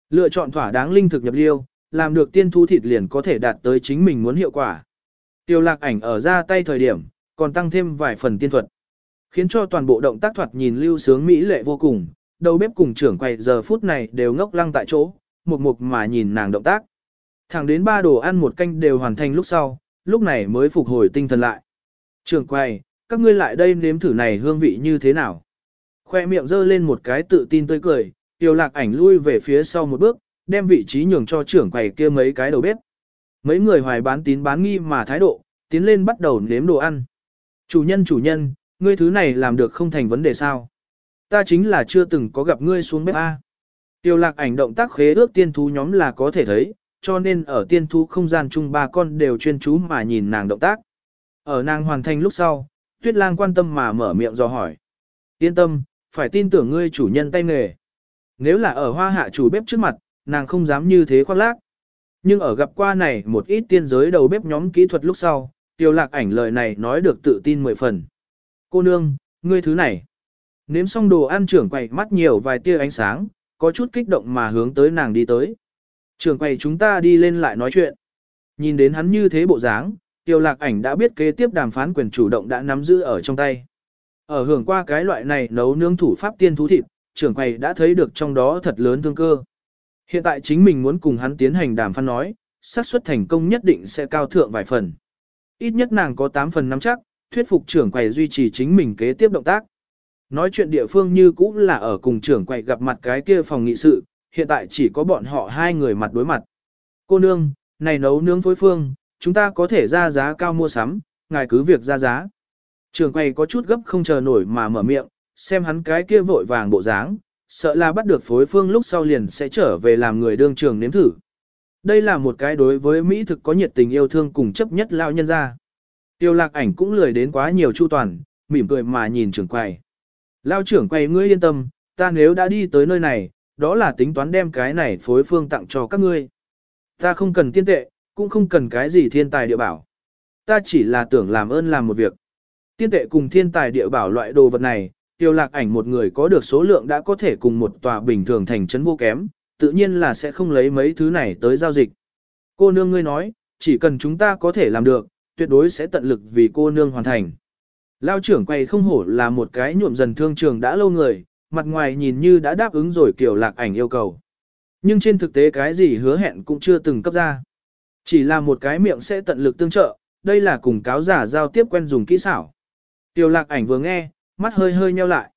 Lựa chọn thỏa đáng linh thực nhập liêu, làm được tiên thu thịt liền có thể đạt tới chính mình muốn hiệu quả. tiêu lạc ảnh ở ra tay thời điểm, còn tăng thêm vài phần tiên thuật. Khiến cho toàn bộ động tác thuật nhìn lưu sướng mỹ lệ vô cùng, đầu bếp cùng trưởng quầy giờ phút này đều ngốc lăng tại chỗ, mục mục mà nhìn nàng động tác. Thẳng đến ba đồ ăn một canh đều hoàn thành lúc sau, lúc này mới phục hồi tinh thần lại. Trưởng quầy, các ngươi lại đây nếm thử này hương vị như thế nào? Khoe miệng dơ lên một cái tự tin tươi cười, tiểu lạc ảnh lui về phía sau một bước, đem vị trí nhường cho trưởng quầy kia mấy cái đầu bếp. Mấy người hoài bán tín bán nghi mà thái độ, tiến lên bắt đầu nếm đồ ăn. Chủ nhân chủ nhân, ngươi thứ này làm được không thành vấn đề sao? Ta chính là chưa từng có gặp ngươi xuống bếp A. Tiêu lạc ảnh động tác khế ước tiên thú nhóm là có thể thấy, cho nên ở tiên thú không gian chung ba con đều chuyên chú mà nhìn nàng động tác. Ở nàng hoàn thành lúc sau, tuyết lang quan tâm mà mở miệng dò hỏi. Yên tâm, phải tin tưởng ngươi chủ nhân tay nghề. Nếu là ở hoa hạ chủ bếp trước mặt, nàng không dám như thế khoác lác. Nhưng ở gặp qua này một ít tiên giới đầu bếp nhóm kỹ thuật lúc sau, tiêu lạc ảnh lời này nói được tự tin mười phần. Cô nương, ngươi thứ này. Nếm xong đồ ăn trưởng quầy mắt nhiều vài tia ánh sáng, có chút kích động mà hướng tới nàng đi tới. Trưởng quầy chúng ta đi lên lại nói chuyện. Nhìn đến hắn như thế bộ dáng, tiêu lạc ảnh đã biết kế tiếp đàm phán quyền chủ động đã nắm giữ ở trong tay. Ở hưởng qua cái loại này nấu nướng thủ pháp tiên thú thịt, trưởng quầy đã thấy được trong đó thật lớn thương cơ. Hiện tại chính mình muốn cùng hắn tiến hành đàm phán nói, xác suất thành công nhất định sẽ cao thượng vài phần. Ít nhất nàng có 8 phần nắm chắc, thuyết phục trưởng quầy duy trì chính mình kế tiếp động tác. Nói chuyện địa phương như cũ là ở cùng trưởng quầy gặp mặt cái kia phòng nghị sự, hiện tại chỉ có bọn họ hai người mặt đối mặt. Cô nương, này nấu nướng phối phương, chúng ta có thể ra giá cao mua sắm, ngài cứ việc ra giá. Trưởng quầy có chút gấp không chờ nổi mà mở miệng, xem hắn cái kia vội vàng bộ dáng, sợ là bắt được phối phương lúc sau liền sẽ trở về làm người đương trường nếm thử. Đây là một cái đối với Mỹ thực có nhiệt tình yêu thương cùng chấp nhất lao nhân ra. Tiêu lạc ảnh cũng lười đến quá nhiều chu toàn, mỉm cười mà nhìn trưởng quầy. Lao trưởng quầy ngươi yên tâm, ta nếu đã đi tới nơi này, đó là tính toán đem cái này phối phương tặng cho các ngươi. Ta không cần tiên tệ, cũng không cần cái gì thiên tài địa bảo. Ta chỉ là tưởng làm ơn làm một việc. Tiên tệ cùng thiên tài địa bảo loại đồ vật này, tiêu lạc ảnh một người có được số lượng đã có thể cùng một tòa bình thường thành trấn vô kém, tự nhiên là sẽ không lấy mấy thứ này tới giao dịch. Cô nương ngươi nói, chỉ cần chúng ta có thể làm được, tuyệt đối sẽ tận lực vì cô nương hoàn thành. Lao trưởng quay không hổ là một cái nhuộm dần thương trường đã lâu người, mặt ngoài nhìn như đã đáp ứng rồi kiểu lạc ảnh yêu cầu. Nhưng trên thực tế cái gì hứa hẹn cũng chưa từng cấp ra. Chỉ là một cái miệng sẽ tận lực tương trợ, đây là cùng cáo giả giao tiếp quen dùng kỹ xảo. Tiểu lạc ảnh vừa nghe, mắt hơi hơi nheo lại.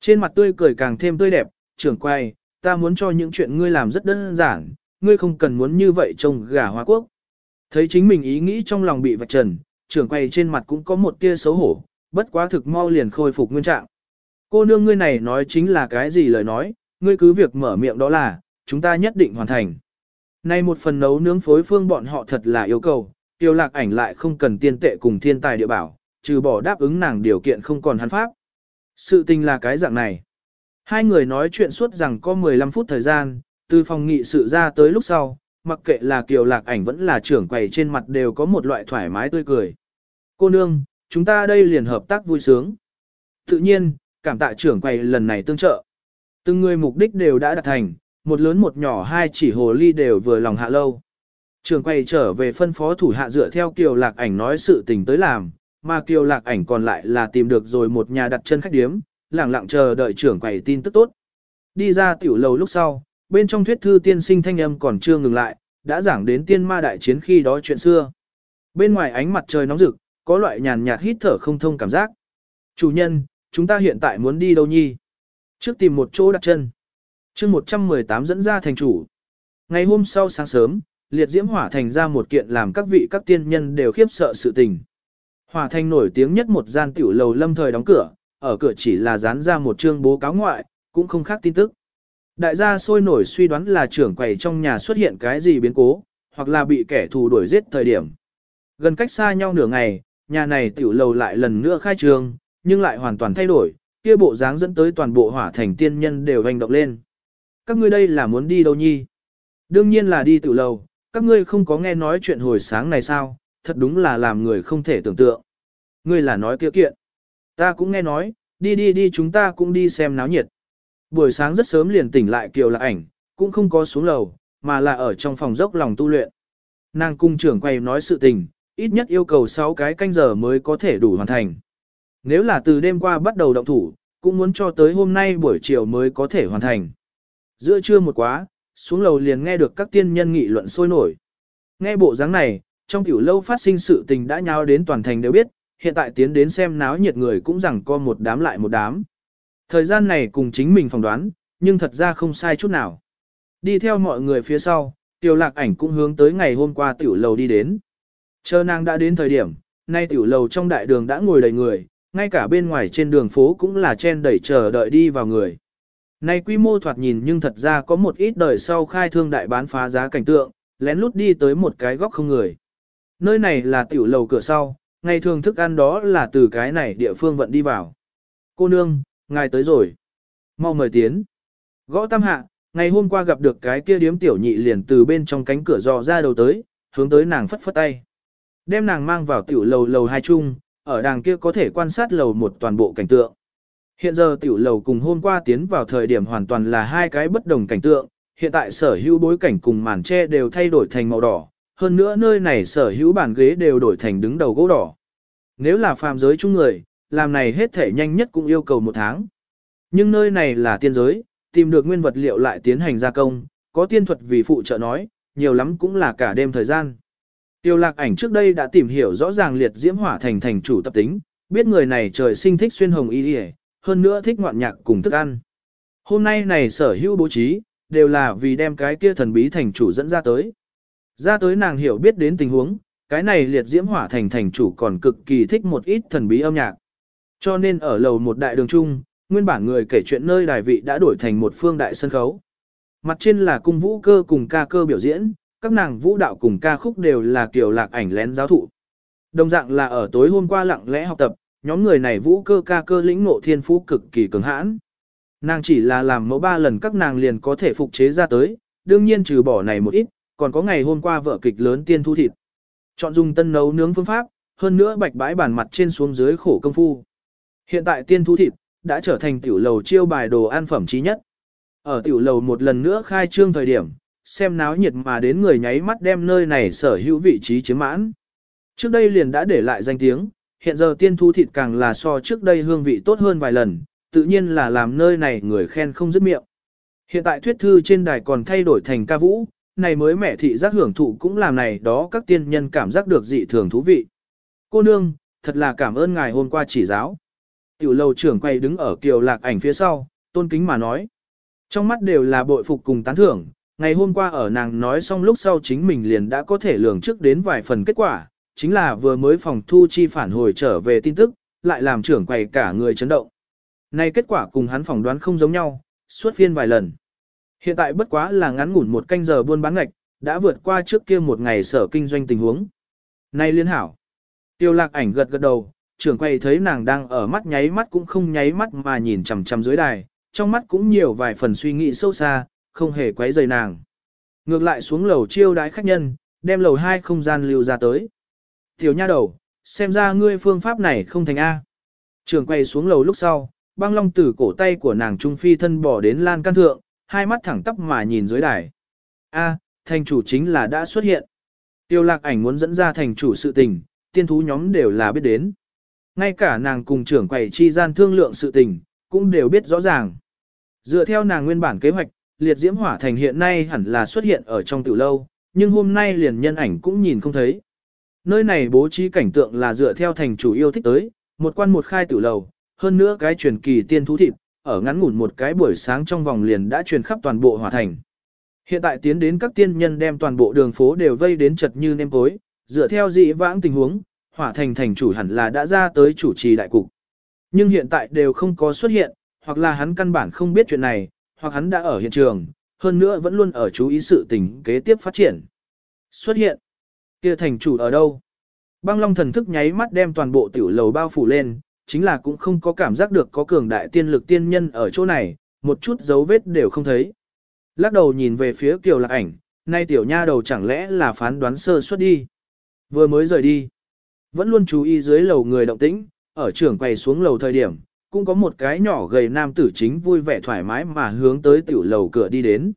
Trên mặt tươi cười càng thêm tươi đẹp, trưởng quay, ta muốn cho những chuyện ngươi làm rất đơn giản, ngươi không cần muốn như vậy trông gà hoa quốc. Thấy chính mình ý nghĩ trong lòng bị vạch trần, trưởng quay trên mặt cũng có một tia xấu hổ, bất quá thực mau liền khôi phục nguyên trạng. Cô nương ngươi này nói chính là cái gì lời nói, ngươi cứ việc mở miệng đó là, chúng ta nhất định hoàn thành. Nay một phần nấu nướng phối phương bọn họ thật là yêu cầu, tiêu lạc ảnh lại không cần tiên tệ cùng thiên tài địa bảo, trừ bỏ đáp ứng nàng điều kiện không còn hắn pháp. Sự tình là cái dạng này. Hai người nói chuyện suốt rằng có 15 phút thời gian, từ phòng nghị sự ra tới lúc sau, mặc kệ là kiều lạc ảnh vẫn là trưởng quầy trên mặt đều có một loại thoải mái tươi cười. Cô nương, chúng ta đây liền hợp tác vui sướng. Tự nhiên, cảm tạ trưởng quầy lần này tương trợ. Từng người mục đích đều đã đạt thành, một lớn một nhỏ hai chỉ hồ ly đều vừa lòng hạ lâu. Trưởng quầy trở về phân phó thủ hạ dựa theo kiều lạc ảnh nói sự tình tới làm, mà kiều lạc ảnh còn lại là tìm được rồi một nhà đặt chân khách điếm, lẳng lặng chờ đợi trưởng quầy tin tức tốt. Đi ra tiểu lầu lúc sau, bên trong thuyết thư tiên sinh thanh âm còn chưa ngừng lại, đã giảng đến tiên ma đại chiến khi đó chuyện xưa. Bên ngoài ánh mặt trời nóng rực, có loại nhàn nhạt hít thở không thông cảm giác. Chủ nhân, chúng ta hiện tại muốn đi đâu nhi? Trước tìm một chỗ đặt chân. chương 118 dẫn ra thành chủ. Ngày hôm sau sáng sớm, liệt diễm hỏa thành ra một kiện làm các vị các tiên nhân đều khiếp sợ sự tình. Hòa thành nổi tiếng nhất một gian tiểu lầu lâm thời đóng cửa, ở cửa chỉ là dán ra một chương bố cáo ngoại, cũng không khác tin tức. Đại gia sôi nổi suy đoán là trưởng quầy trong nhà xuất hiện cái gì biến cố, hoặc là bị kẻ thù đuổi giết thời điểm. Gần cách xa nhau nửa ngày, nhà này tiểu lầu lại lần nữa khai trương, nhưng lại hoàn toàn thay đổi, kia bộ dáng dẫn tới toàn bộ hỏa thành tiên nhân đều hành động lên. Các ngươi đây là muốn đi đâu nhi? Đương nhiên là đi tiểu lầu, các ngươi không có nghe nói chuyện hồi sáng này sao, thật đúng là làm người không thể tưởng tượng. Ngươi là nói kia kiện. Ta cũng nghe nói, đi đi đi chúng ta cũng đi xem náo nhiệt. Buổi sáng rất sớm liền tỉnh lại Kiều Lạc Ảnh, cũng không có xuống lầu, mà là ở trong phòng dốc lòng tu luyện. Nàng cung trưởng quay nói sự tình, ít nhất yêu cầu 6 cái canh giờ mới có thể đủ hoàn thành. Nếu là từ đêm qua bắt đầu động thủ, cũng muốn cho tới hôm nay buổi chiều mới có thể hoàn thành. Giữa trưa một quá, xuống lầu liền nghe được các tiên nhân nghị luận sôi nổi. Nghe bộ dáng này, trong tiểu lâu phát sinh sự tình đã nháo đến toàn thành đều biết, hiện tại tiến đến xem náo nhiệt người cũng rằng co một đám lại một đám. Thời gian này cùng chính mình phỏng đoán, nhưng thật ra không sai chút nào. Đi theo mọi người phía sau, tiểu lạc ảnh cũng hướng tới ngày hôm qua tiểu lầu đi đến. Chờ nàng đã đến thời điểm, nay tiểu lầu trong đại đường đã ngồi đầy người, ngay cả bên ngoài trên đường phố cũng là chen đẩy chờ đợi đi vào người. Nay quy mô thoạt nhìn nhưng thật ra có một ít đời sau khai thương đại bán phá giá cảnh tượng, lén lút đi tới một cái góc không người. Nơi này là tiểu lầu cửa sau, ngày thường thức ăn đó là từ cái này địa phương vận đi vào. Cô nương, ngài tới rồi. Mau mời tiến. Gõ tam hạ, ngày hôm qua gặp được cái kia điếm tiểu nhị liền từ bên trong cánh cửa dò ra đầu tới, hướng tới nàng phất phất tay. Đem nàng mang vào tiểu lầu lầu hai chung, ở đàng kia có thể quan sát lầu một toàn bộ cảnh tượng. Hiện giờ tiểu lầu cùng hôm qua tiến vào thời điểm hoàn toàn là hai cái bất đồng cảnh tượng, hiện tại sở hữu bối cảnh cùng màn tre đều thay đổi thành màu đỏ, hơn nữa nơi này sở hữu bàn ghế đều đổi thành đứng đầu gỗ đỏ. Nếu là phàm giới chung người, làm này hết thể nhanh nhất cũng yêu cầu một tháng. Nhưng nơi này là tiên giới, tìm được nguyên vật liệu lại tiến hành gia công, có tiên thuật vì phụ trợ nói, nhiều lắm cũng là cả đêm thời gian. Tiêu lạc ảnh trước đây đã tìm hiểu rõ ràng liệt diễm hỏa thành thành chủ tập tính, biết người này trời sinh thích xuyên hồng y đi hơn nữa thích ngoạn nhạc cùng thức ăn. Hôm nay này sở hữu bố trí, đều là vì đem cái kia thần bí thành chủ dẫn ra tới. Ra tới nàng hiểu biết đến tình huống, cái này liệt diễm hỏa thành thành chủ còn cực kỳ thích một ít thần bí âm nhạc. Cho nên ở lầu một đại đường trung, nguyên bản người kể chuyện nơi đài vị đã đổi thành một phương đại sân khấu. Mặt trên là cung vũ cơ cùng ca cơ biểu diễn, các nàng vũ đạo cùng ca khúc đều là kiểu lạc ảnh lén giáo thụ. Đồng dạng là ở tối hôm qua lặng lẽ học tập, nhóm người này vũ cơ ca cơ lĩnh ngộ thiên phú cực kỳ cứng hãn. Nàng chỉ là làm mẫu ba lần các nàng liền có thể phục chế ra tới, đương nhiên trừ bỏ này một ít, còn có ngày hôm qua vợ kịch lớn tiên thu thịt. Chọn dùng tân nấu nướng phương pháp, hơn nữa bạch bãi bản mặt trên xuống dưới khổ công phu. Hiện tại tiên thu thịt, đã trở thành tiểu lầu chiêu bài đồ ăn phẩm trí nhất. Ở tiểu lầu một lần nữa khai trương thời điểm, xem náo nhiệt mà đến người nháy mắt đem nơi này sở hữu vị trí chiếm mãn. Trước đây liền đã để lại danh tiếng, hiện giờ tiên thu thịt càng là so trước đây hương vị tốt hơn vài lần, tự nhiên là làm nơi này người khen không dứt miệng. Hiện tại thuyết thư trên đài còn thay đổi thành ca vũ, này mới mẹ thị giác hưởng thụ cũng làm này đó các tiên nhân cảm giác được dị thường thú vị. Cô nương, thật là cảm ơn ngài hôm qua chỉ giáo. Tiểu lầu trưởng quay đứng ở kiều lạc ảnh phía sau, tôn kính mà nói. Trong mắt đều là bội phục cùng tán thưởng, ngày hôm qua ở nàng nói xong lúc sau chính mình liền đã có thể lường trước đến vài phần kết quả, chính là vừa mới phòng thu chi phản hồi trở về tin tức, lại làm trưởng quầy cả người chấn động. Này kết quả cùng hắn phỏng đoán không giống nhau, suốt phiên vài lần. Hiện tại bất quá là ngắn ngủn một canh giờ buôn bán ngạch, đã vượt qua trước kia một ngày sở kinh doanh tình huống. Này liên hảo. Tiêu lạc ảnh gật gật đầu, trưởng quầy thấy nàng đang ở mắt nháy mắt cũng không nháy mắt mà nhìn chằm chằm dưới đài, trong mắt cũng nhiều vài phần suy nghĩ sâu xa, không hề quấy rầy nàng. Ngược lại xuống lầu chiêu đái khách nhân, đem lầu hai không gian lưu ra tới. Tiểu nha đầu, xem ra ngươi phương pháp này không thành A. Trưởng quay xuống lầu lúc sau, băng long tử cổ tay của nàng trung phi thân bỏ đến lan can thượng, hai mắt thẳng tắp mà nhìn dưới đài. A, thành chủ chính là đã xuất hiện. Tiêu lạc ảnh muốn dẫn ra thành chủ sự tình, tiên thú nhóm đều là biết đến. Ngay cả nàng cùng trưởng quầy chi gian thương lượng sự tình, cũng đều biết rõ ràng. Dựa theo nàng nguyên bản kế hoạch, liệt diễm hỏa thành hiện nay hẳn là xuất hiện ở trong tiểu lâu, nhưng hôm nay liền nhân ảnh cũng nhìn không thấy. Nơi này bố trí cảnh tượng là dựa theo thành chủ yêu thích tới, một quan một khai tiểu lầu, hơn nữa cái truyền kỳ tiên thú thịt, ở ngắn ngủn một cái buổi sáng trong vòng liền đã truyền khắp toàn bộ hỏa thành. Hiện tại tiến đến các tiên nhân đem toàn bộ đường phố đều vây đến chật như nêm tối, dựa theo dị vãng tình huống, hỏa thành thành chủ hẳn là đã ra tới chủ trì đại cục. Nhưng hiện tại đều không có xuất hiện, hoặc là hắn căn bản không biết chuyện này, hoặc hắn đã ở hiện trường, hơn nữa vẫn luôn ở chú ý sự tình kế tiếp phát triển. Xuất hiện. kia thành chủ ở đâu? Băng Long thần thức nháy mắt đem toàn bộ tiểu lầu bao phủ lên, chính là cũng không có cảm giác được có cường đại tiên lực tiên nhân ở chỗ này, một chút dấu vết đều không thấy. Lắc đầu nhìn về phía Kiều Lạc Ảnh, nay tiểu nha đầu chẳng lẽ là phán đoán sơ suất đi. Vừa mới rời đi, vẫn luôn chú ý dưới lầu người động tĩnh, ở trưởng quầy xuống lầu thời điểm, cũng có một cái nhỏ gầy nam tử chính vui vẻ thoải mái mà hướng tới tiểu lầu cửa đi đến.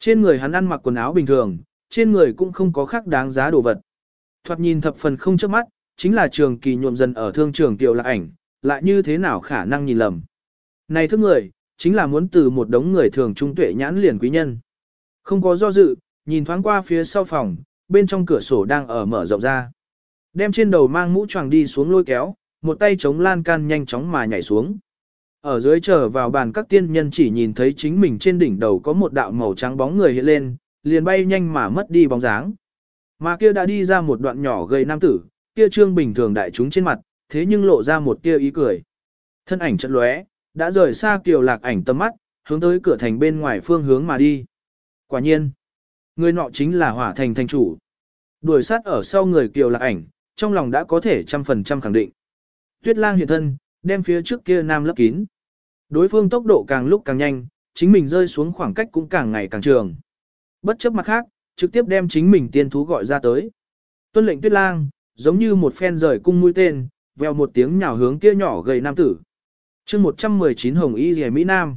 Trên người hắn ăn mặc quần áo bình thường, trên người cũng không có khác đáng giá đồ vật. Thoạt nhìn thập phần không trước mắt, chính là trường kỳ nhuộm dần ở thương trường tiểu lạc ảnh, lại như thế nào khả năng nhìn lầm. Này thức người, chính là muốn từ một đống người thường trung tuệ nhãn liền quý nhân. Không có do dự, nhìn thoáng qua phía sau phòng, bên trong cửa sổ đang ở mở rộng ra. Đem trên đầu mang mũ choàng đi xuống lôi kéo, một tay chống lan can nhanh chóng mà nhảy xuống. Ở dưới trở vào bàn các tiên nhân chỉ nhìn thấy chính mình trên đỉnh đầu có một đạo màu trắng bóng người hiện lên, liền bay nhanh mà mất đi bóng dáng. Mà kia đã đi ra một đoạn nhỏ gây nam tử, kia trương bình thường đại chúng trên mặt, thế nhưng lộ ra một tia ý cười. Thân ảnh chật lóe, đã rời xa kiều lạc ảnh tâm mắt, hướng tới cửa thành bên ngoài phương hướng mà đi. Quả nhiên, người nọ chính là hỏa thành thành chủ. Đuổi sát ở sau người kiều lạc ảnh, trong lòng đã có thể trăm phần trăm khẳng định. Tuyết lang hiện thân, đem phía trước kia nam lấp kín. Đối phương tốc độ càng lúc càng nhanh, chính mình rơi xuống khoảng cách cũng càng ngày càng trường. Bất chấp mặt khác, trực tiếp đem chính mình tiên thú gọi ra tới. Tuân lệnh tuyết lang, giống như một phen rời cung mũi tên, veo một tiếng nhào hướng kia nhỏ gầy nam tử. chương 119 Hồng Y Dì Mỹ Nam.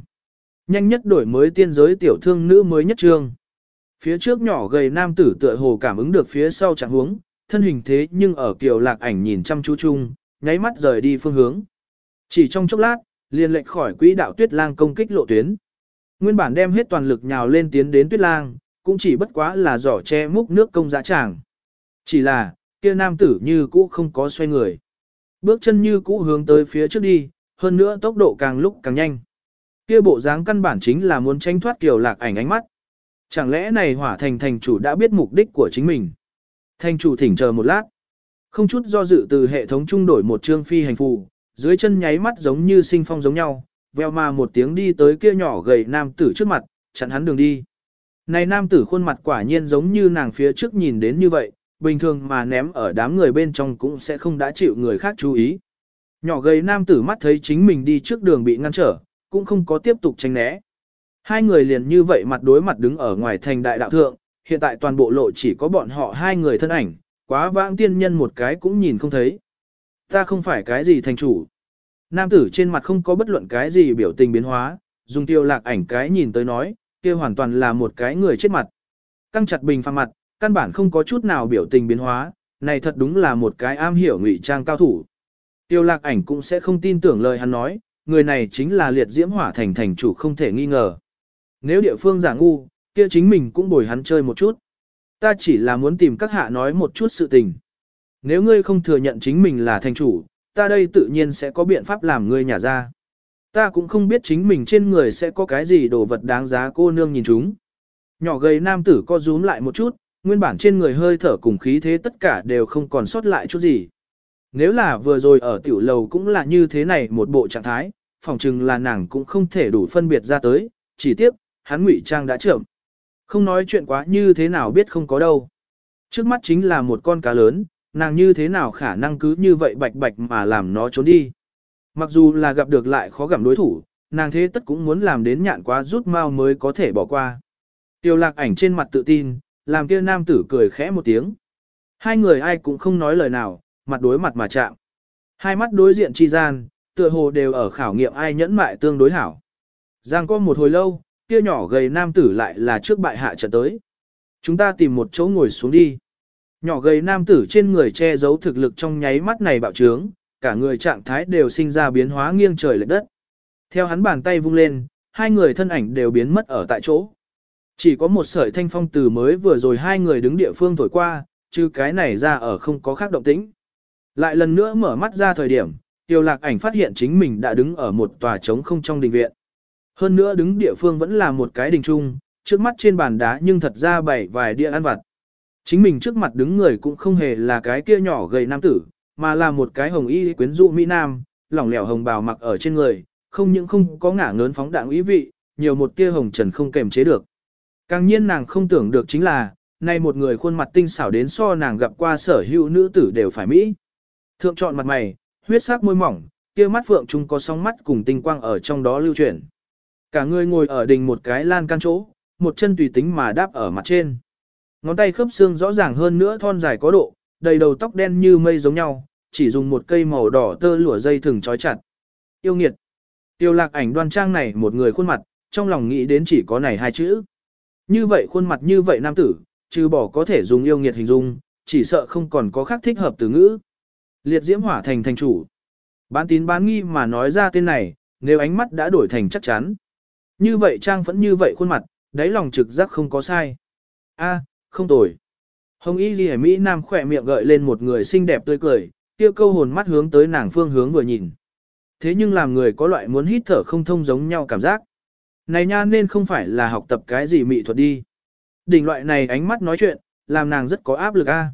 Nhanh nhất đổi mới tiên giới tiểu thương nữ mới nhất trương. Phía trước nhỏ gầy nam tử tựa hồ cảm ứng được phía sau chẳng hướng, thân hình thế nhưng ở kiều lạc ảnh nhìn chăm chú chung, nháy mắt rời đi phương hướng. Chỉ trong chốc lát, liền lệnh khỏi quỹ đạo tuyết lang công kích lộ tuyến. Nguyên bản đem hết toàn lực nhào lên tiến đến tuyết lang, cũng chỉ bất quá là giỏ che múc nước công dã tràng. Chỉ là, kia nam tử như cũ không có xoay người. Bước chân như cũ hướng tới phía trước đi, hơn nữa tốc độ càng lúc càng nhanh. Kia bộ dáng căn bản chính là muốn tranh thoát kiểu lạc ảnh ánh mắt. Chẳng lẽ này hỏa thành thành chủ đã biết mục đích của chính mình? Thành chủ thỉnh chờ một lát. Không chút do dự từ hệ thống trung đổi một chương phi hành phù, dưới chân nháy mắt giống như sinh phong giống nhau, veo mà một tiếng đi tới kia nhỏ gầy nam tử trước mặt, chặn hắn đường đi. Này nam tử khuôn mặt quả nhiên giống như nàng phía trước nhìn đến như vậy, bình thường mà ném ở đám người bên trong cũng sẽ không đã chịu người khác chú ý. Nhỏ gầy nam tử mắt thấy chính mình đi trước đường bị ngăn trở, cũng không có tiếp tục tránh né. Hai người liền như vậy mặt đối mặt đứng ở ngoài thành đại đạo thượng, hiện tại toàn bộ lộ chỉ có bọn họ hai người thân ảnh, quá vãng tiên nhân một cái cũng nhìn không thấy. Ta không phải cái gì thành chủ. Nam tử trên mặt không có bất luận cái gì biểu tình biến hóa, dùng tiêu lạc ảnh cái nhìn tới nói, kia hoàn toàn là một cái người chết mặt. Căng chặt bình phàm mặt, căn bản không có chút nào biểu tình biến hóa, này thật đúng là một cái am hiểu ngụy trang cao thủ. Tiêu lạc ảnh cũng sẽ không tin tưởng lời hắn nói, người này chính là liệt diễm hỏa thành thành chủ không thể nghi ngờ. Nếu địa phương giả ngu, kia chính mình cũng bồi hắn chơi một chút. Ta chỉ là muốn tìm các hạ nói một chút sự tình. Nếu ngươi không thừa nhận chính mình là thành chủ, ta đây tự nhiên sẽ có biện pháp làm ngươi nhả ra. Ta cũng không biết chính mình trên người sẽ có cái gì đồ vật đáng giá cô nương nhìn chúng. Nhỏ gầy nam tử co rúm lại một chút, nguyên bản trên người hơi thở cùng khí thế tất cả đều không còn sót lại chút gì. Nếu là vừa rồi ở tiểu lầu cũng là như thế này một bộ trạng thái, phòng chừng là nàng cũng không thể đủ phân biệt ra tới, chỉ tiếc, hắn ngụy trang đã trưởng. Không nói chuyện quá như thế nào biết không có đâu. Trước mắt chính là một con cá lớn, nàng như thế nào khả năng cứ như vậy bạch bạch mà làm nó trốn đi. Mặc dù là gặp được lại khó gặm đối thủ, nàng thế tất cũng muốn làm đến nhạn quá rút mau mới có thể bỏ qua. Tiêu lạc ảnh trên mặt tự tin, làm kia nam tử cười khẽ một tiếng. Hai người ai cũng không nói lời nào, mặt đối mặt mà chạm. Hai mắt đối diện chi gian, tựa hồ đều ở khảo nghiệm ai nhẫn mại tương đối hảo. Giang có một hồi lâu, kia nhỏ gầy nam tử lại là trước bại hạ trận tới. Chúng ta tìm một chỗ ngồi xuống đi. Nhỏ gầy nam tử trên người che giấu thực lực trong nháy mắt này bạo trướng, cả người trạng thái đều sinh ra biến hóa nghiêng trời lệch đất. Theo hắn bàn tay vung lên, hai người thân ảnh đều biến mất ở tại chỗ. Chỉ có một sợi thanh phong từ mới vừa rồi hai người đứng địa phương thổi qua, chứ cái này ra ở không có khác động tĩnh. Lại lần nữa mở mắt ra thời điểm, tiêu lạc ảnh phát hiện chính mình đã đứng ở một tòa trống không trong đình viện. Hơn nữa đứng địa phương vẫn là một cái đình trung, trước mắt trên bàn đá nhưng thật ra bảy vài đĩa ăn vặt. Chính mình trước mặt đứng người cũng không hề là cái kia nhỏ gầy nam tử, mà là một cái hồng y quyến rũ Mỹ Nam, lỏng lẻo hồng bào mặc ở trên người, không những không có ngả ngớn phóng đạn ý vị, nhiều một tia hồng trần không kềm chế được. Càng nhiên nàng không tưởng được chính là, nay một người khuôn mặt tinh xảo đến so nàng gặp qua sở hữu nữ tử đều phải Mỹ. Thượng chọn mặt mày, huyết sắc môi mỏng, kia mắt phượng trung có sóng mắt cùng tinh quang ở trong đó lưu chuyển. Cả người ngồi ở đỉnh một cái lan can chỗ, một chân tùy tính mà đáp ở mặt trên. Ngón tay khớp xương rõ ràng hơn nữa thon dài có độ, đầy đầu tóc đen như mây giống nhau, chỉ dùng một cây màu đỏ tơ lụa dây thừng trói chặt. Yêu nghiệt. Tiêu lạc ảnh đoan trang này một người khuôn mặt, trong lòng nghĩ đến chỉ có này hai chữ. Như vậy khuôn mặt như vậy nam tử, trừ bỏ có thể dùng yêu nghiệt hình dung, chỉ sợ không còn có khác thích hợp từ ngữ. Liệt diễm hỏa thành thành chủ. Bán tín bán nghi mà nói ra tên này, nếu ánh mắt đã đổi thành chắc chắn. Như vậy trang vẫn như vậy khuôn mặt, đáy lòng trực giác không có sai. A, không tồi. Hồng Y Ghi Mỹ Nam khỏe miệng gợi lên một người xinh đẹp tươi cười, kia câu hồn mắt hướng tới nàng phương hướng vừa nhìn. Thế nhưng làm người có loại muốn hít thở không thông giống nhau cảm giác. Này nha nên không phải là học tập cái gì mỹ thuật đi. Đỉnh loại này ánh mắt nói chuyện, làm nàng rất có áp lực a.